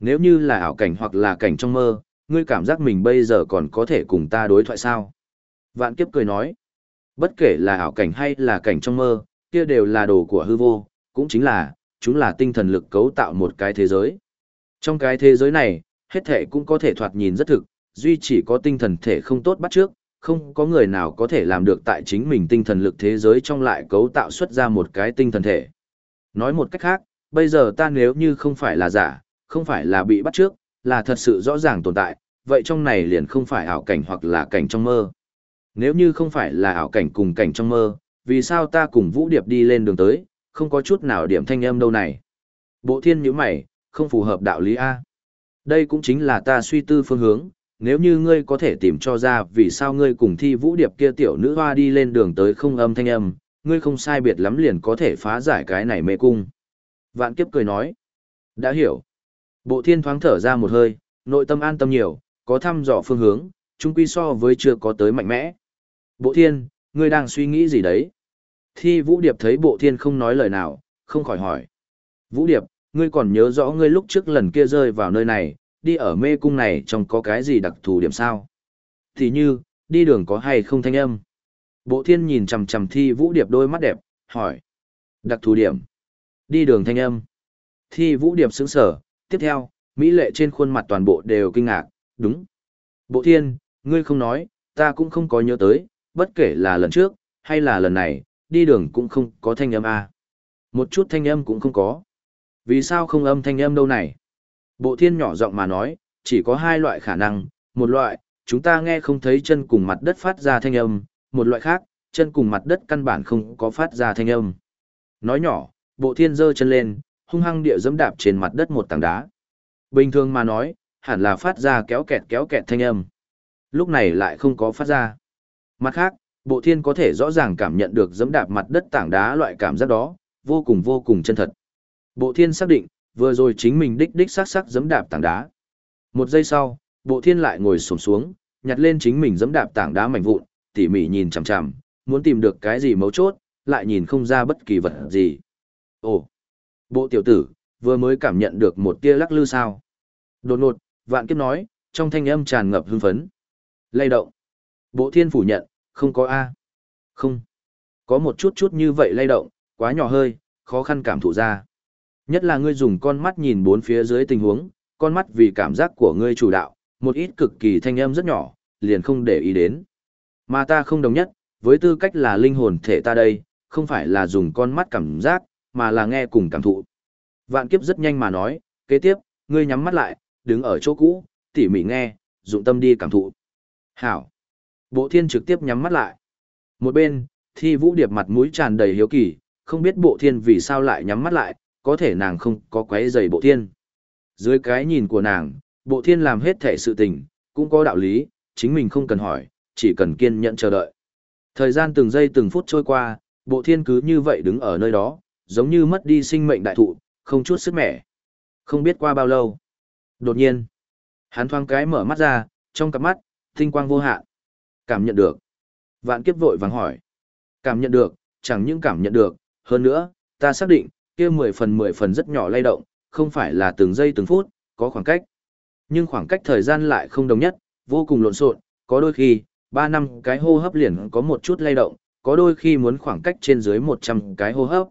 Nếu như là ảo cảnh hoặc là cảnh trong mơ, ngươi cảm giác mình bây giờ còn có thể cùng ta đối thoại sao? Vạn kiếp cười nói, bất kể là ảo cảnh hay là cảnh trong mơ, kia đều là đồ của hư vô, cũng chính là, chúng là tinh thần lực cấu tạo một cái thế giới. Trong cái thế giới này, hết thể cũng có thể thoạt nhìn rất thực, duy chỉ có tinh thần thể không tốt bắt trước, không có người nào có thể làm được tại chính mình tinh thần lực thế giới trong lại cấu tạo xuất ra một cái tinh thần thể. Nói một cách khác, bây giờ ta nếu như không phải là giả, không phải là bị bắt trước, là thật sự rõ ràng tồn tại, vậy trong này liền không phải ảo cảnh hoặc là cảnh trong mơ. Nếu như không phải là ảo cảnh cùng cảnh trong mơ, vì sao ta cùng Vũ Điệp đi lên đường tới, không có chút nào điểm thanh âm đâu này. Bộ thiên như mày, không phù hợp đạo lý A. Đây cũng chính là ta suy tư phương hướng, nếu như ngươi có thể tìm cho ra vì sao ngươi cùng thi vũ điệp kia tiểu nữ hoa đi lên đường tới không âm thanh âm, ngươi không sai biệt lắm liền có thể phá giải cái này mê cung. Vạn kiếp cười nói. Đã hiểu. Bộ thiên thoáng thở ra một hơi, nội tâm an tâm nhiều, có thăm dò phương hướng, chung quy so với chưa có tới mạnh mẽ. Bộ thiên, ngươi đang suy nghĩ gì đấy? Thi Vũ Điệp thấy bộ thiên không nói lời nào, không khỏi hỏi. Vũ Điệp, ngươi còn nhớ rõ ngươi lúc trước lần kia rơi vào nơi này, đi ở mê cung này trong có cái gì đặc thù điểm sao? Thì như, đi đường có hay không thanh âm? Bộ thiên nhìn chầm chầm Thi Vũ Điệp đôi mắt đẹp, hỏi. Đặc thù điểm. Đi đường thanh âm. Thi Vũ Điệp sững sở, tiếp theo, Mỹ lệ trên khuôn mặt toàn bộ đều kinh ngạc, đúng. Bộ thiên, ngươi không nói, ta cũng không có nhớ tới, bất kể là lần trước, hay là lần này, đi đường cũng không có thanh âm à. Một chút thanh âm cũng không có. Vì sao không âm thanh âm đâu này? Bộ thiên nhỏ giọng mà nói, chỉ có hai loại khả năng, một loại, chúng ta nghe không thấy chân cùng mặt đất phát ra thanh âm, một loại khác, chân cùng mặt đất căn bản không có phát ra thanh âm. Nói nhỏ, bộ thiên giơ chân lên, hung hăng địa dẫm đạp trên mặt đất một tảng đá. Bình thường mà nói, hẳn là phát ra kéo kẹt kéo kẹt thanh âm. Lúc này lại không có phát ra. Mặt khác, bộ thiên có thể rõ ràng cảm nhận được dẫm đạp mặt đất tảng đá loại cảm giác đó, vô cùng vô cùng chân thật. Bộ thiên xác định, vừa rồi chính mình đích đích sắc sắc dẫm đạp tảng đá. Một giây sau, bộ thiên lại ngồi xổm xuống, nhặt lên chính mình dẫm đạp tảng đá mảnh vụn, tỉ mỉ nhìn chằm chằm, muốn tìm được cái gì mấu chốt, lại nhìn không ra bất kỳ vật gì. Ồ, bộ tiểu tử, vừa mới cảm nhận được một tia lắc lư sao. Đột ngột, vạn kiếp nói, trong thanh âm tràn ngập hưng phấn. Lay động. Bộ thiên phủ nhận, không có A. Không. Có một chút chút như vậy lay động, quá nhỏ hơi, khó khăn cảm thụ ra. Nhất là ngươi dùng con mắt nhìn bốn phía dưới tình huống, con mắt vì cảm giác của ngươi chủ đạo, một ít cực kỳ thanh âm rất nhỏ, liền không để ý đến. Mà ta không đồng nhất, với tư cách là linh hồn thể ta đây, không phải là dùng con mắt cảm giác, mà là nghe cùng cảm thụ. Vạn kiếp rất nhanh mà nói, kế tiếp, ngươi nhắm mắt lại, đứng ở chỗ cũ, tỉ mỉ nghe, dụng tâm đi cảm thụ. Hảo. Bộ thiên trực tiếp nhắm mắt lại. Một bên, thi vũ điệp mặt mũi tràn đầy hiếu kỳ, không biết bộ thiên vì sao lại nhắm mắt lại, có thể nàng không có quấy giày bộ thiên. Dưới cái nhìn của nàng, bộ thiên làm hết thể sự tình, cũng có đạo lý, chính mình không cần hỏi, chỉ cần kiên nhẫn chờ đợi. Thời gian từng giây từng phút trôi qua, bộ thiên cứ như vậy đứng ở nơi đó, giống như mất đi sinh mệnh đại thụ, không chút sức mẻ. Không biết qua bao lâu. Đột nhiên, hắn thoáng cái mở mắt ra, trong cặp mắt, tinh quang vô hạn. Cảm nhận được. Vạn kiếp vội vàng hỏi. Cảm nhận được, chẳng những cảm nhận được, hơn nữa, ta xác định, kia 10 phần 10 phần rất nhỏ lay động, không phải là từng giây từng phút, có khoảng cách. Nhưng khoảng cách thời gian lại không đồng nhất, vô cùng lộn xộn, có đôi khi, Ba năm cái hô hấp liền có một chút lay động, có đôi khi muốn khoảng cách trên dưới 100 cái hô hấp.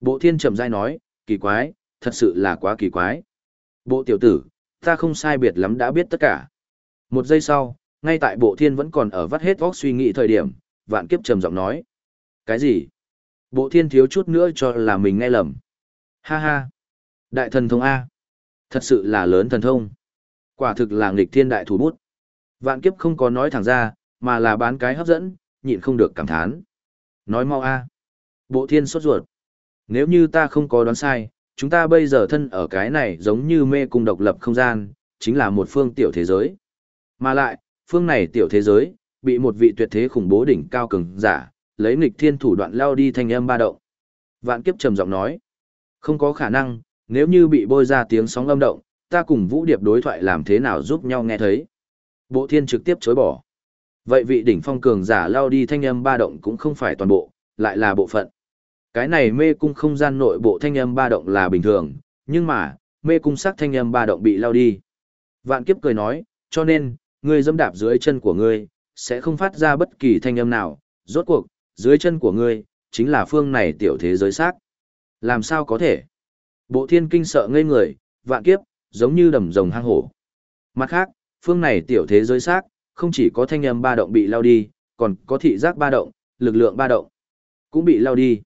Bộ thiên trầm dai nói, kỳ quái, thật sự là quá kỳ quái. Bộ tiểu tử, ta không sai biệt lắm đã biết tất cả. Một giây sau, ngay tại bộ thiên vẫn còn ở vắt hết óc suy nghĩ thời điểm, vạn kiếp trầm giọng nói. Cái gì? Bộ thiên thiếu chút nữa cho là mình nghe lầm. Ha ha. Đại thần thông A. Thật sự là lớn thần thông. Quả thực là nghịch thiên đại thủ bút. Vạn kiếp không có nói thẳng ra, mà là bán cái hấp dẫn, nhịn không được cảm thán. Nói mau A. Bộ thiên sốt ruột. Nếu như ta không có đoán sai, chúng ta bây giờ thân ở cái này giống như mê cung độc lập không gian, chính là một phương tiểu thế giới. Mà lại, phương này tiểu thế giới, bị một vị tuyệt thế khủng bố đỉnh cao cường giả, lấy nghịch thiên thủ đoạn lao đi thanh âm ba động. Vạn kiếp trầm giọng nói, không có khả năng, nếu như bị bôi ra tiếng sóng âm động, ta cùng Vũ Điệp đối thoại làm thế nào giúp nhau nghe thấy. Bộ thiên trực tiếp chối bỏ. Vậy vị đỉnh phong cường giả lao đi thanh âm ba động cũng không phải toàn bộ, lại là bộ phận. Cái này mê cung không gian nội bộ thanh âm ba động là bình thường, nhưng mà, mê cung sắc thanh âm ba động bị lao đi. Vạn kiếp cười nói, cho nên, ngươi dẫm đạp dưới chân của ngươi, sẽ không phát ra bất kỳ thanh âm nào, rốt cuộc, dưới chân của ngươi, chính là phương này tiểu thế giới xác. Làm sao có thể? Bộ thiên kinh sợ ngây người, vạn kiếp, giống như đầm rồng hang hổ. Mặt khác, phương này tiểu thế giới xác, không chỉ có thanh âm ba động bị lao đi, còn có thị giác ba động, lực lượng ba động, cũng bị lao đi.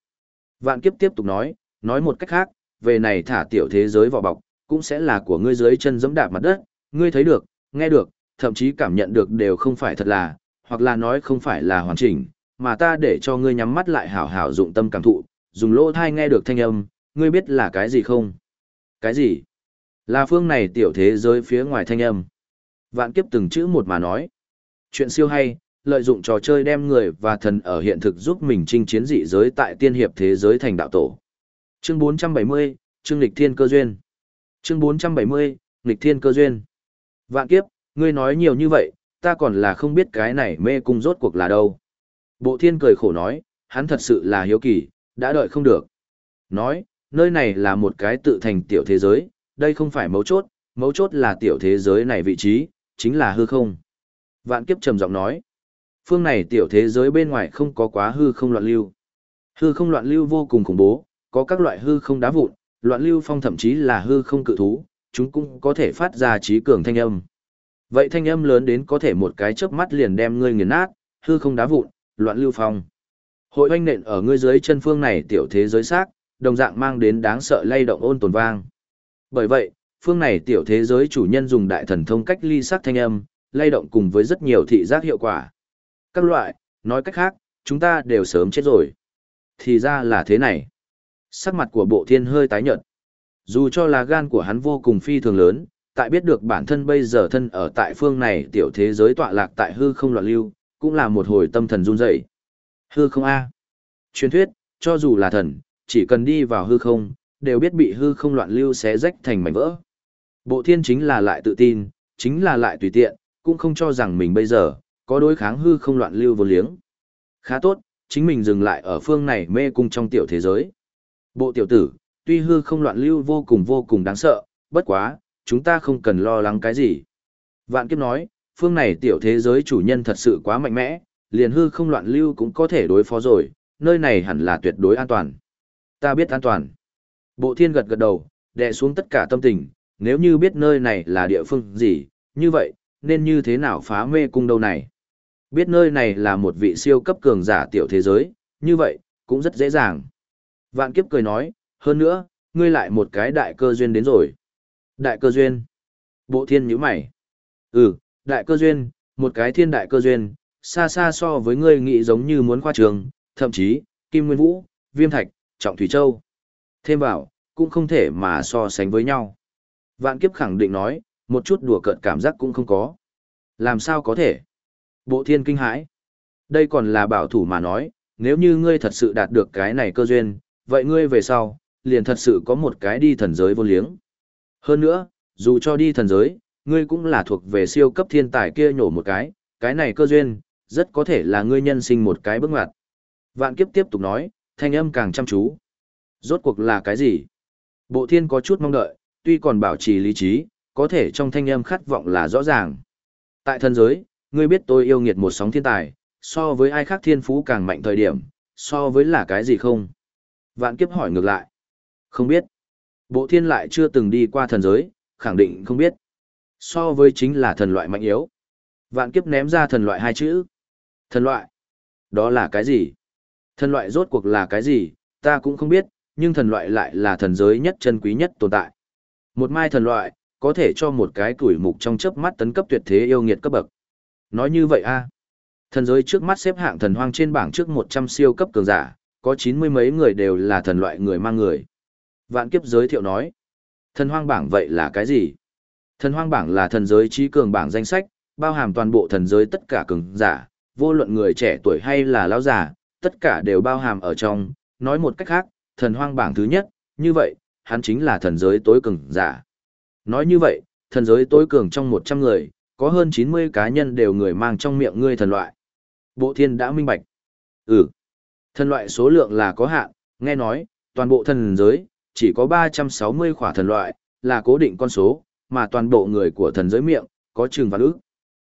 Vạn kiếp tiếp tục nói, nói một cách khác, về này thả tiểu thế giới vào bọc, cũng sẽ là của ngươi dưới chân giẫm đạp mặt đất, ngươi thấy được, nghe được, thậm chí cảm nhận được đều không phải thật là, hoặc là nói không phải là hoàn chỉnh, mà ta để cho ngươi nhắm mắt lại hảo hảo dụng tâm cảm thụ, dùng lỗ thai nghe được thanh âm, ngươi biết là cái gì không? Cái gì? Là phương này tiểu thế giới phía ngoài thanh âm. Vạn kiếp từng chữ một mà nói. Chuyện siêu hay, lợi dụng trò chơi đem người và thần ở hiện thực giúp mình chinh chiến dị giới tại tiên hiệp thế giới thành đạo tổ. Chương 470, Chương Lịch Thiên Cơ Duyên. Chương 470, Lịch Thiên Cơ Duyên. Vạn kiếp, ngươi nói nhiều như vậy, ta còn là không biết cái này mê cung rốt cuộc là đâu. Bộ thiên cười khổ nói, hắn thật sự là hiếu kỳ, đã đợi không được. Nói, nơi này là một cái tự thành tiểu thế giới, đây không phải mấu chốt, mấu chốt là tiểu thế giới này vị trí, chính là hư không. Vạn kiếp trầm giọng nói, phương này tiểu thế giới bên ngoài không có quá hư không loạn lưu. Hư không loạn lưu vô cùng khủng bố, có các loại hư không đá vụn, loạn lưu phong thậm chí là hư không cự thú, chúng cũng có thể phát ra trí cường thanh âm. Vậy thanh âm lớn đến có thể một cái chớp mắt liền đem ngươi nghiền nát, hư không đá vụn, loạn lưu phong. Hội oanh nện ở ngươi dưới chân phương này tiểu thế giới xác, đồng dạng mang đến đáng sợ lay động ôn tồn vang. Bởi vậy, phương này tiểu thế giới chủ nhân dùng đại thần thông cách ly sắc thanh âm, lay động cùng với rất nhiều thị giác hiệu quả. Các loại, nói cách khác, chúng ta đều sớm chết rồi. Thì ra là thế này. Sắc mặt của bộ thiên hơi tái nhợt. Dù cho là gan của hắn vô cùng phi thường lớn, tại biết được bản thân bây giờ thân ở tại phương này tiểu thế giới tọa lạc tại hư không loạn lưu, cũng là một hồi tâm thần run rẩy. Hư không A. Truyền thuyết, cho dù là thần, Chỉ cần đi vào hư không, đều biết bị hư không loạn lưu xé rách thành mảnh vỡ. Bộ thiên chính là lại tự tin, chính là lại tùy tiện, cũng không cho rằng mình bây giờ, có đối kháng hư không loạn lưu vô liếng. Khá tốt, chính mình dừng lại ở phương này mê cung trong tiểu thế giới. Bộ tiểu tử, tuy hư không loạn lưu vô cùng vô cùng đáng sợ, bất quá, chúng ta không cần lo lắng cái gì. Vạn kiếp nói, phương này tiểu thế giới chủ nhân thật sự quá mạnh mẽ, liền hư không loạn lưu cũng có thể đối phó rồi, nơi này hẳn là tuyệt đối an toàn. Ta biết an toàn. Bộ thiên gật gật đầu, đè xuống tất cả tâm tình, nếu như biết nơi này là địa phương gì, như vậy, nên như thế nào phá mê cung đâu này. Biết nơi này là một vị siêu cấp cường giả tiểu thế giới, như vậy, cũng rất dễ dàng. Vạn kiếp cười nói, hơn nữa, ngươi lại một cái đại cơ duyên đến rồi. Đại cơ duyên. Bộ thiên nhíu mày. Ừ, đại cơ duyên, một cái thiên đại cơ duyên, xa xa so với ngươi nghĩ giống như muốn khoa trường, thậm chí, Kim Nguyên Vũ, Viêm Thạch, Trọng Thủy Châu. Thêm vào, cũng không thể mà so sánh với nhau. Vạn kiếp khẳng định nói, một chút đùa cợt cảm giác cũng không có. Làm sao có thể? Bộ thiên kinh hãi. Đây còn là bảo thủ mà nói, nếu như ngươi thật sự đạt được cái này cơ duyên, vậy ngươi về sau, liền thật sự có một cái đi thần giới vô liếng. Hơn nữa, dù cho đi thần giới, ngươi cũng là thuộc về siêu cấp thiên tài kia nhổ một cái, cái này cơ duyên, rất có thể là ngươi nhân sinh một cái bước ngoặt. Vạn kiếp tiếp tục nói, thanh âm càng chăm chú. Rốt cuộc là cái gì? Bộ thiên có chút mong đợi, tuy còn bảo trì lý trí, có thể trong thanh âm khát vọng là rõ ràng. Tại thần giới, ngươi biết tôi yêu nghiệt một sóng thiên tài, so với ai khác thiên phú càng mạnh thời điểm, so với là cái gì không? Vạn kiếp hỏi ngược lại. Không biết. Bộ thiên lại chưa từng đi qua thần giới, khẳng định không biết. So với chính là thần loại mạnh yếu. Vạn kiếp ném ra thần loại hai chữ. Thần loại. Đó là cái gì? Thần loại rốt cuộc là cái gì, ta cũng không biết, nhưng thần loại lại là thần giới nhất chân quý nhất tồn tại. Một mai thần loại, có thể cho một cái tuổi mục trong chớp mắt tấn cấp tuyệt thế yêu nghiệt cấp bậc. Nói như vậy a Thần giới trước mắt xếp hạng thần hoang trên bảng trước 100 siêu cấp cường giả, có chín mươi mấy người đều là thần loại người mang người. Vạn kiếp giới thiệu nói, thần hoang bảng vậy là cái gì? Thần hoang bảng là thần giới trí cường bảng danh sách, bao hàm toàn bộ thần giới tất cả cường giả, vô luận người trẻ tuổi hay là lão già, tất cả đều bao hàm ở trong, nói một cách khác, thần hoang bảng thứ nhất, như vậy, hắn chính là thần giới tối cường giả. Nói như vậy, thần giới tối cường trong 100 người, có hơn 90 cá nhân đều người mang trong miệng ngươi thần loại. Bộ thiên đã minh bạch. Ừ. Thần loại số lượng là có hạn, nghe nói, toàn bộ thần giới, chỉ có 360 khỏa thần loại, là cố định con số, mà toàn bộ người của thần giới miệng, có chừng vạn ước.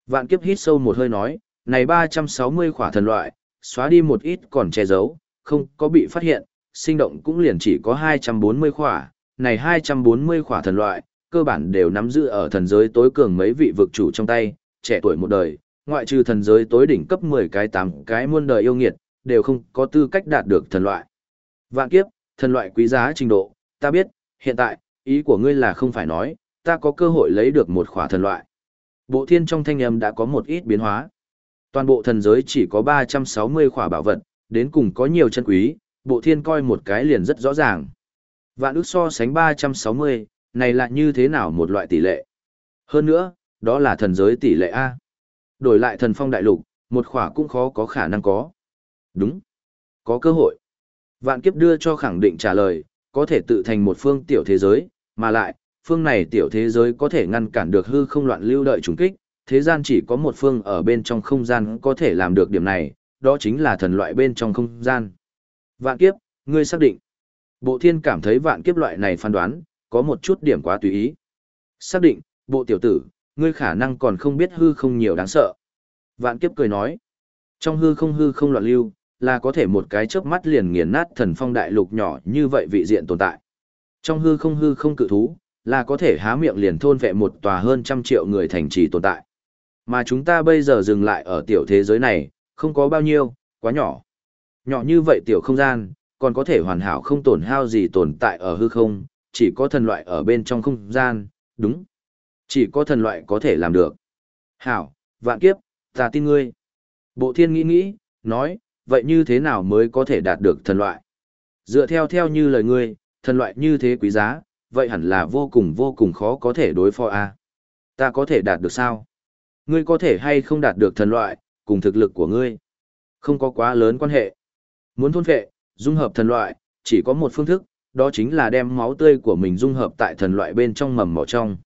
Vạn kiếp hít sâu một hơi nói, này 360 khỏa thần loại, xóa đi một ít còn che giấu, không có bị phát hiện, sinh động cũng liền chỉ có 240 khỏa, này 240 khỏa thần loại, cơ bản đều nắm giữ ở thần giới tối cường mấy vị vực chủ trong tay, trẻ tuổi một đời, ngoại trừ thần giới tối đỉnh cấp 10 cái 8 cái muôn đời yêu nghiệt, đều không có tư cách đạt được thần loại. Vạn kiếp, thần loại quý giá trình độ, ta biết, hiện tại, ý của ngươi là không phải nói, ta có cơ hội lấy được một khỏa thần loại. Bộ thiên trong thanh âm đã có một ít biến hóa. Toàn bộ thần giới chỉ có 360 khỏa bảo vật, đến cùng có nhiều chân quý, bộ thiên coi một cái liền rất rõ ràng. Vạn ước so sánh 360, này là như thế nào một loại tỷ lệ? Hơn nữa, đó là thần giới tỷ lệ A. Đổi lại thần phong đại lục, một khỏa cũng khó có khả năng có. Đúng. Có cơ hội. Vạn kiếp đưa cho khẳng định trả lời, có thể tự thành một phương tiểu thế giới, mà lại, phương này tiểu thế giới có thể ngăn cản được hư không loạn lưu đợi trùng kích, thế gian chỉ có một phương ở bên trong không gian có thể làm được điểm này, đó chính là thần loại bên trong không gian. Vạn kiếp, ngươi xác định. Bộ thiên cảm thấy vạn kiếp loại này phán đoán, có một chút điểm quá tùy ý. Xác định, bộ tiểu tử, ngươi khả năng còn không biết hư không nhiều đáng sợ. Vạn kiếp cười nói, trong hư không hư không loạn lưu, là có thể một cái chớp mắt liền nghiền nát thần phong đại lục nhỏ như vậy vị diện tồn tại. Trong hư không hư không cự thú, là có thể há miệng liền thôn vệ một tòa hơn trăm triệu người thành trì tồn tại. Mà chúng ta bây giờ dừng lại ở tiểu thế giới này, không có bao nhiêu, quá nhỏ. Nhỏ như vậy tiểu không gian, còn có thể hoàn hảo không tổn hao gì tồn tại ở hư không, chỉ có thần loại ở bên trong không gian, đúng. Chỉ có thần loại có thể làm được. Hảo, vạn kiếp, ta tin ngươi. Bộ thiên nghĩ nghĩ, nói, vậy như thế nào mới có thể đạt được thần loại? Dựa theo theo như lời ngươi, thần loại như thế quý giá, vậy hẳn là vô cùng vô cùng khó có thể đối phó a. Ta có thể đạt được sao? Ngươi có thể hay không đạt được thần loại, cùng thực lực của ngươi. Không có quá lớn quan hệ. Muốn thôn phệ, dung hợp thần loại, chỉ có một phương thức, đó chính là đem máu tươi của mình dung hợp tại thần loại bên trong mầm mỏ trong.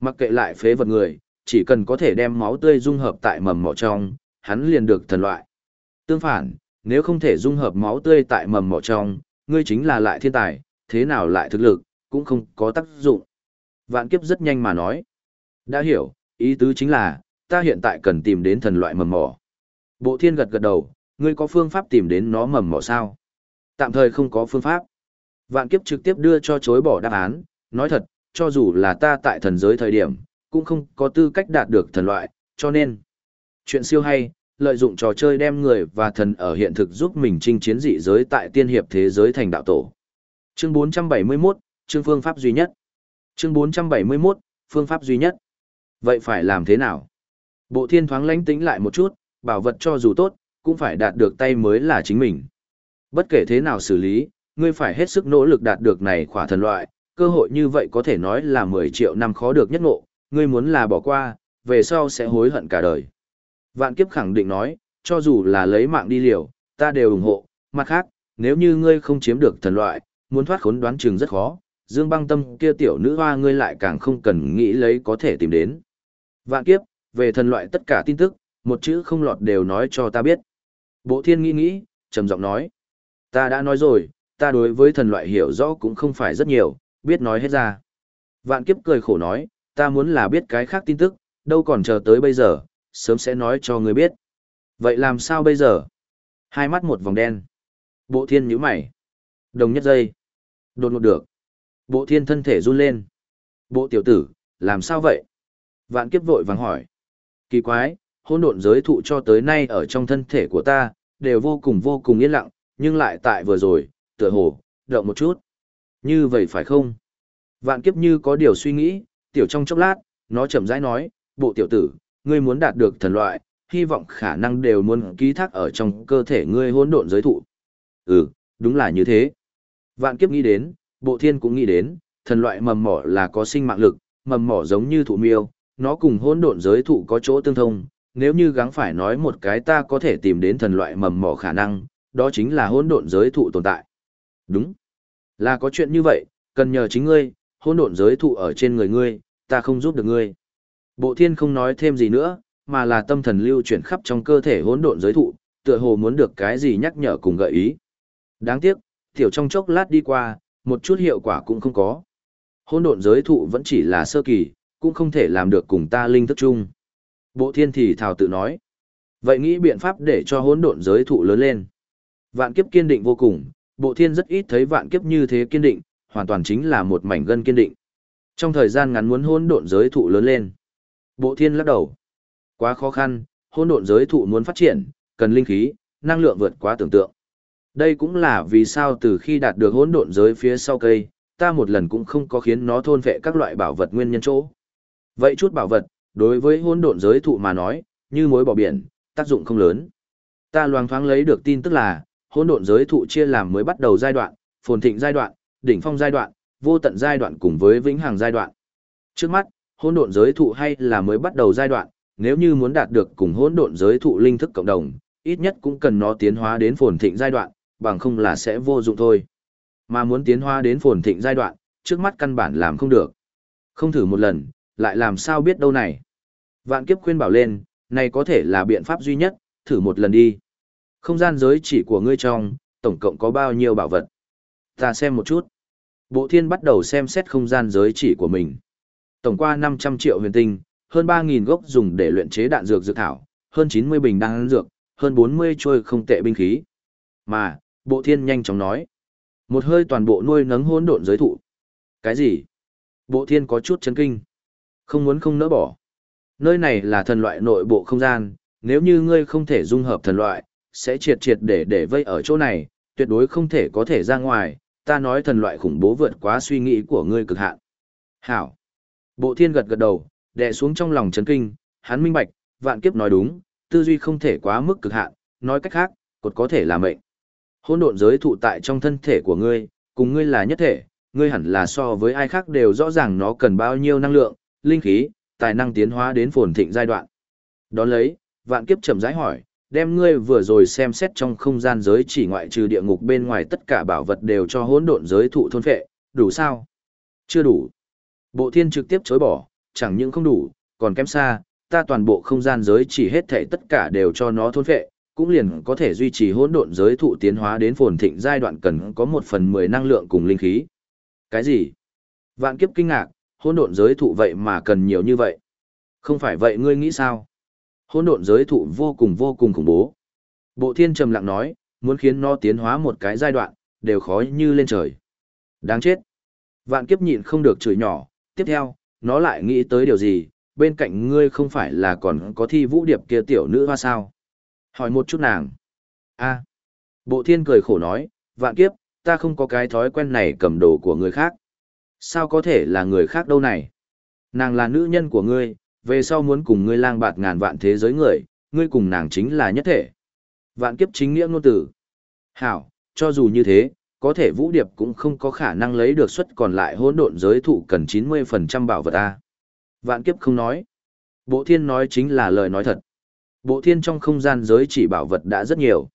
Mặc kệ lại phế vật người, chỉ cần có thể đem máu tươi dung hợp tại mầm mỏ trong, hắn liền được thần loại. Tương phản, nếu không thể dung hợp máu tươi tại mầm mỏ trong, ngươi chính là lại thiên tài, thế nào lại thực lực, cũng không có tác dụng. Vạn kiếp rất nhanh mà nói. Đã hiểu, ý tứ chính là, ta hiện tại cần tìm đến thần loại mầm mỏ. Bộ thiên gật gật đầu, ngươi có phương pháp tìm đến nó mầm mỏ sao? Tạm thời không có phương pháp. Vạn kiếp trực tiếp đưa cho chối bỏ đáp án, nói thật, cho dù là ta tại thần giới thời điểm, cũng không có tư cách đạt được thần loại, cho nên. Chuyện siêu hay, lợi dụng trò chơi đem người và thần ở hiện thực giúp mình chinh chiến dị giới tại tiên hiệp thế giới thành đạo tổ. Chương 471, chương phương pháp duy nhất. Chương 471, phương pháp duy nhất. Vậy phải làm thế nào? Bộ thiên thoáng lánh tính lại một chút, bảo vật cho dù tốt, cũng phải đạt được tay mới là chính mình. Bất kể thế nào xử lý, ngươi phải hết sức nỗ lực đạt được này khỏa thần loại, cơ hội như vậy có thể nói là 10 triệu năm khó được nhất ngộ, ngươi muốn là bỏ qua, về sau sẽ hối hận cả đời. Vạn kiếp khẳng định nói, cho dù là lấy mạng đi liều, ta đều ủng hộ, mặt khác, nếu như ngươi không chiếm được thần loại, muốn thoát khốn đoán chừng rất khó, dương băng tâm kia tiểu nữ hoa ngươi lại càng không cần nghĩ lấy có thể tìm đến. Vạn kiếp, về thần loại tất cả tin tức, một chữ không lọt đều nói cho ta biết. Bộ thiên nghĩ nghĩ, trầm giọng nói. Ta đã nói rồi, ta đối với thần loại hiểu rõ cũng không phải rất nhiều, biết nói hết ra. Vạn kiếp cười khổ nói, ta muốn là biết cái khác tin tức, đâu còn chờ tới bây giờ, sớm sẽ nói cho người biết. Vậy làm sao bây giờ? Hai mắt một vòng đen. Bộ thiên nhíu mày. Đồng nhất giây. Đột ngột được. Bộ thiên thân thể run lên. Bộ tiểu tử, làm sao vậy? Vạn kiếp vội vàng hỏi. Kỳ quái, hôn độn giới thụ cho tới nay ở trong thân thể của ta, đều vô cùng vô cùng yên lặng, nhưng lại tại vừa rồi, tựa hồ, động một chút. Như vậy phải không? Vạn kiếp như có điều suy nghĩ, tiểu trong chốc lát, nó chậm rãi nói, bộ tiểu tử, ngươi muốn đạt được thần loại, hy vọng khả năng đều muốn ký thác ở trong cơ thể ngươi hỗn độn giới thụ. Ừ, đúng là như thế. Vạn kiếp nghĩ đến, bộ thiên cũng nghĩ đến, thần loại mầm mỏ là có sinh mạng lực, mầm mỏ giống như thụ miêu, nó cùng hỗn độn giới thụ có chỗ tương thông, nếu như gắng phải nói một cái ta có thể tìm đến thần loại mầm mỏ khả năng, đó chính là hỗn độn giới thụ tồn tại. Đúng. Là có chuyện như vậy, cần nhờ chính ngươi, hỗn độn giới thụ ở trên người ngươi, ta không giúp được ngươi. Bộ thiên không nói thêm gì nữa, mà là tâm thần lưu chuyển khắp trong cơ thể hỗn độn giới thụ, tựa hồ muốn được cái gì nhắc nhở cùng gợi ý. Đáng tiếc, tiểu trong chốc lát đi qua, một chút hiệu quả cũng không có. Hỗn độn giới thụ vẫn chỉ là sơ kỳ, cũng không thể làm được cùng ta linh thức chung. Bộ thiên thì thảo tự nói. Vậy nghĩ biện pháp để cho hỗn độn giới thụ lớn lên. Vạn kiếp kiên định vô cùng, bộ thiên rất ít thấy vạn kiếp như thế kiên định, hoàn toàn chính là một mảnh gân kiên định. Trong thời gian ngắn muốn hỗn độn giới thụ lớn lên. Bộ thiên lắc đầu. Quá khó khăn, hỗn độn giới thụ muốn phát triển, cần linh khí, năng lượng vượt quá tưởng tượng. Đây cũng là vì sao từ khi đạt được hỗn độn giới phía sau cây, ta một lần cũng không có khiến nó thôn vệ các loại bảo vật nguyên nhân chỗ. Vậy chút bảo vật, đối với hỗn độn giới thụ mà nói, như mối bỏ biển, tác dụng không lớn. Ta loang thoáng lấy được tin tức là, hỗn độn giới thụ chia làm mới bắt đầu giai đoạn, phồn thịnh giai đoạn, đỉnh phong giai đoạn, vô tận giai đoạn cùng với vĩnh hằng giai đoạn. Trước mắt, hỗn độn giới thụ hay là mới bắt đầu giai đoạn, nếu như muốn đạt được cùng hỗn độn giới thụ linh thức cộng đồng, ít nhất cũng cần nó tiến hóa đến phồn thịnh giai đoạn, bằng không là sẽ vô dụng thôi. Mà muốn tiến hóa đến phồn thịnh giai đoạn, trước mắt căn bản làm không được. Không thử một lần, lại làm sao biết đâu này. Vạn kiếp khuyên bảo lên, này có thể là biện pháp duy nhất, thử một lần đi. Không gian giới chỉ của ngươi trong, tổng cộng có bao nhiêu bảo vật? Ta xem một chút. Bộ thiên bắt đầu xem xét không gian giới chỉ của mình. Tổng qua 500 triệu huyền tinh, hơn 3.000 gốc dùng để luyện chế đạn dược dược thảo, hơn 90 bình đan dược, hơn 40 trôi không tệ binh khí. Mà, bộ thiên nhanh chóng nói. Một hơi toàn bộ nuôi nấng hỗn độn giới thụ. Cái gì? Bộ thiên có chút chấn kinh. Không muốn không nỡ bỏ. Nơi này là thần loại nội bộ không gian, nếu như ngươi không thể dung hợp thần loại, sẽ triệt triệt để để vây ở chỗ này, tuyệt đối không thể có thể ra ngoài, ta nói thần loại khủng bố vượt quá suy nghĩ của ngươi cực hạn. Hảo. Bộ thiên gật gật đầu, đè xuống trong lòng chấn kinh, hắn minh bạch, vạn kiếp nói đúng, tư duy không thể quá mức cực hạn, nói cách khác, cột có thể là mệnh. Hỗn độn giới thụ tại trong thân thể của ngươi, cùng ngươi là nhất thể, ngươi hẳn là so với ai khác đều rõ ràng nó cần bao nhiêu năng lượng, linh khí, tài năng tiến hóa đến phồn thịnh giai đoạn. Đón lấy, vạn kiếp chậm rãi hỏi, đem ngươi vừa rồi xem xét trong không gian giới chỉ ngoại trừ địa ngục bên ngoài tất cả bảo vật đều cho hỗn độn giới thụ thôn phệ, đủ sao? Chưa đủ. Bộ thiên trực tiếp chối bỏ, chẳng những không đủ, còn kém xa, ta toàn bộ không gian giới chỉ hết thảy tất cả đều cho nó thôn phệ, cũng liền có thể duy trì hỗn độn giới thụ tiến hóa đến phồn thịnh giai đoạn cần có một phần mười năng lượng cùng linh khí. Cái gì? Vạn kiếp kinh ngạc, hỗn độn giới thụ vậy mà cần nhiều như vậy. Không phải vậy ngươi nghĩ sao? Hỗn độn giới thụ vô cùng vô cùng khủng bố. Bộ thiên trầm lặng nói, muốn khiến nó tiến hóa một cái giai đoạn, đều khó như lên trời. Đáng chết. Vạn kiếp nhịn không được chửi nhỏ, tiếp theo, nó lại nghĩ tới điều gì, bên cạnh ngươi không phải là còn có thi vũ điệp kia tiểu nữ hoa sao? Hỏi một chút nàng. a Bộ thiên cười khổ nói, vạn kiếp, ta không có cái thói quen này cầm đồ của người khác. Sao có thể là người khác đâu này? Nàng là nữ nhân của ngươi, về sau muốn cùng ngươi lang bạt ngàn vạn thế giới người, ngươi cùng nàng chính là nhất thể. Vạn kiếp chính nghĩa ngôn tử. Hảo, cho dù như thế, có thể Vũ Điệp cũng không có khả năng lấy được suất còn lại hỗn độn giới thụ cần 90% bảo vật A. Vạn kiếp không nói. Bộ thiên nói chính là lời nói thật. Bộ thiên trong không gian giới chỉ bảo vật đã rất nhiều.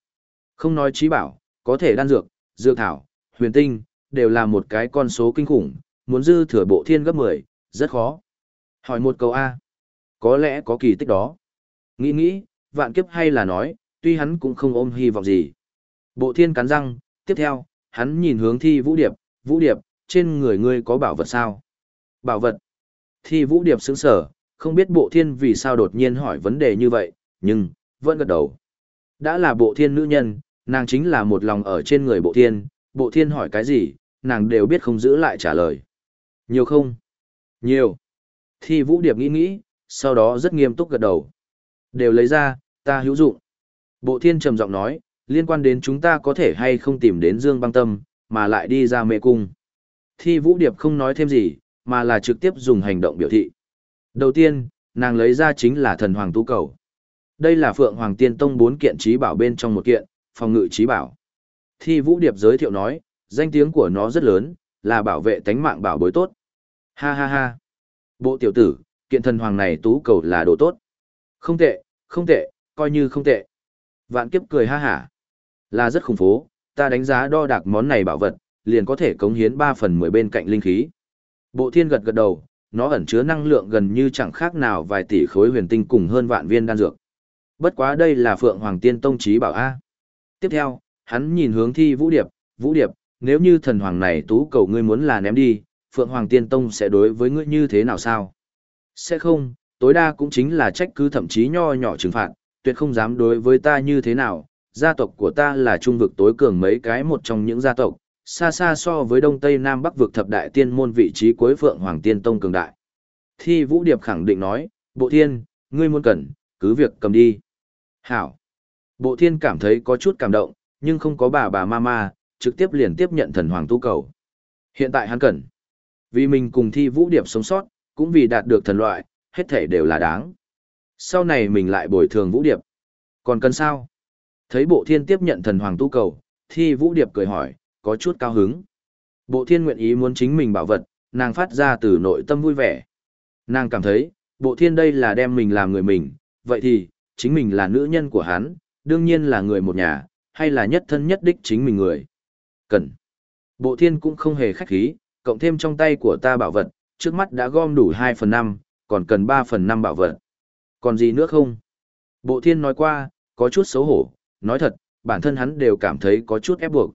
Không nói trí bảo, có thể đan dược, dược thảo, huyền tinh, đều là một cái con số kinh khủng, muốn dư thừa bộ thiên gấp 10, rất khó. Hỏi một câu A. Có lẽ có kỳ tích đó. Nghĩ nghĩ, vạn kiếp hay là nói, tuy hắn cũng không ôm hy vọng gì. Bộ thiên cắn răng, tiếp theo, hắn nhìn hướng thi vũ điệp, vũ điệp, trên người ngươi có bảo vật sao? Bảo vật. Thi vũ điệp sững sở, không biết bộ thiên vì sao đột nhiên hỏi vấn đề như vậy, nhưng, vẫn gật đầu. Đã là bộ thiên nữ nhân, nàng chính là một lòng ở trên người bộ thiên, bộ thiên hỏi cái gì, nàng đều biết không giữ lại trả lời. Nhiều không? Nhiều. Thi vũ điệp nghĩ nghĩ, sau đó rất nghiêm túc gật đầu. Đều lấy ra, ta hữu dụng. Bộ thiên trầm giọng nói, liên quan đến chúng ta có thể hay không tìm đến Dương băng tâm, mà lại đi ra mê cung. Thi vũ điệp không nói thêm gì, mà là trực tiếp dùng hành động biểu thị. Đầu tiên, nàng lấy ra chính là thần hoàng tú cầu. Đây là Phượng Hoàng Tiên Tông bốn kiện trí bảo bên trong một kiện, phòng ngự trí bảo. Thi Vũ Điệp giới thiệu nói, danh tiếng của nó rất lớn, là bảo vệ tánh mạng bảo bối tốt. Ha ha ha. Bộ tiểu tử, kiện thần hoàng này tú cầu là đồ tốt. Không tệ, không tệ, coi như không tệ. Vạn kiếp cười ha hả. Là rất khủng phố, ta đánh giá đo đạc món này bảo vật, liền có thể cống hiến 3 phần 10 bên cạnh linh khí. Bộ thiên gật gật đầu, nó ẩn chứa năng lượng gần như chẳng khác nào vài tỷ khối huyền tinh cùng hơn vạn viên đan dược. Bất quá đây là Phượng Hoàng Tiên Tông trí bảo A. Tiếp theo, hắn nhìn hướng thi Vũ Điệp, Vũ Điệp, nếu như thần hoàng này tú cầu ngươi muốn là ném đi, Phượng Hoàng Tiên Tông sẽ đối với ngươi như thế nào sao? Sẽ không, tối đa cũng chính là trách cứ thậm chí nho nhỏ trừng phạt, tuyệt không dám đối với ta như thế nào. Gia tộc của ta là trung vực tối cường mấy cái một trong những gia tộc, xa xa so với đông tây nam bắc vực thập đại tiên môn vị trí cuối Phượng Hoàng Tiên Tông cường đại. Thi Vũ Điệp khẳng định nói, Bộ Thiên, ngươi muốn cần, cứ việc cầm đi. Hảo. Bộ thiên cảm thấy có chút cảm động, nhưng không có bà bà mama, trực tiếp liền tiếp nhận thần hoàng tu cầu. Hiện tại hắn cần. Vì mình cùng thi vũ điệp sống sót, cũng vì đạt được thần loại, hết thể đều là đáng. Sau này mình lại bồi thường vũ điệp. Còn cần sao? Thấy bộ thiên tiếp nhận thần hoàng tu cầu, thi vũ điệp cười hỏi, có chút cao hứng. Bộ thiên nguyện ý muốn chính mình bảo vật, nàng phát ra từ nội tâm vui vẻ. Nàng cảm thấy, bộ thiên đây là đem mình làm người mình, vậy thì, chính mình là nữ nhân của hắn, đương nhiên là người một nhà, hay là nhất thân nhất đích chính mình người. Cần. Bộ thiên cũng không hề khách khí, cộng thêm trong tay của ta bảo vật, trước mắt đã gom đủ 2 phần 5, còn cần 3 phần 5 bảo vật. Còn gì nữa không? Bộ thiên nói qua, có chút xấu hổ, nói thật, bản thân hắn đều cảm thấy có chút ép buộc.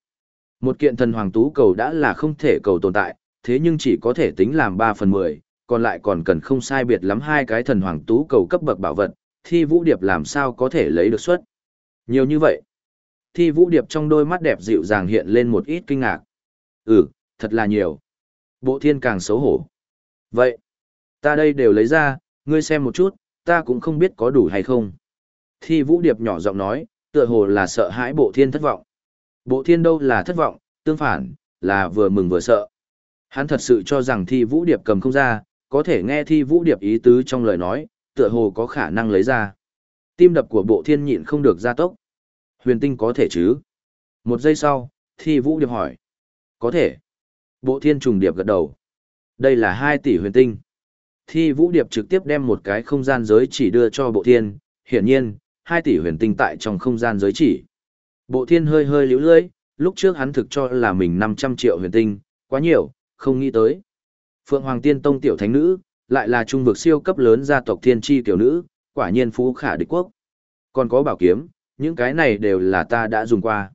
Một kiện thần hoàng tú cầu đã là không thể cầu tồn tại, thế nhưng chỉ có thể tính làm 3 phần 10, còn lại còn cần không sai biệt lắm hai cái thần hoàng tú cầu cấp bậc bảo vật, thi vũ điệp làm sao có thể lấy được suất. Nhiều như vậy. Thi vũ điệp trong đôi mắt đẹp dịu dàng hiện lên một ít kinh ngạc. Ừ, thật là nhiều. Bộ thiên càng xấu hổ. Vậy, ta đây đều lấy ra, ngươi xem một chút, ta cũng không biết có đủ hay không. Thi vũ điệp nhỏ giọng nói, tựa hồ là sợ hãi bộ thiên thất vọng. Bộ thiên đâu là thất vọng, tương phản, là vừa mừng vừa sợ. Hắn thật sự cho rằng thi vũ điệp cầm không ra, có thể nghe thi vũ điệp ý tứ trong lời nói, tựa hồ có khả năng lấy ra. Tim đập của bộ thiên nhịn không được gia tốc. Huyền tinh có thể chứ? Một giây sau, thi vũ điệp hỏi. Có thể. Bộ thiên trùng điệp gật đầu. Đây là 2 tỷ huyền tinh. Thi vũ điệp trực tiếp đem một cái không gian giới chỉ đưa cho bộ thiên. Hiển nhiên, 2 tỷ huyền tinh tại trong không gian giới chỉ. Bộ thiên hơi hơi liễu lưỡi, lúc trước hắn thực cho là mình 500 triệu huyền tinh, quá nhiều, không nghĩ tới. Phượng Hoàng Tiên Tông tiểu thánh nữ, lại là trung vực siêu cấp lớn gia tộc thiên tri tiểu nữ, quả nhiên phú khả địch quốc. Còn có bảo kiếm, những cái này đều là ta đã dùng qua.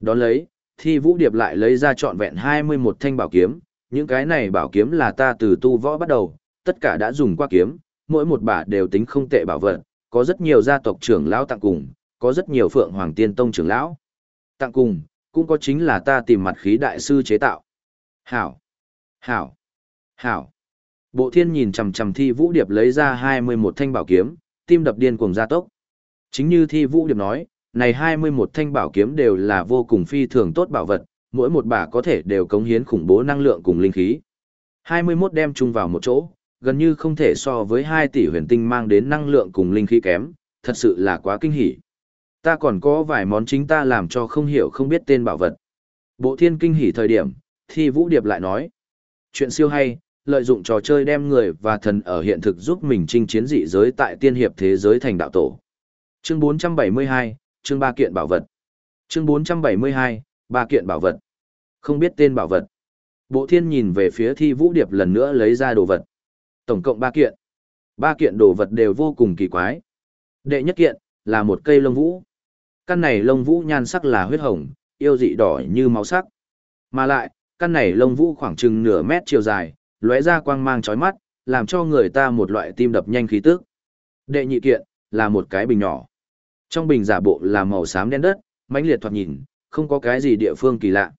Đón lấy, thi vũ điệp lại lấy ra trọn vẹn 21 thanh bảo kiếm, những cái này bảo kiếm là ta từ tu võ bắt đầu, tất cả đã dùng qua kiếm, mỗi một bả đều tính không tệ bảo vật, có rất nhiều gia tộc trưởng lão tặng cùng, có rất nhiều phượng hoàng tiên tông trưởng lão. Tặng cùng, cũng có chính là ta tìm mặt khí đại sư chế tạo. Hảo! Hảo! Hảo! Bộ thiên nhìn chằm chằm thi vũ điệp lấy ra 21 thanh bảo kiếm, tim đập điên cuồng gia tốc. Chính như thi vũ điệp nói, này 21 thanh bảo kiếm đều là vô cùng phi thường tốt bảo vật, mỗi một bả có thể đều cống hiến khủng bố năng lượng cùng linh khí. 21 đem chung vào một chỗ, gần như không thể so với 2 tỷ huyền tinh mang đến năng lượng cùng linh khí kém, thật sự là quá kinh hỉ. Ta còn có vài món chính ta làm cho không hiểu không biết tên bảo vật. Bộ thiên kinh hỉ thời điểm, thi vũ điệp lại nói. Chuyện siêu hay, lợi dụng trò chơi đem người và thần ở hiện thực giúp mình chinh chiến dị giới tại tiên hiệp thế giới thành đạo tổ. Chương 472, chương ba kiện bảo vật. Chương 472, ba kiện bảo vật. Không biết tên bảo vật. Bộ thiên nhìn về phía thi vũ điệp lần nữa lấy ra đồ vật. Tổng cộng ba kiện. Ba kiện đồ vật đều vô cùng kỳ quái. Đệ nhất kiện, là một cây lông vũ. Căn này lông vũ nhan sắc là huyết hồng, yêu dị đỏ như máu sắc. Mà lại, căn này lông vũ khoảng chừng nửa mét chiều dài, lóe ra quang mang chói mắt, làm cho người ta một loại tim đập nhanh khí tức. Đệ nhị kiện, là một cái bình nhỏ. Trong bình giả bộ là màu xám đen đất, mãnh liệt thoạt nhìn, không có cái gì địa phương kỳ lạ.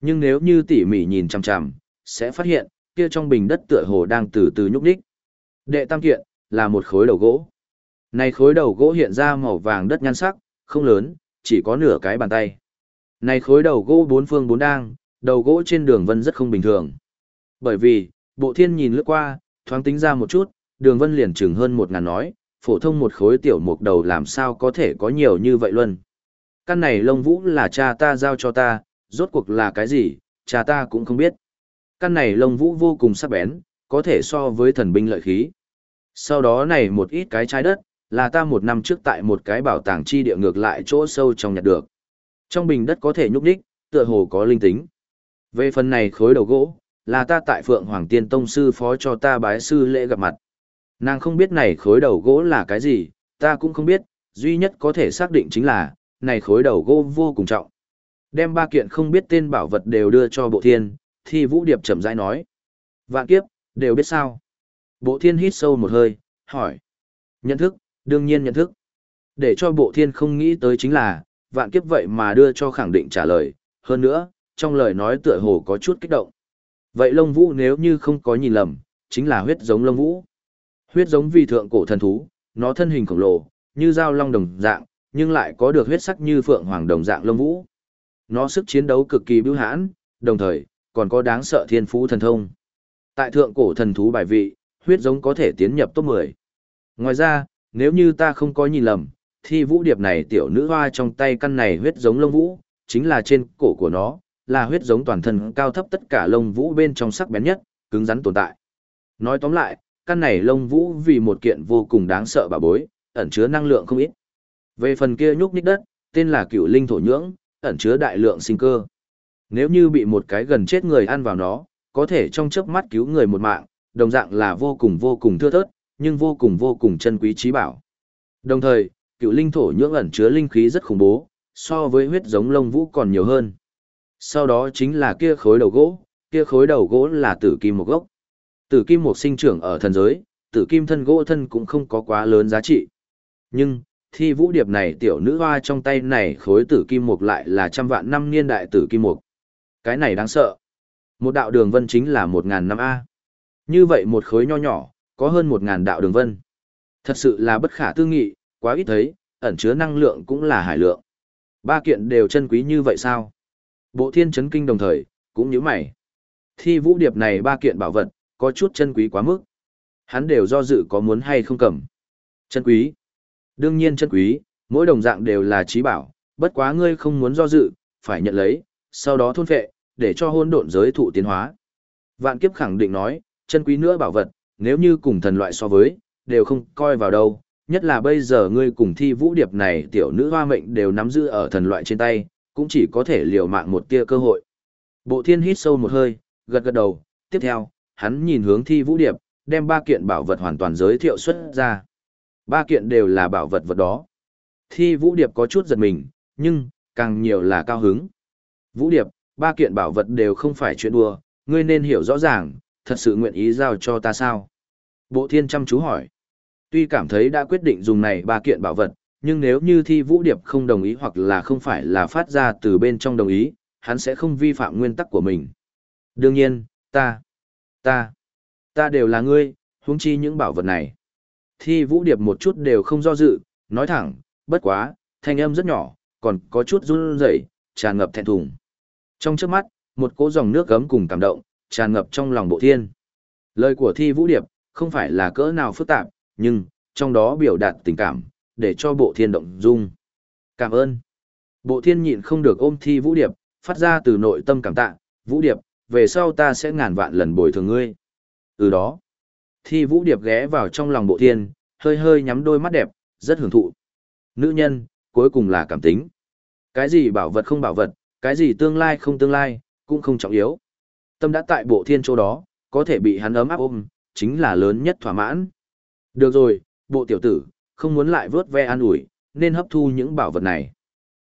Nhưng nếu như tỉ mỉ nhìn chằm chằm, sẽ phát hiện, kia trong bình đất tựa hồ đang từ từ nhúc nhích. Đệ tam kiện, là một khối đầu gỗ. Này khối đầu gỗ hiện ra màu vàng đất nhan sắc, không lớn, chỉ có nửa cái bàn tay. Này khối đầu gỗ bốn phương bốn đang, đầu gỗ trên đường vân rất không bình thường. Bởi vì, bộ thiên nhìn lướt qua, thoáng tính ra một chút, đường vân liền chừng hơn một ngàn nói, phổ thông một khối tiểu mục đầu làm sao có thể có nhiều như vậy luôn. Căn này lông vũ là cha ta giao cho ta, rốt cuộc là cái gì, cha ta cũng không biết. Căn này lông vũ vô cùng sắc bén, có thể so với thần binh lợi khí. Sau đó này một ít cái trái đất, là ta một năm trước tại một cái bảo tàng chi địa ngược lại chỗ sâu trong nhặt được. Trong bình đất có thể nhúc đích, tựa hồ có linh tính. Về phần này khối đầu gỗ, là ta tại Phượng Hoàng Tiên Tông sư phó cho ta bái sư lễ gặp mặt. Nàng không biết này khối đầu gỗ là cái gì, ta cũng không biết, duy nhất có thể xác định chính là, này khối đầu gỗ vô cùng trọng. Đem ba kiện không biết tên bảo vật đều đưa cho bộ thiên, thì Vũ Điệp chậm rãi nói. Vạn kiếp, đều biết sao. Bộ thiên hít sâu một hơi, hỏi. Nhận thức, đương nhiên nhận thức. Để cho bộ thiên không nghĩ tới chính là, vạn kiếp vậy mà đưa cho khẳng định trả lời, hơn nữa, trong lời nói tựa hồ có chút kích động. Vậy lông vũ nếu như không có nhìn lầm, chính là huyết giống lông vũ. Huyết giống vì thượng cổ thần thú, nó thân hình khổng lồ, như dao long đồng dạng, nhưng lại có được huyết sắc như phượng hoàng đồng dạng lông vũ. Nó sức chiến đấu cực kỳ bưu hãn, đồng thời, còn có đáng sợ thiên phú thần thông. Tại thượng cổ thần thú bài vị, huyết giống có thể tiến nhập top 10. Ngoài ra, nếu như ta không có nhìn lầm, thì vũ điệp này tiểu nữ hoa trong tay căn này huyết giống lông vũ, chính là trên cổ của nó, là huyết giống toàn thân cao thấp tất cả lông vũ bên trong sắc bén nhất, cứng rắn tồn tại. Nói tóm lại, căn này lông vũ vì một kiện vô cùng đáng sợ bà bối, ẩn chứa năng lượng không ít. Về phần kia nhúc nhích đất, tên là cựu linh thổ nhưỡng, ẩn chứa đại lượng sinh cơ. Nếu như bị một cái gần chết người ăn vào nó, có thể trong chớp mắt cứu người một mạng, đồng dạng là vô cùng vô cùng thưa thớt, nhưng vô cùng vô cùng chân quý trí bảo. Đồng thời, cựu linh thổ nhưỡng ẩn chứa linh khí rất khủng bố, so với huyết giống lông vũ còn nhiều hơn. Sau đó chính là kia khối đầu gỗ, kia khối đầu gỗ là tử kim một gốc. Tử kim một sinh trưởng ở thần giới, tử kim thân gỗ thân cũng không có quá lớn giá trị. Nhưng, thi vũ điệp này tiểu nữ hoa trong tay này khối tử kim mục lại là trăm vạn năm niên đại tử kim mục. Cái này đáng sợ. Một đạo đường vân chính là một ngàn năm A. Như vậy một khối nho nhỏ, có hơn một ngàn đạo đường vân. Thật sự là bất khả tư nghị, quá ít thấy, ẩn chứa năng lượng cũng là hải lượng. Ba kiện đều chân quý như vậy sao? Bộ thiên chấn kinh đồng thời, cũng như mày. Thi vũ điệp này ba kiện bảo vật, có chút chân quý quá mức. Hắn đều do dự có muốn hay không cầm. Chân quý. Đương nhiên chân quý, mỗi đồng dạng đều là trí bảo, bất quá ngươi không muốn do dự, phải nhận lấy, sau đó thôn phệ, để cho hôn độn giới thụ tiến hóa. Vạn kiếp khẳng định nói, chân quý nữa bảo vật, nếu như cùng thần loại so với, đều không coi vào đâu, nhất là bây giờ ngươi cùng thi vũ điệp này tiểu nữ hoa mệnh đều nắm giữ ở thần loại trên tay, cũng chỉ có thể liều mạng một tia cơ hội. Bộ thiên hít sâu một hơi, gật gật đầu, tiếp theo, hắn nhìn hướng thi vũ điệp, đem ba kiện bảo vật hoàn toàn giới thiệu xuất ra. Ba kiện đều là bảo vật vật đó. Thi vũ điệp có chút giật mình, nhưng, càng nhiều là cao hứng. Vũ điệp, ba kiện bảo vật đều không phải chuyện đùa, ngươi nên hiểu rõ ràng, thật sự nguyện ý giao cho ta sao? Bộ thiên chăm chú hỏi. Tuy cảm thấy đã quyết định dùng này ba kiện bảo vật, nhưng nếu như thi vũ điệp không đồng ý hoặc là không phải là phát ra từ bên trong đồng ý, hắn sẽ không vi phạm nguyên tắc của mình. Đương nhiên, ta, ta, ta đều là ngươi, huống chi những bảo vật này. Thi vũ điệp một chút đều không do dự, nói thẳng, bất quá, thanh âm rất nhỏ, còn có chút run rẩy, tràn ngập thẹn thùng. Trong trước mắt, một cỗ dòng nước gấm cùng cảm động, tràn ngập trong lòng bộ thiên. Lời của thi vũ điệp, không phải là cỡ nào phức tạp, nhưng, trong đó biểu đạt tình cảm, để cho bộ thiên động dung. Cảm ơn. Bộ thiên nhịn không được ôm thi vũ điệp, phát ra từ nội tâm cảm tạ, vũ điệp, về sau ta sẽ ngàn vạn lần bồi thường ngươi. Từ đó, thi vũ điệp ghé vào trong lòng bộ thiên, hơi hơi nhắm đôi mắt đẹp, rất hưởng thụ. Nữ nhân, cuối cùng là cảm tính. Cái gì bảo vật không bảo vật, cái gì tương lai không tương lai, cũng không trọng yếu. Tâm đã tại bộ thiên chỗ đó, có thể bị hắn ấm áp ôm, chính là lớn nhất thỏa mãn. Được rồi, bộ tiểu tử, không muốn lại vớt ve an ủi, nên hấp thu những bảo vật này.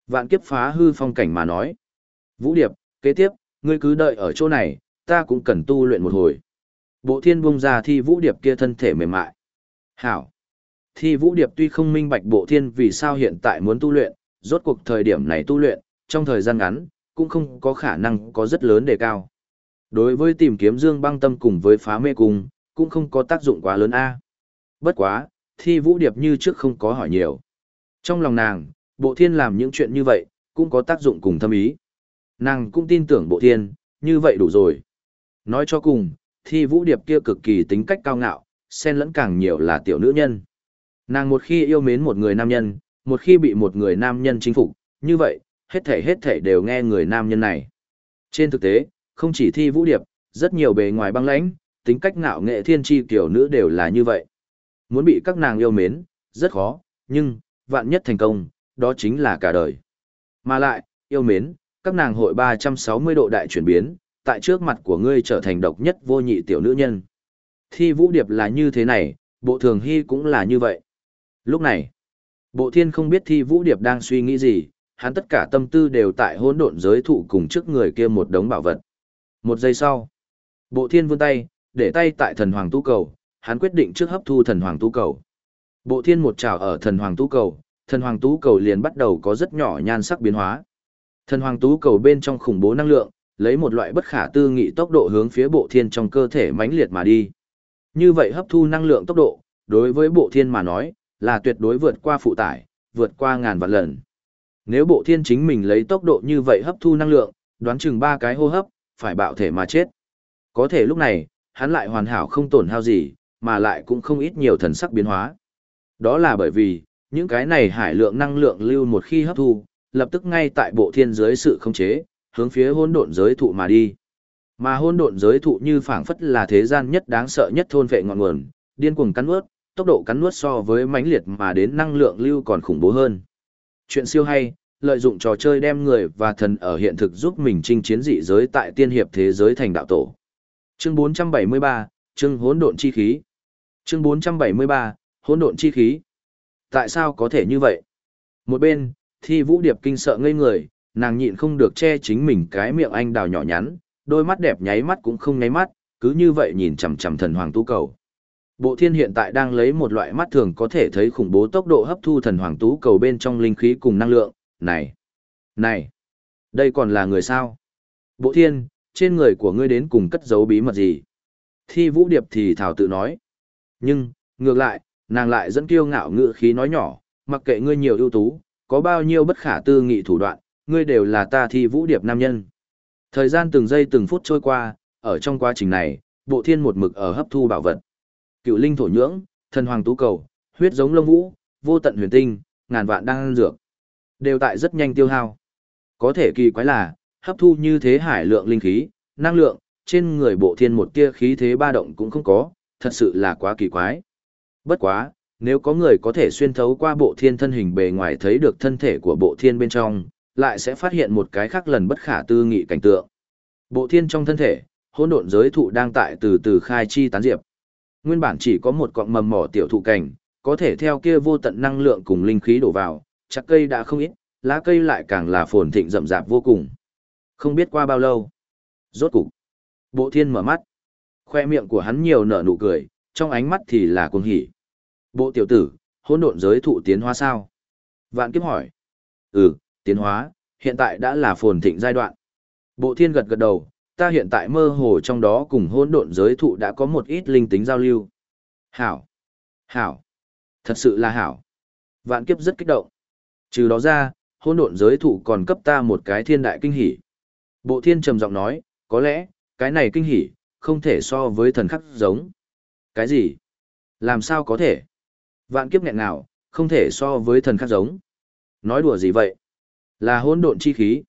Vạn kiếp phá hư phong cảnh mà nói. Vũ Điệp, kế tiếp, ngươi cứ đợi ở chỗ này, ta cũng cần tu luyện một hồi. Bộ thiên bung ra thi Vũ Điệp kia thân thể mềm mại. Hảo. Thi Vũ Điệp tuy không minh bạch bộ thiên vì sao hiện tại muốn tu luyện, rốt cuộc thời điểm này tu luyện, trong thời gian ngắn, cũng không có khả năng có rất lớn đề cao. Đối với tìm kiếm dương băng tâm cùng với phá mê cung, cũng không có tác dụng quá lớn a. Bất quá, thi vũ điệp như trước không có hỏi nhiều. Trong lòng nàng, bộ thiên làm những chuyện như vậy, cũng có tác dụng cùng thâm ý. Nàng cũng tin tưởng bộ thiên, như vậy đủ rồi. Nói cho cùng, thi vũ điệp kia cực kỳ tính cách cao ngạo, xen lẫn càng nhiều là tiểu nữ nhân. Nàng một khi yêu mến một người nam nhân, một khi bị một người nam nhân chinh phục, như vậy, hết thể hết thể đều nghe người nam nhân này. Trên thực tế, không chỉ thi vũ điệp, rất nhiều bề ngoài băng lãnh, tính cách ngạo nghệ thiên tri tiểu nữ đều là như vậy. Muốn bị các nàng yêu mến, rất khó, nhưng, vạn nhất thành công, đó chính là cả đời. Mà lại, yêu mến, các nàng hội 360 độ đại chuyển biến, tại trước mặt của ngươi trở thành độc nhất vô nhị tiểu nữ nhân. Thi vũ điệp là như thế này, bộ thường hy cũng là như vậy. Lúc này, bộ thiên không biết thi vũ điệp đang suy nghĩ gì, hắn tất cả tâm tư đều tại hỗn độn giới thụ cùng trước người kia một đống bảo vật. Một giây sau, bộ thiên vươn tay, để tay tại thần hoàng tu cầu, hắn quyết định trước hấp thu thần hoàng tu cầu. Bộ thiên một trào ở thần hoàng tu cầu, thần hoàng tu cầu liền bắt đầu có rất nhỏ nhan sắc biến hóa. Thần hoàng tu cầu bên trong khủng bố năng lượng, lấy một loại bất khả tư nghị tốc độ hướng phía bộ thiên trong cơ thể mãnh liệt mà đi. Như vậy hấp thu năng lượng tốc độ, đối với bộ thiên mà nói, là tuyệt đối vượt qua phụ tải, vượt qua ngàn vạn lần. Nếu bộ thiên chính mình lấy tốc độ như vậy hấp thu năng lượng, đoán chừng ba cái hô hấp, phải bạo thể mà chết. Có thể lúc này, hắn lại hoàn hảo không tổn hao gì, mà lại cũng không ít nhiều thần sắc biến hóa. Đó là bởi vì, những cái này hải lượng năng lượng lưu một khi hấp thu, lập tức ngay tại bộ thiên dưới sự khống chế, hướng phía hỗn độn giới thụ mà đi. Mà hỗn độn giới thụ như phảng phất là thế gian nhất đáng sợ nhất thôn vệ ngọn nguồn, điên cuồng cắn nuốt, tốc độ cắn nuốt so với mãnh liệt mà đến năng lượng lưu còn khủng bố hơn. Chuyện siêu hay, lợi dụng trò chơi đem người và thần ở hiện thực giúp mình chinh chiến dị giới tại tiên hiệp thế giới thành đạo tổ. Chương 473, chương hỗn độn chi khí. Chương 473, hỗn độn chi khí. Tại sao có thể như vậy? Một bên, Thi Vũ Điệp kinh sợ ngây người, nàng nhịn không được che chính mình cái miệng anh đào nhỏ nhắn, đôi mắt đẹp nháy mắt cũng không nháy mắt, cứ như vậy nhìn chằm chằm thần hoàng tú cầu. Bộ thiên hiện tại đang lấy một loại mắt thường có thể thấy khủng bố tốc độ hấp thu thần hoàng tú cầu bên trong linh khí cùng năng lượng, này, này, đây còn là người sao? Bộ thiên, trên người của ngươi đến cùng cất giấu bí mật gì? Thi vũ điệp thì thảo tự nói. Nhưng, ngược lại, nàng lại dẫn kiêu ngạo ngự khí nói nhỏ, mặc kệ ngươi nhiều ưu tú, có bao nhiêu bất khả tư nghị thủ đoạn, ngươi đều là ta thi vũ điệp nam nhân. Thời gian từng giây từng phút trôi qua, ở trong quá trình này, bộ thiên một mực ở hấp thu bảo vật. Cựu linh thổ nhưỡng, thần hoàng tú cầu, huyết giống lông vũ, vô tận huyền tinh, ngàn vạn đang dược, đều tại rất nhanh tiêu hao. Có thể kỳ quái là, hấp thu như thế hải lượng linh khí, năng lượng, trên người bộ thiên một tia khí thế ba động cũng không có, thật sự là quá kỳ quái. Bất quá, nếu có người có thể xuyên thấu qua bộ thiên thân hình bề ngoài thấy được thân thể của bộ thiên bên trong, lại sẽ phát hiện một cái khác lần bất khả tư nghị cảnh tượng. Bộ thiên trong thân thể, hỗn độn giới thụ đang tại từ từ khai chi tán diệp. Nguyên bản chỉ có một cọng mầm mỏ tiểu thụ cảnh, có thể theo kia vô tận năng lượng cùng linh khí đổ vào, chắc cây đã không ít, lá cây lại càng là phồn thịnh rậm rạp vô cùng. Không biết qua bao lâu. Rốt cục. Bộ thiên mở mắt. Khoe miệng của hắn nhiều nở nụ cười, trong ánh mắt thì là cuồng hỉ. Bộ tiểu tử, hỗn độn giới thụ tiến hóa sao? Vạn kiếp hỏi. Ừ, tiến hóa, hiện tại đã là phồn thịnh giai đoạn. Bộ thiên gật gật đầu, ta hiện tại mơ hồ trong đó cùng hỗn độn giới thụ đã có một ít linh tính giao lưu. Hảo. Hảo. Thật sự là hảo. Vạn kiếp rất kích động. Trừ đó ra, hỗn độn giới thụ còn cấp ta một cái thiên đại kinh hỉ. Bộ thiên trầm giọng nói, có lẽ, cái này kinh hỉ, không thể so với thần khắc giống. Cái gì? Làm sao có thể? Vạn kiếp nghẹn nào, không thể so với thần khắc giống. Nói đùa gì vậy? Là hỗn độn chi khí.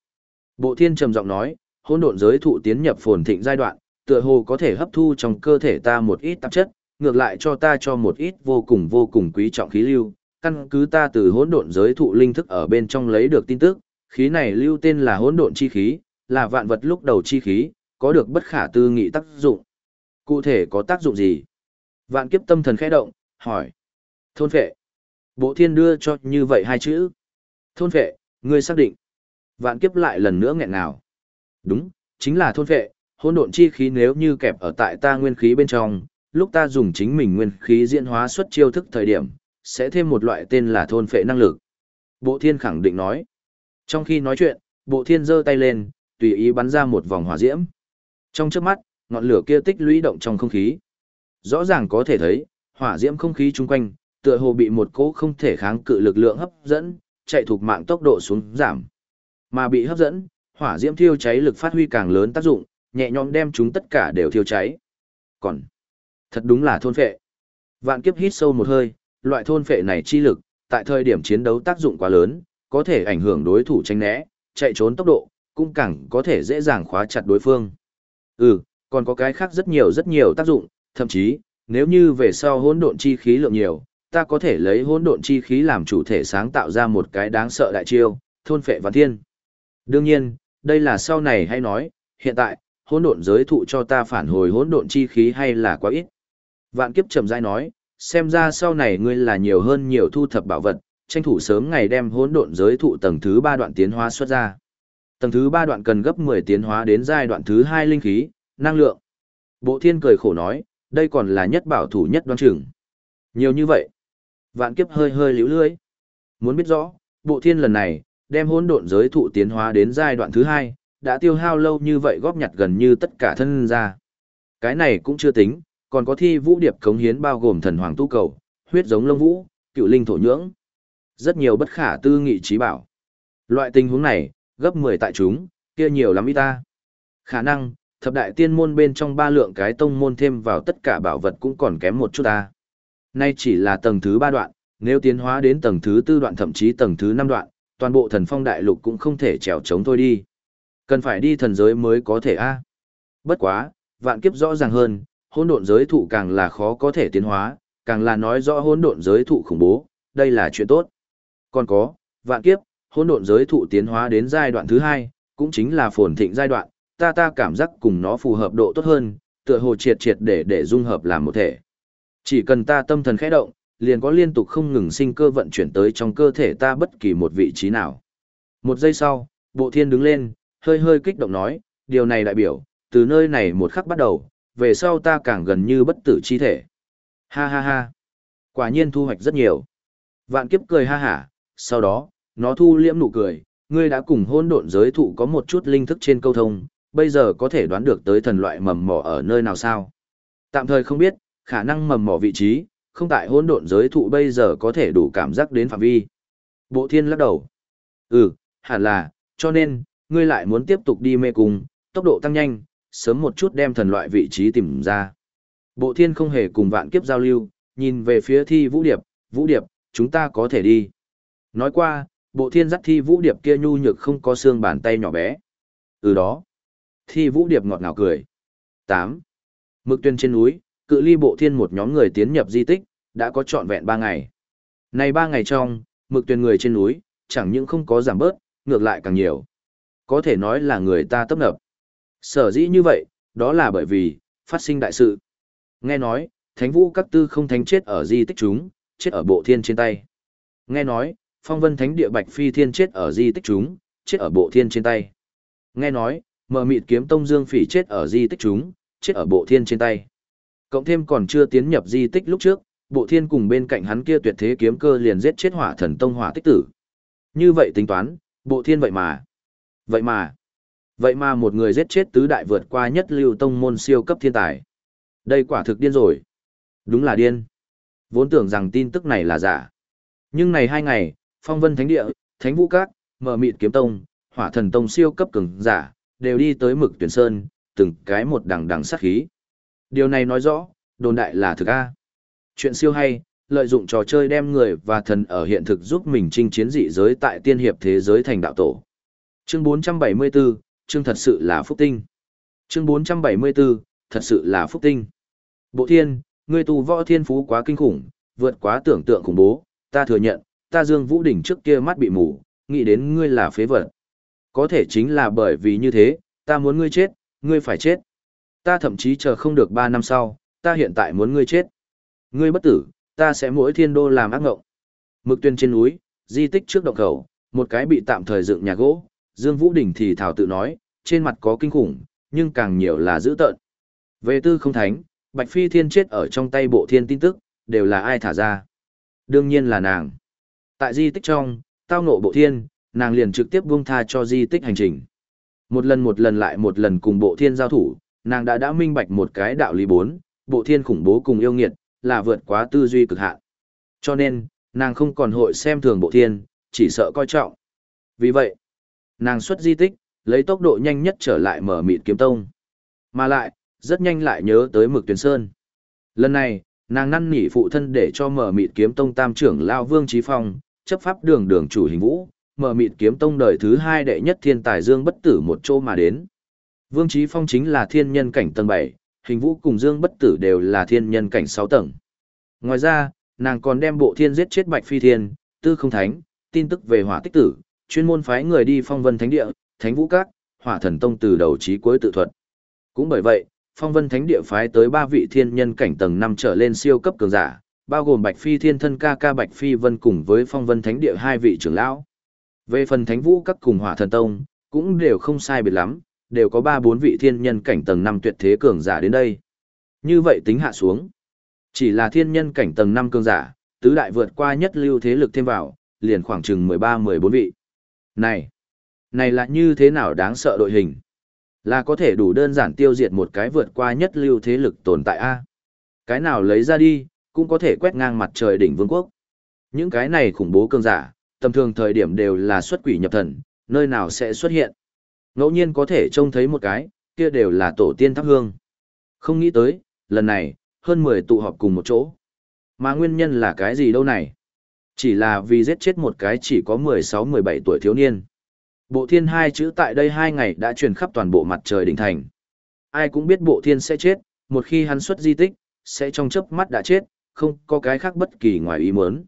Bộ thiên trầm giọng nói, hỗn độn giới thụ tiến nhập phồn thịnh giai đoạn, tựa hồ có thể hấp thu trong cơ thể ta một ít tạp chất, ngược lại cho ta cho một ít vô cùng vô cùng quý trọng khí lưu. Căn cứ ta từ hỗn độn giới thụ linh thức ở bên trong lấy được tin tức, khí này lưu tên là hỗn độn chi khí, là vạn vật lúc đầu chi khí, có được bất khả tư nghị tác dụng. Cụ thể có tác dụng gì? Vạn kiếp tâm thần khẽ động, hỏi. Thôn phệ. Bộ thiên đưa cho như vậy hai chữ. Thôn phệ, ngươi xác định. Vạn kiếp lại lần nữa nghẹn nào. Đúng, chính là thôn vệ hỗn độn chi khí nếu như kẹp ở tại ta nguyên khí bên trong, lúc ta dùng chính mình nguyên khí diễn hóa xuất chiêu thức thời điểm, sẽ thêm một loại tên là thôn phệ năng lực. Bộ thiên khẳng định nói. Trong khi nói chuyện, bộ thiên giơ tay lên, tùy ý bắn ra một vòng hỏa diễm. Trong trước mắt, ngọn lửa kia tích lũy động trong không khí. Rõ ràng có thể thấy, hỏa diễm không khí chung quanh, tựa hồ bị một cỗ không thể kháng cự lực lượng hấp dẫn, chạy thuộc mạng tốc độ xuống giảm. Mà bị hấp dẫn, hỏa diễm thiêu cháy lực phát huy càng lớn tác dụng, nhẹ nhõm đem chúng tất cả đều thiêu cháy. Còn, thật đúng là thôn phệ. Vạn kiếp hít sâu một hơi, loại thôn phệ này chi lực, tại thời điểm chiến đấu tác dụng quá lớn, có thể ảnh hưởng đối thủ tranh né, chạy trốn tốc độ, cũng càng có thể dễ dàng khóa chặt đối phương. Ừ, còn có cái khác rất nhiều rất nhiều tác dụng, thậm chí, nếu như về sau hỗn độn chi khí lượng nhiều, ta có thể lấy hỗn độn chi khí làm chủ thể sáng tạo ra một cái đáng sợ đại chiêu, thôn phệ và thiên. Đương nhiên, đây là sau này hay nói, hiện tại, hỗn độn giới thụ cho ta phản hồi hỗn độn chi khí hay là quá ít. Vạn kiếp trầm rãi nói, xem ra sau này ngươi là nhiều hơn nhiều thu thập bảo vật, tranh thủ sớm ngày đem hỗn độn giới thụ tầng thứ 3 đoạn tiến hóa xuất ra. Tầng thứ 3 đoạn cần gấp 10 tiến hóa đến giai đoạn thứ 2 linh khí, năng lượng. Bộ thiên cười khổ nói, đây còn là nhất bảo thủ nhất đoan chừng. Nhiều như vậy. Vạn kiếp hơi hơi liễu lưới. Muốn biết rõ, bộ thiên lần này, đem hỗn độn giới thụ tiến hóa đến giai đoạn thứ hai, đã tiêu hao lâu như vậy góp nhặt gần như tất cả thân ra. Cái này cũng chưa tính, còn có thi vũ điệp cống hiến bao gồm thần hoàng tu cầu, huyết giống lông vũ, cựu linh thổ nhưỡng. Rất nhiều bất khả tư nghị trí bảo. Loại tình huống này, gấp 10 tại chúng, kia nhiều lắm ít ta. Khả năng, thập đại tiên môn bên trong ba lượng cái tông môn thêm vào tất cả bảo vật cũng còn kém một chút ta. Nay chỉ là tầng thứ ba đoạn, nếu tiến hóa đến tầng thứ tư đoạn thậm chí tầng thứ năm đoạn, toàn bộ thần phong đại lục cũng không thể trèo chống thôi đi. Cần phải đi thần giới mới có thể a. Bất quá, vạn kiếp rõ ràng hơn, hỗn độn giới thụ càng là khó có thể tiến hóa, càng là nói rõ hỗn độn giới thụ khủng bố, đây là chuyện tốt. Còn có, vạn kiếp, hỗn độn giới thụ tiến hóa đến giai đoạn thứ hai, cũng chính là phồn thịnh giai đoạn, ta ta cảm giác cùng nó phù hợp độ tốt hơn, tựa hồ triệt triệt để để dung hợp làm một thể. Chỉ cần ta tâm thần khẽ động, liền có liên tục không ngừng sinh cơ vận chuyển tới trong cơ thể ta bất kỳ một vị trí nào. Một giây sau, bộ thiên đứng lên, hơi hơi kích động nói, điều này đại biểu, từ nơi này một khắc bắt đầu, về sau ta càng gần như bất tử chi thể. Ha ha ha. Quả nhiên thu hoạch rất nhiều. Vạn kiếp cười ha hả, sau đó, nó thu liễm nụ cười, ngươi đã cùng hôn độn giới thụ có một chút linh thức trên câu thông, bây giờ có thể đoán được tới thần loại mầm mỏ ở nơi nào sao? Tạm thời không biết, khả năng mầm mỏ vị trí, không tại hỗn độn giới thụ bây giờ có thể đủ cảm giác đến phạm vi. Bộ thiên lắc đầu. Ừ, hẳn là, cho nên, ngươi lại muốn tiếp tục đi mê cung, tốc độ tăng nhanh, sớm một chút đem thần loại vị trí tìm ra. Bộ thiên không hề cùng vạn kiếp giao lưu, nhìn về phía thi vũ điệp, vũ điệp, chúng ta có thể đi. Nói qua, bộ thiên dắt thi vũ điệp kia nhu nhược không có xương bàn tay nhỏ bé. Ừ đó. Thi vũ điệp ngọt ngào cười. 8. Mực tuyên trên núi, cự ly bộ thiên một nhóm người tiến nhập di tích, đã có trọn vẹn ba ngày. Này ba ngày trong, mực tuyền người trên núi, chẳng những không có giảm bớt, ngược lại càng nhiều. Có thể nói là người ta tấp nập. Sở dĩ như vậy, đó là bởi vì, phát sinh đại sự. Nghe nói, thánh vũ các tư không thánh chết ở di tích chúng, chết ở bộ thiên trên tay. Nghe nói, phong vân thánh địa bạch phi thiên chết ở di tích chúng, chết ở bộ thiên trên tay. Nghe nói, mờ mịt kiếm tông dương phỉ chết ở di tích chúng, chết ở bộ thiên trên tay. Cộng thêm còn chưa tiến nhập di tích lúc trước, bộ thiên cùng bên cạnh hắn kia tuyệt thế kiếm cơ liền giết chết hỏa thần tông hỏa tích tử. Như vậy tính toán, bộ thiên vậy mà. Vậy mà. Vậy mà một người giết chết tứ đại vượt qua nhất lưu tông môn siêu cấp thiên tài. Đây quả thực điên rồi. Đúng là điên. Vốn tưởng rằng tin tức này là giả. Nhưng này hai ngày, phong vân thánh địa, thánh vũ các, mở mịt kiếm tông, hỏa thần tông siêu cấp cường giả, đều đi tới mực tuyển sơn, từng cái một đằng đằng sát khí. Điều này nói rõ, đồn đại là thực A. Chuyện siêu hay, lợi dụng trò chơi đem người và thần ở hiện thực giúp mình chinh chiến dị giới tại tiên hiệp thế giới thành đạo tổ. Chương 474, chương thật sự là phúc tinh. Chương 474, thật sự là phúc tinh. Bộ thiên, ngươi tu võ thiên phú quá kinh khủng, vượt quá tưởng tượng khủng bố, ta thừa nhận, ta Dương Vũ Đỉnh trước kia mắt bị mù, nghĩ đến ngươi là phế vật. Có thể chính là bởi vì như thế, ta muốn ngươi chết, ngươi phải chết. Ta thậm chí chờ không được 3 năm sau, ta hiện tại muốn ngươi chết. Ngươi bất tử, ta sẽ mỗi thiên đô làm ác ngộng. Mực tuyên trên núi, di tích trước động khẩu, một cái bị tạm thời dựng nhà gỗ, Dương Vũ Đình thì thảo tự nói, trên mặt có kinh khủng, nhưng càng nhiều là dữ tợn. Về tư không thánh, Bạch Phi Thiên chết ở trong tay bộ thiên tin tức, đều là ai thả ra. Đương nhiên là nàng. Tại di tích trong, tao nộ bộ thiên, nàng liền trực tiếp buông tha cho di tích hành trình. Một lần một lần lại một lần cùng bộ thiên giao thủ, nàng đã đã minh bạch một cái đạo lý bốn, bộ thiên khủng bố cùng yêu nghiệt, là vượt quá tư duy cực hạn. Cho nên, nàng không còn hội xem thường bộ thiên, chỉ sợ coi trọng. Vì vậy, nàng xuất di tích, lấy tốc độ nhanh nhất trở lại mở mịt kiếm tông. Mà lại, rất nhanh lại nhớ tới mực tuyển sơn. Lần này, nàng năn nỉ phụ thân để cho mở mịt kiếm tông tam trưởng lao vương trí phong, chấp pháp đường đường chủ hình vũ, mở mịt kiếm tông đời thứ hai đệ nhất thiên tài dương bất tử một chỗ mà đến. Vương trí phong chính là thiên nhân cảnh tầng 7, hình vũ cùng dương bất tử đều là thiên nhân cảnh 6 tầng. Ngoài ra, nàng còn đem bộ thiên giết chết bạch phi thiên, tư không thánh, tin tức về hỏa tích tử, chuyên môn phái người đi phong vân thánh địa, thánh vũ các, hỏa thần tông từ đầu chí cuối tự thuật. Cũng bởi vậy, phong vân thánh địa phái tới ba vị thiên nhân cảnh tầng năm trở lên siêu cấp cường giả, bao gồm Bạch Phi Thiên thân ca ca Bạch Phi Vân cùng với phong vân thánh địa hai vị trưởng lão. Về phần thánh vũ các cùng hỏa thần tông, cũng đều không sai biệt lắm, đều có ba bốn vị thiên nhân cảnh tầng năm tuyệt thế cường giả đến đây. Như vậy tính hạ xuống. Chỉ là thiên nhân cảnh tầng năm cường giả, tứ đại vượt qua nhất lưu thế lực thêm vào, liền khoảng chừng mười ba mười bốn vị. Này! Này là như thế nào đáng sợ đội hình? Là có thể đủ đơn giản tiêu diệt một cái vượt qua nhất lưu thế lực tồn tại A. Cái nào lấy ra đi, cũng có thể quét ngang mặt trời đỉnh vương quốc. Những cái này khủng bố cường giả, tầm thường thời điểm đều là xuất quỷ nhập thần, nơi nào sẽ xuất hiện. Ngẫu nhiên có thể trông thấy một cái, kia đều là tổ tiên thắp hương. Không nghĩ tới, lần này, hơn 10 tụ họp cùng một chỗ. Mà nguyên nhân là cái gì đâu này? Chỉ là vì giết chết một cái chỉ có 16-17 tuổi thiếu niên. Bộ thiên hai chữ tại đây hai ngày đã truyền khắp toàn bộ mặt trời đỉnh thành. Ai cũng biết bộ thiên sẽ chết, một khi hắn xuất di tích, sẽ trong chớp mắt đã chết, không có cái khác bất kỳ ngoài ý muốn.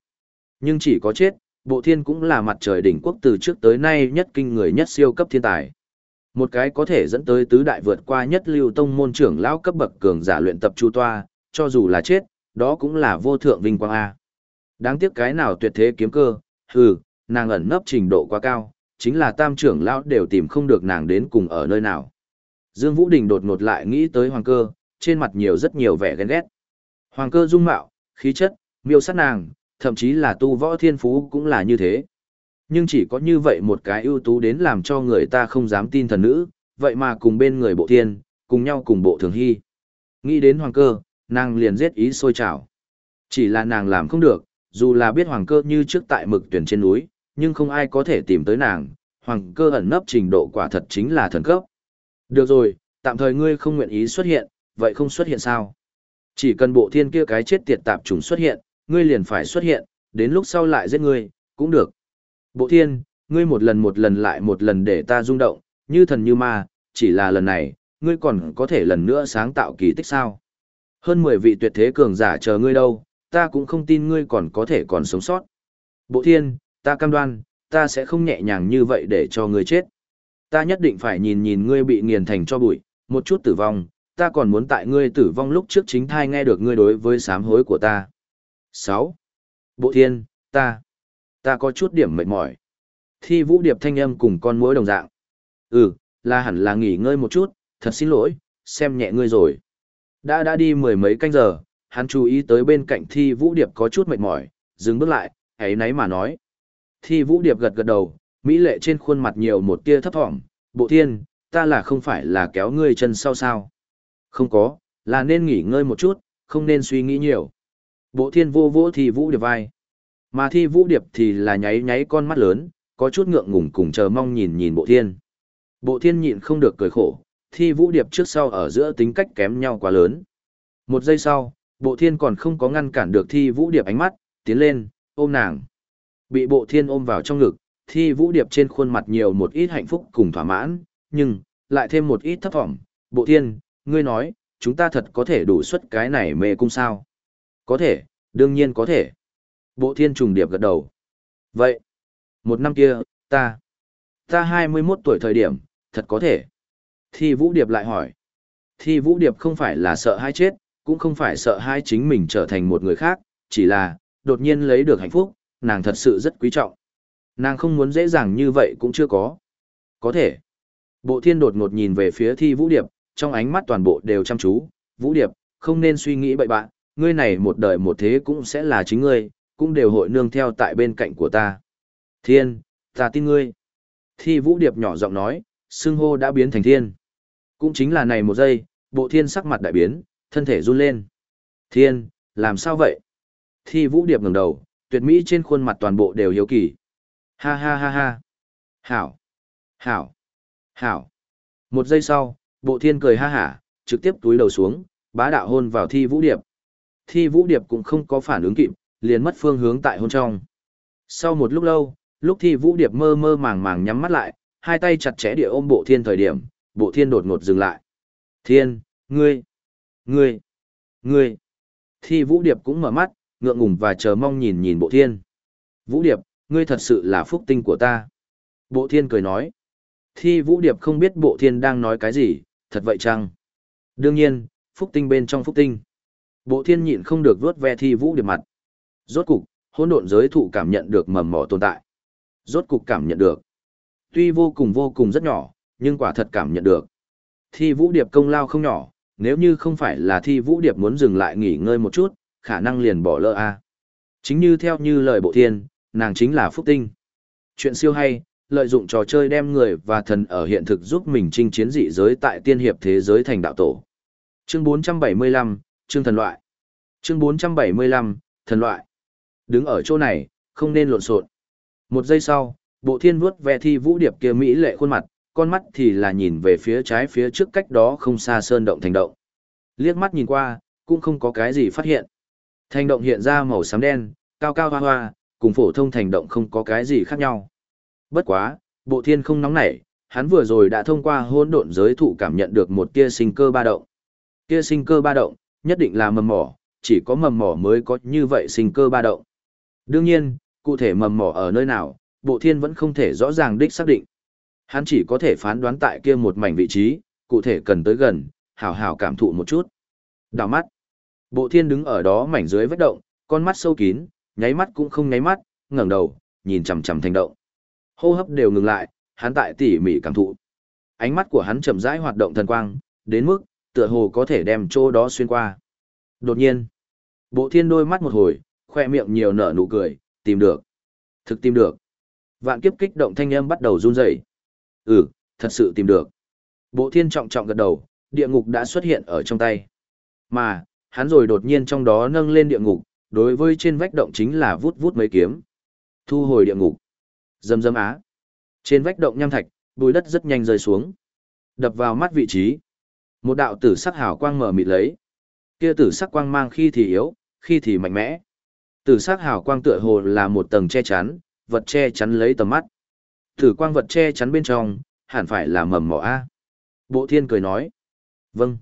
Nhưng chỉ có chết, bộ thiên cũng là mặt trời đỉnh quốc từ trước tới nay nhất kinh người nhất siêu cấp thiên tài. Một cái có thể dẫn tới tứ đại vượt qua nhất lưu tông môn trưởng lão cấp bậc cường giả luyện tập chu toa, cho dù là chết, đó cũng là vô thượng vinh quang A. Đáng tiếc cái nào tuyệt thế kiếm cơ, hừ, nàng ẩn nấp trình độ quá cao, chính là tam trưởng lão đều tìm không được nàng đến cùng ở nơi nào. Dương Vũ Đình đột ngột lại nghĩ tới hoàng cơ, trên mặt nhiều rất nhiều vẻ ghen ghét. Hoàng cơ dung mạo, khí chất, miêu sát nàng, thậm chí là tu võ thiên phú cũng là như thế. Nhưng chỉ có như vậy một cái ưu tú đến làm cho người ta không dám tin thần nữ, vậy mà cùng bên người bộ thiên, cùng nhau cùng bộ thường hy. Nghĩ đến hoàng cơ, nàng liền giết ý sôi trào. Chỉ là nàng làm không được, dù là biết hoàng cơ như trước tại mực tuyển trên núi, nhưng không ai có thể tìm tới nàng, hoàng cơ ẩn nấp trình độ quả thật chính là thần cấp. Được rồi, tạm thời ngươi không nguyện ý xuất hiện, vậy không xuất hiện sao? Chỉ cần bộ thiên kia cái chết tiệt tạp trùng xuất hiện, ngươi liền phải xuất hiện, đến lúc sau lại giết ngươi, cũng được. Bộ thiên, ngươi một lần một lần lại một lần để ta rung động, như thần như ma, chỉ là lần này, ngươi còn có thể lần nữa sáng tạo kỳ tích sao. Hơn 10 vị tuyệt thế cường giả chờ ngươi đâu, ta cũng không tin ngươi còn có thể còn sống sót. Bộ thiên, ta cam đoan, ta sẽ không nhẹ nhàng như vậy để cho ngươi chết. Ta nhất định phải nhìn nhìn ngươi bị nghiền thành cho bụi, một chút tử vong, ta còn muốn tại ngươi tử vong lúc trước chính thai nghe được ngươi đối với sám hối của ta. 6. Bộ thiên, ta, ta có chút điểm mệt mỏi. Thi vũ điệp thanh âm cùng con mối đồng dạng. Ừ, là hẳn là nghỉ ngơi một chút, thật xin lỗi, xem nhẹ ngươi rồi. Đã đã đi mười mấy canh giờ, hắn chú ý tới bên cạnh thi vũ điệp có chút mệt mỏi, dừng bước lại, ấy nấy mà nói. Thi vũ điệp gật gật đầu, mỹ lệ trên khuôn mặt nhiều một tia thấp thỏm, bộ thiên, ta là không phải là kéo ngươi chân sau sao. Không có, là nên nghỉ ngơi một chút, không nên suy nghĩ nhiều. Bộ thiên vô vô thi vũ điệp vai. Mà thi vũ điệp thì là nháy nháy con mắt lớn, có chút ngượng ngùng cùng chờ mong nhìn nhìn bộ thiên. Bộ thiên nhịn không được cười khổ, thi vũ điệp trước sau ở giữa tính cách kém nhau quá lớn. Một giây sau, bộ thiên còn không có ngăn cản được thi vũ điệp ánh mắt, tiến lên, ôm nàng. Bị bộ thiên ôm vào trong ngực, thi vũ điệp trên khuôn mặt nhiều một ít hạnh phúc cùng thỏa mãn, nhưng, lại thêm một ít thấp vọng. Bộ thiên, ngươi nói, chúng ta thật có thể đủ xuất cái này mê cung sao? Có thể, đương nhiên có thể. Bộ thiên trùng điệp gật đầu. Vậy, một năm kia, ta, ta 21 tuổi thời điểm, thật có thể. Thi Vũ Điệp lại hỏi. Thi Vũ Điệp không phải là sợ hai chết, cũng không phải sợ hai chính mình trở thành một người khác, chỉ là, đột nhiên lấy được hạnh phúc, nàng thật sự rất quý trọng. Nàng không muốn dễ dàng như vậy cũng chưa có. Có thể. Bộ thiên đột ngột nhìn về phía Thi Vũ Điệp, trong ánh mắt toàn bộ đều chăm chú. Vũ Điệp, không nên suy nghĩ bậy bạn, ngươi này một đời một thế cũng sẽ là chính ngươi, cũng đều hội nương theo tại bên cạnh của ta. Thiên, ta tin ngươi. Thi Vũ Điệp nhỏ giọng nói, xưng hô đã biến thành thiên. Cũng chính là này một giây, bộ thiên sắc mặt đại biến, thân thể run lên. Thiên, làm sao vậy? Thi Vũ Điệp ngẩng đầu, tuyệt mỹ trên khuôn mặt toàn bộ đều hiếu kỳ. Ha ha ha ha. Hảo. Hảo. Hảo. Một giây sau, bộ thiên cười ha hả, trực tiếp túi đầu xuống, bá đạo hôn vào thi vũ điệp. Thi vũ điệp cũng không có phản ứng kịp, liền mất phương hướng tại hôn trong. Sau một lúc lâu, lúc thi vũ điệp mơ mơ màng màng nhắm mắt lại, hai tay chặt chẽ địa ôm bộ thiên thời điểm, bộ thiên đột ngột dừng lại. Thiên, ngươi, ngươi, ngươi. Thi vũ điệp cũng mở mắt, ngượng ngùng và chờ mong nhìn nhìn bộ thiên. Vũ điệp, ngươi thật sự là phúc tinh của ta. Bộ thiên cười nói. Thi vũ điệp không biết bộ thiên đang nói cái gì, thật vậy chăng? Đương nhiên, phúc tinh bên trong phúc tinh. Bộ thiên nhịn không được vuốt ve thi vũ điệp mặt. Rốt cục, hỗn độn giới thụ cảm nhận được mầm mỏ tồn tại. Rốt cục cảm nhận được. Tuy vô cùng vô cùng rất nhỏ, nhưng quả thật cảm nhận được. Thi vũ điệp công lao không nhỏ, nếu như không phải là thi vũ điệp muốn dừng lại nghỉ ngơi một chút, khả năng liền bỏ lỡ a. Chính như theo như lời bộ thiên, nàng chính là phúc tinh. Chuyện siêu hay, lợi dụng trò chơi đem người và thần ở hiện thực giúp mình chinh chiến dị giới tại tiên hiệp thế giới thành đạo tổ. Chương 475, chương thần loại. Chương 475, thần loại. Đứng ở chỗ này, không nên lộn xộn. Một giây sau, bộ thiên vuốt ve thi vũ điệp kia mỹ lệ khuôn mặt, con mắt thì là nhìn về phía trái phía trước cách đó không xa sơn động thành động. Liếc mắt nhìn qua, cũng không có cái gì phát hiện. Thành động hiện ra màu xám đen, cao cao hoa hoa, cùng phổ thông thành động không có cái gì khác nhau. Bất quá, bộ thiên không nóng nảy, hắn vừa rồi đã thông qua hỗn độn giới thụ cảm nhận được một tia sinh cơ ba động. Tia sinh cơ ba động, nhất định là mầm mỏ, chỉ có mầm mỏ mới có như vậy sinh cơ ba động. Đương nhiên, cụ thể mầm mỏ ở nơi nào, bộ thiên vẫn không thể rõ ràng đích xác định. Hắn chỉ có thể phán đoán tại kia một mảnh vị trí, cụ thể cần tới gần, hào hào cảm thụ một chút. Đào mắt. Bộ thiên đứng ở đó mảnh dưới vết động, con mắt sâu kín, nháy mắt cũng không nháy mắt, ngẩng đầu, nhìn chằm chằm thành động. Hô hấp đều ngừng lại, hắn tại tỉ mỉ cảm thụ. Ánh mắt của hắn chậm rãi hoạt động thần quang, đến mức tựa hồ có thể đem chỗ đó xuyên qua. Đột nhiên, Bộ Thiên đôi mắt một hồi, khoe miệng nhiều nở nụ cười, tìm được. Thực tìm được. Vạn kiếp kích động thanh âm bắt đầu run rẩy. Ừ, thật sự tìm được. Bộ Thiên trọng trọng gật đầu, địa ngục đã xuất hiện ở trong tay. Mà, hắn rồi đột nhiên trong đó nâng lên địa ngục, đối với trên vách động chính là vút vút mấy kiếm. Thu hồi địa ngục. Dâm dâm á. Trên vách động nham thạch, bùi đất rất nhanh rơi xuống. Đập vào mắt vị trí. Một đạo tử sắc hào quang mở mịt lấy. Kia tử sắc quang mang khi thì yếu, khi thì mạnh mẽ. Tử sắc hào quang tựa hồ là một tầng che chắn, vật che chắn lấy tầm mắt. Tử quang vật che chắn bên trong, hẳn phải là mầm mỏ A. Bộ thiên cười nói. Vâng.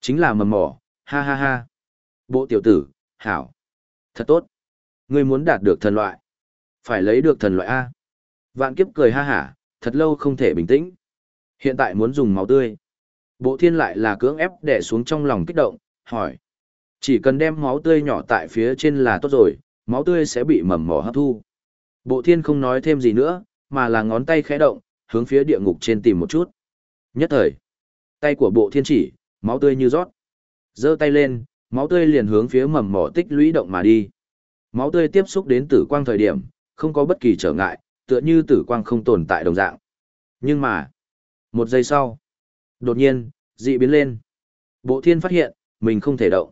Chính là mầm mỏ, ha ha ha. Bộ tiểu tử, hảo. Thật tốt. Ngươi muốn đạt được thần loại. Phải lấy được thần loại A. Vạn kiếp cười ha hả, thật lâu không thể bình tĩnh. Hiện tại muốn dùng máu tươi. Bộ thiên lại là cưỡng ép để xuống trong lòng kích động, hỏi. Chỉ cần đem máu tươi nhỏ tại phía trên là tốt rồi, máu tươi sẽ bị mầm mỏ hấp thu. Bộ thiên không nói thêm gì nữa, mà là ngón tay khẽ động, hướng phía địa ngục trên tìm một chút. Nhất thời, tay của bộ thiên chỉ, máu tươi như rót. giơ tay lên, máu tươi liền hướng phía mầm mỏ tích lũy động mà đi. Máu tươi tiếp xúc đến tử quang thời điểm, không có bất kỳ trở ngại, tựa như tử quang không tồn tại đồng dạng. Nhưng mà, một giây sau, đột nhiên, dị biến lên. Bộ thiên phát hiện, mình không thể động.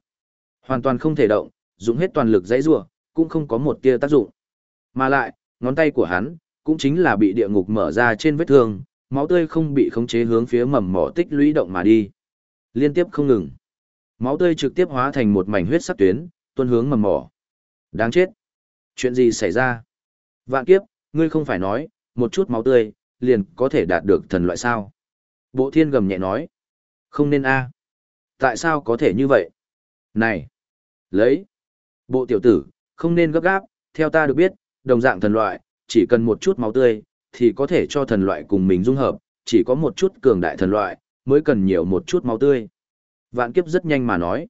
Hoàn toàn không thể động, dùng hết toàn lực dãy rủa, cũng không có một tia tác dụng. Mà lại, ngón tay của hắn, cũng chính là bị địa ngục mở ra trên vết thương, máu tươi không bị khống chế hướng phía mầm mỏ tích lũy động mà đi. Liên tiếp không ngừng. Máu tươi trực tiếp hóa thành một mảnh huyết sắc tuyến, tuôn hướng mầm mỏ. Đáng chết. Chuyện gì xảy ra? Vạn kiếp, ngươi không phải nói, một chút máu tươi, liền có thể đạt được thần loại sao. Bộ thiên gầm nhẹ nói. Không nên a Tại sao có thể như vậy? Này! Lấy! Bộ tiểu tử, không nên gấp gáp, theo ta được biết, đồng dạng thần loại, chỉ cần một chút máu tươi, thì có thể cho thần loại cùng mình dung hợp, chỉ có một chút cường đại thần loại, mới cần nhiều một chút máu tươi. Vạn kiếp rất nhanh mà nói.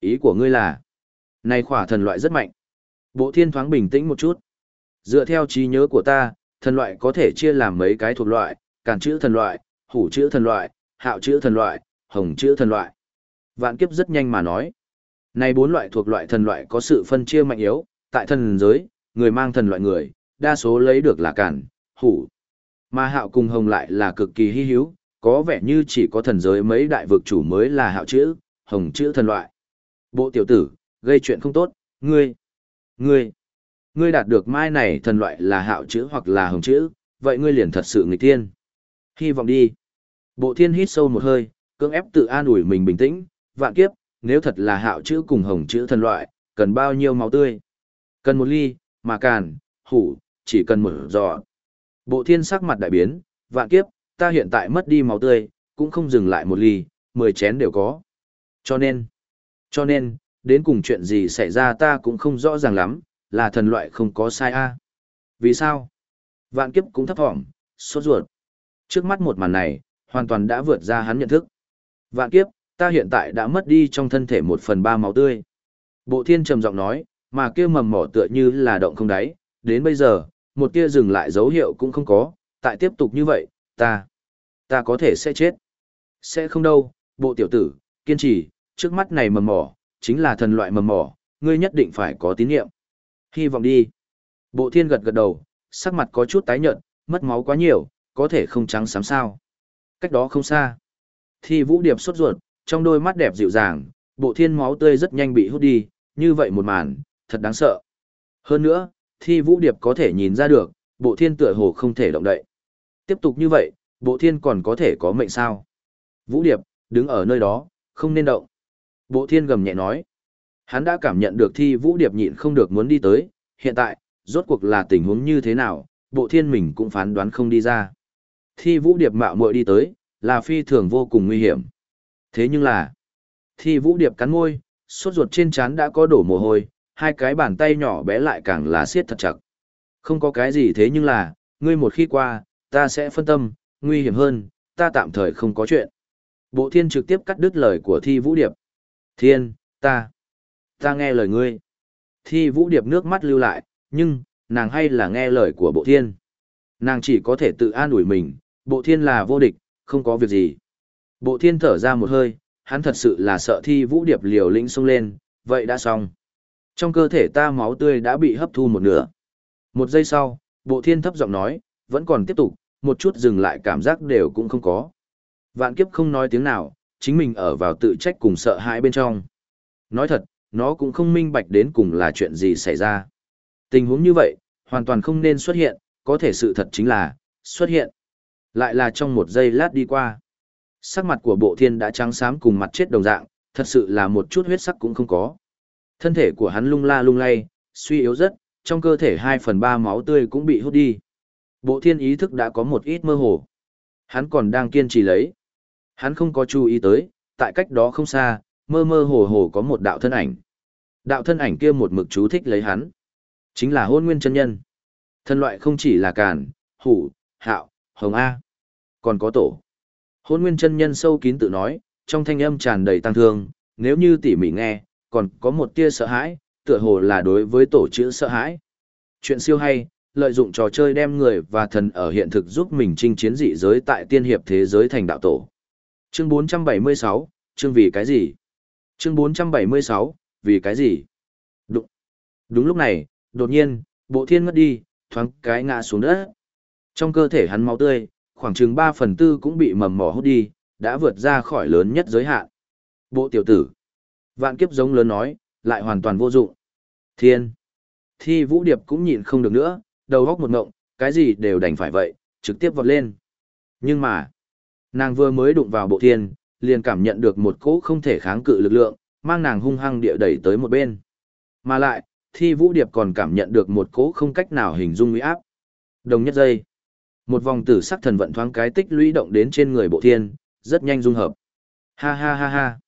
Ý của ngươi là, này khỏa thần loại rất mạnh. Bộ thiên thoáng bình tĩnh một chút. Dựa theo trí nhớ của ta, thần loại có thể chia làm mấy cái thuộc loại, cản chữ thần loại, hủ chữ thần loại, hạo chữ thần loại, hồng chữ thần loại. Vạn kiếp rất nhanh mà nói. Này bốn loại thuộc loại thần loại có sự phân chia mạnh yếu, tại thần giới, người mang thần loại người, đa số lấy được là cản, hủ. Mà hạo cùng hồng lại là cực kỳ hy hữu, có vẻ như chỉ có thần giới mấy đại vực chủ mới là hạo chữ, hồng chữ thần loại. Bộ tiểu tử, gây chuyện không tốt, ngươi, ngươi, ngươi đạt được mai này thần loại là hạo chữ hoặc là hồng chữ, vậy ngươi liền thật sự nghịch tiên. Hy vọng đi. Bộ thiên hít sâu một hơi, cưỡng ép tự an ủi mình bình tĩnh, vạn kiếp, nếu thật là hạo chữ cùng hồng chữ thần loại, cần bao nhiêu máu tươi? Cần một ly, mà càn, hủ, chỉ cần một giò. Bộ thiên sắc mặt đại biến, vạn kiếp, ta hiện tại mất đi máu tươi, cũng không dừng lại một ly, mười chén đều có. Cho nên, cho nên, đến cùng chuyện gì xảy ra ta cũng không rõ ràng lắm, là thần loại không có sai a. Vì sao? Vạn kiếp cũng thấp thỏm, sốt ruột. Trước mắt một màn này, hoàn toàn đã vượt ra hắn nhận thức. Vạn kiếp, ta hiện tại đã mất đi trong thân thể một phần ba máu tươi. Bộ thiên trầm giọng nói, mà kia mầm mỏ tựa như là động không đáy, đến bây giờ, một tia dừng lại dấu hiệu cũng không có, tại tiếp tục như vậy, ta, ta có thể sẽ chết. Sẽ không đâu, bộ tiểu tử, kiên trì, trước mắt này mầm mỏ, chính là thần loại mầm mỏ, ngươi nhất định phải có tín nhiệm. Hy vọng đi. Bộ thiên gật gật đầu, sắc mặt có chút tái nhợt, mất máu quá nhiều, có thể không trắng xám sao. Cách đó không xa. Thi vũ điệp sốt ruột, trong đôi mắt đẹp dịu dàng, bộ thiên máu tươi rất nhanh bị hút đi, như vậy một màn, thật đáng sợ. Hơn nữa, thi vũ điệp có thể nhìn ra được, bộ thiên tựa hồ không thể động đậy. Tiếp tục như vậy, bộ thiên còn có thể có mệnh sao. Vũ điệp, đứng ở nơi đó, không nên động. Bộ thiên gầm nhẹ nói. Hắn đã cảm nhận được thi vũ điệp nhịn không được muốn đi tới, hiện tại, rốt cuộc là tình huống như thế nào, bộ thiên mình cũng phán đoán không đi ra. Thi vũ điệp mạo muội đi tới, là phi thường vô cùng nguy hiểm. Thế nhưng là, thi vũ điệp cắn môi, sốt ruột trên trán đã có đổ mồ hôi, hai cái bàn tay nhỏ bé lại càng là siết thật chặt. Không có cái gì thế nhưng là, ngươi một khi qua, ta sẽ phân tâm, nguy hiểm hơn, ta tạm thời không có chuyện. Bộ thiên trực tiếp cắt đứt lời của thi vũ điệp. Thiên, ta, ta nghe lời ngươi. Thi vũ điệp nước mắt lưu lại, nhưng, nàng hay là nghe lời của bộ thiên. Nàng chỉ có thể tự an ủi mình, bộ thiên là vô địch, không có việc gì. Bộ thiên thở ra một hơi, hắn thật sự là sợ thi vũ điệp liều lĩnh xông lên, vậy đã xong. Trong cơ thể ta máu tươi đã bị hấp thu một nửa. Một giây sau, bộ thiên thấp giọng nói, vẫn còn tiếp tục, một chút dừng lại cảm giác đều cũng không có. Vạn kiếp không nói tiếng nào, chính mình ở vào tự trách cùng sợ hãi bên trong. Nói thật, nó cũng không minh bạch đến cùng là chuyện gì xảy ra. Tình huống như vậy, hoàn toàn không nên xuất hiện, có thể sự thật chính là, xuất hiện. Lại là trong một giây lát đi qua. Sắc mặt của bộ thiên đã trắng xám cùng mặt chết đồng dạng, thật sự là một chút huyết sắc cũng không có. Thân thể của hắn lung la lung lay, suy yếu rất, trong cơ thể 2 phần 3 máu tươi cũng bị hút đi. Bộ thiên ý thức đã có một ít mơ hồ. Hắn còn đang kiên trì lấy. Hắn không có chú ý tới, tại cách đó không xa, mơ mơ hồ hồ có một đạo thân ảnh. Đạo thân ảnh kia một mực chú thích lấy hắn. Chính là hôn nguyên chân nhân. Thân loại không chỉ là càn, hủ, hạo, hồng A. Còn có tổ. Hôn nguyên chân nhân sâu kín tự nói, trong thanh âm tràn đầy tăng thương, nếu như tỉ mỉ nghe, còn có một tia sợ hãi, tựa hồ là đối với tổ chữ sợ hãi. Chuyện siêu hay, lợi dụng trò chơi đem người và thần ở hiện thực giúp mình chinh chiến dị giới tại tiên hiệp thế giới thành đạo tổ. Chương 476, chương vì cái gì? Chương 476, vì cái gì? Đúng. Đúng lúc này, đột nhiên, bộ thiên ngất đi, thoáng cái ngã xuống đất. Trong cơ thể hắn máu tươi, khoảng chừng 3 phần tư cũng bị mầm mỏ hút đi, đã vượt ra khỏi lớn nhất giới hạn. Bộ tiểu tử. Vạn kiếp giống lớn nói, lại hoàn toàn vô dụng. Thiên. Thi vũ điệp cũng nhịn không được nữa, đầu góc một ngộng, cái gì đều đành phải vậy, trực tiếp vọt lên. Nhưng mà, nàng vừa mới đụng vào bộ thiên, liền cảm nhận được một cỗ không thể kháng cự lực lượng, mang nàng hung hăng địa đẩy tới một bên. Mà lại, thi vũ điệp còn cảm nhận được một cỗ không cách nào hình dung uy áp. Đồng nhất giây, một vòng tử sắc thần vận thoáng cái tích lũy động đến trên người bộ thiên, rất nhanh dung hợp. Ha ha ha ha.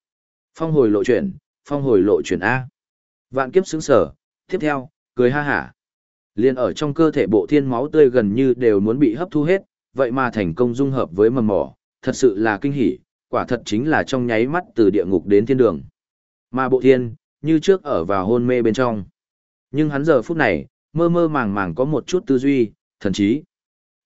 Phong hồi lộ chuyển, phong hồi lộ chuyển A. Vạn kiếp xứng sở, tiếp theo, cười ha hả. Liên ở trong cơ thể bộ thiên máu tươi gần như đều muốn bị hấp thu hết, vậy mà thành công dung hợp với mầm mỏ, thật sự là kinh hỉ, quả thật chính là trong nháy mắt từ địa ngục đến thiên đường. Mà bộ thiên, như trước ở vào hôn mê bên trong. Nhưng hắn giờ phút này, mơ mơ màng màng có một chút tư duy, thần trí.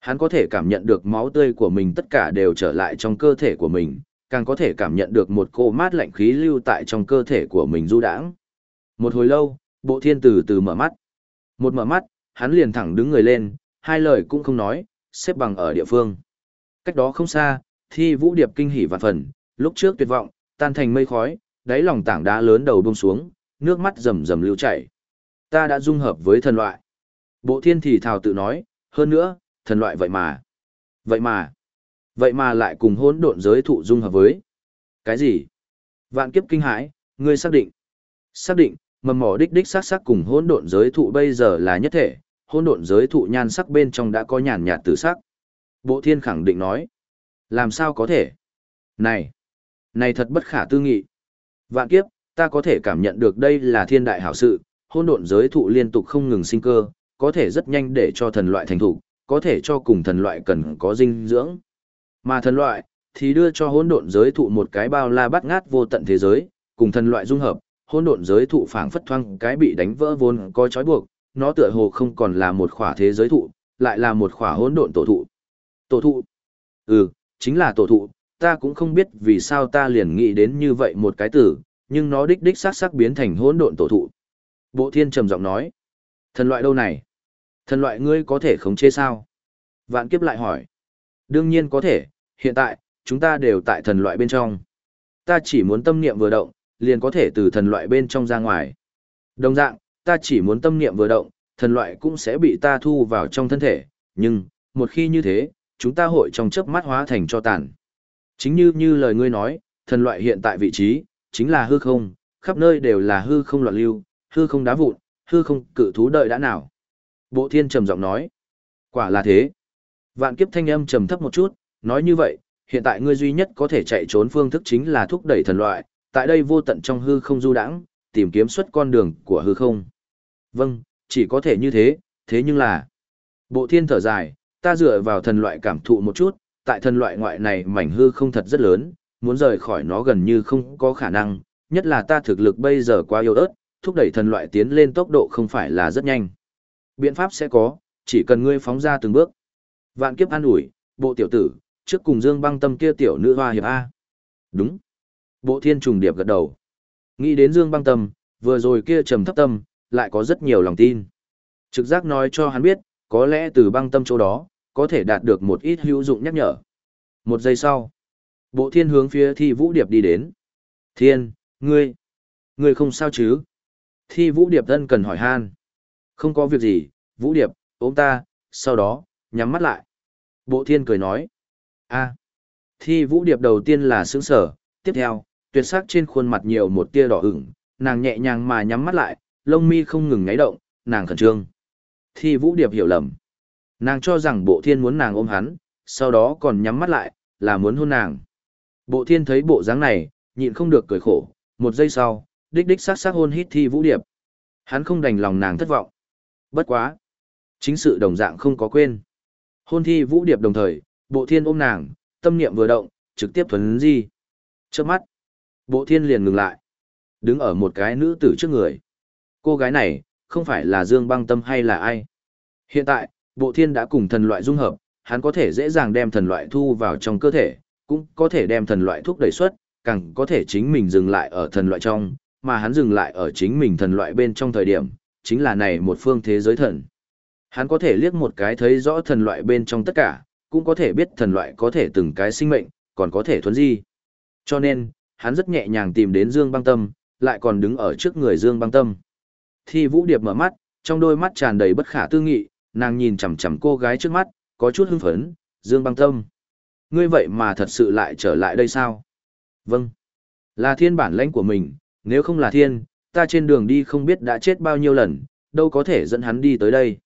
Hắn có thể cảm nhận được máu tươi của mình tất cả đều trở lại trong cơ thể của mình, càng có thể cảm nhận được một cô mát lạnh khí lưu tại trong cơ thể của mình du đãng. Một hồi lâu, bộ thiên từ từ mở mắt. Một mở mắt, hắn liền thẳng đứng người lên, hai lời cũng không nói, xếp bằng ở địa phương. Cách đó không xa, thi vũ điệp kinh hỉ vạn phần, lúc trước tuyệt vọng, tan thành mây khói, đáy lòng tảng đá lớn đầu buông xuống, nước mắt rầm rầm lưu chảy. Ta đã dung hợp với thần loại. Bộ thiên thì thào tự nói, hơn nữa, thần loại vậy mà. Vậy mà. Vậy mà lại cùng hỗn độn giới thụ dung hợp với. Cái gì? Vạn kiếp kinh hãi, ngươi xác định. Xác định, mầm mỏ đích đích sắc sắc cùng hỗn độn giới thụ bây giờ là nhất thể, hỗn độn giới thụ nhan sắc bên trong đã có nhàn nhạt tử sắc. Bộ thiên khẳng định nói. Làm sao có thể? Này! Này thật bất khả tư nghị. Vạn kiếp, ta có thể cảm nhận được đây là thiên đại hảo sự, hỗn độn giới thụ liên tục không ngừng sinh cơ, có thể rất nhanh để cho thần loại thành thủ, có thể cho cùng thần loại cần có dinh dưỡng. Mà thần loại, thì đưa cho hỗn độn giới thụ một cái bao la bắt ngát vô tận thế giới, cùng thần loại dung hợp, hỗn độn giới thụ phảng phất thoang cái bị đánh vỡ vốn có trói buộc, nó tựa hồ không còn là một khỏa thế giới thụ, lại là một khỏa hỗn độn tổ thụ. Tổ thụ? Ừ, chính là tổ thụ, ta cũng không biết vì sao ta liền nghĩ đến như vậy một cái từ, nhưng nó đích đích sắc sắc biến thành hỗn độn tổ thụ. Bộ thiên trầm giọng nói, thần loại đâu này? Thần loại ngươi có thể khống chế sao? Vạn kiếp lại hỏi. Đương nhiên có thể, hiện tại, chúng ta đều tại thần loại bên trong. Ta chỉ muốn tâm niệm vừa động, liền có thể từ thần loại bên trong ra ngoài. Đồng dạng, ta chỉ muốn tâm niệm vừa động, thần loại cũng sẽ bị ta thu vào trong thân thể, nhưng, một khi như thế, chúng ta hội trong chớp mắt hóa thành cho tàn. Chính như như lời ngươi nói, thần loại hiện tại vị trí, chính là hư không, khắp nơi đều là hư không loạn lưu, hư không đá vụn, hư không cự thú đợi đã nào. Bộ thiên trầm giọng nói, quả là thế. Vạn kiếp thanh âm trầm thấp một chút, nói như vậy, hiện tại ngươi duy nhất có thể chạy trốn phương thức chính là thúc đẩy thần loại, tại đây vô tận trong hư không du đãng, tìm kiếm xuất con đường của hư không. Vâng, chỉ có thể như thế, thế nhưng là... Bộ thiên thở dài, ta dựa vào thần loại cảm thụ một chút, tại thần loại ngoại này mảnh hư không thật rất lớn, muốn rời khỏi nó gần như không có khả năng, nhất là ta thực lực bây giờ quá yếu ớt, thúc đẩy thần loại tiến lên tốc độ không phải là rất nhanh. Biện pháp sẽ có, chỉ cần ngươi phóng ra từng bước. Vạn kiếp an ủi, bộ tiểu tử, trước cùng Dương băng tâm kia tiểu nữ hoa hiệp A. Đúng. Bộ thiên trùng điệp gật đầu. Nghĩ đến Dương băng tâm, vừa rồi kia trầm thấp tâm, lại có rất nhiều lòng tin. Trực giác nói cho hắn biết, có lẽ từ băng tâm chỗ đó, có thể đạt được một ít hữu dụng nhắc nhở. Một giây sau, bộ thiên hướng phía thi vũ điệp đi đến. Thiên, ngươi, ngươi không sao chứ? Thi vũ điệp thân cần hỏi han. Không có việc gì, vũ điệp, ôm ta, sau đó, nhắm mắt lại. Bộ thiên cười nói. a Thi vũ điệp đầu tiên là sướng sở, tiếp theo, tuyệt sắc trên khuôn mặt nhiều một tia đỏ ửng, nàng nhẹ nhàng mà nhắm mắt lại, lông mi không ngừng ngáy động, nàng khẩn trương. Thi vũ điệp hiểu lầm. Nàng cho rằng bộ thiên muốn nàng ôm hắn, sau đó còn nhắm mắt lại, là muốn hôn nàng. Bộ thiên thấy bộ dáng này, nhịn không được cười khổ, một giây sau, đích đích sát sát hôn hít thi vũ điệp. Hắn không đành lòng nàng thất vọng. Bất quá. Chính sự đồng dạng không có quên. Hôn thi vũ điệp đồng thời, bộ thiên ôm nàng, tâm niệm vừa động, trực tiếp thuấn di. Trước mắt, bộ thiên liền ngừng lại. Đứng ở một cái nữ tử trước người. Cô gái này, không phải là Dương băng tâm hay là ai. Hiện tại, bộ thiên đã cùng thần loại dung hợp, hắn có thể dễ dàng đem thần loại thu vào trong cơ thể, cũng có thể đem thần loại thuốc đẩy xuất, càng có thể chính mình dừng lại ở thần loại trong, mà hắn dừng lại ở chính mình thần loại bên trong thời điểm, chính là này một phương thế giới thần. Hắn có thể liếc một cái thấy rõ thần loại bên trong tất cả, cũng có thể biết thần loại có thể từng cái sinh mệnh, còn có thể thuấn di. Cho nên, hắn rất nhẹ nhàng tìm đến Dương băng tâm, lại còn đứng ở trước người Dương băng tâm. Thi Vũ Điệp mở mắt, trong đôi mắt tràn đầy bất khả tư nghị, nàng nhìn chằm chằm cô gái trước mắt, có chút hưng phấn, Dương băng tâm. Ngươi vậy mà thật sự lại trở lại đây sao? Vâng. Là thiên bản lãnh của mình, nếu không là thiên, ta trên đường đi không biết đã chết bao nhiêu lần, đâu có thể dẫn hắn đi tới đây.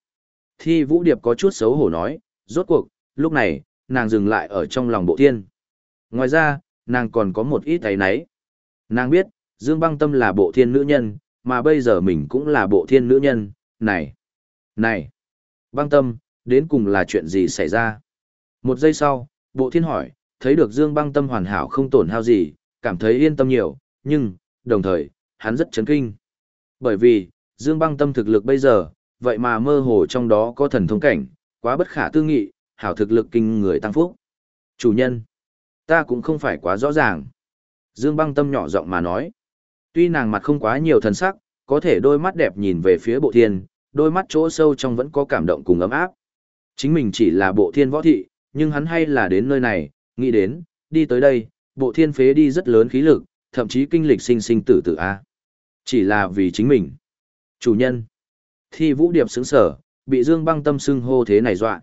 Thi Vũ Điệp có chút xấu hổ nói, rốt cuộc, lúc này, nàng dừng lại ở trong lòng bộ thiên. Ngoài ra, nàng còn có một ít thấy nấy. Nàng biết, Dương băng tâm là bộ thiên nữ nhân, mà bây giờ mình cũng là bộ thiên nữ nhân, này, này, băng tâm, đến cùng là chuyện gì xảy ra? Một giây sau, bộ thiên hỏi, thấy được Dương băng tâm hoàn hảo không tổn hao gì, cảm thấy yên tâm nhiều, nhưng, đồng thời, hắn rất chấn kinh. Bởi vì, Dương băng tâm thực lực bây giờ, vậy mà mơ hồ trong đó có thần thông cảnh, quá bất khả tư nghị, hảo thực lực kinh người tăng phúc. Chủ nhân, ta cũng không phải quá rõ ràng. Dương băng tâm nhỏ giọng mà nói. Tuy nàng mặt không quá nhiều thần sắc, có thể đôi mắt đẹp nhìn về phía bộ thiên, đôi mắt chỗ sâu trong vẫn có cảm động cùng ấm áp. Chính mình chỉ là bộ thiên võ thị, nhưng hắn hay là đến nơi này, nghĩ đến, đi tới đây, bộ thiên phế đi rất lớn khí lực, thậm chí kinh lịch sinh sinh tử tử A. Chỉ là vì chính mình. Chủ nhân. Thi Vũ Điệp sững sở, bị Dương băng tâm xưng hô thế này dọa.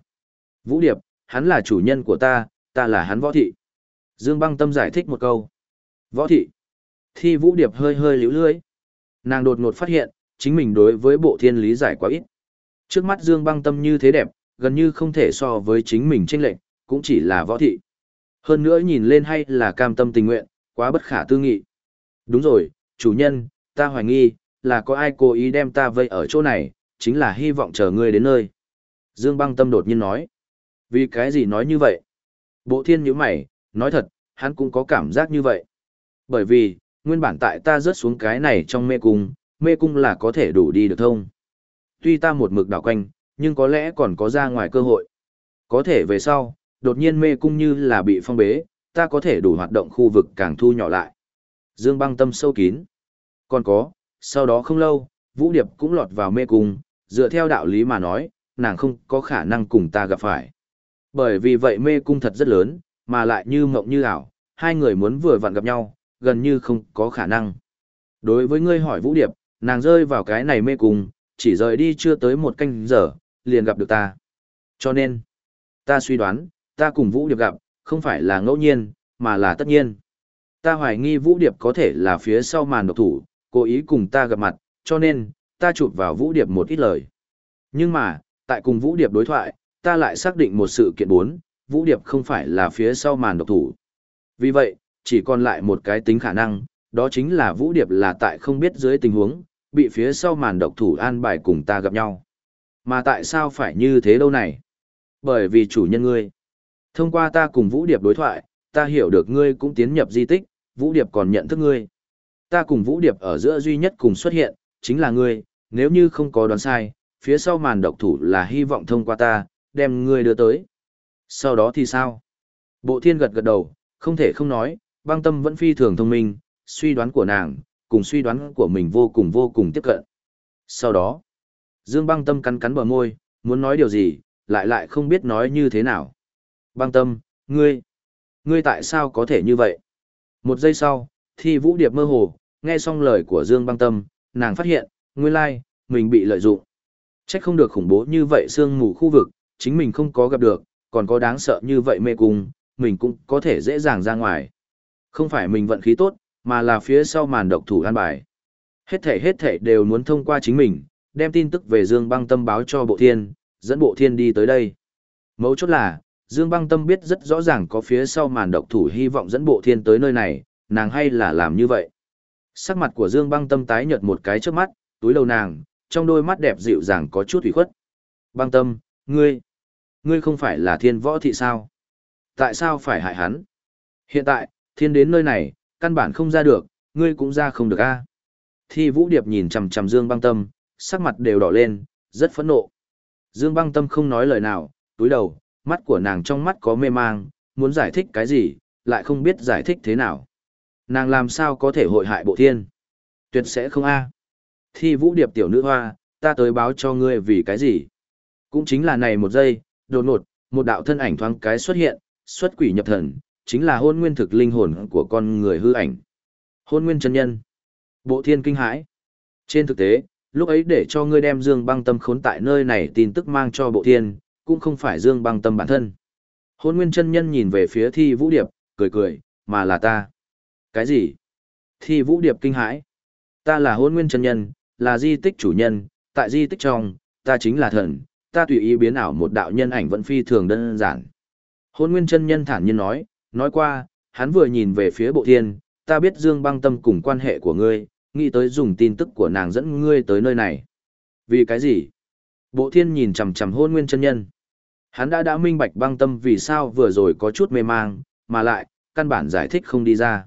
Vũ Điệp, hắn là chủ nhân của ta, ta là hắn võ thị. Dương băng tâm giải thích một câu. Võ thị. Thi Vũ Điệp hơi hơi liễu lưỡi. Nàng đột ngột phát hiện, chính mình đối với bộ thiên lý giải quá ít. Trước mắt Dương băng tâm như thế đẹp, gần như không thể so với chính mình tranh lệnh, cũng chỉ là võ thị. Hơn nữa nhìn lên hay là cam tâm tình nguyện, quá bất khả tư nghị. Đúng rồi, chủ nhân, ta hoài nghi, là có ai cố ý đem ta vây ở chỗ này, chính là hy vọng chờ ngươi đến nơi. Dương băng tâm đột nhiên nói. Vì cái gì nói như vậy? Bộ thiên nhíu mày, nói thật, hắn cũng có cảm giác như vậy. Bởi vì, nguyên bản tại ta rớt xuống cái này trong mê cung, mê cung là có thể đủ đi được thông. Tuy ta một mực đảo quanh, nhưng có lẽ còn có ra ngoài cơ hội. Có thể về sau, đột nhiên mê cung như là bị phong bế, ta có thể đủ hoạt động khu vực càng thu nhỏ lại. Dương băng tâm sâu kín. Còn có, sau đó không lâu, Vũ Điệp cũng lọt vào mê cung, dựa theo đạo lý mà nói, nàng không có khả năng cùng ta gặp phải. Bởi vì vậy mê cung thật rất lớn, mà lại như mộng như ảo, hai người muốn vừa vặn gặp nhau, gần như không có khả năng. Đối với ngươi hỏi Vũ Điệp, nàng rơi vào cái này mê cung, chỉ rời đi chưa tới một canh giờ, liền gặp được ta. Cho nên, ta suy đoán, ta cùng Vũ Điệp gặp, không phải là ngẫu nhiên, mà là tất nhiên. Ta hoài nghi Vũ Điệp có thể là phía sau màn độc thủ, cố ý cùng ta gặp mặt, cho nên, ta chụp vào Vũ Điệp một ít lời. Nhưng mà, tại cùng Vũ Điệp đối thoại, ta lại xác định một sự kiện bốn, Vũ Điệp không phải là phía sau màn độc thủ. Vì vậy, chỉ còn lại một cái tính khả năng, đó chính là Vũ Điệp là tại không biết dưới tình huống, bị phía sau màn độc thủ an bài cùng ta gặp nhau. Mà tại sao phải như thế đâu này? Bởi vì chủ nhân ngươi. Thông qua ta cùng Vũ Điệp đối thoại, ta hiểu được ngươi cũng tiến nhập di tích, Vũ Điệp còn nhận thức ngươi. Ta cùng Vũ Điệp ở giữa duy nhất cùng xuất hiện, chính là ngươi, nếu như không có đoán sai, phía sau màn độc thủ là hy vọng thông qua ta, đem ngươi đưa tới. Sau đó thì sao? Bộ thiên gật gật đầu, không thể không nói, băng tâm vẫn phi thường thông minh, suy đoán của nàng, cùng suy đoán của mình vô cùng vô cùng tiếp cận. Sau đó, Dương băng tâm cắn cắn bờ môi, muốn nói điều gì, lại lại không biết nói như thế nào. Băng tâm, ngươi, ngươi tại sao có thể như vậy? Một giây sau, thì vũ điệp mơ hồ, nghe xong lời của Dương băng tâm, nàng phát hiện, nguyên lai, mình bị lợi dụng. Trách không được khủng bố như vậy sương mù khu vực, chính mình không có gặp được, còn có đáng sợ như vậy mê cung, mình cũng có thể dễ dàng ra ngoài. Không phải mình vận khí tốt, mà là phía sau màn độc thủ an bài. Hết thể hết thể đều muốn thông qua chính mình, đem tin tức về Dương băng tâm báo cho bộ thiên, dẫn bộ thiên đi tới đây. Mấu chốt là, Dương băng tâm biết rất rõ ràng có phía sau màn độc thủ hy vọng dẫn bộ thiên tới nơi này, nàng hay là làm như vậy. Sắc mặt của Dương Băng Tâm tái nhợt một cái trước mắt, túi đầu nàng, trong đôi mắt đẹp dịu dàng có chút ủy khuất. Băng Tâm, ngươi, ngươi không phải là thiên võ thị sao? Tại sao phải hại hắn? Hiện tại, thiên đến nơi này, căn bản không ra được, ngươi cũng ra không được a. Thi Vũ Điệp nhìn chằm chằm Dương Băng Tâm, sắc mặt đều đỏ lên, rất phẫn nộ. Dương Băng Tâm không nói lời nào, túi đầu, mắt của nàng trong mắt có mê mang, muốn giải thích cái gì, lại không biết giải thích thế nào. Nàng làm sao có thể hội hại bộ thiên? Tuyệt sẽ không a. Thi Vũ Điệp tiểu nữ hoa, ta tới báo cho ngươi vì cái gì? Cũng chính là này một giây, đột ngột, một đạo thân ảnh thoáng cái xuất hiện, xuất quỷ nhập thần, chính là hôn nguyên thực linh hồn của con người hư ảnh. Hôn nguyên chân nhân. Bộ thiên kinh hãi. Trên thực tế, lúc ấy để cho ngươi đem Dương băng tâm khốn tại nơi này tin tức mang cho bộ thiên, cũng không phải Dương băng tâm bản thân. Hôn nguyên chân nhân nhìn về phía thi vũ điệp, cười cười, mà là ta. Cái gì? Thi vũ điệp kinh hãi. Ta là hôn nguyên chân nhân, là di tích chủ nhân, tại di tích trong, ta chính là thần, ta tùy ý biến ảo một đạo nhân ảnh vẫn phi thường đơn giản. Hôn nguyên chân nhân thản nhiên nói, nói qua, hắn vừa nhìn về phía bộ thiên, ta biết Dương băng tâm cùng quan hệ của ngươi, nghĩ tới dùng tin tức của nàng dẫn ngươi tới nơi này. Vì cái gì? Bộ thiên nhìn chằm chằm hôn nguyên chân nhân. Hắn đã đã minh bạch băng tâm vì sao vừa rồi có chút mê mang, mà lại, căn bản giải thích không đi ra.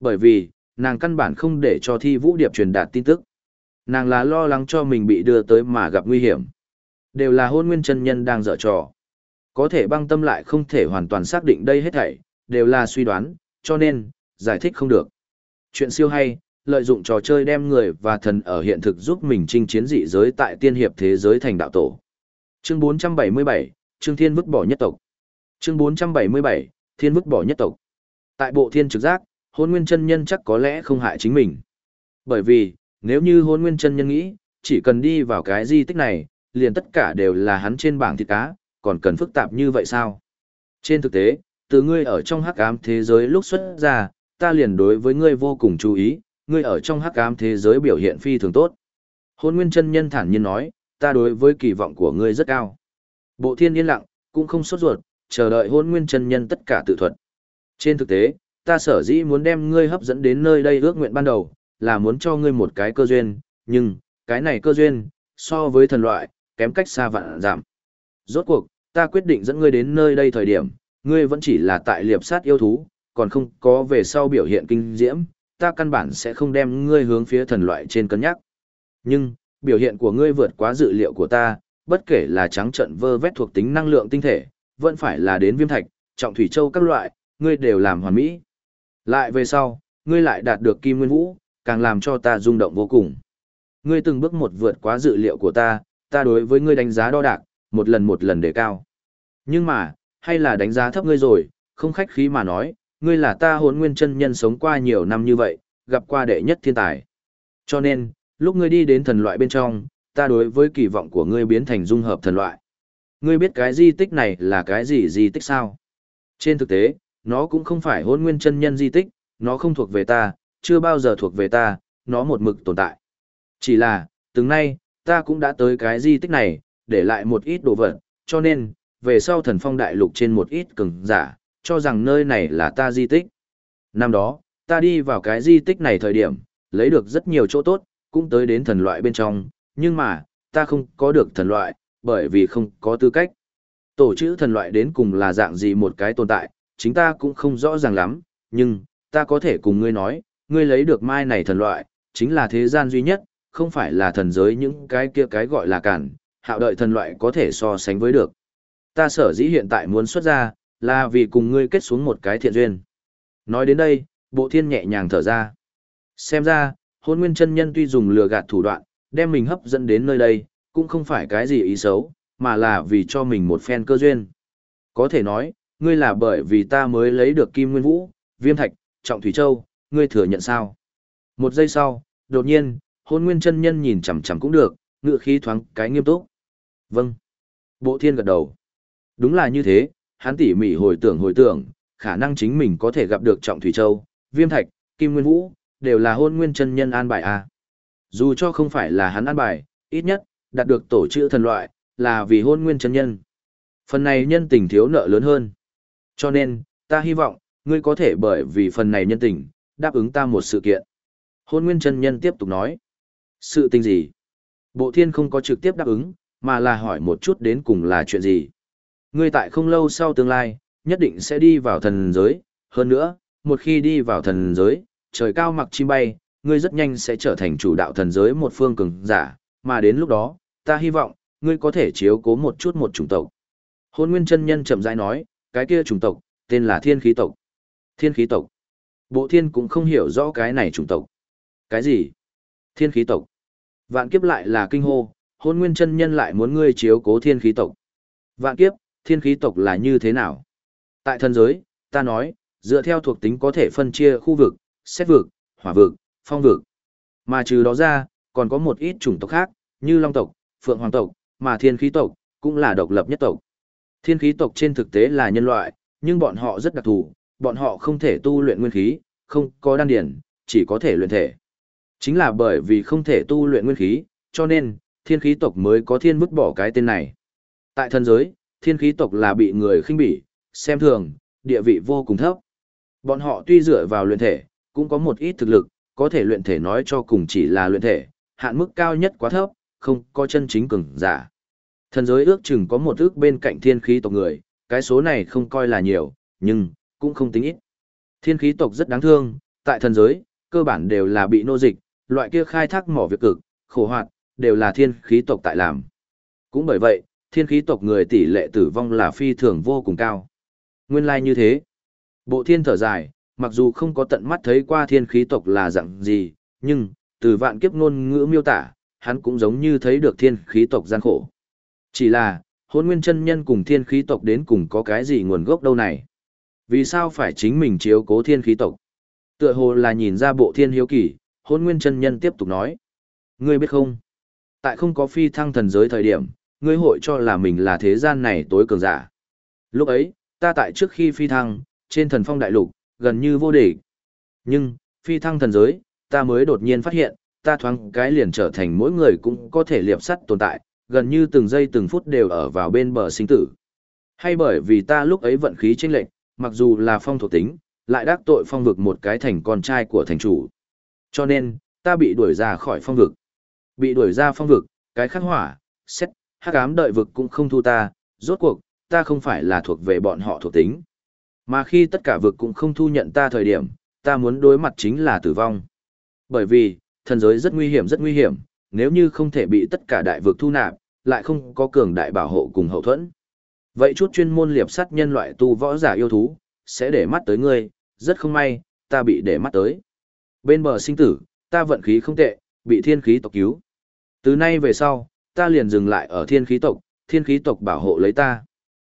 Bởi vì, nàng căn bản không để cho thi vũ điệp truyền đạt tin tức. Nàng là lo lắng cho mình bị đưa tới mà gặp nguy hiểm. Đều là hôn nguyên chân nhân đang dở trò. Có thể băng tâm lại không thể hoàn toàn xác định đây hết thảy, đều là suy đoán, cho nên, giải thích không được. Chuyện siêu hay, lợi dụng trò chơi đem người và thần ở hiện thực giúp mình chinh chiến dị giới tại tiên hiệp thế giới thành đạo tổ. Chương 477, Trương Thiên vứt bỏ nhất tộc. Chương 477, Thiên vứt bỏ nhất tộc. Tại bộ thiên trực giác, hôn nguyên chân nhân chắc có lẽ không hại chính mình. Bởi vì, nếu như hôn nguyên chân nhân nghĩ, chỉ cần đi vào cái di tích này, liền tất cả đều là hắn trên bảng thịt cá, còn cần phức tạp như vậy sao? Trên thực tế, từ ngươi ở trong hắc ám thế giới lúc xuất ra, ta liền đối với ngươi vô cùng chú ý, ngươi ở trong hắc ám thế giới biểu hiện phi thường tốt. Hôn Nguyên chân nhân thản nhiên nói, ta đối với kỳ vọng của ngươi rất cao. Bộ Thiên yên lặng, cũng không sốt ruột, chờ đợi Hôn Nguyên chân nhân tất cả tự thuật. Trên thực tế, ta sở dĩ muốn đem ngươi hấp dẫn đến nơi đây ước nguyện ban đầu, là muốn cho ngươi một cái cơ duyên, nhưng, cái này cơ duyên, so với thần loại, kém cách xa vạn giảm. Rốt cuộc, ta quyết định dẫn ngươi đến nơi đây thời điểm, ngươi vẫn chỉ là tại liệp sát yêu thú, còn không có về sau biểu hiện kinh diễm, ta căn bản sẽ không đem ngươi hướng phía thần loại trên cân nhắc. Nhưng, biểu hiện của ngươi vượt quá dự liệu của ta, bất kể là trắng trận vơ vét thuộc tính năng lượng tinh thể, vẫn phải là đến viêm thạch, trọng thủy châu các loại, ngươi đều làm hoàn mỹ. Lại về sau, ngươi lại đạt được kim nguyên vũ, càng làm cho ta rung động vô cùng. Ngươi từng bước một vượt quá dự liệu của ta, ta đối với ngươi đánh giá đo đạc, một lần một lần đề cao. Nhưng mà, hay là đánh giá thấp ngươi rồi, không khách khí mà nói, ngươi là ta hồn nguyên chân nhân sống qua nhiều năm như vậy, gặp qua đệ nhất thiên tài. Cho nên, lúc ngươi đi đến thần loại bên trong, ta đối với kỳ vọng của ngươi biến thành dung hợp thần loại. Ngươi biết cái di tích này là cái gì di tích sao? Trên thực tế, nó cũng không phải hôn nguyên chân nhân di tích, nó không thuộc về ta, chưa bao giờ thuộc về ta, nó một mực tồn tại. Chỉ là, từng nay, ta cũng đã tới cái di tích này, để lại một ít đồ vật, cho nên, về sau thần phong đại lục trên một ít cường giả, cho rằng nơi này là ta di tích. Năm đó, ta đi vào cái di tích này thời điểm, lấy được rất nhiều chỗ tốt, cũng tới đến thần loại bên trong, nhưng mà, ta không có được thần loại, bởi vì không có tư cách. Tổ chữ thần loại đến cùng là dạng gì một cái tồn tại, chính ta cũng không rõ ràng lắm, nhưng, ta có thể cùng ngươi nói, ngươi lấy được mai này thần loại, chính là thế gian duy nhất, không phải là thần giới những cái kia cái gọi là cản, hạo đợi thần loại có thể so sánh với được. Ta sở dĩ hiện tại muốn xuất ra, là vì cùng ngươi kết xuống một cái thiện duyên. Nói đến đây, bộ thiên nhẹ nhàng thở ra. Xem ra, hôn nguyên chân nhân tuy dùng lừa gạt thủ đoạn, đem mình hấp dẫn đến nơi đây, cũng không phải cái gì ý xấu, mà là vì cho mình một phen cơ duyên. Có thể nói, ngươi là bởi vì ta mới lấy được kim nguyên vũ, viêm thạch, trọng thủy châu, ngươi thừa nhận sao? Một giây sau, đột nhiên, hôn nguyên chân nhân nhìn chằm chằm cũng được, ngựa khí thoáng cái nghiêm túc. Vâng. Bộ thiên gật đầu. Đúng là như thế, hắn tỉ mỉ hồi tưởng hồi tưởng, khả năng chính mình có thể gặp được trọng thủy châu, viêm thạch, kim nguyên vũ, đều là hôn nguyên chân nhân an bài à. Dù cho không phải là hắn an bài, ít nhất, đạt được tổ chữ thần loại, là vì hôn nguyên chân nhân. Phần này nhân tình thiếu nợ lớn hơn. Cho nên, ta hy vọng, ngươi có thể bởi vì phần này nhân tình, đáp ứng ta một sự kiện. Hôn nguyên chân nhân tiếp tục nói. Sự tình gì? Bộ thiên không có trực tiếp đáp ứng, mà là hỏi một chút đến cùng là chuyện gì. Ngươi tại không lâu sau tương lai, nhất định sẽ đi vào thần giới. Hơn nữa, một khi đi vào thần giới, trời cao mặc chim bay, ngươi rất nhanh sẽ trở thành chủ đạo thần giới một phương cường giả, mà đến lúc đó, ta hy vọng, ngươi có thể chiếu cố một chút một chủng tộc. Hôn nguyên chân nhân chậm rãi nói, cái kia chủng tộc, tên là thiên khí tộc. Thiên khí tộc. Bộ thiên cũng không hiểu rõ cái này chủng tộc. Cái gì? Thiên khí tộc. Vạn kiếp lại là kinh hô, hôn nguyên chân nhân lại muốn ngươi chiếu cố thiên khí tộc. Vạn kiếp, thiên khí tộc là như thế nào? Tại thần giới, ta nói, dựa theo thuộc tính có thể phân chia khu vực, xét vực, hỏa vực, phong vực. Mà trừ đó ra, còn có một ít chủng tộc khác, như long tộc, phượng hoàng tộc, mà thiên khí tộc, cũng là độc lập nhất tộc. Thiên khí tộc trên thực tế là nhân loại, nhưng bọn họ rất đặc thù, bọn họ không thể tu luyện nguyên khí, không có đan điển, chỉ có thể luyện thể. Chính là bởi vì không thể tu luyện nguyên khí, cho nên, thiên khí tộc mới có thiên vứt bỏ cái tên này. Tại thần giới, thiên khí tộc là bị người khinh bỉ, xem thường, địa vị vô cùng thấp. Bọn họ tuy dựa vào luyện thể, cũng có một ít thực lực, có thể luyện thể nói cho cùng chỉ là luyện thể, hạn mức cao nhất quá thấp, không có chân chính cường giả. Thần giới ước chừng có một ước bên cạnh thiên khí tộc người, cái số này không coi là nhiều, nhưng cũng không tính ít. Thiên khí tộc rất đáng thương, tại thần giới, cơ bản đều là bị nô dịch, loại kia khai thác mỏ việc cực, khổ hoạt, đều là thiên khí tộc tại làm. Cũng bởi vậy, thiên khí tộc người tỷ lệ tử vong là phi thường vô cùng cao. Nguyên lai like như thế. Bộ thiên thở dài, mặc dù không có tận mắt thấy qua thiên khí tộc là dạng gì, nhưng, từ vạn kiếp ngôn ngữ miêu tả, hắn cũng giống như thấy được thiên khí tộc gian khổ. Chỉ là, hôn nguyên chân nhân cùng thiên khí tộc đến cùng có cái gì nguồn gốc đâu này? Vì sao phải chính mình chiếu cố thiên khí tộc? Tựa hồ là nhìn ra bộ thiên hiếu kỳ, hôn nguyên chân nhân tiếp tục nói. Ngươi biết không? Tại không có phi thăng thần giới thời điểm, ngươi hội cho là mình là thế gian này tối cường giả. Lúc ấy, ta tại trước khi phi thăng, trên thần phong đại lục, gần như vô địch. Nhưng, phi thăng thần giới, ta mới đột nhiên phát hiện, ta thoáng cái liền trở thành mỗi người cũng có thể liệp sắt tồn tại, gần như từng giây từng phút đều ở vào bên bờ sinh tử. Hay bởi vì ta lúc ấy vận khí chênh lệch, mặc dù là phong thuộc tính, lại đắc tội phong vực một cái thành con trai của thành chủ. Cho nên, ta bị đuổi ra khỏi phong vực. Bị đuổi ra phong vực, cái khắc hỏa, xét, hắc ám đợi vực cũng không thu ta, rốt cuộc, ta không phải là thuộc về bọn họ thuộc tính. Mà khi tất cả vực cũng không thu nhận ta thời điểm, ta muốn đối mặt chính là tử vong. Bởi vì, thần giới rất nguy hiểm rất nguy hiểm, nếu như không thể bị tất cả đại vực thu nạp, lại không có cường đại bảo hộ cùng hậu thuẫn. Vậy chút chuyên môn liệp sắt nhân loại tu võ giả yêu thú, sẽ để mắt tới ngươi, rất không may, ta bị để mắt tới. Bên bờ sinh tử, ta vận khí không tệ, bị thiên khí tộc cứu. Từ nay về sau, ta liền dừng lại ở thiên khí tộc, thiên khí tộc bảo hộ lấy ta.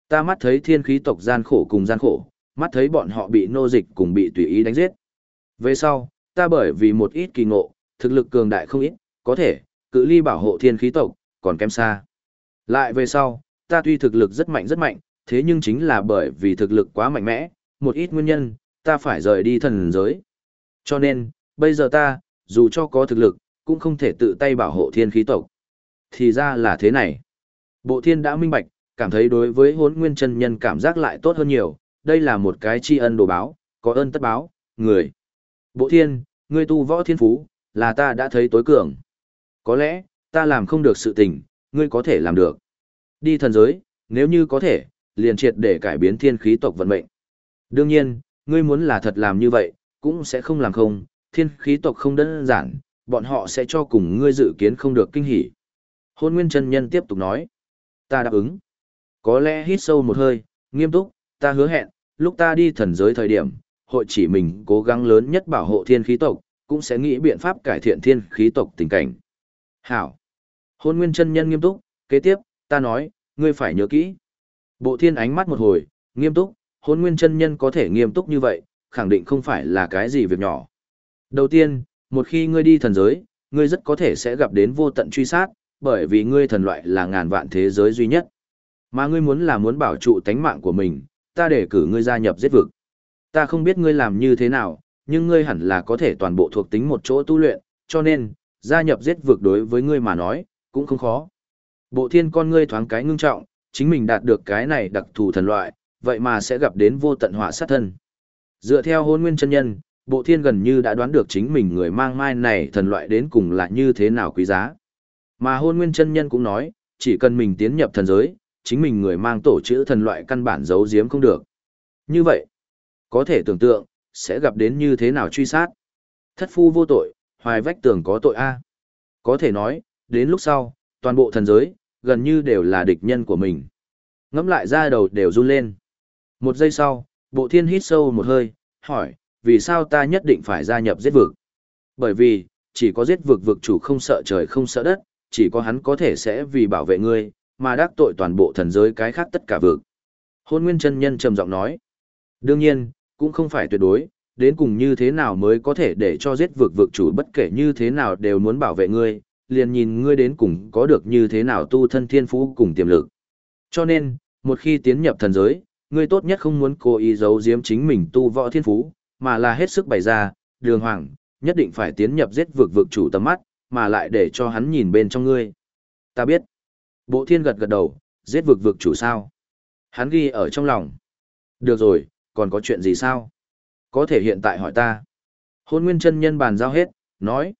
Ta mắt thấy thiên khí tộc gian khổ cùng gian khổ, mắt thấy bọn họ bị nô dịch cùng bị tùy ý đánh giết. Về sau, ta bởi vì một ít kỳ ngộ, thực lực cường đại không ít, có thể, cự ly bảo hộ thiên khí tộc, còn kém xa. Lại về sau, ta tuy thực lực rất mạnh rất mạnh, thế nhưng chính là bởi vì thực lực quá mạnh mẽ, một ít nguyên nhân, ta phải rời đi thần giới. Cho nên, bây giờ ta, dù cho có thực lực, cũng không thể tự tay bảo hộ thiên khí tộc. Thì ra là thế này. Bộ thiên đã minh bạch, cảm thấy đối với hốn nguyên chân nhân cảm giác lại tốt hơn nhiều, đây là một cái tri ân đồ báo, có ơn tất báo, người. Bộ thiên, ngươi tu võ thiên phú, là ta đã thấy tối cường. Có lẽ, ta làm không được sự tình, ngươi có thể làm được. Đi thần giới, nếu như có thể, liền triệt để cải biến thiên khí tộc vận mệnh. Đương nhiên, ngươi muốn là thật làm như vậy, cũng sẽ không làm không, thiên khí tộc không đơn giản, bọn họ sẽ cho cùng ngươi dự kiến không được kinh hỉ. Hôn Nguyên chân Nhân tiếp tục nói, ta đáp ứng. Có lẽ hít sâu một hơi, nghiêm túc, ta hứa hẹn, lúc ta đi thần giới thời điểm, hội chỉ mình cố gắng lớn nhất bảo hộ thiên khí tộc, cũng sẽ nghĩ biện pháp cải thiện thiên khí tộc tình cảnh. Hảo. Hôn Nguyên chân Nhân nghiêm túc, kế tiếp, ta nói, ngươi phải nhớ kỹ. Bộ thiên ánh mắt một hồi, nghiêm túc, hôn nguyên chân nhân có thể nghiêm túc như vậy, khẳng định không phải là cái gì việc nhỏ. Đầu tiên, một khi ngươi đi thần giới, ngươi rất có thể sẽ gặp đến vô tận truy sát, bởi vì ngươi thần loại là ngàn vạn thế giới duy nhất. Mà ngươi muốn là muốn bảo trụ tánh mạng của mình, ta để cử ngươi gia nhập giết vực. Ta không biết ngươi làm như thế nào, nhưng ngươi hẳn là có thể toàn bộ thuộc tính một chỗ tu luyện, cho nên, gia nhập giết vực đối với ngươi mà nói, cũng không khó. Bộ thiên con ngươi thoáng cái ngưng trọng, chính mình đạt được cái này đặc thù thần loại, vậy mà sẽ gặp đến vô tận hỏa sát thân. Dựa theo hôn nguyên chân nhân, bộ thiên gần như đã đoán được chính mình người mang mai này thần loại đến cùng là như thế nào quý giá. Mà hôn nguyên chân nhân cũng nói, chỉ cần mình tiến nhập thần giới, chính mình người mang tổ chữ thần loại căn bản giấu giếm không được. Như vậy, có thể tưởng tượng, sẽ gặp đến như thế nào truy sát. Thất phu vô tội, hoài vách tường có tội A. Có thể nói, đến lúc sau, toàn bộ thần giới, gần như đều là địch nhân của mình. Ngắm lại ra đầu đều run lên. Một giây sau, bộ thiên hít sâu một hơi, hỏi, vì sao ta nhất định phải gia nhập giết vực? Bởi vì, chỉ có giết vực vực chủ không sợ trời không sợ đất, chỉ có hắn có thể sẽ vì bảo vệ ngươi, mà đắc tội toàn bộ thần giới cái khác tất cả vực. Hôn Nguyên chân Nhân trầm giọng nói. Đương nhiên, cũng không phải tuyệt đối, đến cùng như thế nào mới có thể để cho giết vực vực chủ bất kể như thế nào đều muốn bảo vệ ngươi, liền nhìn ngươi đến cùng có được như thế nào tu thân thiên phú cùng tiềm lực. Cho nên, một khi tiến nhập thần giới, ngươi tốt nhất không muốn cố ý giấu giếm chính mình tu võ thiên phú, mà là hết sức bày ra, đường hoàng, nhất định phải tiến nhập giết vực vực chủ tầm mắt, mà lại để cho hắn nhìn bên trong ngươi. Ta biết. Bộ thiên gật gật đầu, giết vực vực chủ sao? Hắn ghi ở trong lòng. Được rồi, còn có chuyện gì sao? Có thể hiện tại hỏi ta. Hôn nguyên chân nhân bàn giao hết, nói.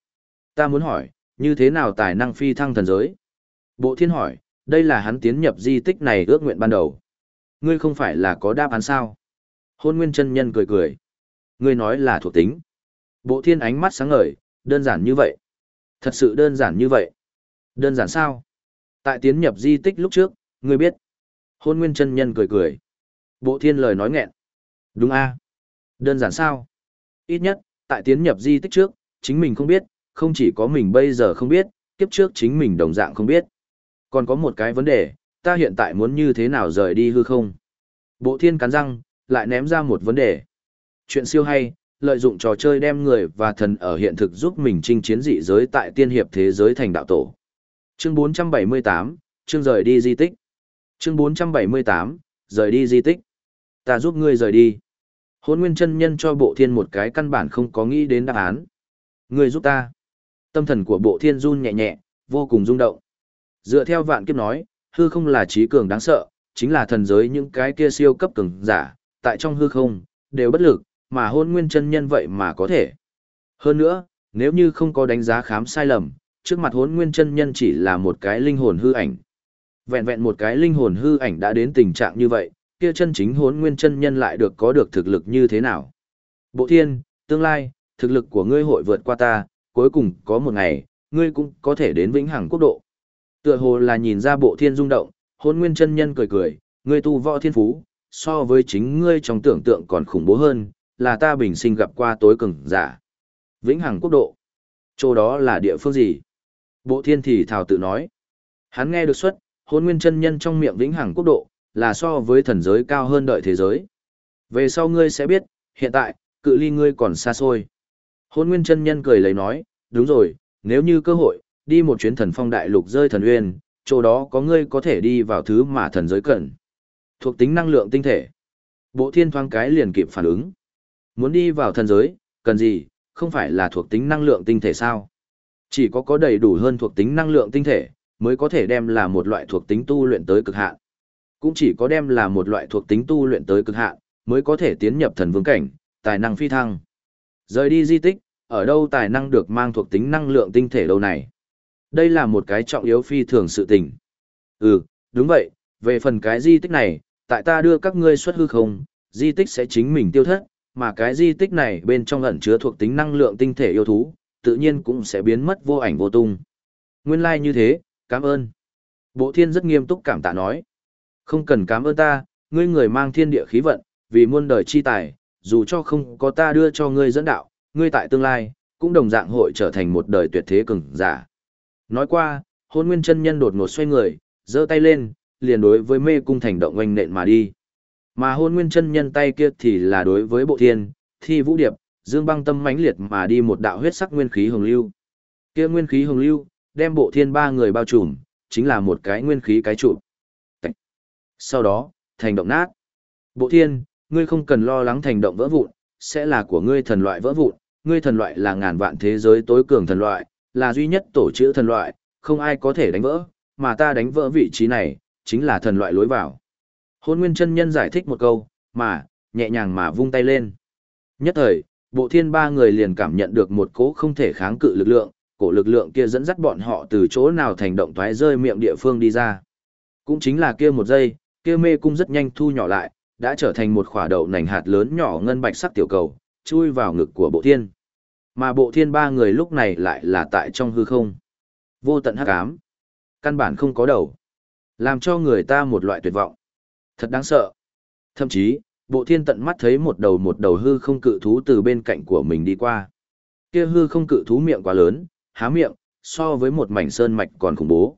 Ta muốn hỏi, như thế nào tài năng phi thăng thần giới? Bộ thiên hỏi, đây là hắn tiến nhập di tích này ước nguyện ban đầu. Ngươi không phải là có đáp án sao? Hôn nguyên chân nhân cười cười. Ngươi nói là thuộc tính. Bộ thiên ánh mắt sáng ngời, đơn giản như vậy. Thật sự đơn giản như vậy. Đơn giản sao? Tại tiến nhập di tích lúc trước, ngươi biết. Hôn nguyên chân nhân cười cười. Bộ thiên lời nói nghẹn. Đúng a Đơn giản sao? Ít nhất, tại tiến nhập di tích trước, chính mình không biết, không chỉ có mình bây giờ không biết, kiếp trước chính mình đồng dạng không biết. Còn có một cái vấn đề, ta hiện tại muốn như thế nào rời đi hư không? Bộ thiên cắn răng, lại ném ra một vấn đề. Chuyện siêu hay, lợi dụng trò chơi đem người và thần ở hiện thực giúp mình chinh chiến dị giới tại tiên hiệp thế giới thành đạo tổ. Chương 478, chương rời đi di tích. Chương 478, rời đi di tích. Ta giúp ngươi rời đi. Hôn nguyên chân nhân cho bộ thiên một cái căn bản không có nghĩ đến đáp án. Người giúp ta. Tâm thần của bộ thiên run nhẹ nhẹ, vô cùng rung động. Dựa theo vạn kiếp nói, hư không là trí cường đáng sợ, chính là thần giới những cái kia siêu cấp cường giả, tại trong hư không, đều bất lực, mà hôn nguyên chân nhân vậy mà có thể. Hơn nữa, nếu như không có đánh giá khám sai lầm, trước mặt hôn nguyên chân nhân chỉ là một cái linh hồn hư ảnh. Vẹn vẹn một cái linh hồn hư ảnh đã đến tình trạng như vậy, kia chân chính hốn nguyên chân nhân lại được có được thực lực như thế nào. Bộ thiên, tương lai, thực lực của ngươi hội vượt qua ta, cuối cùng có một ngày, ngươi cũng có thể đến vĩnh hằng quốc độ. Tựa hồ là nhìn ra bộ thiên rung động, hốn nguyên chân nhân cười cười, ngươi tu võ thiên phú, so với chính ngươi trong tưởng tượng còn khủng bố hơn, là ta bình sinh gặp qua tối cường giả. Vĩnh hằng quốc độ. Chỗ đó là địa phương gì? Bộ thiên thì thảo tự nói. Hắn nghe được xuất, hôn nguyên chân nhân trong miệng vĩnh hằng quốc độ, là so với thần giới cao hơn đợi thế giới. Về sau ngươi sẽ biết, hiện tại, cự ly ngươi còn xa xôi. Hôn nguyên chân nhân cười lấy nói, đúng rồi, nếu như cơ hội, đi một chuyến thần phong đại lục rơi thần uyên, chỗ đó có ngươi có thể đi vào thứ mà thần giới cần. Thuộc tính năng lượng tinh thể. Bộ thiên thoáng cái liền kịp phản ứng. Muốn đi vào thần giới, cần gì, không phải là thuộc tính năng lượng tinh thể sao? Chỉ có có đầy đủ hơn thuộc tính năng lượng tinh thể, mới có thể đem là một loại thuộc tính tu luyện tới cực hạn. Cũng chỉ có đem là một loại thuộc tính tu luyện tới cực hạn, mới có thể tiến nhập thần vương cảnh, tài năng phi thăng. Rời đi di tích, ở đâu tài năng được mang thuộc tính năng lượng tinh thể đâu này? Đây là một cái trọng yếu phi thường sự tình. Ừ, đúng vậy, về phần cái di tích này, tại ta đưa các ngươi xuất hư không, di tích sẽ chính mình tiêu thất, mà cái di tích này bên trong ẩn chứa thuộc tính năng lượng tinh thể yêu thú, tự nhiên cũng sẽ biến mất vô ảnh vô tung. Nguyên lai like như thế, cảm ơn. Bộ thiên rất nghiêm túc cảm tạ nói. Không cần cảm ơn ta, ngươi người mang thiên địa khí vận, vì muôn đời chi tài, dù cho không có ta đưa cho ngươi dẫn đạo, ngươi tại tương lai, cũng đồng dạng hội trở thành một đời tuyệt thế cường giả. Nói qua, hôn nguyên chân nhân đột ngột xoay người, giơ tay lên, liền đối với mê cung thành động oanh nện mà đi. Mà hôn nguyên chân nhân tay kia thì là đối với bộ thiên, thi vũ điệp, dương băng tâm mãnh liệt mà đi một đạo huyết sắc nguyên khí hồng lưu. Kia nguyên khí hồng lưu, đem bộ thiên ba người bao trùm, chính là một cái nguyên khí cái trụ. Sau đó, thành động nát. Bộ thiên, ngươi không cần lo lắng thành động vỡ vụn, sẽ là của ngươi thần loại vỡ vụn, ngươi thần loại là ngàn vạn thế giới tối cường thần loại, là duy nhất tổ chữ thần loại, không ai có thể đánh vỡ, mà ta đánh vỡ vị trí này, chính là thần loại lối vào. Hôn Nguyên chân nhân giải thích một câu, mà, nhẹ nhàng mà vung tay lên. Nhất thời, Bộ thiên ba người liền cảm nhận được một cỗ không thể kháng cự lực lượng, cổ lực lượng kia dẫn dắt bọn họ từ chỗ nào thành động thoái rơi miệng địa phương đi ra. Cũng chính là kia một giây, kia mê cung rất nhanh thu nhỏ lại, đã trở thành một khỏa đậu nành hạt lớn nhỏ ngân bạch sắc tiểu cầu, chui vào ngực của bộ thiên. Mà bộ thiên ba người lúc này lại là tại trong hư không. Vô tận hắc ám. Căn bản không có đầu. Làm cho người ta một loại tuyệt vọng. Thật đáng sợ. Thậm chí, bộ thiên tận mắt thấy một đầu một đầu hư không cự thú từ bên cạnh của mình đi qua. Kia hư không cự thú miệng quá lớn, há miệng, so với một mảnh sơn mạch còn khủng bố.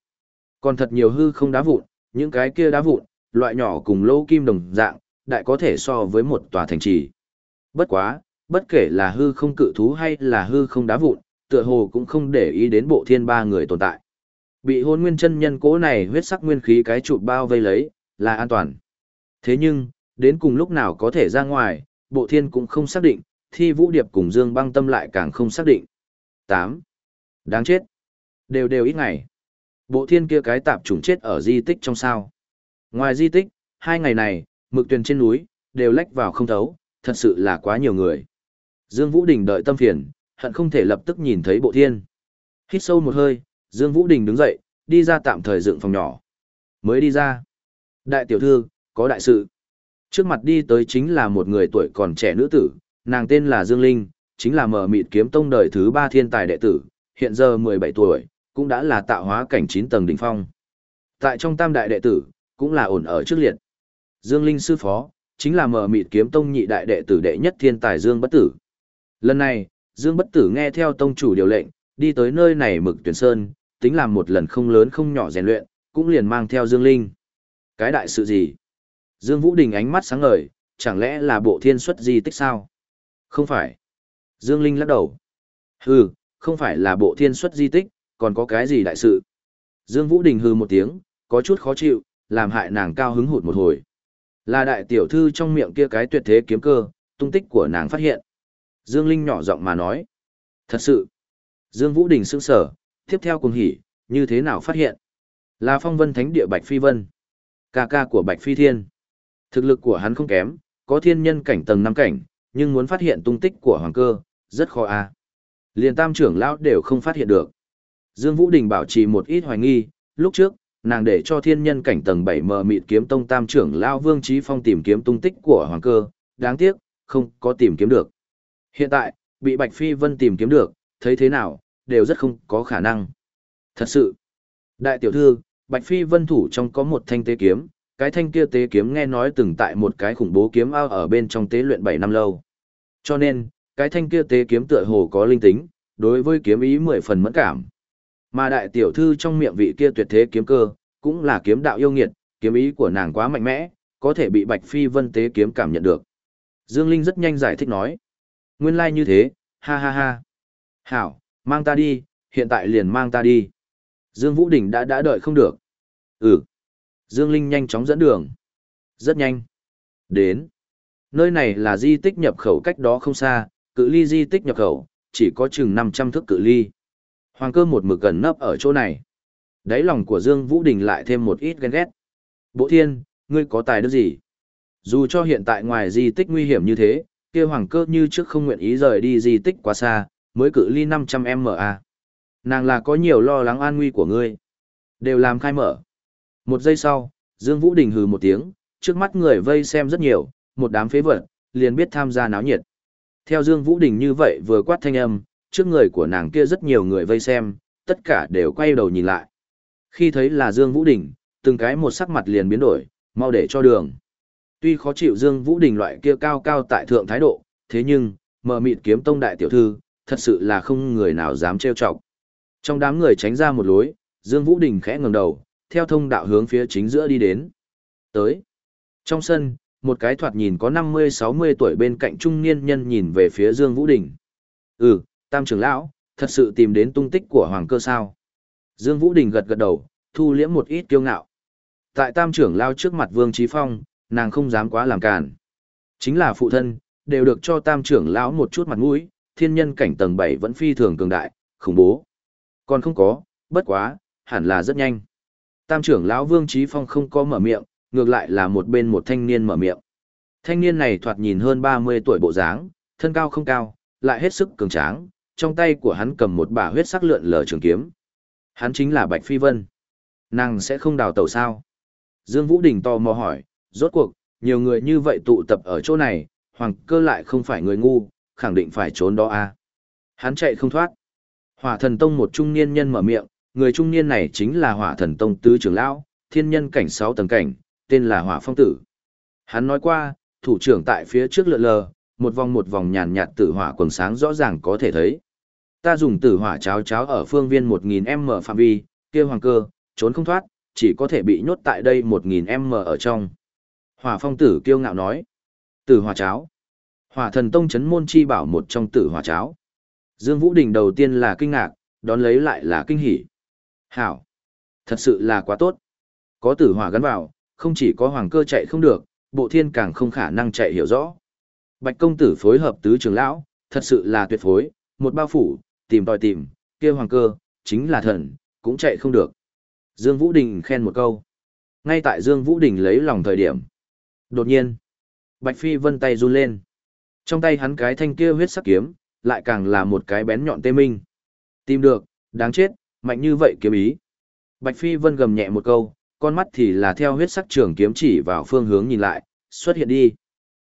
Còn thật nhiều hư không đá vụn, những cái kia đá vụn, loại nhỏ cùng lỗ kim đồng dạng, đại có thể so với một tòa thành trì. Bất quá, bất kể là hư không cự thú hay là hư không đá vụn, tựa hồ cũng không để ý đến bộ thiên ba người tồn tại. Bị hôn nguyên chân nhân cố này huyết sắc nguyên khí cái trụ bao vây lấy, là an toàn. Thế nhưng, đến cùng lúc nào có thể ra ngoài, bộ thiên cũng không xác định, thi vũ điệp cùng dương băng tâm lại càng không xác định. 8. Đáng chết. Đều đều ít ngày. Bộ thiên kia cái tạp trùng chết ở di tích trong sao. Ngoài di tích, hai ngày này, mực tuyền trên núi, đều lách vào không thấu, thật sự là quá nhiều người. Dương Vũ Đình đợi tâm phiền, hận không thể lập tức nhìn thấy bộ thiên. Hít sâu một hơi, Dương Vũ Đình đứng dậy, đi ra tạm thời dựng phòng nhỏ. Mới đi ra. Đại tiểu thư, có đại sự. Trước mặt đi tới chính là một người tuổi còn trẻ nữ tử, nàng tên là Dương Linh, chính là mở mịt kiếm tông đời thứ ba thiên tài đệ tử, hiện giờ 17 tuổi, cũng đã là tạo hóa cảnh 9 tầng đỉnh phong. Tại trong tam đại đệ tử, cũng là ổn ở trước liệt. Dương Linh sư phó, chính là mở mịt kiếm tông nhị đại đệ tử đệ nhất thiên tài Dương Bất Tử. Lần này, Dương Bất Tử nghe theo tông chủ điều lệnh, đi tới nơi này mực tuyển sơn, tính làm một lần không lớn không nhỏ rèn luyện, cũng liền mang theo Dương Linh. Cái đại sự gì? Dương Vũ Đình ánh mắt sáng ngời, chẳng lẽ là bộ thiên xuất di tích sao? Không phải. Dương Linh lắc đầu. Hừ, không phải là bộ thiên xuất di tích, còn có cái gì đại sự? Dương Vũ Đình hừ một tiếng, có chút khó chịu, làm hại nàng cao hứng hụt một hồi. Là đại tiểu thư trong miệng kia cái tuyệt thế kiếm cơ, tung tích của nàng phát hiện. Dương Linh nhỏ giọng mà nói. Thật sự. Dương Vũ Đình sững sở, tiếp theo cùng hỉ, như thế nào phát hiện? Là phong vân thánh địa Bạch Phi Vân. Ca ca của Bạch Phi Thiên. Thực lực của hắn không kém, có thiên nhân cảnh tầng năm cảnh, nhưng muốn phát hiện tung tích của hoàng cơ, rất khó a. À. Liền tam trưởng lão đều không phát hiện được. Dương Vũ Đình bảo trì một ít hoài nghi, lúc trước, nàng để cho thiên nhân cảnh tầng 7 mờ mịt kiếm tông tam trưởng lão Vương Chí Phong tìm kiếm tung tích của hoàng cơ, đáng tiếc, không có tìm kiếm được. Hiện tại, bị Bạch Phi Vân tìm kiếm được, thấy thế nào, đều rất không có khả năng. Thật sự, đại tiểu thư, Bạch Phi Vân thủ trong có một thanh tế kiếm, cái thanh kia tế kiếm nghe nói từng tại một cái khủng bố kiếm ao ở bên trong tế luyện 7 năm lâu. Cho nên, cái thanh kia tế kiếm tựa hồ có linh tính, đối với kiếm ý 10 phần mẫn cảm. Mà đại tiểu thư trong miệng vị kia tuyệt thế kiếm cơ, cũng là kiếm đạo yêu nghiệt, kiếm ý của nàng quá mạnh mẽ, có thể bị Bạch Phi Vân tế kiếm cảm nhận được. Dương Linh rất nhanh giải thích nói. Nguyên lai like như thế, ha ha ha. Hảo, mang ta đi, hiện tại liền mang ta đi. Dương Vũ Đình đã đã đợi không được. Ừ. Dương Linh nhanh chóng dẫn đường. Rất nhanh. Đến. Nơi này là di tích nhập khẩu cách đó không xa, cự ly di tích nhập khẩu, chỉ có chừng 500 thước cự ly. Hoàng cơ một mực gần nấp ở chỗ này. Đáy lòng của Dương Vũ Đình lại thêm một ít ghen ghét. Bộ thiên, ngươi có tài đức gì? Dù cho hiện tại ngoài di tích nguy hiểm như thế, kia hoàng cơ như trước không nguyện ý rời đi di tích quá xa, mới cự ly 500 MA. Nàng là có nhiều lo lắng an nguy của ngươi. Đều làm khai mở. Một giây sau, Dương Vũ Đình hừ một tiếng, trước mắt người vây xem rất nhiều, một đám phế vật, liền biết tham gia náo nhiệt. Theo Dương Vũ Đình như vậy vừa quát thanh âm, trước người của nàng kia rất nhiều người vây xem, tất cả đều quay đầu nhìn lại. Khi thấy là Dương Vũ Đình, từng cái một sắc mặt liền biến đổi, mau để cho đường. Tuy khó chịu Dương Vũ Đình loại kia cao cao tại thượng thái độ, thế nhưng, mờ mịt kiếm tông đại tiểu thư, thật sự là không người nào dám trêu chọc. Trong đám người tránh ra một lối, Dương Vũ Đình khẽ ngẩng đầu, theo thông đạo hướng phía chính giữa đi đến. Tới. Trong sân, một cái thoạt nhìn có 50-60 tuổi bên cạnh trung niên nhân nhìn về phía Dương Vũ Đình. Ừ, tam trưởng lão, thật sự tìm đến tung tích của hoàng cơ sao. Dương Vũ Đình gật gật đầu, thu liễm một ít kiêu ngạo. Tại tam trưởng lao trước mặt Vương Trí Phong, nàng không dám quá làm càn. Chính là phụ thân, đều được cho tam trưởng lão một chút mặt mũi, thiên nhân cảnh tầng 7 vẫn phi thường cường đại, khủng bố. Còn không có, bất quá, hẳn là rất nhanh. Tam trưởng lão Vương Trí Phong không có mở miệng, ngược lại là một bên một thanh niên mở miệng. Thanh niên này thoạt nhìn hơn 30 tuổi bộ dáng, thân cao không cao, lại hết sức cường tráng, trong tay của hắn cầm một bả huyết sắc lượn lờ trường kiếm. Hắn chính là Bạch Phi Vân. Nàng sẽ không đào tẩu sao? Dương Vũ Đình tò mò hỏi, rốt cuộc, nhiều người như vậy tụ tập ở chỗ này, hoàng cơ lại không phải người ngu, khẳng định phải trốn đó à. Hắn chạy không thoát. Hỏa thần tông một trung niên nhân mở miệng, người trung niên này chính là hỏa thần tông tứ trưởng lão, thiên nhân cảnh 6 tầng cảnh, tên là hỏa phong tử. Hắn nói qua, thủ trưởng tại phía trước lượn lờ, một vòng một vòng nhàn nhạt tử hỏa quần sáng rõ ràng có thể thấy. Ta dùng tử hỏa cháo cháo ở phương viên 1000m phạm vi, kia hoàng cơ, trốn không thoát, chỉ có thể bị nhốt tại đây 1000m ở trong. Hỏa phong tử kiêu ngạo nói. Tử hỏa cháo. Hỏa thần tông chấn môn chi bảo một trong tử hỏa cháo. Dương Vũ Đình đầu tiên là kinh ngạc, đón lấy lại là kinh hỉ. Hảo. Thật sự là quá tốt. Có tử hỏa gắn vào, không chỉ có hoàng cơ chạy không được, bộ thiên càng không khả năng chạy hiểu rõ. Bạch công tử phối hợp tứ trưởng lão, thật sự là tuyệt phối, một bao phủ, tìm tòi tìm, kia hoàng cơ, chính là thần, cũng chạy không được. Dương Vũ Đình khen một câu. Ngay tại Dương Vũ Đình lấy lòng thời điểm. Đột nhiên, Bạch Phi vân tay run lên. Trong tay hắn cái thanh kia huyết sắc kiếm, lại càng là một cái bén nhọn tê minh. Tìm được, đáng chết, mạnh như vậy kiếm ý. Bạch Phi vân gầm nhẹ một câu, con mắt thì là theo huyết sắc trường kiếm chỉ vào phương hướng nhìn lại, xuất hiện đi.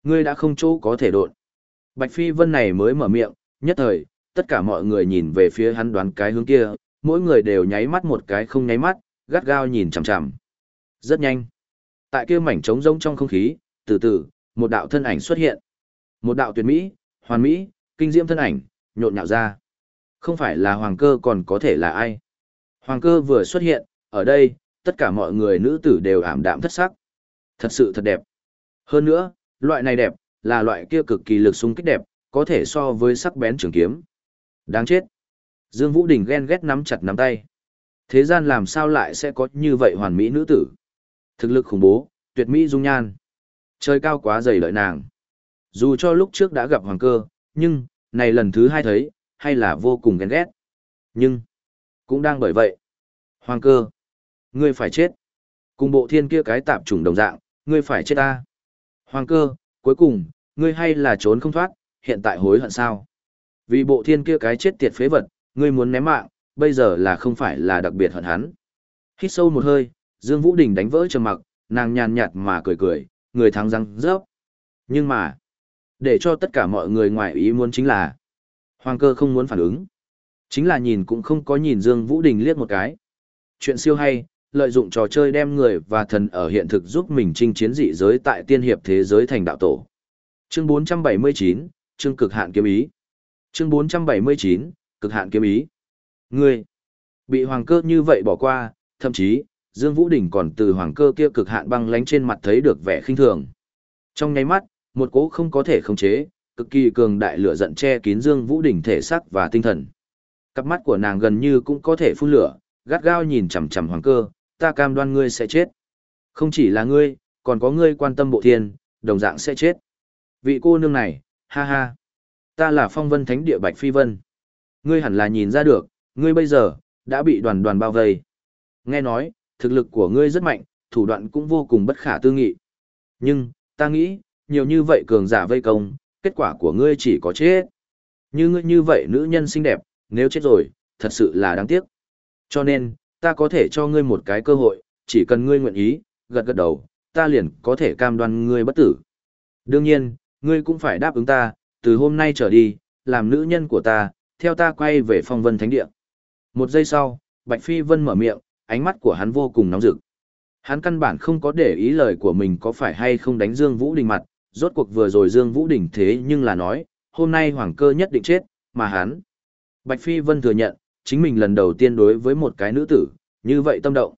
Ngươi đã không chỗ có thể đột. Bạch Phi vân này mới mở miệng, nhất thời, tất cả mọi người nhìn về phía hắn đoán cái hướng kia, mỗi người đều nháy mắt một cái không nháy mắt, gắt gao nhìn chằm chằm. Rất nhanh. Tại kia mảnh trống rỗng trong không khí, từ từ, một đạo thân ảnh xuất hiện. Một đạo tuyệt mỹ, hoàn mỹ, kinh diễm thân ảnh, nhộn nhạo ra. Không phải là hoàng cơ còn có thể là ai. Hoàng cơ vừa xuất hiện, ở đây, tất cả mọi người nữ tử đều ảm đạm thất sắc. Thật sự thật đẹp. Hơn nữa, loại này đẹp, là loại kia cực kỳ lực sung kích đẹp, có thể so với sắc bén trường kiếm. Đáng chết. Dương Vũ Đình ghen ghét nắm chặt nắm tay. Thế gian làm sao lại sẽ có như vậy hoàn mỹ nữ tử? Thực lực khủng bố, tuyệt mỹ dung nhan. Trời cao quá dày lợi nàng. Dù cho lúc trước đã gặp hoàng cơ, nhưng, này lần thứ hai thấy, hay là vô cùng ghen ghét. Nhưng, cũng đang bởi vậy. Hoàng cơ, ngươi phải chết. Cùng bộ thiên kia cái tạp trùng đồng dạng, ngươi phải chết ta. Hoàng cơ, cuối cùng, ngươi hay là trốn không thoát, hiện tại hối hận sao? Vì bộ thiên kia cái chết tiệt phế vật, ngươi muốn ném mạng, bây giờ là không phải là đặc biệt hận hắn. Hít sâu một hơi, Dương Vũ Đình đánh vỡ trầm mặc, nàng nhàn nhạt mà cười cười, người thắng răng rớp. Nhưng mà, để cho tất cả mọi người ngoài ý muốn chính là, Hoàng cơ không muốn phản ứng. Chính là nhìn cũng không có nhìn Dương Vũ Đình liếc một cái. Chuyện siêu hay, lợi dụng trò chơi đem người và thần ở hiện thực giúp mình chinh chiến dị giới tại tiên hiệp thế giới thành đạo tổ. Chương 479, chương cực hạn kiếm ý. Chương 479, cực hạn kiếm ý. Ngươi, bị hoàng cơ như vậy bỏ qua, thậm chí, Dương Vũ Đình còn từ hoàng cơ kia cực hạn băng lánh trên mặt thấy được vẻ khinh thường. Trong nháy mắt, một cỗ không có thể khống chế, cực kỳ cường đại lửa giận che kín Dương Vũ Đình thể xác và tinh thần. Cặp mắt của nàng gần như cũng có thể phun lửa, gắt gao nhìn chằm chằm hoàng cơ, ta cam đoan ngươi sẽ chết. Không chỉ là ngươi, còn có ngươi quan tâm bộ thiên, đồng dạng sẽ chết. Vị cô nương này, ha ha. Ta là phong vân thánh địa Bạch Phi Vân. Ngươi hẳn là nhìn ra được, ngươi bây giờ, đã bị đoàn đoàn bao vây. Nghe nói, thực lực của ngươi rất mạnh, thủ đoạn cũng vô cùng bất khả tư nghị. Nhưng, ta nghĩ, nhiều như vậy cường giả vây công, kết quả của ngươi chỉ có chết. Như ngươi như vậy nữ nhân xinh đẹp, nếu chết rồi, thật sự là đáng tiếc. Cho nên, ta có thể cho ngươi một cái cơ hội, chỉ cần ngươi nguyện ý, gật gật đầu, ta liền có thể cam đoan ngươi bất tử. Đương nhiên, ngươi cũng phải đáp ứng ta, từ hôm nay trở đi, làm nữ nhân của ta, theo ta quay về phong vân thánh địa. Một giây sau, Bạch Phi Vân mở miệng, ánh mắt của hắn vô cùng nóng rực. Hắn căn bản không có để ý lời của mình có phải hay không đánh Dương Vũ Đình mặt, rốt cuộc vừa rồi Dương Vũ Đình thế nhưng là nói, hôm nay hoàng cơ nhất định chết, mà hắn. Bạch Phi Vân thừa nhận, chính mình lần đầu tiên đối với một cái nữ tử, như vậy tâm động.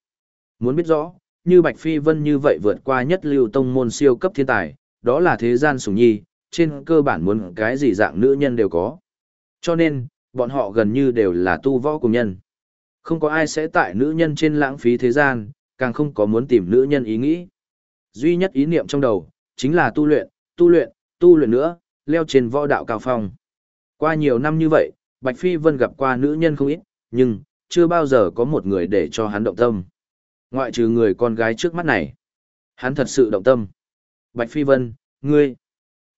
Muốn biết rõ, như Bạch Phi Vân như vậy vượt qua nhất lưu tông môn siêu cấp thiên tài, đó là thế gian sủng nhi, trên cơ bản muốn cái gì dạng nữ nhân đều có. Cho nên, bọn họ gần như đều là tu võ cùng nhân. Không có ai sẽ tại nữ nhân trên lãng phí thế gian, càng không có muốn tìm nữ nhân ý nghĩ. Duy nhất ý niệm trong đầu, chính là tu luyện, tu luyện, tu luyện nữa, leo trên võ đạo cao phong. Qua nhiều năm như vậy, Bạch Phi Vân gặp qua nữ nhân không ít, nhưng, chưa bao giờ có một người để cho hắn động tâm. Ngoại trừ người con gái trước mắt này. Hắn thật sự động tâm. Bạch Phi Vân, ngươi.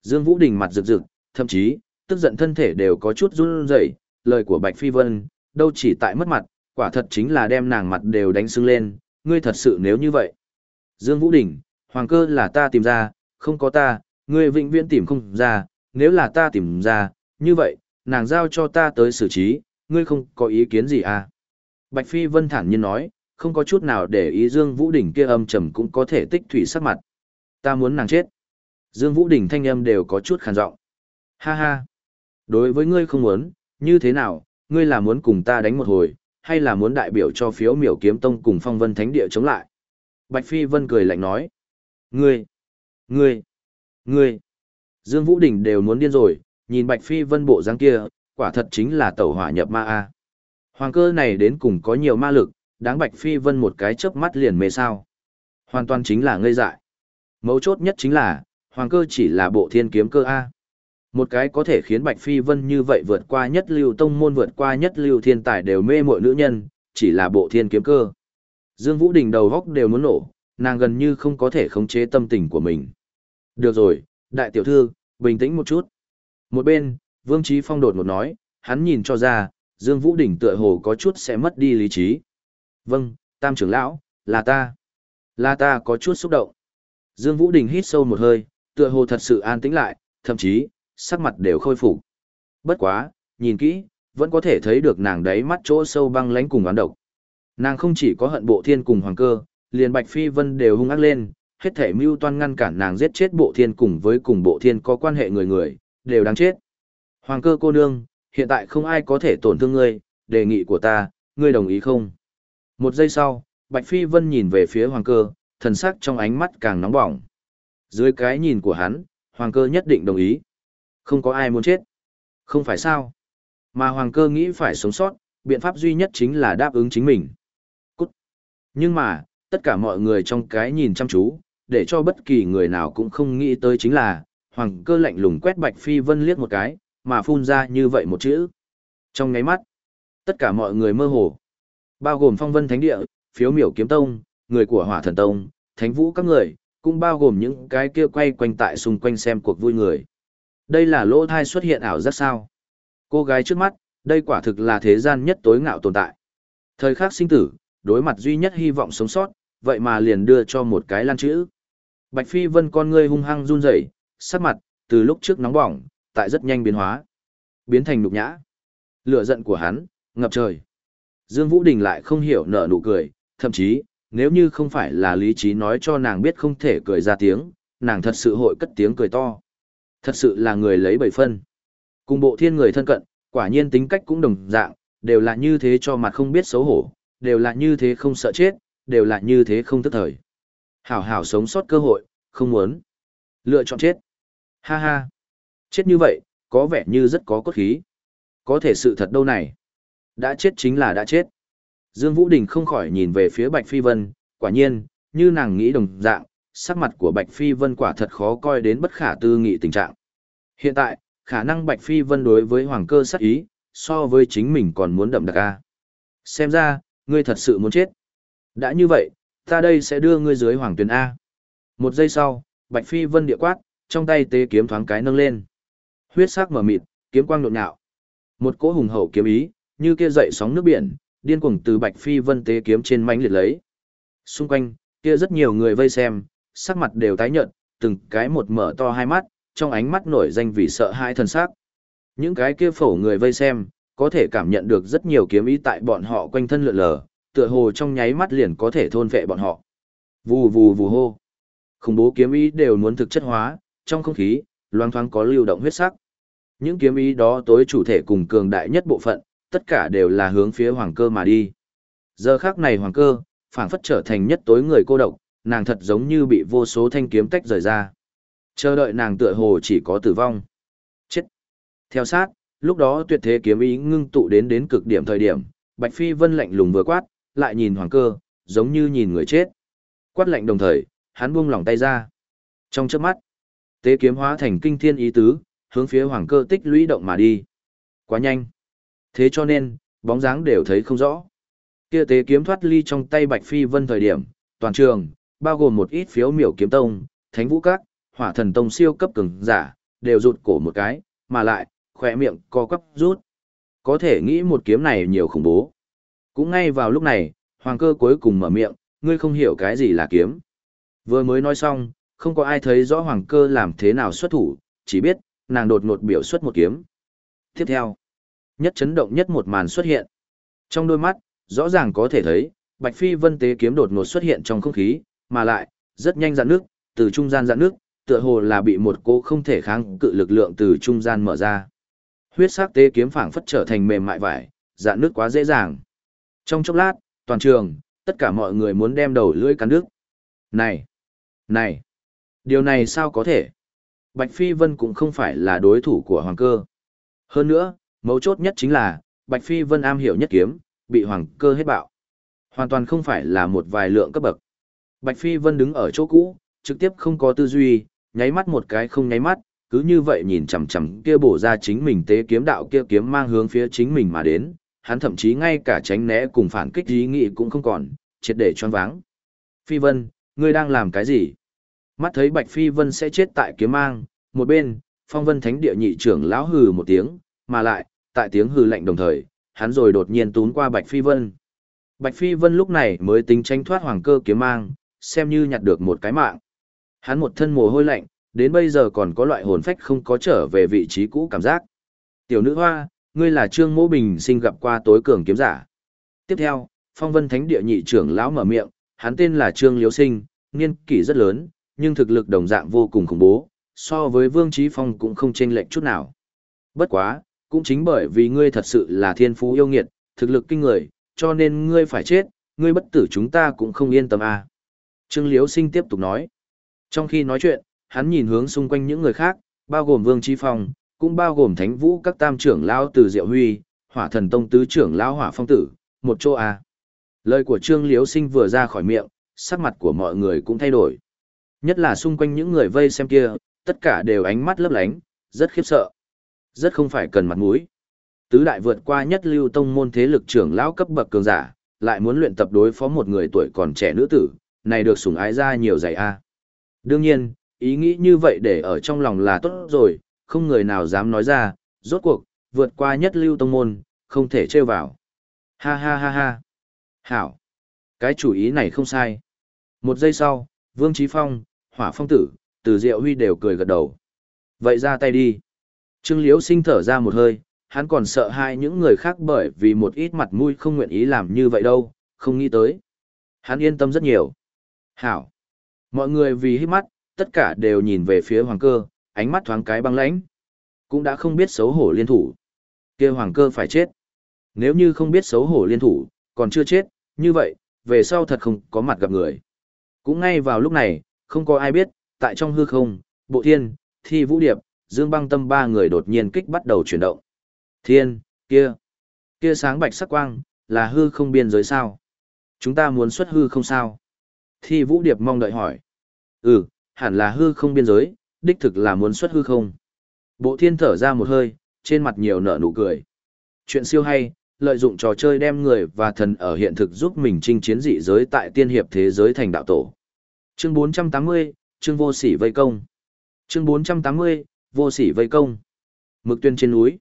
Dương Vũ Đình mặt rực rực, thậm chí, tức giận thân thể đều có chút run rẩy, lời của Bạch Phi Vân, đâu chỉ tại mất mặt, quả thật chính là đem nàng mặt đều đánh sưng lên, ngươi thật sự nếu như vậy. Dương Vũ Đình, hoàng cơ là ta tìm ra, không có ta, ngươi vĩnh viễn tìm không ra, nếu là ta tìm ra, như vậy, nàng giao cho ta tới xử trí, ngươi không có ý kiến gì à? Bạch Phi Vân thản nhiên nói, không có chút nào để ý Dương Vũ Đình kia âm trầm cũng có thể tích thủy sắc mặt. Ta muốn nàng chết. Dương Vũ Đình thanh âm đều có chút khàn giọng. Ha ha. Đối với ngươi không muốn, như thế nào, ngươi là muốn cùng ta đánh một hồi, hay là muốn đại biểu cho phiếu miểu kiếm tông cùng phong vân thánh địa chống lại? Bạch Phi Vân cười lạnh nói. Ngươi, ngươi, ngươi. Dương Vũ Đình đều muốn điên rồi, nhìn Bạch Phi Vân bộ dáng kia, quả thật chính là tẩu hỏa nhập ma a. Hoàng cơ này đến cùng có nhiều ma lực, đáng Bạch Phi Vân một cái chớp mắt liền mê sao. Hoàn toàn chính là ngây dại. Mấu chốt nhất chính là, hoàng cơ chỉ là bộ thiên kiếm cơ A. Một cái có thể khiến Bạch Phi Vân như vậy vượt qua nhất lưu tông môn vượt qua nhất lưu thiên tài đều mê mội nữ nhân, chỉ là bộ thiên kiếm cơ. Dương Vũ Đình đầu góc đều muốn nổ, nàng gần như không có thể khống chế tâm tình của mình. Được rồi, đại tiểu thư, bình tĩnh một chút. Một bên, Vương Trí Phong đột một nói, hắn nhìn cho ra, Dương Vũ Đình tựa hồ có chút sẽ mất đi lý trí. Vâng, tam trưởng lão, là ta. Là ta có chút xúc động. Dương Vũ Đình hít sâu một hơi, tựa hồ thật sự an tĩnh lại, thậm chí, sắc mặt đều khôi phục. Bất quá, nhìn kỹ, vẫn có thể thấy được nàng đấy mắt chỗ sâu băng lãnh cùng oán độc. Nàng không chỉ có hận bộ thiên cùng hoàng cơ, liền Bạch Phi Vân đều hung ác lên, hết thể mưu toan ngăn cản nàng giết chết bộ thiên cùng với cùng bộ thiên có quan hệ người người, đều đáng chết. Hoàng cơ cô nương, hiện tại không ai có thể tổn thương ngươi, đề nghị của ta, ngươi đồng ý không? Một giây sau, Bạch Phi Vân nhìn về phía hoàng cơ, thần sắc trong ánh mắt càng nóng bỏng. Dưới cái nhìn của hắn, hoàng cơ nhất định đồng ý. Không có ai muốn chết. Không phải sao? Mà hoàng cơ nghĩ phải sống sót, biện pháp duy nhất chính là đáp ứng chính mình. Cút. Nhưng mà, tất cả mọi người trong cái nhìn chăm chú, để cho bất kỳ người nào cũng không nghĩ tới chính là, hoàng cơ lạnh lùng quét Bạch Phi Vân liếc một cái, mà phun ra như vậy một chữ. Trong ngáy mắt, tất cả mọi người mơ hồ, bao gồm phong vân thánh địa, phiếu miểu kiếm tông, người của hỏa thần tông, thánh vũ các người, cũng bao gồm những cái kia quay quanh tại xung quanh xem cuộc vui người. Đây là lỗ thai xuất hiện ảo giác sao. Cô gái trước mắt, đây quả thực là thế gian nhất tối ngạo tồn tại. Thời khắc sinh tử, đối mặt duy nhất hy vọng sống sót, vậy mà liền đưa cho một cái lan chữ. Bạch Phi Vân con ngươi hung hăng run rẩy, sắc mặt, từ lúc trước nóng bỏng, tại rất nhanh biến hóa. Biến thành nục nhã. Lửa giận của hắn, ngập trời. Dương Vũ Đình lại không hiểu nở nụ cười, thậm chí, nếu như không phải là lý trí nói cho nàng biết không thể cười ra tiếng, nàng thật sự hội cất tiếng cười to. Thật sự là người lấy bảy phân. Cùng bộ thiên người thân cận, quả nhiên tính cách cũng đồng dạng, đều là như thế cho mặt không biết xấu hổ, đều là như thế không sợ chết, đều là như thế không tức thời. Hảo hảo sống sót cơ hội, không muốn. Lựa chọn chết. Ha ha. Chết như vậy, có vẻ như rất có cốt khí. Có thể sự thật đâu này. Đã chết chính là đã chết. Dương Vũ Đình không khỏi nhìn về phía Bạch Phi Vân, quả nhiên, như nàng nghĩ đồng dạng, sắc mặt của Bạch Phi Vân quả thật khó coi đến bất khả tư nghị tình trạng. Hiện tại, khả năng Bạch Phi Vân đối với Hoàng cơ sát ý, so với chính mình còn muốn đậm đặc a. Xem ra, ngươi thật sự muốn chết. Đã như vậy, ta đây sẽ đưa ngươi dưới Hoàng Tuyền A. Một giây sau, Bạch Phi Vân địa quát, trong tay tế kiếm thoáng cái nâng lên. Huyết sắc mở mịt, kiếm quang nhộn nhạo. Một cỗ hùng hậu kiếm ý, như kia dậy sóng nước biển, điên cuồng từ Bạch Phi Vân tế kiếm trên mãnh liệt lấy. Xung quanh, kia rất nhiều người vây xem, sắc mặt đều tái nhợt, từng cái một mở to hai mắt, trong ánh mắt nổi danh vì sợ hãi thần sắc. Những cái kia phổ người vây xem, có thể cảm nhận được rất nhiều kiếm ý tại bọn họ quanh thân lượn lờ, tựa hồ trong nháy mắt liền có thể thôn vệ bọn họ. Vù vù vù hô. Khủng bố kiếm ý đều muốn thực chất hóa, trong không khí, loang thoáng có lưu động huyết sắc. Những kiếm ý đó tối chủ thể cùng cường đại nhất bộ phận, tất cả đều là hướng phía hoàng cơ mà đi. Giờ khác này hoàng cơ, phảng phất trở thành nhất tối người cô độc, nàng thật giống như bị vô số thanh kiếm tách rời ra. Chờ đợi nàng tựa hồ chỉ có tử vong. Chết. Theo sát, lúc đó tuyệt thế kiếm ý ngưng tụ đến đến cực điểm thời điểm, Bạch Phi Vân lạnh lùng vừa quát, lại nhìn hoàng cơ, giống như nhìn người chết. Quát lạnh đồng thời, hắn buông lỏng tay ra. Trong chớp mắt, tế kiếm hóa thành kinh thiên ý tứ, hướng phía hoàng cơ tích lũy động mà đi. Quá nhanh. Thế cho nên, bóng dáng đều thấy không rõ. Kia tế kiếm thoát ly trong tay Bạch Phi Vân thời điểm, toàn trường, bao gồm một ít phiếu miểu kiếm tông, thánh vũ các, hỏa thần tông siêu cấp cường giả, đều rụt cổ một cái, mà lại, khỏe miệng co quắp rút. Có thể nghĩ một kiếm này nhiều khủng bố. Cũng ngay vào lúc này, hoàng cơ cuối cùng mở miệng, ngươi không hiểu cái gì là kiếm. Vừa mới nói xong, không có ai thấy rõ hoàng cơ làm thế nào xuất thủ, chỉ biết, nàng đột ngột biểu xuất một kiếm. Tiếp theo, nhất chấn động nhất một màn xuất hiện. Trong đôi mắt, rõ ràng có thể thấy, Bạch Phi Vân tế kiếm đột ngột xuất hiện trong không khí, mà lại, rất nhanh dạn nước, từ trung gian dạn nước, tựa hồ là bị một cô không thể kháng cự lực lượng từ trung gian mở ra. Huyết sắc tế kiếm phảng phất trở thành mềm mại vải, dạn nước quá dễ dàng. Trong chốc lát, toàn trường, tất cả mọi người muốn đem đầu lưỡi cắn nước. Này! Này! Điều này sao có thể? Bạch Phi Vân cũng không phải là đối thủ của Hoàng Cơ. Hơn nữa, mấu chốt nhất chính là, Bạch Phi Vân am hiểu nhất kiếm, bị Hoàng Cơ hết bạo. Hoàn toàn không phải là một vài lượng cấp bậc. Bạch Phi Vân đứng ở chỗ cũ, trực tiếp không có tư duy, nháy mắt một cái không nháy mắt, cứ như vậy nhìn chằm chằm kia bổ ra chính mình tế kiếm đạo kia kiếm mang hướng phía chính mình mà đến, hắn thậm chí ngay cả tránh né cùng phản kích ý nghĩ cũng không còn, triệt để choáng váng. Phi Vân, ngươi đang làm cái gì? Mắt thấy Bạch Phi Vân sẽ chết tại kiếm mang, một bên, Phong Vân Thánh địa nhị trưởng lão hừ một tiếng, mà lại, tại tiếng hư lạnh đồng thời, hắn rồi đột nhiên tún qua Bạch Phi Vân. Bạch Phi Vân lúc này mới tính tránh thoát hoàng cơ kiếm mang, xem như nhặt được một cái mạng. Hắn một thân mồ hôi lạnh, đến bây giờ còn có loại hồn phách không có trở về vị trí cũ cảm giác. Tiểu nữ hoa, ngươi là Trương Mỗ Bình sinh gặp qua tối cường kiếm giả. Tiếp theo, Phong Vân Thánh địa nhị trưởng lão mở miệng, hắn tên là Trương Liếu Sinh, niên kỷ rất lớn, nhưng thực lực đồng dạng vô cùng khủng bố, so với Vương Chí Phong cũng không chênh lệch chút nào. Bất quá, cũng chính bởi vì ngươi thật sự là thiên phú yêu nghiệt, thực lực kinh người, cho nên ngươi phải chết, ngươi bất tử chúng ta cũng không yên tâm à. Trương Liễu Sinh tiếp tục nói. Trong khi nói chuyện, hắn nhìn hướng xung quanh những người khác, bao gồm Vương Chi Phong, cũng bao gồm Thánh Vũ các tam trưởng lão từ Diệu Huy, Hỏa Thần Tông tứ trưởng lão Hỏa Phong Tử, một chỗ à. Lời của Trương Liễu Sinh vừa ra khỏi miệng, sắc mặt của mọi người cũng thay đổi. Nhất là xung quanh những người vây xem kia, tất cả đều ánh mắt lấp lánh, rất khiếp sợ. Rất không phải cần mặt mũi. Tứ đại vượt qua nhất lưu tông môn thế lực trưởng lão cấp bậc cường giả, lại muốn luyện tập đối phó một người tuổi còn trẻ nữ tử, này được sủng ái ra nhiều giày a. Đương nhiên, ý nghĩ như vậy để ở trong lòng là tốt rồi, không người nào dám nói ra, rốt cuộc, vượt qua nhất lưu tông môn, không thể trêu vào. Ha ha ha ha. Hảo. Cái chủ ý này không sai. Một giây sau, Vương Trí Phong, Hỏa Phong Tử, Từ Diệu Huy đều cười gật đầu. Vậy ra tay đi. Trương Liễu sinh thở ra một hơi, hắn còn sợ hai những người khác bởi vì một ít mặt mũi không nguyện ý làm như vậy đâu, không nghĩ tới. Hắn yên tâm rất nhiều. Hảo. Mọi người vì hít mắt, tất cả đều nhìn về phía hoàng cơ, ánh mắt thoáng cái băng lãnh. Cũng đã không biết xấu hổ liên thủ. kia hoàng cơ phải chết. Nếu như không biết xấu hổ liên thủ, còn chưa chết, như vậy, về sau thật không có mặt gặp người. Cũng ngay vào lúc này, không có ai biết, tại trong hư không, bộ thiên, thi vũ điệp, dương băng tâm ba người đột nhiên kích bắt đầu chuyển động. Thiên, kia, kia sáng bạch sắc quang, là hư không biên giới sao? Chúng ta muốn xuất hư không sao? Thi vũ điệp mong đợi hỏi. Ừ, hẳn là hư không biên giới, đích thực là muốn xuất hư không. Bộ thiên thở ra một hơi, trên mặt nhiều nở nụ cười. Chuyện siêu hay, lợi dụng trò chơi đem người và thần ở hiện thực giúp mình chinh chiến dị giới tại tiên hiệp thế giới thành đạo tổ. Chương 480, chương vô sỉ vây công. Chương 480, vô sỉ vây công. Mực tuyên trên núi.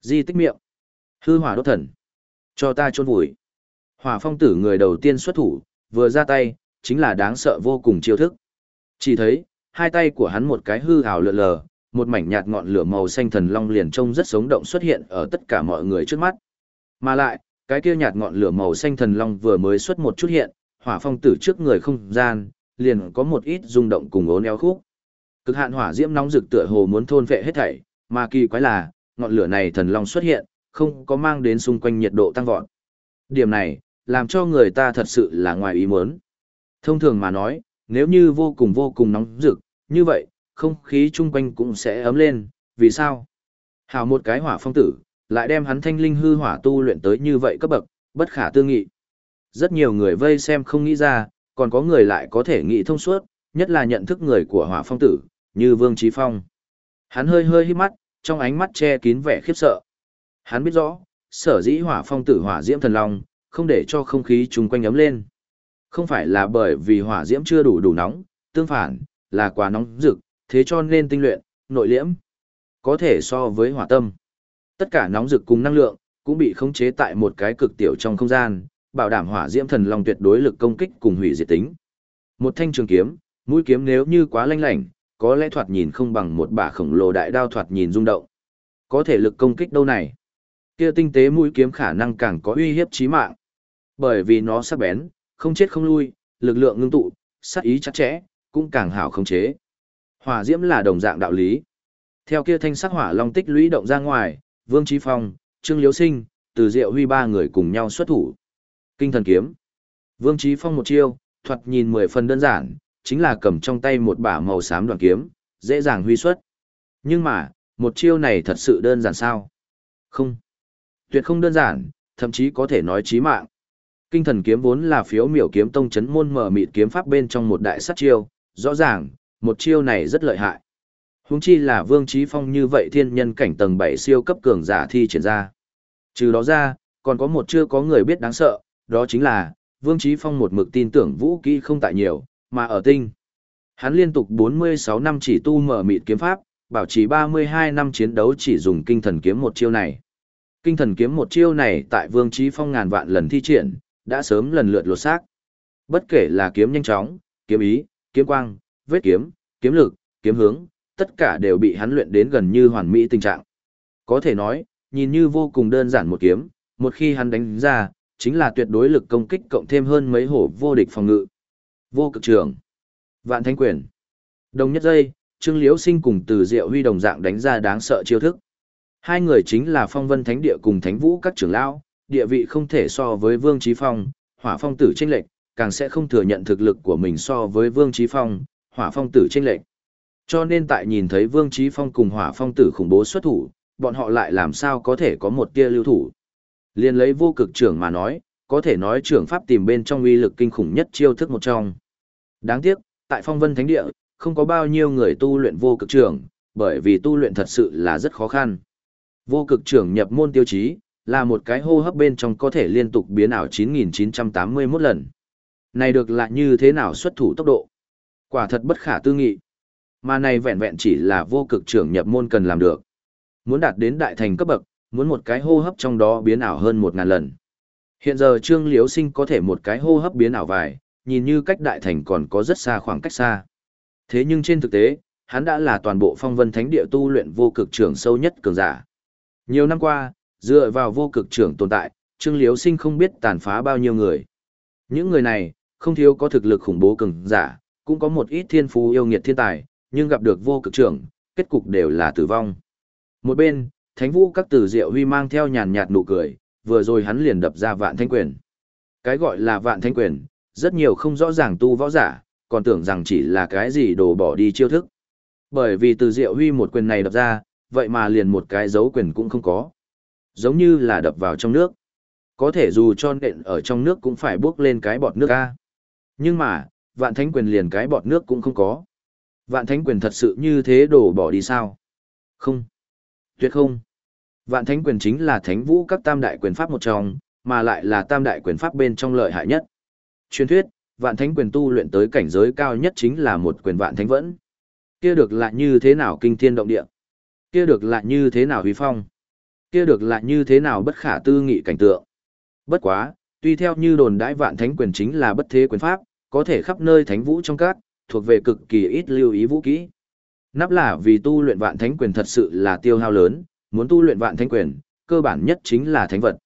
Di tích miệng. Hư hỏa đốt thần. Cho ta chôn vùi. Hỏa phong tử người đầu tiên xuất thủ, vừa ra tay, chính là đáng sợ vô cùng chiêu thức. Chỉ thấy, hai tay của hắn một cái hư ảo lượn lờ, một mảnh nhạt ngọn lửa màu xanh thần long liền trông rất sống động xuất hiện ở tất cả mọi người trước mắt. Mà lại, cái kia nhạt ngọn lửa màu xanh thần long vừa mới xuất một chút hiện, hỏa phong tử trước người không gian, liền có một ít rung động cùng ố neo khúc. Cực hạn hỏa diễm nóng rực tựa hồ muốn thôn vệ hết thảy, mà kỳ quái là, ngọn lửa này thần long xuất hiện, không có mang đến xung quanh nhiệt độ tăng vọt. Điểm này, làm cho người ta thật sự là ngoài ý muốn. Thông thường mà nói, nếu như vô cùng vô cùng nóng rực, như vậy, không khí chung quanh cũng sẽ ấm lên, vì sao? Hào một cái hỏa phong tử, lại đem hắn thanh linh hư hỏa tu luyện tới như vậy cấp bậc, bất khả tư nghị. Rất nhiều người vây xem không nghĩ ra, còn có người lại có thể nghĩ thông suốt, nhất là nhận thức người của hỏa phong tử, như Vương Trí Phong. Hắn hơi hơi hít mắt, trong ánh mắt che kín vẻ khiếp sợ. Hắn biết rõ, sở dĩ hỏa phong tử hỏa diễm thần long, không để cho không khí chung quanh ấm lên. Không phải là bởi vì hỏa diễm chưa đủ đủ nóng, tương phản, là quá nóng rực, thế cho nên tinh luyện, nội liễm. Có thể so với hỏa tâm. Tất cả nóng rực cùng năng lượng cũng bị khống chế tại một cái cực tiểu trong không gian, bảo đảm hỏa diễm thần long tuyệt đối lực công kích cùng hủy diệt tính. Một thanh trường kiếm, mũi kiếm nếu như quá lanh lảnh, có lẽ thoạt nhìn không bằng một bả khổng lồ đại đao thoạt nhìn rung động. Có thể lực công kích đâu này? Kia tinh tế mũi kiếm khả năng càng có uy hiếp chí mạng. Bởi vì nó sắc bén, không chết không lui, lực lượng ngưng tụ, sát ý chặt chẽ, cũng càng hảo khống chế. Hỏa diễm là đồng dạng đạo lý. Theo kia thanh sắc hỏa long tích lũy động ra ngoài, Vương Chí Phong, Trương liễu Sinh, Từ Diệu Huy ba người cùng nhau xuất thủ. Kinh thần kiếm. Vương Chí Phong một chiêu, thoạt nhìn mười phần đơn giản, chính là cầm trong tay một bả màu xám đoàn kiếm, dễ dàng huy xuất. Nhưng mà, một chiêu này thật sự đơn giản sao? Không. Tuyệt không đơn giản, thậm chí có thể nói chí mạng. Kinh thần kiếm vốn là phiếu miểu kiếm tông chấn môn mở mịt kiếm pháp bên trong một đại sát chiêu, rõ ràng, một chiêu này rất lợi hại. Huống chi là Vương Chí Phong như vậy thiên nhân cảnh tầng 7 siêu cấp cường giả thi triển ra. Trừ đó ra, còn có một chưa có người biết đáng sợ, đó chính là, Vương Chí Phong một mực tin tưởng vũ kỹ không tại nhiều, mà ở tinh. Hắn liên tục 46 năm chỉ tu mở mịt kiếm pháp, bảo trì 32 năm chiến đấu chỉ dùng kinh thần kiếm một chiêu này. Kinh thần kiếm một chiêu này tại Vương Chí Phong ngàn vạn lần thi triển, đã sớm lần lượt lột xác. Bất kể là kiếm nhanh chóng, kiếm ý, kiếm quang, vết kiếm, kiếm lực, kiếm hướng, tất cả đều bị hắn luyện đến gần như hoàn mỹ tình trạng. Có thể nói, nhìn như vô cùng đơn giản một kiếm, một khi hắn đánh ra, chính là tuyệt đối lực công kích cộng thêm hơn mấy hổ vô địch phòng ngự. Vô cực trường. Vạn thanh quyền. Đồng nhất giây, Trương Liễu Sinh cùng Từ Diệu Huy đồng dạng đánh ra đáng sợ chiêu thức. Hai người chính là Phong Vân Thánh Địa cùng Thánh Vũ các trưởng lão, địa vị không thể so với Vương trí Phong, Hỏa Phong tử tranh lệch, càng sẽ không thừa nhận thực lực của mình so với Vương trí Phong, Hỏa Phong tử tranh lệch. Cho nên tại nhìn thấy Vương trí Phong cùng Hỏa Phong tử khủng bố xuất thủ, bọn họ lại làm sao có thể có một tia lưu thủ. Liên lấy vô cực trưởng mà nói, có thể nói trưởng pháp tìm bên trong uy lực kinh khủng nhất chiêu thức một trong. Đáng tiếc, tại Phong Vân Thánh Địa, không có bao nhiêu người tu luyện vô cực trưởng, bởi vì tu luyện thật sự là rất khó khăn. Vô cực trưởng nhập môn tiêu chí, là một cái hô hấp bên trong có thể liên tục biến ảo 9981 lần. Này được lại như thế nào xuất thủ tốc độ? Quả thật bất khả tư nghị. Mà này vẹn vẹn chỉ là vô cực trưởng nhập môn cần làm được. Muốn đạt đến đại thành cấp bậc, muốn một cái hô hấp trong đó biến ảo hơn 1000 lần. Hiện giờ Trương Liễu Sinh có thể một cái hô hấp biến ảo vài, nhìn như cách đại thành còn có rất xa khoảng cách xa. Thế nhưng trên thực tế, hắn đã là toàn bộ phong vân thánh địa tu luyện vô cực trưởng sâu nhất cường giả. Nhiều năm qua, dựa vào vô cực trưởng tồn tại, Trương Liễu Sinh không biết tàn phá bao nhiêu người. Những người này, không thiếu có thực lực khủng bố cường giả, cũng có một ít thiên phú yêu nghiệt thiên tài, nhưng gặp được vô cực trưởng, kết cục đều là tử vong. Một bên, Thánh Vũ các tử diệu huy mang theo nhàn nhạt nụ cười, vừa rồi hắn liền đập ra vạn thanh quyền. Cái gọi là vạn thanh quyền, rất nhiều không rõ ràng tu võ giả, còn tưởng rằng chỉ là cái gì đồ bỏ đi chiêu thức. Bởi vì từ diệu huy một quyền này đập ra, vậy mà liền một cái dấu quyền cũng không có. Giống như là đập vào trong nước. Có thể dù cho nện ở trong nước cũng phải bước lên cái bọt nước ra. Nhưng mà, vạn thánh quyền liền cái bọt nước cũng không có. Vạn thánh quyền thật sự như thế đổ bỏ đi sao? Không. Tuyệt không. Vạn thánh quyền chính là thánh vũ các tam đại quyền pháp một trong, mà lại là tam đại quyền pháp bên trong lợi hại nhất. Truyền thuyết, vạn thánh quyền tu luyện tới cảnh giới cao nhất chính là một quyền vạn thánh vẫn. Kia được lại như thế nào kinh thiên động địa? Kia được lại như thế nào huy phong? Kia được lại như thế nào bất khả tư nghị cảnh tượng? Bất quá, tuy theo như đồn đãi vạn thánh quyền chính là bất thế quyền pháp, có thể khắp nơi thánh vũ trong các, thuộc về cực kỳ ít lưu ý vũ kỹ. Nắp là vì tu luyện vạn thánh quyền thật sự là tiêu hao lớn, muốn tu luyện vạn thánh quyền, cơ bản nhất chính là thánh vật.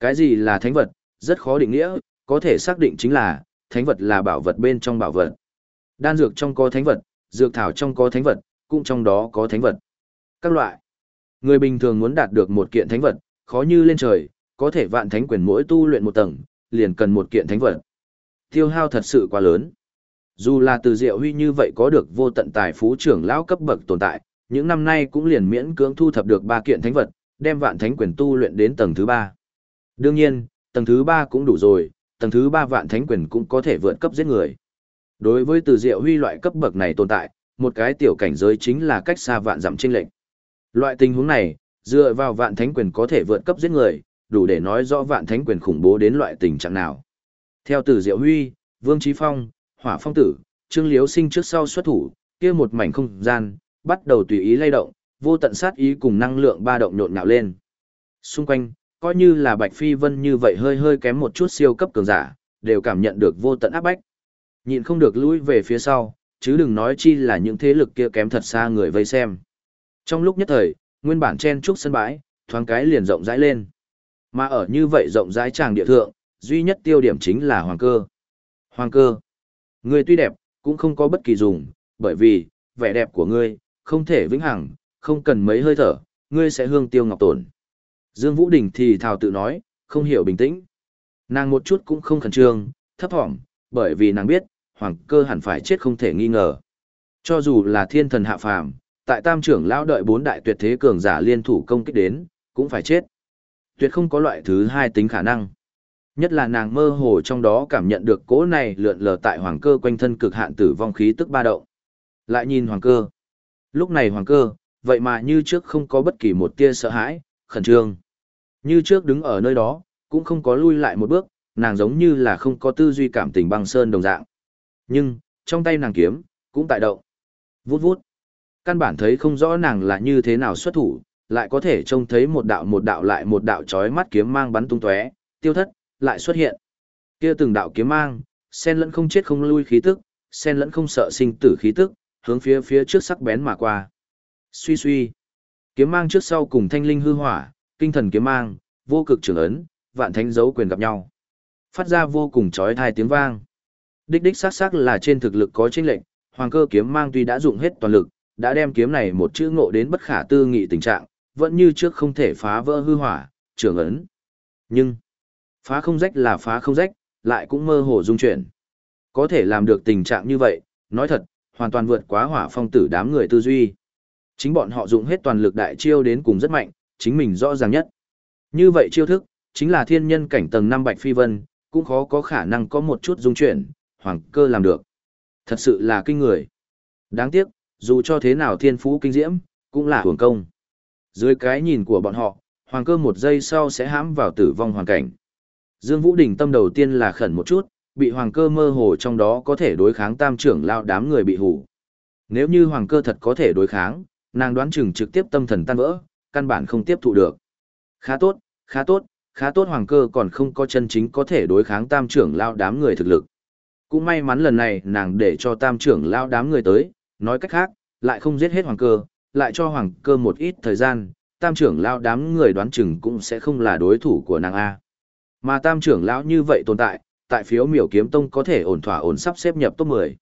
Cái gì là thánh vật? Rất khó định nghĩa, có thể xác định chính là, thánh vật là bảo vật bên trong bảo vật. Đan dược trong có thánh vật, dược thảo trong có thánh vật, cũng trong đó có thánh vật. Các loại. Người bình thường muốn đạt được một kiện thánh vật, khó như lên trời, có thể vạn thánh quyền mỗi tu luyện một tầng, liền cần một kiện thánh vật. Tiêu hao thật sự quá lớn. Dù là từ diệu huy như vậy có được vô tận tài phú trưởng lão cấp bậc tồn tại, những năm nay cũng liền miễn cưỡng thu thập được ba kiện thánh vật, đem vạn thánh quyền tu luyện đến tầng thứ ba. Đương nhiên, tầng thứ ba cũng đủ rồi, tầng thứ ba vạn thánh quyền cũng có thể vượt cấp giết người. Đối với từ diệu huy loại cấp bậc này tồn tại, một cái tiểu cảnh giới chính là cách xa vạn dặm chênh lệnh. Loại tình huống này, dựa vào vạn thánh quyền có thể vượt cấp giết người, đủ để nói rõ vạn thánh quyền khủng bố đến loại tình trạng nào. Theo từ diệu huy, Vương Trí Phong, Hỏa Phong Tử, Trương Liếu Sinh trước sau xuất thủ, kia một mảnh không gian, bắt đầu tùy ý lay động, vô tận sát ý cùng năng lượng ba động nhộn nhạo lên. Xung quanh, coi như là Bạch Phi Vân như vậy hơi hơi kém một chút siêu cấp cường giả, đều cảm nhận được vô tận áp bách. nhìn không được lùi về phía sau, chứ đừng nói chi là những thế lực kia kém thật xa người vây xem. Trong lúc nhất thời, nguyên bản chen trúc sân bãi, thoáng cái liền rộng rãi lên. Mà ở như vậy rộng rãi tràng địa thượng, duy nhất tiêu điểm chính là hoàng cơ. Hoàng cơ, ngươi tuy đẹp, cũng không có bất kỳ dùng, bởi vì, vẻ đẹp của ngươi, không thể vĩnh hằng, không cần mấy hơi thở, ngươi sẽ hương tiêu ngọc tổn. Dương Vũ Đình thì thào tự nói, không hiểu bình tĩnh. Nàng một chút cũng không khẩn trương, thấp thỏm, bởi vì nàng biết, hoàng cơ hẳn phải chết không thể nghi ngờ. Cho dù là thiên thần hạ phàm, tại tam trưởng lão đợi bốn đại tuyệt thế cường giả liên thủ công kích đến, cũng phải chết. Tuyệt không có loại thứ hai tính khả năng. Nhất là nàng mơ hồ trong đó cảm nhận được cỗ này lượn lờ tại hoàng cơ quanh thân cực hạn tử vong khí tức ba động. Lại nhìn hoàng cơ. Lúc này hoàng cơ, vậy mà như trước không có bất kỳ một tia sợ hãi, khẩn trương. Như trước đứng ở nơi đó, cũng không có lui lại một bước, nàng giống như là không có tư duy cảm tình băng sơn đồng dạng. Nhưng, trong tay nàng kiếm, cũng tại động. Vút vút. Căn bản thấy không rõ nàng là như thế nào xuất thủ, lại có thể trông thấy một đạo một đạo lại một đạo chói mắt kiếm mang bắn tung tóe, tiêu thất, lại xuất hiện. Kia từng đạo kiếm mang, sen lẫn không chết không lui khí tức, sen lẫn không sợ sinh tử khí tức, hướng phía phía trước sắc bén mà qua. Suy suy. Kiếm mang trước sau cùng thanh linh hư hỏa, kinh thần kiếm mang, vô cực trường ấn, vạn thánh dấu quyền gặp nhau. Phát ra vô cùng chói tai tiếng vang. Đích đích xác xác là trên thực lực có chênh lệnh, hoàng cơ kiếm mang tuy đã dụng hết toàn lực, đã đem kiếm này một chữ ngộ đến bất khả tư nghị tình trạng, vẫn như trước không thể phá vỡ hư hỏa, trường ấn. Nhưng, phá không rách là phá không rách, lại cũng mơ hồ dung chuyển. Có thể làm được tình trạng như vậy, nói thật, hoàn toàn vượt quá hỏa phong tử đám người tư duy. Chính bọn họ dùng hết toàn lực đại chiêu đến cùng rất mạnh, chính mình rõ ràng nhất. Như vậy chiêu thức, chính là thiên nhân cảnh tầng năm bạch phi vân, cũng khó có khả năng có một chút dung chuyển, hoàng cơ làm được. Thật sự là kinh người. Đáng tiếc, dù cho thế nào thiên phú kinh diễm, cũng là hưởng công. Dưới cái nhìn của bọn họ, hoàng cơ một giây sau sẽ hãm vào tử vong hoàn cảnh. Dương Vũ Đình tâm đầu tiên là khẩn một chút, bị hoàng cơ mơ hồ trong đó có thể đối kháng tam trưởng lao đám người bị hủ. Nếu như hoàng cơ thật có thể đối kháng, nàng đoán chừng trực tiếp tâm thần tan vỡ, căn bản không tiếp thụ được. Khá tốt, khá tốt, khá tốt hoàng cơ còn không có chân chính có thể đối kháng tam trưởng lao đám người thực lực. Cũng may mắn lần này nàng để cho tam trưởng lao đám người tới, nói cách khác, lại không giết hết hoàng cơ, lại cho hoàng cơ một ít thời gian, tam trưởng lao đám người đoán chừng cũng sẽ không là đối thủ của nàng A. Mà tam trưởng lão như vậy tồn tại, tại phiếu miểu kiếm tông có thể ổn thỏa ổn sắp xếp nhập top 10.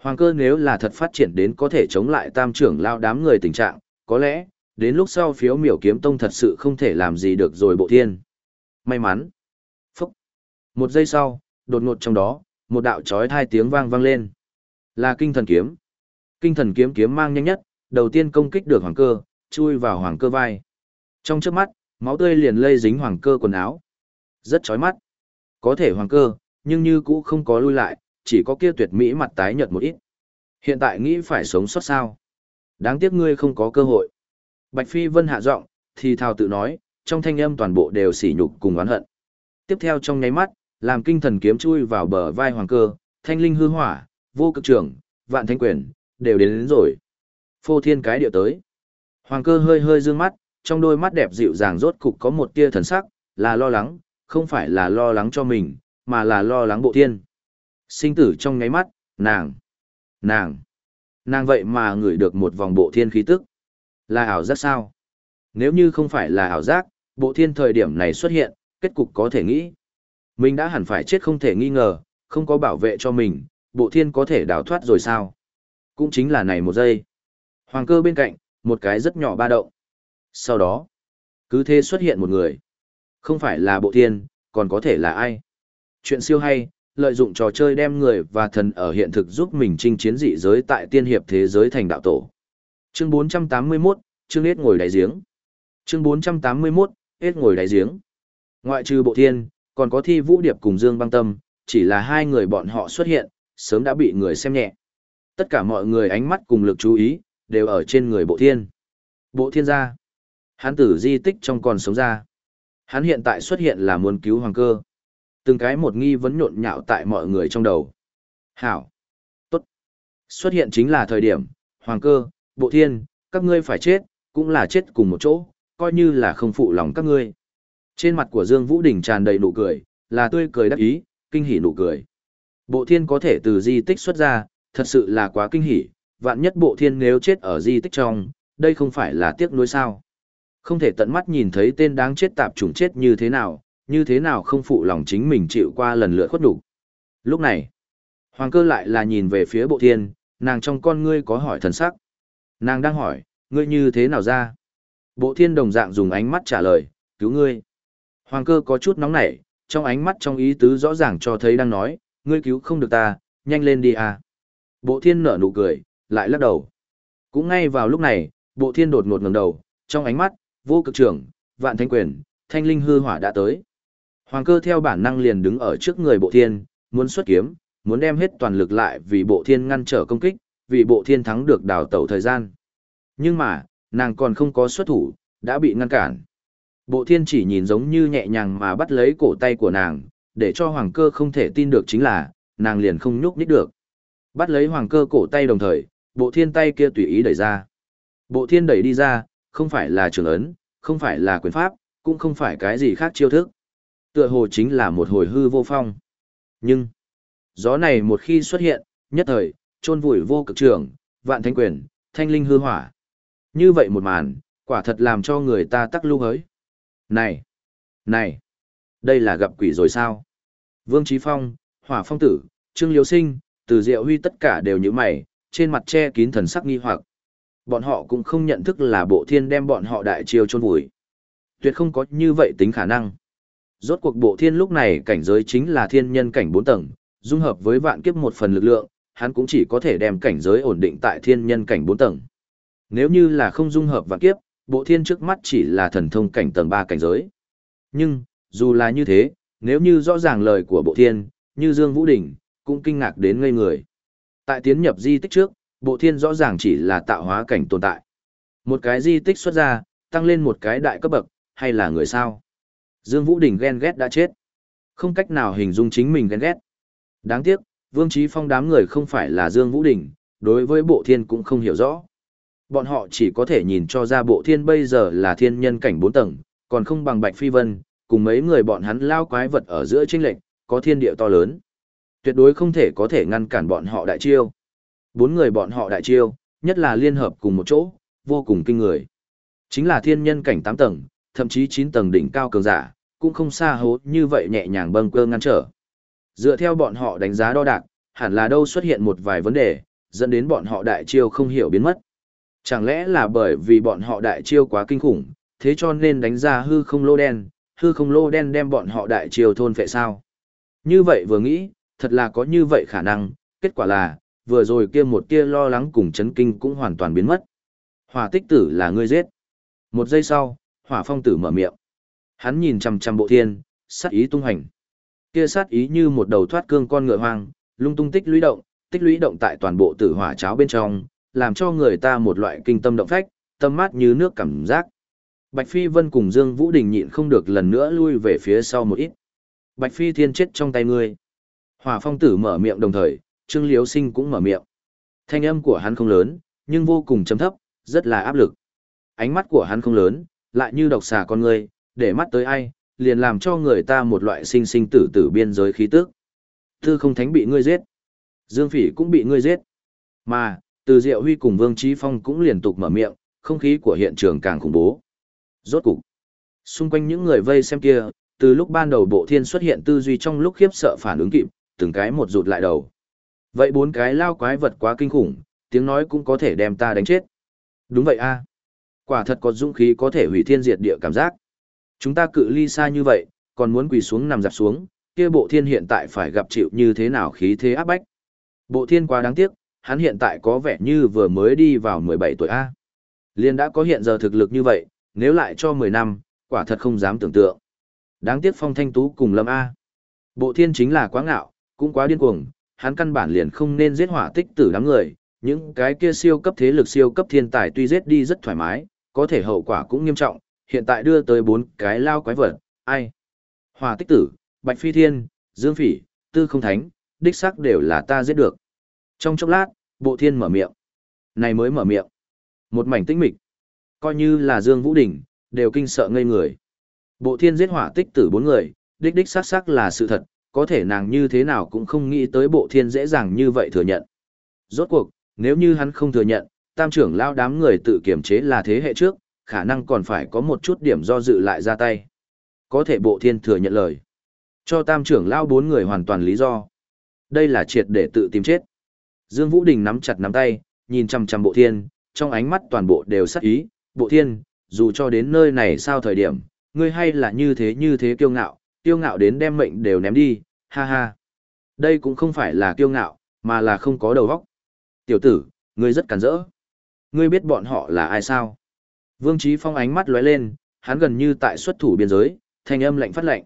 Hoàng cơ nếu là thật phát triển đến có thể chống lại tam trưởng lao đám người tình trạng, có lẽ, đến lúc sau phiếu miểu kiếm tông thật sự không thể làm gì được rồi bộ thiên. May mắn. Phúc. Một giây sau, đột ngột trong đó, một đạo chói hai tiếng vang vang lên. Là kinh thần kiếm. Kinh thần kiếm kiếm mang nhanh nhất, đầu tiên công kích được hoàng cơ, chui vào hoàng cơ vai. Trong chớp mắt, máu tươi liền lây dính hoàng cơ quần áo. Rất chói mắt. Có thể hoàng cơ, nhưng như cũ không có lui lại, chỉ có kia tuyệt mỹ mặt tái nhợt một ít. Hiện tại nghĩ phải sống sót sao? Đáng tiếc ngươi không có cơ hội. Bạch Phi Vân hạ giọng, thì thào tự nói, trong thanh âm toàn bộ đều sỉ nhục cùng oán hận. Tiếp theo trong nháy mắt, làm kinh thần kiếm chui vào bờ vai hoàng cơ, thanh linh hư hỏa, vô cực trưởng, vạn thanh quyền, đều đến, đến rồi. Phô thiên cái điệu tới. Hoàng cơ hơi hơi dương mắt, trong đôi mắt đẹp dịu dàng rốt cục có một tia thần sắc, là lo lắng, không phải là lo lắng cho mình, mà là lo lắng bộ thiên. Sinh tử trong ngáy mắt, nàng, nàng, nàng vậy mà ngửi được một vòng bộ thiên khí tức. Là ảo giác sao? Nếu như không phải là ảo giác, bộ thiên thời điểm này xuất hiện, kết cục có thể nghĩ. Mình đã hẳn phải chết không thể nghi ngờ, không có bảo vệ cho mình, bộ thiên có thể đào thoát rồi sao? Cũng chính là này một giây. Hoàng cơ bên cạnh, một cái rất nhỏ ba động. Sau đó, cứ thế xuất hiện một người. Không phải là bộ thiên, còn có thể là ai? Chuyện siêu hay, lợi dụng trò chơi đem người và thần ở hiện thực giúp mình chinh chiến dị giới tại tiên hiệp thế giới thành đạo tổ. Chương 481, chương hết ngồi đáy giếng. Chương 481, hết ngồi đáy giếng. Ngoại trừ bộ thiên, còn có thi vũ điệp cùng Dương băng tâm, chỉ là hai người bọn họ xuất hiện, sớm đã bị người xem nhẹ. Tất cả mọi người ánh mắt cùng lực chú ý, đều ở trên người bộ thiên. Bộ thiên gia. Hắn tử di tích trong còn sống ra. Hắn hiện tại xuất hiện là muốn cứu hoàng cơ. Từng cái một nghi vấn nhộn nhạo tại mọi người trong đầu. Hảo. Tốt. Xuất hiện chính là thời điểm, hoàng cơ, bộ thiên, các ngươi phải chết, cũng là chết cùng một chỗ, coi như là không phụ lòng các ngươi. Trên mặt của Dương Vũ Đình tràn đầy nụ cười, là tươi cười đắc ý, kinh hỉ nụ cười. Bộ thiên có thể từ di tích xuất ra, thật sự là quá kinh hỉ, vạn nhất bộ thiên nếu chết ở di tích trong, đây không phải là tiếc nuối sao. Không thể tận mắt nhìn thấy tên đáng chết tạp chủng chết như thế nào, như thế nào không phụ lòng chính mình chịu qua lần lượt khuất đủ. Lúc này, hoàng cơ lại là nhìn về phía bộ thiên, nàng trong con ngươi có hỏi thần sắc. Nàng đang hỏi, ngươi như thế nào ra? Bộ thiên đồng dạng dùng ánh mắt trả lời, cứu ngươi. Hoàng cơ có chút nóng nảy, trong ánh mắt trong ý tứ rõ ràng cho thấy đang nói, ngươi cứu không được ta, nhanh lên đi à. Bộ thiên nở nụ cười, lại lắc đầu. Cũng ngay vào lúc này, bộ thiên đột ngột ngẩng đầu, trong ánh mắt, vô cực trưởng, vạn thanh quyền, thanh linh hư hỏa đã tới. Hoàng cơ theo bản năng liền đứng ở trước người bộ thiên, muốn xuất kiếm, muốn đem hết toàn lực lại vì bộ thiên ngăn trở công kích, vì bộ thiên thắng được đào tẩu thời gian. Nhưng mà, nàng còn không có xuất thủ, đã bị ngăn cản. Bộ thiên chỉ nhìn giống như nhẹ nhàng mà bắt lấy cổ tay của nàng, để cho hoàng cơ không thể tin được chính là, nàng liền không nhúc nhích được. Bắt lấy hoàng cơ cổ tay đồng thời, bộ thiên tay kia tùy ý đẩy ra. Bộ thiên đẩy đi ra, không phải là trường ấn, không phải là quyền pháp, cũng không phải cái gì khác chiêu thức. Tựa hồ chính là một hồi hư vô phong. Nhưng, gió này một khi xuất hiện, nhất thời, trôn vùi vô cực trường, vạn thanh quyền, thanh linh hư hỏa. Như vậy một màn, quả thật làm cho người ta tắc lưu hới. Này! Này! Đây là gặp quỷ rồi sao? Vương Trí Phong, Hỏa Phong Tử, Trương Liêu Sinh, Từ Diệu Huy tất cả đều như mày, trên mặt che kín thần sắc nghi hoặc. Bọn họ cũng không nhận thức là bộ thiên đem bọn họ đại chiêu chôn vùi. Tuyệt không có như vậy tính khả năng. Rốt cuộc bộ thiên lúc này cảnh giới chính là thiên nhân cảnh 4 tầng, dung hợp với vạn kiếp một phần lực lượng, hắn cũng chỉ có thể đem cảnh giới ổn định tại thiên nhân cảnh 4 tầng. Nếu như là không dung hợp vạn kiếp, bộ thiên trước mắt chỉ là thần thông cảnh tầng 3 cảnh giới. Nhưng, dù là như thế, nếu như rõ ràng lời của bộ thiên, như Dương Vũ Đình, cũng kinh ngạc đến ngây người. Tại tiến nhập di tích trước, bộ thiên rõ ràng chỉ là tạo hóa cảnh tồn tại. Một cái di tích xuất ra, tăng lên một cái đại cấp bậc, hay là người sao? Dương Vũ Đình ghen ghét đã chết. Không cách nào hình dung chính mình ghen ghét. Đáng tiếc, Vương Trí Phong đám người không phải là Dương Vũ Đình, đối với bộ thiên cũng không hiểu rõ. Bọn họ chỉ có thể nhìn cho ra bộ thiên bây giờ là thiên nhân cảnh 4 tầng, còn không bằng Bạch Phi Vân, cùng mấy người bọn hắn lao quái vật ở giữa chênh lệnh, có thiên địa to lớn. Tuyệt đối không thể có thể ngăn cản bọn họ đại chiêu. Bốn người bọn họ đại chiêu, nhất là liên hợp cùng một chỗ, vô cùng kinh người. Chính là thiên nhân cảnh 8 tầng, thậm chí 9 tầng đỉnh cao cường giả, cũng không xa hố như vậy nhẹ nhàng bâng cơ ngăn trở. Dựa theo bọn họ đánh giá đo đạc, hẳn là đâu xuất hiện một vài vấn đề, dẫn đến bọn họ đại chiêu không hiểu biến mất. Chẳng lẽ là bởi vì bọn họ đại chiêu quá kinh khủng, thế cho nên đánh ra hư không lô đen, hư không lô đen đem bọn họ đại chiêu thôn phệ sao? Như vậy vừa nghĩ, thật là có như vậy khả năng, kết quả là, vừa rồi kia một kia lo lắng cùng chấn kinh cũng hoàn toàn biến mất. Hỏa tích tử là ngươi giết. Một giây sau, hỏa phong tử mở miệng. Hắn nhìn chằm chằm bộ thiên, sát ý tung hành. Kia sát ý như một đầu thoát cương con ngựa hoang, lung tung tích lũy động, tích lũy động tại toàn bộ tử hỏa cháo bên trong, làm cho người ta một loại kinh tâm động phách, tâm mát như nước cảm giác. Bạch Phi Vân cùng Dương Vũ Đình nhịn không được lần nữa lui về phía sau một ít. Bạch Phi Thiên chết trong tay ngươi. Hỏa Phong Tử mở miệng đồng thời, Trương Liếu Sinh cũng mở miệng. Thanh âm của hắn không lớn, nhưng vô cùng trầm thấp, rất là áp lực. Ánh mắt của hắn không lớn, lại như độc xà con người, để mắt tới ai, liền làm cho người ta một loại sinh sinh tử tử biên giới khí tức. Tư không thánh bị ngươi giết. Dương Phỉ cũng bị ngươi giết. Mà, từ Diệu Huy cùng Vương Trí Phong cũng liên tục mở miệng, không khí của hiện trường càng khủng bố. Rốt cục, xung quanh những người vây xem kia, từ lúc ban đầu bộ thiên xuất hiện tư duy trong lúc khiếp sợ phản ứng kịp, từng cái một rụt lại đầu. Vậy bốn cái lao quái vật quá kinh khủng, tiếng nói cũng có thể đem ta đánh chết. Đúng vậy a Quả thật có dũng khí có thể hủy thiên diệt địa cảm giác. Chúng ta cự ly xa như vậy, còn muốn quỳ xuống nằm dạp xuống, kia bộ thiên hiện tại phải gặp chịu như thế nào khí thế áp bách. Bộ thiên quá đáng tiếc, hắn hiện tại có vẻ như vừa mới đi vào 17 tuổi A. Liên đã có hiện giờ thực lực như vậy, nếu lại cho 10 năm, quả thật không dám tưởng tượng. Đáng tiếc phong thanh tú cùng lâm A. Bộ thiên chính là quá ngạo, cũng quá điên cuồng, hắn căn bản liền không nên giết hỏa tích tử đám người, những cái kia siêu cấp thế lực siêu cấp thiên tài tuy giết đi rất thoải mái, có thể hậu quả cũng nghiêm trọng, hiện tại đưa tới bốn cái lao quái vật, ai? hòa tích tử, Bạch Phi Thiên, Dương Phỉ, Tư Không Thánh, đích xác đều là ta giết được. Trong chốc lát, bộ thiên mở miệng. Này mới mở miệng. Một mảnh tĩnh mịch. Coi như là Dương Vũ Đình, đều kinh sợ ngây người. Bộ thiên giết hỏa tích tử bốn người, đích đích xác xác là sự thật, có thể nàng như thế nào cũng không nghĩ tới bộ thiên dễ dàng như vậy thừa nhận. Rốt cuộc, nếu như hắn không thừa nhận, tam trưởng lao đám người tự kiểm chế là thế hệ trước, khả năng còn phải có một chút điểm do dự lại ra tay. Có thể bộ thiên thừa nhận lời. Cho tam trưởng lao bốn người hoàn toàn lý do. Đây là triệt để tự tìm chết. Dương Vũ Đình nắm chặt nắm tay, nhìn chăm chăm bộ thiên, trong ánh mắt toàn bộ đều sắc ý. Bộ thiên, dù cho đến nơi này sao thời điểm, ngươi hay là như thế như thế kiêu ngạo, kiêu ngạo đến đem mệnh đều ném đi, ha ha. Đây cũng không phải là kiêu ngạo, mà là không có đầu óc. Tiểu tử, ngươi rất cản rỡ. Ngươi biết bọn họ là ai sao? Vương Chí Phong ánh mắt lóe lên, hắn gần như tại xuất thủ biên giới, thanh âm lạnh phát lạnh.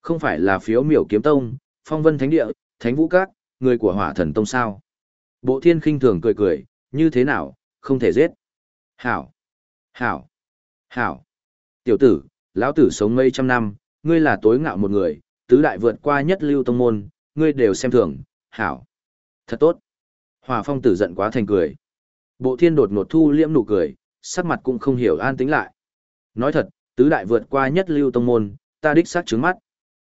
Không phải là phiếu miểu kiếm tông, phong vân thánh địa, thánh vũ các, người của hỏa thần tông sao? Bộ thiên khinh thường cười cười, như thế nào, không thể giết. Hảo! Hảo! Hảo! Tiểu tử, lão tử sống mấy trăm năm, ngươi là tối ngạo một người, tứ đại vượt qua nhất lưu tông môn, ngươi đều xem thường, hảo. Thật tốt. Hòa phong tử giận quá thành cười. Bộ thiên đột ngột thu liễm nụ cười, sắc mặt cũng không hiểu an tĩnh lại. Nói thật, tứ đại vượt qua nhất lưu tông môn, ta đích xác trứng mắt.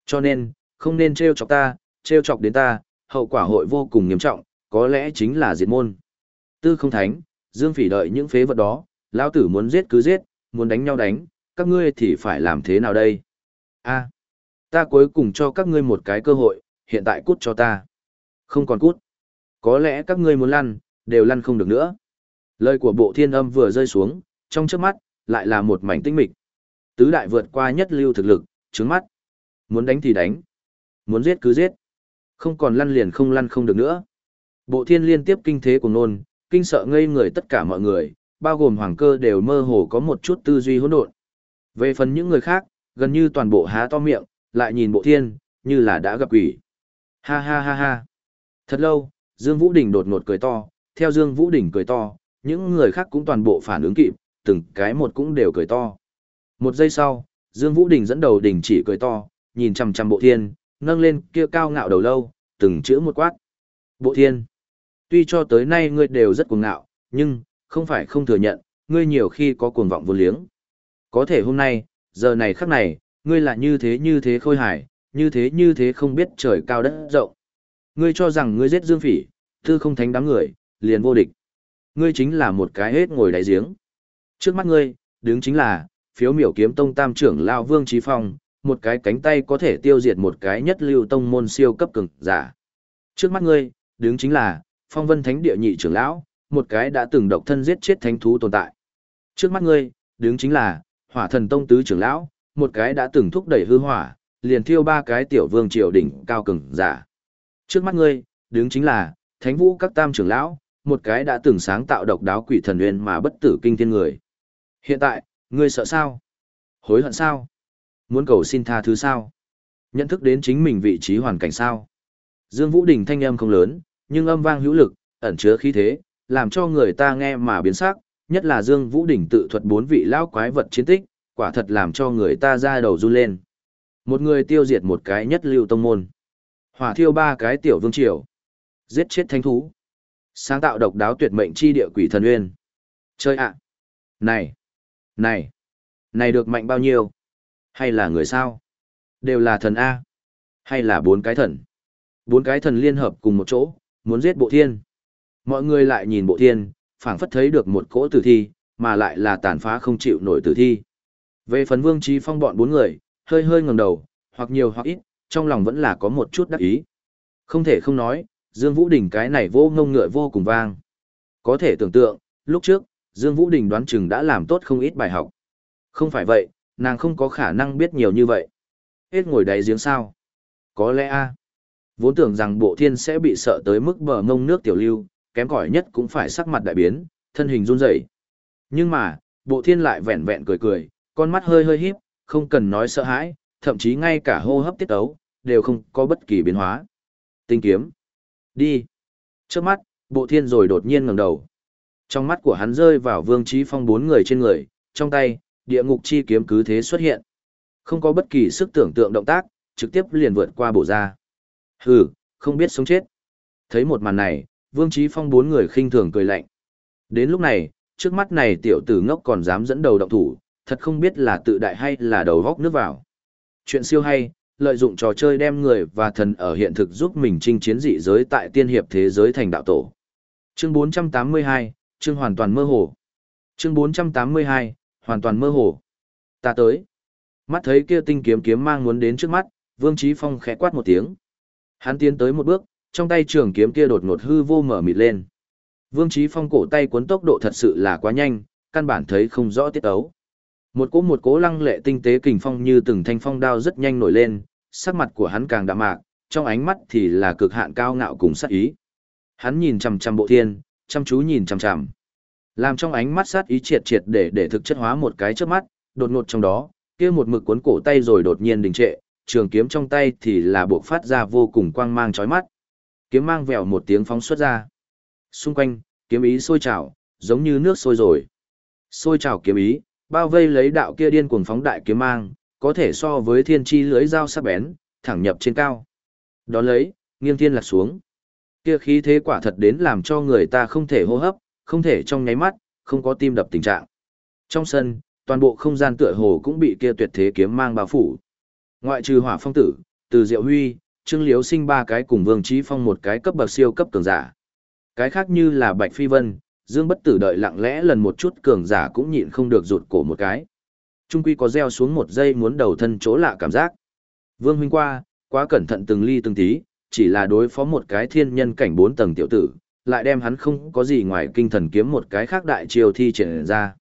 Cho nên, không nên treo chọc ta, treo chọc đến ta, hậu quả hội vô cùng nghiêm trọng, có lẽ chính là diệt môn. Tư không thánh, Dương Phỉ đợi những phế vật đó, lão tử muốn giết cứ giết, muốn đánh nhau đánh, các ngươi thì phải làm thế nào đây? A, ta cuối cùng cho các ngươi một cái cơ hội, hiện tại cút cho ta. Không còn cút. Có lẽ các ngươi muốn lăn, đều lăn không được nữa. Lời của bộ thiên âm vừa rơi xuống, trong trước mắt, lại là một mảnh tinh mịch. Tứ đại vượt qua nhất lưu thực lực, trứng mắt. Muốn đánh thì đánh. Muốn giết cứ giết. Không còn lăn liền không lăn không được nữa. Bộ thiên liên tiếp kinh thế của nôn, kinh sợ ngây người tất cả mọi người, bao gồm hoàng cơ đều mơ hồ có một chút tư duy hỗn độn. Về phần những người khác, gần như toàn bộ há to miệng, lại nhìn bộ thiên, như là đã gặp quỷ. Ha ha ha ha. Thật lâu, Dương Vũ Đình đột ngột cười to, theo Dương Vũ Đình cười to, những người khác cũng toàn bộ phản ứng kịp, từng cái một cũng đều cười to. Một giây sau, Dương Vũ Đình dẫn đầu đình chỉ cười to, nhìn chằm chằm bộ thiên, nâng lên kia cao ngạo đầu lâu, từng chữ một quát. Bộ thiên, tuy cho tới nay ngươi đều rất cuồng ngạo, nhưng, không phải không thừa nhận, ngươi nhiều khi có cuồng vọng vô liếng. Có thể hôm nay, giờ này khắc này, ngươi là như thế như thế khôi hài, như thế như thế không biết trời cao đất rộng. Ngươi cho rằng ngươi giết Dương Phỉ, tư không thánh đám người, liền vô địch. Ngươi chính là một cái hết ngồi đáy giếng. Trước mắt ngươi, đứng chính là, phiếu miểu kiếm tông tam trưởng Lao Vương Trí Phong, một cái cánh tay có thể tiêu diệt một cái nhất lưu tông môn siêu cấp cường giả. Trước mắt ngươi, đứng chính là, phong vân thánh địa nhị trưởng lão, một cái đã từng độc thân giết chết thánh thú tồn tại. Trước mắt ngươi, đứng chính là, hỏa thần tông tứ trưởng lão, một cái đã từng thúc đẩy hư hỏa, liền thiêu ba cái tiểu vương triều đỉnh cao cường giả. Trước mắt ngươi, đứng chính là, thánh vũ các tam trưởng lão, một cái đã từng sáng tạo độc đáo quỷ thần nguyên mà bất tử kinh thiên người. Hiện tại, ngươi sợ sao? Hối hận sao? Muốn cầu xin tha thứ sao? Nhận thức đến chính mình vị trí hoàn cảnh sao? Dương Vũ Đình thanh âm không lớn, nhưng âm vang hữu lực, ẩn chứa khí thế, làm cho người ta nghe mà biến sắc, nhất là Dương Vũ Đình tự thuật bốn vị lão quái vật chiến tích, quả thật làm cho người ta ra đầu run lên. Một người tiêu diệt một cái nhất lưu tông môn. Hỏa thiêu ba cái tiểu vương triều. Giết chết thánh thú. Sáng tạo độc đáo tuyệt mệnh chi địa quỷ thần uyên. Chơi ạ. Này. Này. Này được mạnh bao nhiêu? Hay là người sao? Đều là thần A. Hay là bốn cái thần? Bốn cái thần liên hợp cùng một chỗ, muốn giết bộ thiên. Mọi người lại nhìn bộ thiên, phảng phất thấy được một cỗ tử thi, mà lại là tàn phá không chịu nổi tử thi. Về phần Vương Trí Phong bọn bốn người, hơi hơi ngẩng đầu, hoặc nhiều hoặc ít, trong lòng vẫn là có một chút đắc ý. Không thể không nói, Dương Vũ Đình cái này vô ngông ngựa vô cùng vang. Có thể tưởng tượng, lúc trước, Dương Vũ Đình đoán chừng đã làm tốt không ít bài học. Không phải vậy, nàng không có khả năng biết nhiều như vậy. Hết ngồi đáy giếng sao? Có lẽ a. Vốn tưởng rằng bộ thiên sẽ bị sợ tới mức bờ ngông nước tiểu lưu, kém cỏi nhất cũng phải sắc mặt đại biến, thân hình run rẩy. Nhưng mà, bộ thiên lại vẹn vẹn cười cười, con mắt hơi hơi híp, không cần nói sợ hãi, thậm chí ngay cả hô hấp tiết ấu, đều không có bất kỳ biến hóa. Tinh kiếm. Đi. Trước mắt, bộ thiên rồi đột nhiên ngẩng đầu. Trong mắt của hắn rơi vào vương trí phong bốn người trên người, trong tay, địa ngục chi kiếm cứ thế xuất hiện. Không có bất kỳ sức tưởng tượng động tác, trực tiếp liền vượt qua bổ ra. Hừ, không biết sống chết. Thấy một màn này, vương trí phong bốn người khinh thường cười lạnh. Đến lúc này, trước mắt này tiểu tử ngốc còn dám dẫn đầu động thủ, thật không biết là tự đại hay là đầu góc nước vào. Chuyện siêu hay, lợi dụng trò chơi đem người và thần ở hiện thực giúp mình chinh chiến dị giới tại tiên hiệp thế giới thành đạo tổ. Chương 482, chương hoàn toàn mơ hồ. Chương 482, hoàn toàn mơ hồ. Ta tới. Mắt thấy kia tinh kiếm kiếm mang muốn đến trước mắt, Vương Chí Phong khẽ quát một tiếng. Hắn tiến tới một bước, trong tay trường kiếm kia đột ngột hư vô mở mịt lên. Vương Chí Phong cổ tay cuốn tốc độ thật sự là quá nhanh, căn bản thấy không rõ tiết ấu. Một cỗ một cỗ lăng lệ tinh tế kình phong như từng thanh phong đao rất nhanh nổi lên, sắc mặt của hắn càng đạm mạc, trong ánh mắt thì là cực hạn cao ngạo cùng sát ý. Hắn nhìn chằm chằm bộ thiên, chăm chú nhìn chằm chằm. Làm trong ánh mắt sát ý triệt triệt để để thực chất hóa một cái trước mắt, đột ngột trong đó, kia một mực cuốn cổ tay rồi đột nhiên đình trệ, trường kiếm trong tay thì là buộc phát ra vô cùng quang mang chói mắt. Kiếm mang vèo một tiếng phóng xuất ra. Xung quanh, kiếm ý sôi trào, giống như nước sôi rồi. Sôi trào kiếm ý, bao vây lấy đạo kia điên cuồng phóng đại kiếm mang, có thể so với thiên chi lưới dao sắc bén, thẳng nhập trên cao. Đón lấy, nghiêng thiên lạc xuống. Kia khí thế quả thật đến làm cho người ta không thể hô hấp, không thể trong nháy mắt, không có tim đập tình trạng. Trong sân, toàn bộ không gian tựa hồ cũng bị kia tuyệt thế kiếm mang bao phủ. Ngoại trừ Hỏa Phong tử, từ Diệu Huy, Trương Liếu sinh ba cái cùng Vương Chí Phong một cái cấp bậc siêu cấp cường giả. Cái khác như là Bạch Phi Vân, Dương Bất Tử đợi lặng lẽ lần một chút cường giả cũng nhịn không được rụt cổ một cái. Trung quy có gieo xuống một giây muốn đầu thân chỗ lạ cảm giác. Vương huynh qua, quá cẩn thận từng ly từng tí, chỉ là đối phó một cái thiên nhân cảnh bốn tầng tiểu tử, lại đem hắn không có gì ngoài kinh thần kiếm một cái khác đại triều thi triển ra.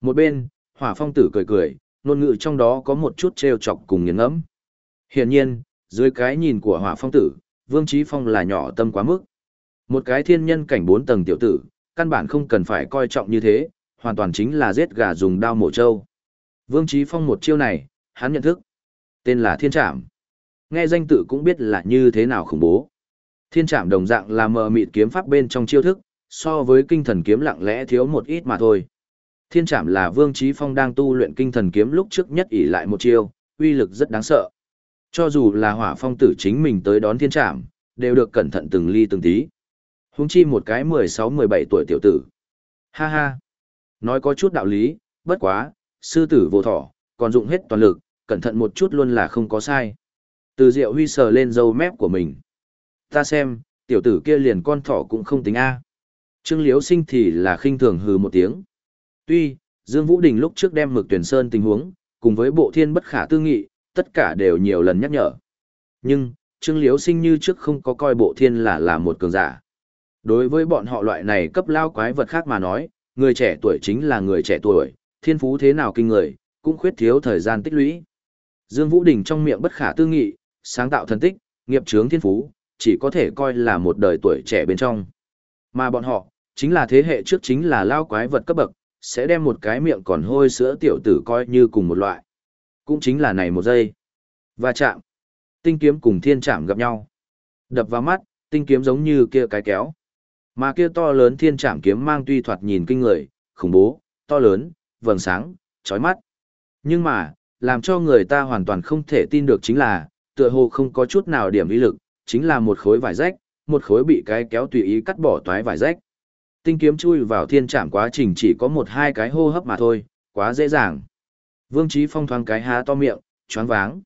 Một bên, hỏa phong tử cười cười, ngôn ngữ trong đó có một chút trêu chọc cùng nghiền ngẫm. Hiển nhiên, dưới cái nhìn của hỏa phong tử, Vương Trí Phong là nhỏ tâm quá mức. Một cái thiên nhân cảnh bốn tầng tiểu tử, căn bản không cần phải coi trọng như thế, hoàn toàn chính là giết gà dùng đao mổ trâu. Vương Trí Phong một chiêu này, hắn nhận thức. Tên là Thiên Trạm, Nghe danh tự cũng biết là như thế nào khủng bố. Thiên Trạm đồng dạng là mờ mịt kiếm pháp bên trong chiêu thức, so với kinh thần kiếm lặng lẽ thiếu một ít mà thôi. Thiên Trạm là Vương Trí Phong đang tu luyện kinh thần kiếm lúc trước nhất ỷ lại một chiêu, uy lực rất đáng sợ. Cho dù là hỏa phong tử chính mình tới đón Thiên Trạm, đều được cẩn thận từng ly từng tí. Huống chi một cái 16-17 tuổi tiểu tử. Ha ha. Nói có chút đạo lý, bất quá, sư tử vô thỏ, còn dụng hết toàn lực, cẩn thận một chút luôn là không có sai. Từ Diệu Huy sờ lên dâu mép của mình. Ta xem, tiểu tử kia liền con thỏ cũng không tính A. Trương Liễu sinh thì là khinh thường hừ một tiếng. Tuy, Dương Vũ Đình lúc trước đem mực tuyển sơn tình huống, cùng với bộ thiên bất khả tư nghị, tất cả đều nhiều lần nhắc nhở. Nhưng, Trương Liễu sinh như trước không có coi bộ thiên là là một cường giả. Đối với bọn họ loại này cấp lao quái vật khác mà nói, người trẻ tuổi chính là người trẻ tuổi, thiên phú thế nào kinh người, cũng khuyết thiếu thời gian tích lũy. Dương Vũ Đình trong miệng bất khả tư nghị, sáng tạo thần tích, nghiệp chướng thiên phú, chỉ có thể coi là một đời tuổi trẻ bên trong. Mà bọn họ, chính là thế hệ trước chính là lao quái vật cấp bậc, sẽ đem một cái miệng còn hôi sữa tiểu tử coi như cùng một loại. Cũng chính là này một giây. Và chạm. Tinh kiếm cùng thiên chạm gặp nhau. Đập vào mắt, tinh kiếm giống như kia cái kéo. Mà kia to lớn thiên chạm kiếm mang tuy thoạt nhìn kinh người, khủng bố, to lớn, vầng sáng, chói mắt. Nhưng mà, làm cho người ta hoàn toàn không thể tin được chính là, tựa hồ không có chút nào điểm ý lực, chính là một khối vải rách, một khối bị cái kéo tùy ý cắt bỏ toái vải rách. Tinh kiếm chui vào thiên trạm quá trình chỉ có một hai cái hô hấp mà thôi, quá dễ dàng. Vương Chí Phong thoáng cái há to miệng, choáng váng.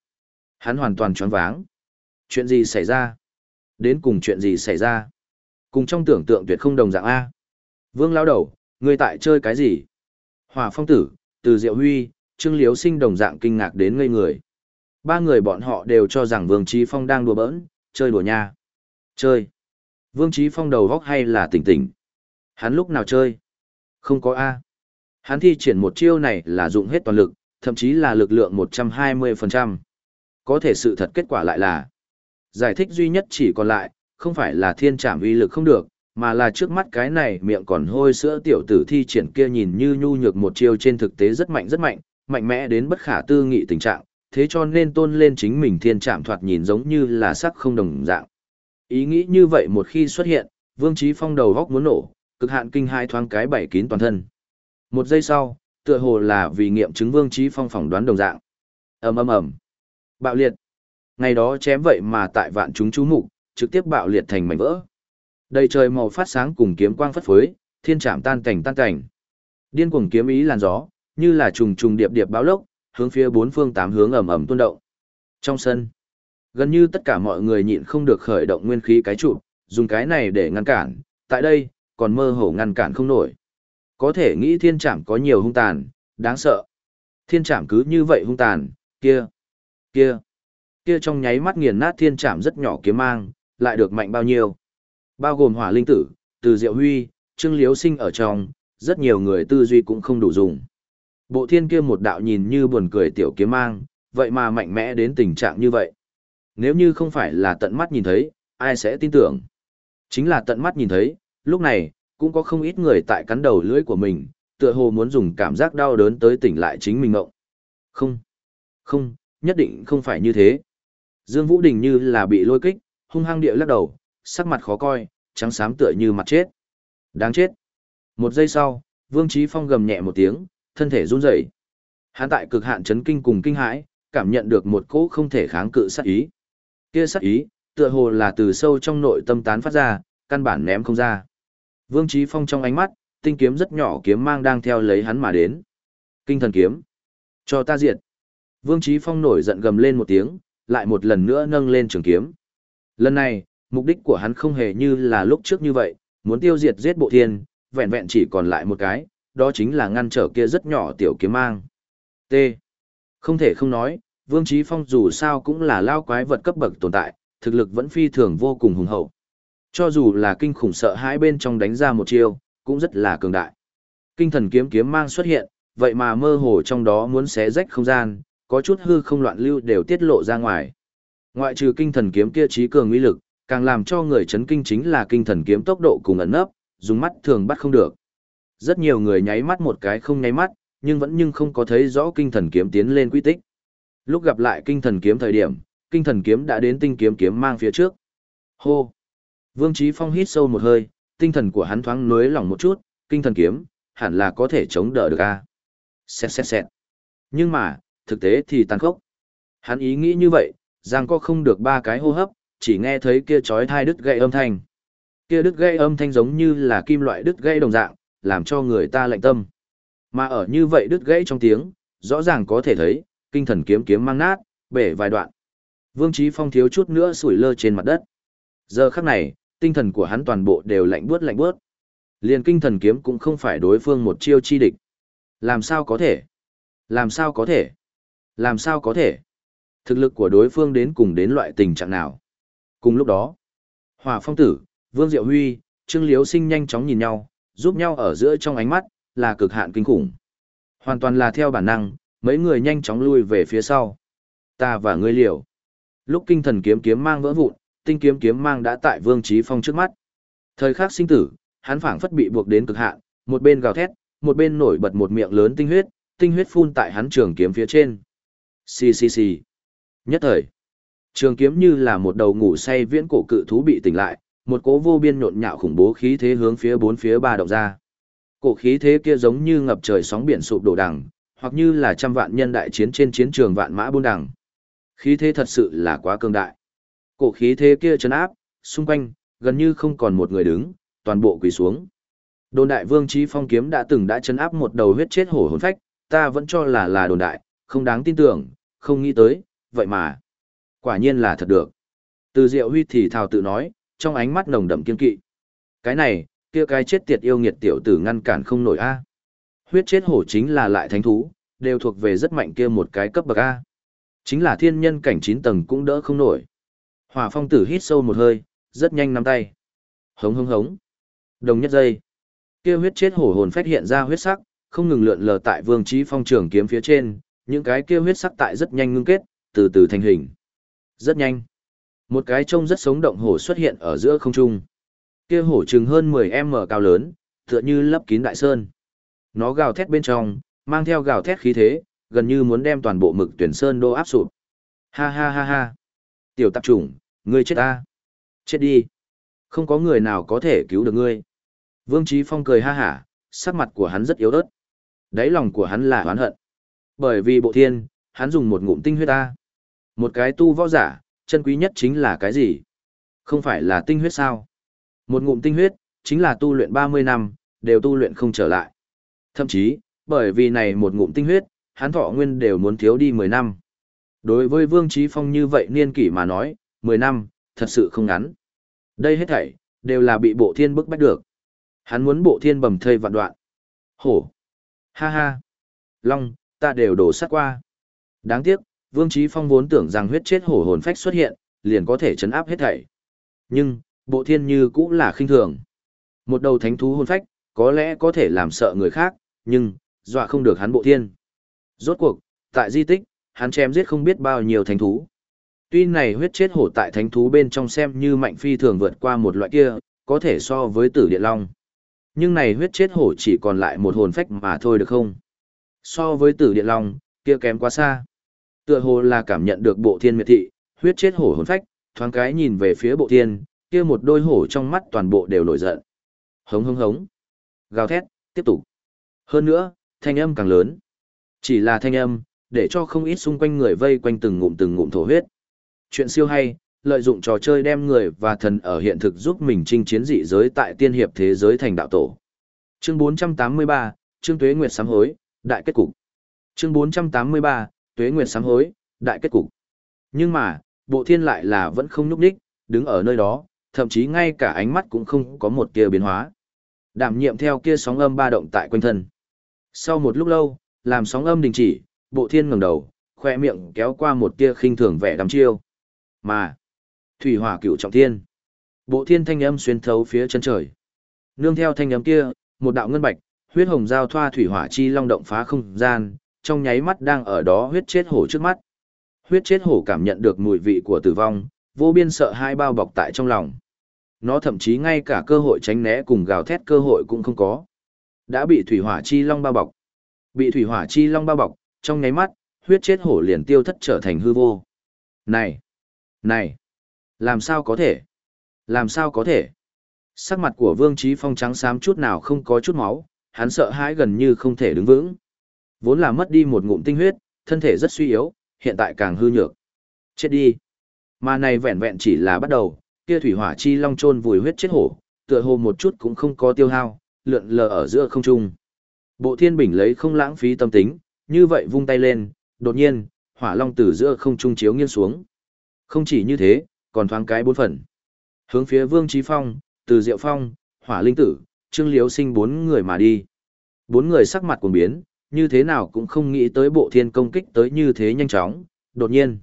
Hắn hoàn toàn choáng váng. Chuyện gì xảy ra? Đến cùng chuyện gì xảy ra? Cùng trong tưởng tượng tuyệt không đồng dạng A. Vương lao đầu, người tại chơi cái gì? Hòa phong tử, từ diệu huy, trương liếu sinh đồng dạng kinh ngạc đến ngây người. Ba người bọn họ đều cho rằng Vương Trí Phong đang đùa bỡn, chơi đùa nha. Chơi. Vương Trí Phong đầu góc hay là tỉnh tỉnh. Hắn lúc nào chơi? Không có A. Hắn thi triển một chiêu này là dụng hết toàn lực, thậm chí là lực lượng 120%. Có thể sự thật kết quả lại là giải thích duy nhất chỉ còn lại, không phải là thiên trảm uy lực không được, mà là trước mắt cái này miệng còn hôi sữa tiểu tử thi triển kia nhìn như nhu nhược một chiêu trên thực tế rất mạnh rất mạnh, mạnh mẽ đến bất khả tư nghị tình trạng, thế cho nên tôn lên chính mình thiên trạm thoạt nhìn giống như là sắc không đồng dạng. Ý nghĩ như vậy một khi xuất hiện, Vương Trí Phong đầu góc muốn nổ, cực hạn kinh hai thoáng cái bảy kín toàn thân. Một giây sau, tựa hồ là vì nghiệm chứng Vương Trí Phong phỏng đoán đồng dạng. ầm ầm ầm, bạo liệt. Ngày đó chém vậy mà tại vạn chúng chú mục, trực tiếp bạo liệt thành mảnh vỡ. Đầy trời màu phát sáng cùng kiếm quang phất phới, thiên trảm tan cảnh tan cảnh. Điên cuồng kiếm ý làn gió, như là trùng trùng điệp điệp báo lốc, hướng phía bốn phương tám hướng ầm ầm tuôn động. Trong sân, gần như tất cả mọi người nhịn không được khởi động nguyên khí cái trụ, dùng cái này để ngăn cản, tại đây, còn mơ hồ ngăn cản không nổi. Có thể nghĩ thiên trảm có nhiều hung tàn, đáng sợ. Thiên trảm cứ như vậy hung tàn, kia, kia, kia trong nháy mắt nghiền nát thiên trảm rất nhỏ kiếm mang, lại được mạnh bao nhiêu. Bao gồm hỏa linh tử, từ diệu huy, trương liếu sinh ở trong, rất nhiều người tư duy cũng không đủ dùng. Bộ thiên kia một đạo nhìn như buồn cười tiểu kiếm mang, vậy mà mạnh mẽ đến tình trạng như vậy. Nếu như không phải là tận mắt nhìn thấy, ai sẽ tin tưởng? Chính là tận mắt nhìn thấy, lúc này, cũng có không ít người tại cắn đầu lưỡi của mình, tựa hồ muốn dùng cảm giác đau đớn tới tỉnh lại chính mình ngộng. Không, không, nhất định không phải như thế. Dương Vũ Đình như là bị lôi kích, hung hăng địa lắc đầu, sắc mặt khó coi, trắng xám tựa như mặt chết. Đáng chết. Một giây sau, Vương Chí Phong gầm nhẹ một tiếng, thân thể run rẩy. Hắn tại cực hạn chấn kinh cùng kinh hãi, cảm nhận được một cỗ không thể kháng cự sát ý. Kia sát ý, tựa hồ là từ sâu trong nội tâm tán phát ra, căn bản ném không ra. Vương Chí Phong trong ánh mắt, tinh kiếm rất nhỏ kiếm mang đang theo lấy hắn mà đến. Kinh thần kiếm. Cho ta diệt. Vương Chí Phong nổi giận gầm lên một tiếng, lại một lần nữa nâng lên trường kiếm. Lần này, mục đích của hắn không hề như là lúc trước như vậy, muốn tiêu diệt giết bộ thiên, vẹn vẹn chỉ còn lại một cái, đó chính là ngăn trở kia rất nhỏ tiểu kiếm mang. T. Không thể không nói, Vương Chí Phong dù sao cũng là lao quái vật cấp bậc tồn tại, thực lực vẫn phi thường vô cùng hùng hậu. Cho dù là kinh khủng sợ hãi bên trong đánh ra một chiêu, cũng rất là cường đại. Kinh thần kiếm kiếm mang xuất hiện, vậy mà mơ hồ trong đó muốn xé rách không gian, có chút hư không loạn lưu đều tiết lộ ra ngoài. Ngoại trừ kinh thần kiếm kia trí cường uy lực, càng làm cho người chấn kinh chính là kinh thần kiếm tốc độ cùng ẩn nấp, dùng mắt thường bắt không được. Rất nhiều người nháy mắt một cái không nháy mắt, nhưng vẫn nhưng không có thấy rõ kinh thần kiếm tiến lên quy tích. Lúc gặp lại kinh thần kiếm thời điểm, kinh thần kiếm đã đến tinh kiếm kiếm mang phía trước. Hô! Vương Chí Phong hít sâu một hơi, tinh thần của hắn thoáng nuối lỏng một chút, kinh thần kiếm, hẳn là có thể chống đỡ được a. À? Xẹt xẹt xẹt. Nhưng mà, thực tế thì tàn khốc. Hắn ý nghĩ như vậy, Giang có không được ba cái hô hấp, chỉ nghe thấy kia chói thai đứt gãy âm thanh. Kia đứt gãy âm thanh giống như là kim loại đứt gãy đồng dạng, làm cho người ta lạnh tâm. Mà ở như vậy đứt gãy trong tiếng, rõ ràng có thể thấy, kinh thần kiếm kiếm mang nát, bể vài đoạn. Vương Chí Phong thiếu chút nữa sủi lơ trên mặt đất. Giờ khắc này, tinh thần của hắn toàn bộ đều lạnh buốt lạnh buốt. Liền kinh thần kiếm cũng không phải đối phương một chiêu chi địch. Làm sao có thể? Làm sao có thể? Làm sao có thể? Thực lực của đối phương đến cùng đến loại tình trạng nào? Cùng lúc đó, Hỏa Phong Tử, Vương Diệu Huy, Trương Liếu Sinh nhanh chóng nhìn nhau, giúp nhau ở giữa trong ánh mắt, là cực hạn kinh khủng. Hoàn toàn là theo bản năng, mấy người nhanh chóng lui về phía sau. Ta và ngươi liều. Lúc kinh thần kiếm kiếm mang vỡ vụn, tinh kiếm kiếm mang đã tại Vương Chí Phong trước mắt. Thời khắc sinh tử, hắn phảng phất bị buộc đến cực hạn, một bên gào thét, một bên nổi bật một miệng lớn tinh huyết, tinh huyết phun tại hắn trường kiếm phía trên. Xì xì xì. Nhất thời, trường kiếm như là một đầu ngủ say viễn cổ cự thú bị tỉnh lại, một cỗ vô biên nhộn nhạo khủng bố khí thế hướng phía bốn phía ba động ra. Cổ khí thế kia giống như ngập trời sóng biển sụp đổ đằng, hoặc như là trăm vạn nhân đại chiến trên chiến trường vạn mã buôn đằng. Khí thế thật sự là quá cường đại. Cổ khí thế kia chấn áp, xung quanh, gần như không còn một người đứng, toàn bộ quỳ xuống. Đồn đại vương trí phong kiếm đã từng đã chấn áp một đầu huyết chết hổ hồn phách, ta vẫn cho là là đồn đại, không đáng tin tưởng, không nghĩ tới, vậy mà. Quả nhiên là thật được. Từ Diệu Huy thì thào tự nói, trong ánh mắt nồng đậm kiên kỵ. Cái này, kia cái chết tiệt yêu nghiệt tiểu tử ngăn cản không nổi a. Huyết chết hổ chính là lại thánh thú, đều thuộc về rất mạnh kia một cái cấp bậc a. Chính là thiên nhân cảnh 9 tầng cũng đỡ không nổi. Hỏa phong tử hít sâu một hơi, rất nhanh nắm tay. Hống hống hống. Đồng nhất giây. Kia huyết chết hổ hồn phát hiện ra huyết sắc, không ngừng lượn lờ tại vương trí phong trường kiếm phía trên, những cái kia huyết sắc tại rất nhanh ngưng kết, từ từ thành hình. Rất nhanh. Một cái trông rất sống động hổ xuất hiện ở giữa không trung. Kia hổ chừng hơn 10m cao lớn, tựa như lấp kín đại sơn. Nó gào thét bên trong, mang theo gào thét khí thế, gần như muốn đem toàn bộ mực tuyển sơn đô áp sụp. Ha ha ha ha. Tiểu tạp chủng, ngươi chết ta. Chết đi. Không có người nào có thể cứu được ngươi. Vương Trí Phong cười ha hả, sắc mặt của hắn rất yếu ớt. Đáy lòng của hắn là oán hận. Bởi vì bộ thiên, hắn dùng một ngụm tinh huyết ta. Một cái tu võ giả, chân quý nhất chính là cái gì? Không phải là tinh huyết sao? Một ngụm tinh huyết, chính là tu luyện 30 năm, đều tu luyện không trở lại. Thậm chí, Bởi vì này một ngụm tinh huyết, hắn thọ nguyên đều muốn thiếu đi 10 năm. Đối với Vương Trí Phong như vậy niên kỷ mà nói, 10 năm, thật sự không ngắn. Đây hết thảy, đều là bị bộ thiên bức bách được. Hắn muốn bộ thiên bầm thây vạn đoạn. Hổ. Ha ha. Long, ta đều đổ sát qua. Đáng tiếc, Vương Chí Phong vốn tưởng rằng huyết chết hổ hồn phách xuất hiện, liền có thể chấn áp hết thảy. Nhưng, bộ thiên như cũng là khinh thường. Một đầu thánh thú hồn phách, có lẽ có thể làm sợ người khác, nhưng, dọa không được hắn bộ thiên. Rốt cuộc, tại di tích, hắn chém giết không biết bao nhiêu thánh thú. Tuy này huyết chết hổ tại thánh thú bên trong xem như mạnh phi thường vượt qua một loại kia, có thể so với tử địa long. Nhưng này huyết chết hổ chỉ còn lại một hồn phách mà thôi được không? So với tử địa long, kia kém quá xa. Tựa hồ là cảm nhận được bộ thiên miệt thị, huyết chết hổ hồn phách, thoáng cái nhìn về phía bộ thiên, kia một đôi hổ trong mắt toàn bộ đều nổi giận. Hống hống hống. Gào thét, tiếp tục. Hơn nữa, thanh âm càng lớn. Chỉ là thanh âm, để cho không ít xung quanh người vây quanh từng ngụm từng ngụm thổ huyết. Chuyện siêu hay, lợi dụng trò chơi đem người và thần ở hiện thực giúp mình chinh chiến dị giới tại tiên hiệp thế giới thành đạo tổ. Chương 483, Trương Tuế Nguyệt sám hối, đại kết cục. Chương 483, Tuế Nguyệt sám hối, đại kết cục. Nhưng mà, bộ thiên lại là vẫn không nhúc đích, đứng ở nơi đó, thậm chí ngay cả ánh mắt cũng không có một kia biến hóa. Đảm nhiệm theo kia sóng âm ba động tại quanh thân. Sau một lúc lâu, làm sóng âm đình chỉ, bộ thiên ngẩng đầu, khoe miệng kéo qua một tia khinh thường vẻ đắm chiêu. Mà, thủy hỏa cựu trọng thiên. Bộ thiên thanh âm xuyên thấu phía chân trời. Nương theo thanh âm kia, một đạo ngân bạch, huyết hồng giao thoa thủy hỏa chi long động phá không gian, trong nháy mắt đang ở đó huyết chết hổ trước mắt. Huyết chết hổ cảm nhận được mùi vị của tử vong, vô biên sợ hai bao bọc tại trong lòng. Nó thậm chí ngay cả cơ hội tránh né cùng gào thét cơ hội cũng không có. Đã bị thủy hỏa chi long bao bọc. Bị thủy hỏa chi long bao bọc, trong nháy mắt, huyết chết hổ liền tiêu thất trở thành hư vô. Này! Này! Làm sao có thể? Làm sao có thể? Sắc mặt của Vương Trí Phong trắng xám chút nào không có chút máu, hắn sợ hãi gần như không thể đứng vững. Vốn là mất đi một ngụm tinh huyết, thân thể rất suy yếu, hiện tại càng hư nhược. Chết đi! Mà này vẹn vẹn chỉ là bắt đầu, kia thủy hỏa chi long chôn vùi huyết chết hổ, tựa hồ một chút cũng không có tiêu hao, lượn lờ ở giữa không trung. Bộ Thiên Bình lấy không lãng phí tâm tính, như vậy vung tay lên, đột nhiên, hỏa long từ giữa không trung chiếu nghiêng xuống. Không chỉ như thế, còn thoáng cái bốn phần. Hướng phía Vương Chí Phong, Từ Diệu Phong, Hỏa Linh Tử, Trương Liếu Sinh bốn người mà đi. Bốn người sắc mặt cuồng biến, như thế nào cũng không nghĩ tới bộ thiên công kích tới như thế nhanh chóng, đột nhiên.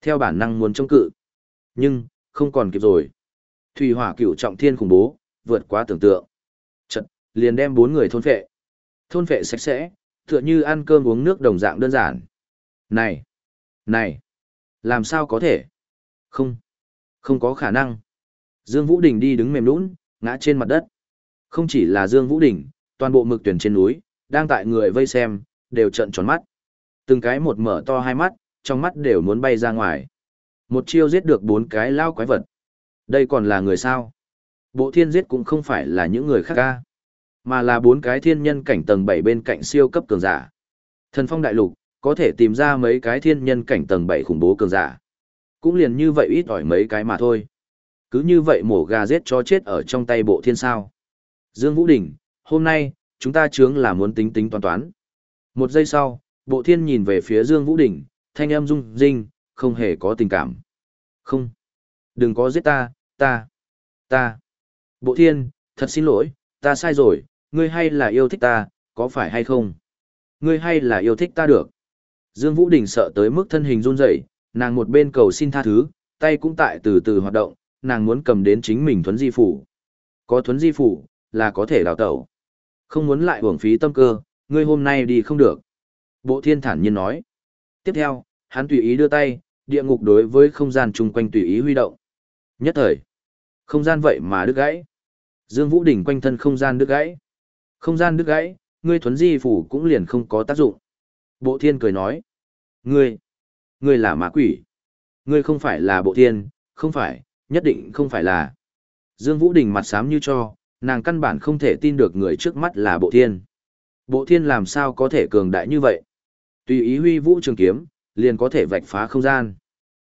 Theo bản năng muốn chống cự. Nhưng, không còn kịp rồi. Thủy hỏa cửu trọng thiên khủng bố, vượt quá tưởng tượng. Chật, liền đem bốn người thôn phệ. Thôn phệ sạch sẽ, tựa như ăn cơm uống nước đồng dạng đơn giản. Này! Này! Làm sao có thể? Không! Không có khả năng. Dương Vũ Đình đi đứng mềm nũng, ngã trên mặt đất. Không chỉ là Dương Vũ Đình, toàn bộ mực tuyển trên núi, đang tại người vây xem, đều trợn tròn mắt. Từng cái một mở to hai mắt, trong mắt đều muốn bay ra ngoài. Một chiêu giết được bốn cái lao quái vật. Đây còn là người sao? Bộ thiên giết cũng không phải là những người khác ca, mà là bốn cái thiên nhân cảnh tầng 7 bên cạnh siêu cấp cường giả. Thần phong đại lục, có thể tìm ra mấy cái thiên nhân cảnh tầng 7 khủng bố cường giả. Cũng liền như vậy ít ỏi mấy cái mà thôi. Cứ như vậy mổ gà giết cho chết ở trong tay bộ thiên sao. Dương Vũ Đình, hôm nay, chúng ta chướng là muốn tính tính toán toán. Một giây sau, bộ thiên nhìn về phía Dương Vũ Đình, thanh âm rung rinh, không hề có tình cảm. Không. Đừng có giết ta, ta, ta. Bộ thiên, thật xin lỗi, ta sai rồi, ngươi hay là yêu thích ta, có phải hay không? Ngươi hay là yêu thích ta được? Dương Vũ Đình sợ tới mức thân hình run rẩy, nàng một bên cầu xin tha thứ, tay cũng tại từ từ hoạt động, nàng muốn cầm đến chính mình thuấn di phủ. Có thuấn di phủ, là có thể đào tẩu. Không muốn lại uổng phí tâm cơ, ngươi hôm nay đi không được. Bộ thiên thản nhiên nói. Tiếp theo, hắn tùy ý đưa tay, địa ngục đối với không gian chung quanh tùy ý huy động. Nhất thời, không gian vậy mà đứt gãy. Dương Vũ Đỉnh quanh thân không gian đứt gãy. Không gian đứt gãy, ngươi thuấn di phủ cũng liền không có tác dụng. Bộ thiên cười nói. Ngươi, ngươi là ma quỷ. Ngươi không phải là bộ thiên, không phải, nhất định không phải là. Dương Vũ Đình mặt xám như cho, nàng căn bản không thể tin được người trước mắt là bộ thiên. Bộ thiên làm sao có thể cường đại như vậy? Tùy ý huy vũ trường kiếm, liền có thể vạch phá không gian.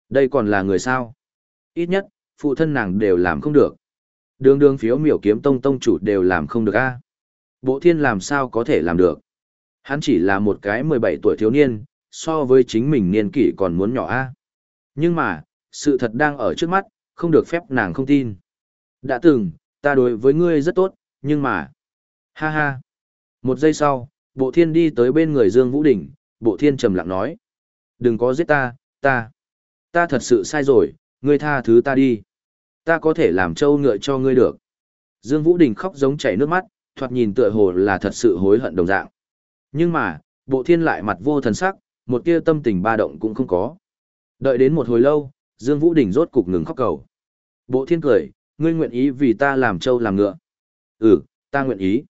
Đây còn là người sao? Ít nhất, phụ thân nàng đều làm không được. Đường đường phiếu miểu kiếm tông tông chủ đều làm không được a. Bộ thiên làm sao có thể làm được? Hắn chỉ là một cái 17 tuổi thiếu niên, so với chính mình niên kỷ còn muốn nhỏ a. Nhưng mà, sự thật đang ở trước mắt, không được phép nàng không tin. Đã từng, ta đối với ngươi rất tốt, nhưng mà... Ha ha. Một giây sau, bộ thiên đi tới bên người Dương Vũ Đình, bộ thiên trầm lặng nói. Đừng có giết ta, ta. Ta thật sự sai rồi, ngươi tha thứ ta đi. Ta có thể làm trâu ngựa cho ngươi được. Dương Vũ Đình khóc giống chảy nước mắt, thoạt nhìn tựa hồ là thật sự hối hận đồng dạng. Nhưng mà, bộ thiên lại mặt vô thần sắc, một tia tâm tình ba động cũng không có. Đợi đến một hồi lâu, Dương Vũ Đình rốt cục ngừng khóc cầu. Bộ thiên cười, ngươi nguyện ý vì ta làm trâu làm ngựa. Ừ, ta nguyện ý.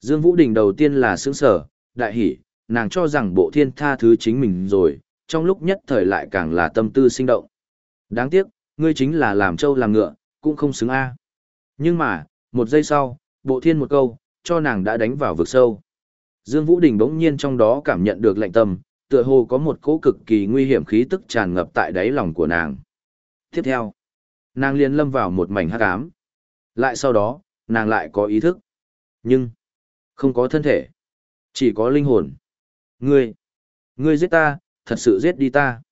Dương Vũ Đình đầu tiên là sướng sở, đại hỉ, nàng cho rằng bộ thiên tha thứ chính mình rồi, trong lúc nhất thời lại càng là tâm tư sinh động. Đáng tiếc, ngươi chính là làm trâu làm ngựa, cũng không xứng a. Nhưng mà, một giây sau, bộ thiên một câu, cho nàng đã đánh vào vực sâu. Dương Vũ Đình bỗng nhiên trong đó cảm nhận được lạnh tâm, tựa hồ có một cỗ cực kỳ nguy hiểm khí tức tràn ngập tại đáy lòng của nàng. Tiếp theo, nàng liền lâm vào một mảnh hắc ám. Lại sau đó, nàng lại có ý thức. Nhưng, không có thân thể. Chỉ có linh hồn. Ngươi, ngươi giết ta, thật sự giết đi ta.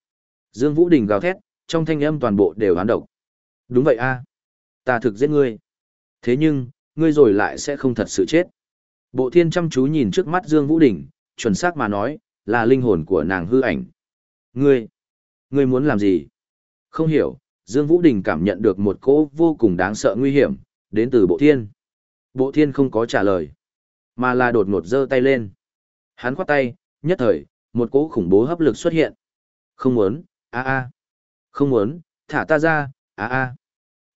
Dương Vũ Đình gào thét, trong thanh âm toàn bộ đều hán độc. Đúng vậy a, ta thực giết ngươi. Thế nhưng, ngươi rồi lại sẽ không thật sự chết. Bộ thiên chăm chú nhìn trước mắt Dương Vũ Đình, chuẩn xác mà nói, là linh hồn của nàng hư ảnh. Ngươi, ngươi muốn làm gì? Không hiểu, Dương Vũ Đình cảm nhận được một cỗ vô cùng đáng sợ nguy hiểm, đến từ bộ thiên. Bộ thiên không có trả lời, mà là đột ngột giơ tay lên. Hắn khoát tay, nhất thời, một cỗ khủng bố hấp lực xuất hiện. Không muốn, a a. Không muốn, thả ta ra, a a.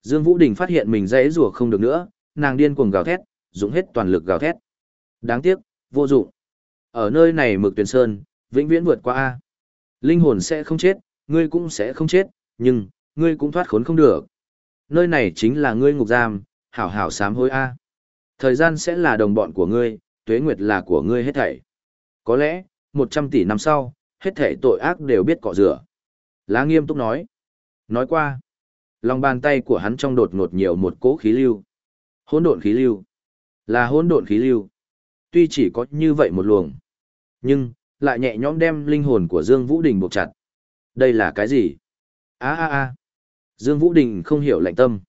Dương Vũ Đình phát hiện mình dễ rùa không được nữa, nàng điên cuồng gào thét, dùng hết toàn lực gào thét. Đáng tiếc, vô dụng. Ở nơi này mực tuyển sơn, vĩnh viễn vượt qua A. Linh hồn sẽ không chết, ngươi cũng sẽ không chết, nhưng, ngươi cũng thoát khốn không được. Nơi này chính là ngươi ngục giam, hảo hảo sám hối A. Thời gian sẽ là đồng bọn của ngươi, tuế nguyệt là của ngươi hết thảy. Có lẽ, 100 tỷ năm sau, hết thảy tội ác đều biết cọ rửa. Lá nghiêm túc nói. Nói qua. Lòng bàn tay của hắn trong đột ngột nhiều một cỗ khí lưu. Hỗn độn khí lưu. Là hỗn độn khí lưu. Tuy chỉ có như vậy một luồng, nhưng lại nhẹ nhõm đem linh hồn của Dương Vũ Đình buộc chặt. Đây là cái gì? A a a. Dương Vũ Đình không hiểu lạnh tâm.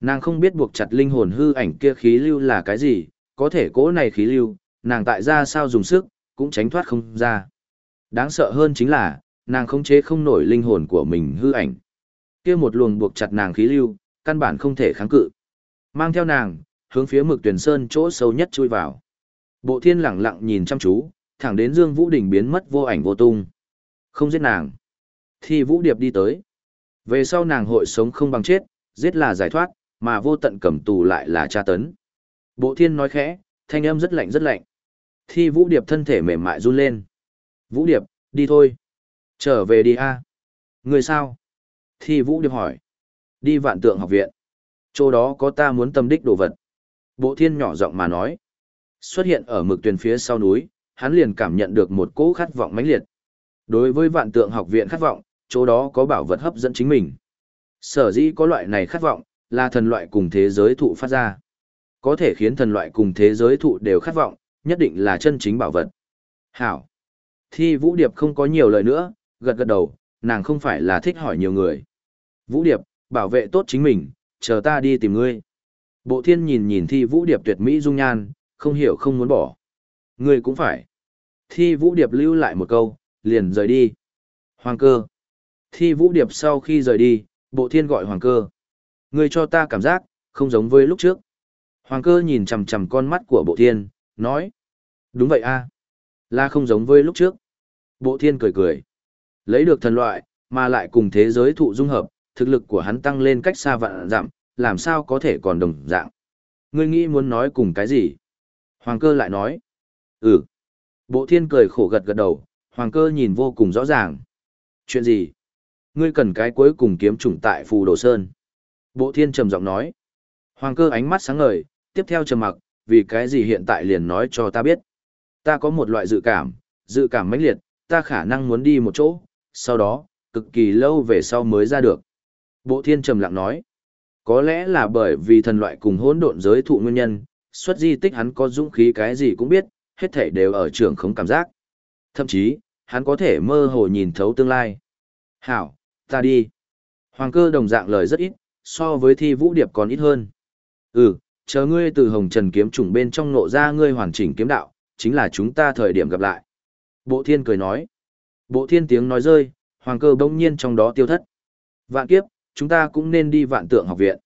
Nàng không biết buộc chặt linh hồn hư ảnh kia khí lưu là cái gì, có thể cỗ này khí lưu, nàng tại ra sao dùng sức, cũng tránh thoát không ra. Đáng sợ hơn chính là, nàng không chế không nổi linh hồn của mình hư ảnh. Kia một luồng buộc chặt nàng khí lưu, căn bản không thể kháng cự. Mang theo nàng, hướng phía mực tuyển sơn chỗ sâu nhất chui vào. Bộ thiên lặng lặng nhìn chăm chú, thẳng đến Dương Vũ Đình biến mất vô ảnh vô tung. Không giết nàng. Thì Vũ Điệp đi tới. Về sau nàng hội sống không bằng chết, giết là giải thoát, mà vô tận cầm tù lại là tra tấn. Bộ thiên nói khẽ, thanh âm rất lạnh rất lạnh. Thi Vũ Điệp thân thể mềm mại run lên. Vũ Điệp, đi thôi. Trở về đi a. Người sao? Thi Vũ Điệp hỏi. Đi vạn tượng học viện. Chỗ đó có ta muốn tâm đích đồ vật. Bộ thiên nhỏ giọng mà nói. Xuất hiện ở mực tuyền phía sau núi, hắn liền cảm nhận được một cỗ khát vọng mãnh liệt. Đối với vạn tượng học viện khát vọng, chỗ đó có bảo vật hấp dẫn chính mình. Sở dĩ có loại này khát vọng, là thần loại cùng thế giới thụ phát ra. Có thể khiến thần loại cùng thế giới thụ đều khát vọng, nhất định là chân chính bảo vật. Hảo. Thi Vũ Điệp không có nhiều lời nữa, gật gật đầu, nàng không phải là thích hỏi nhiều người. Vũ Điệp, bảo vệ tốt chính mình, chờ ta đi tìm ngươi. Bộ thiên nhìn nhìn Thi Vũ Điệp tuyệt mỹ dung nhan, không hiểu không muốn bỏ. Ngươi cũng phải. Thi Vũ Điệp lưu lại một câu, liền rời đi. Hoàng cơ. Thi Vũ Điệp sau khi rời đi, bộ thiên gọi Hoàng cơ. Ngươi cho ta cảm giác, không giống với lúc trước. Hoàng cơ nhìn chằm chằm con mắt của bộ thiên, nói. Đúng vậy a Là không giống với lúc trước. Bộ thiên cười cười. Lấy được thần loại, mà lại cùng thế giới thụ dung hợp, thực lực của hắn tăng lên cách xa vạn dặm, làm sao có thể còn đồng dạng. Ngươi nghĩ muốn nói cùng cái gì? Hoàng cơ lại nói. Ừ. Bộ thiên cười khổ gật gật đầu, hoàng cơ nhìn vô cùng rõ ràng. Chuyện gì? Ngươi cần cái cuối cùng kiếm trùng tại phù đồ sơn. Bộ thiên trầm giọng nói. Hoàng cơ ánh mắt sáng ngời, tiếp theo trầm mặc, vì cái gì hiện tại liền nói cho ta biết. Ta có một loại dự cảm, dự cảm mãnh liệt, ta khả năng muốn đi một chỗ, sau đó, cực kỳ lâu về sau mới ra được. Bộ thiên trầm lặng nói. Có lẽ là bởi vì thần loại cùng hỗn độn giới thụ nguyên nhân, xuất di tích hắn có dũng khí cái gì cũng biết, hết thể đều ở trường không cảm giác. Thậm chí, hắn có thể mơ hồ nhìn thấu tương lai. Hảo, ta đi. Hoàng cơ đồng dạng lời rất ít, so với thi vũ điệp còn ít hơn. Ừ, chờ ngươi từ hồng trần kiếm trùng bên trong nộ ra ngươi hoàn chỉnh kiếm đạo, chính là chúng ta thời điểm gặp lại. Bộ thiên cười nói. Bộ thiên tiếng nói rơi, hoàng cơ bỗng nhiên trong đó tiêu thất. Vạn kiếp, chúng ta cũng nên đi vạn tượng học viện.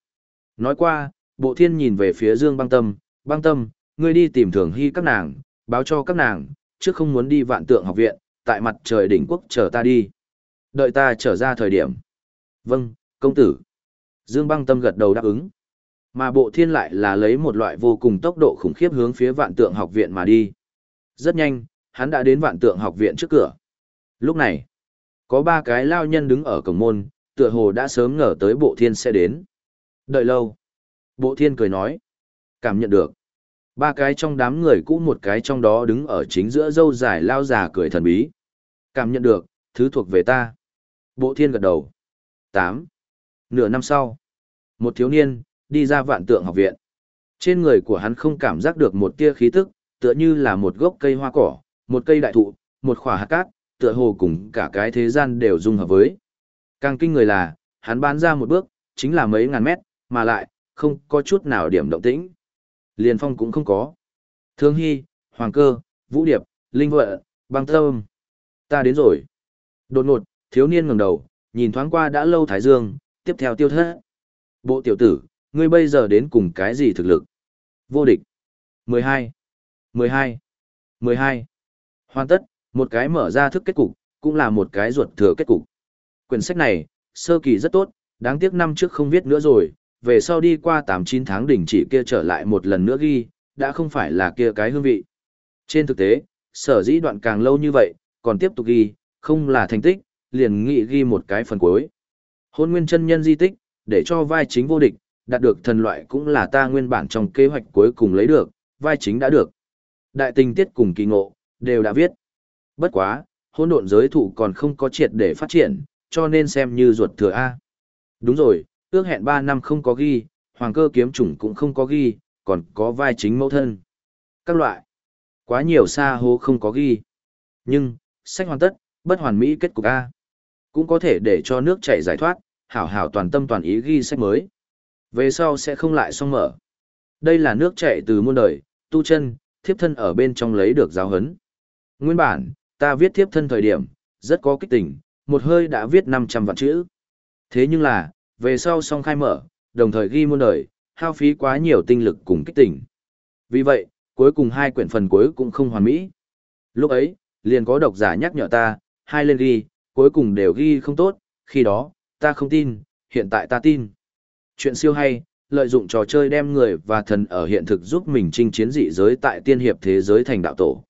Nói qua, bộ thiên nhìn về phía dương băng tâm, băng tâm, ngươi đi tìm thường hy các nàng, báo cho các nàng, trước không muốn đi vạn tượng học viện, tại mặt trời đỉnh quốc chờ ta đi. Đợi ta trở ra thời điểm. Vâng, công tử. Dương băng tâm gật đầu đáp ứng. Mà bộ thiên lại là lấy một loại vô cùng tốc độ khủng khiếp hướng phía vạn tượng học viện mà đi. Rất nhanh, hắn đã đến vạn tượng học viện trước cửa. Lúc này, có ba cái lao nhân đứng ở cổng môn, tựa hồ đã sớm ngờ tới bộ thiên sẽ đến. Đợi lâu. Bộ thiên cười nói. Cảm nhận được. Ba cái trong đám người cũ một cái trong đó đứng ở chính giữa dâu dài lao già cười thần bí. Cảm nhận được, thứ thuộc về ta. Bộ thiên gật đầu. 8. Nửa năm sau, một thiếu niên, đi ra vạn tượng học viện. Trên người của hắn không cảm giác được một tia khí tức, tựa như là một gốc cây hoa cỏ, một cây đại thụ, một khỏa hạt cát, tựa hồ cùng cả cái thế gian đều dung hợp với. Càng kinh người là, hắn bán ra một bước, chính là mấy ngàn mét, mà lại, không có chút nào điểm động tĩnh. Liền phong cũng không có. Thương Hy, Hoàng Cơ, Vũ Điệp, Linh Vợ, Băng Tâm. Ta đến rồi. Đột ngột, thiếu niên ngẩng đầu, nhìn thoáng qua đã lâu Thái Dương, tiếp theo tiêu thất. Bộ tiểu tử, ngươi bây giờ đến cùng cái gì thực lực? Vô địch. 12. 12. 12. Hoàn tất, một cái mở ra thức kết cục, cũng là một cái ruột thừa kết cục. Quyển sách này, sơ kỳ rất tốt, đáng tiếc năm trước không viết nữa rồi, về sau đi qua 8-9 tháng đỉnh chỉ kia trở lại một lần nữa ghi, đã không phải là kia cái hương vị. Trên thực tế, sở dĩ đoạn càng lâu như vậy, còn tiếp tục ghi, không là thành tích, liền nghị ghi một cái phần cuối. Hôn nguyên chân nhân di tích, để cho vai chính vô địch, đạt được thần loại cũng là ta nguyên bản trong kế hoạch cuối cùng lấy được, vai chính đã được. Đại tình tiết cùng kỳ ngộ, đều đã viết. Bất quá, hôn độn giới thụ còn không có triệt để phát triển, cho nên xem như ruột thừa A. Đúng rồi, ước hẹn 3 năm không có ghi, hoàng cơ kiếm chủng cũng không có ghi, còn có vai chính mẫu thân. Các loại. Quá nhiều xa hố không có ghi. Nhưng, sách hoàn tất, bất hoàn mỹ kết cục A. Cũng có thể để cho nước chảy giải thoát, hảo hảo toàn tâm toàn ý ghi sách mới. Về sau sẽ không lại xong mở. Đây là nước chảy từ muôn đời, tu chân, thiếp thân ở bên trong lấy được giáo hấn. Nguyên bản, ta viết thiếp thân thời điểm, rất có kích tình, một hơi đã viết 500 vạn chữ. Thế nhưng là, về sau song khai mở, đồng thời ghi muôn đời, hao phí quá nhiều tinh lực cùng kích tình. Vì vậy, cuối cùng hai quyển phần cuối cũng không hoàn mỹ. Lúc ấy, liền có độc giả nhắc nhở ta, hai lên ghi, cuối cùng đều ghi không tốt, khi đó, ta không tin, hiện tại ta tin. Chuyện siêu hay, lợi dụng trò chơi đem người và thần ở hiện thực giúp mình chinh chiến dị giới tại tiên hiệp thế giới thành đạo tổ.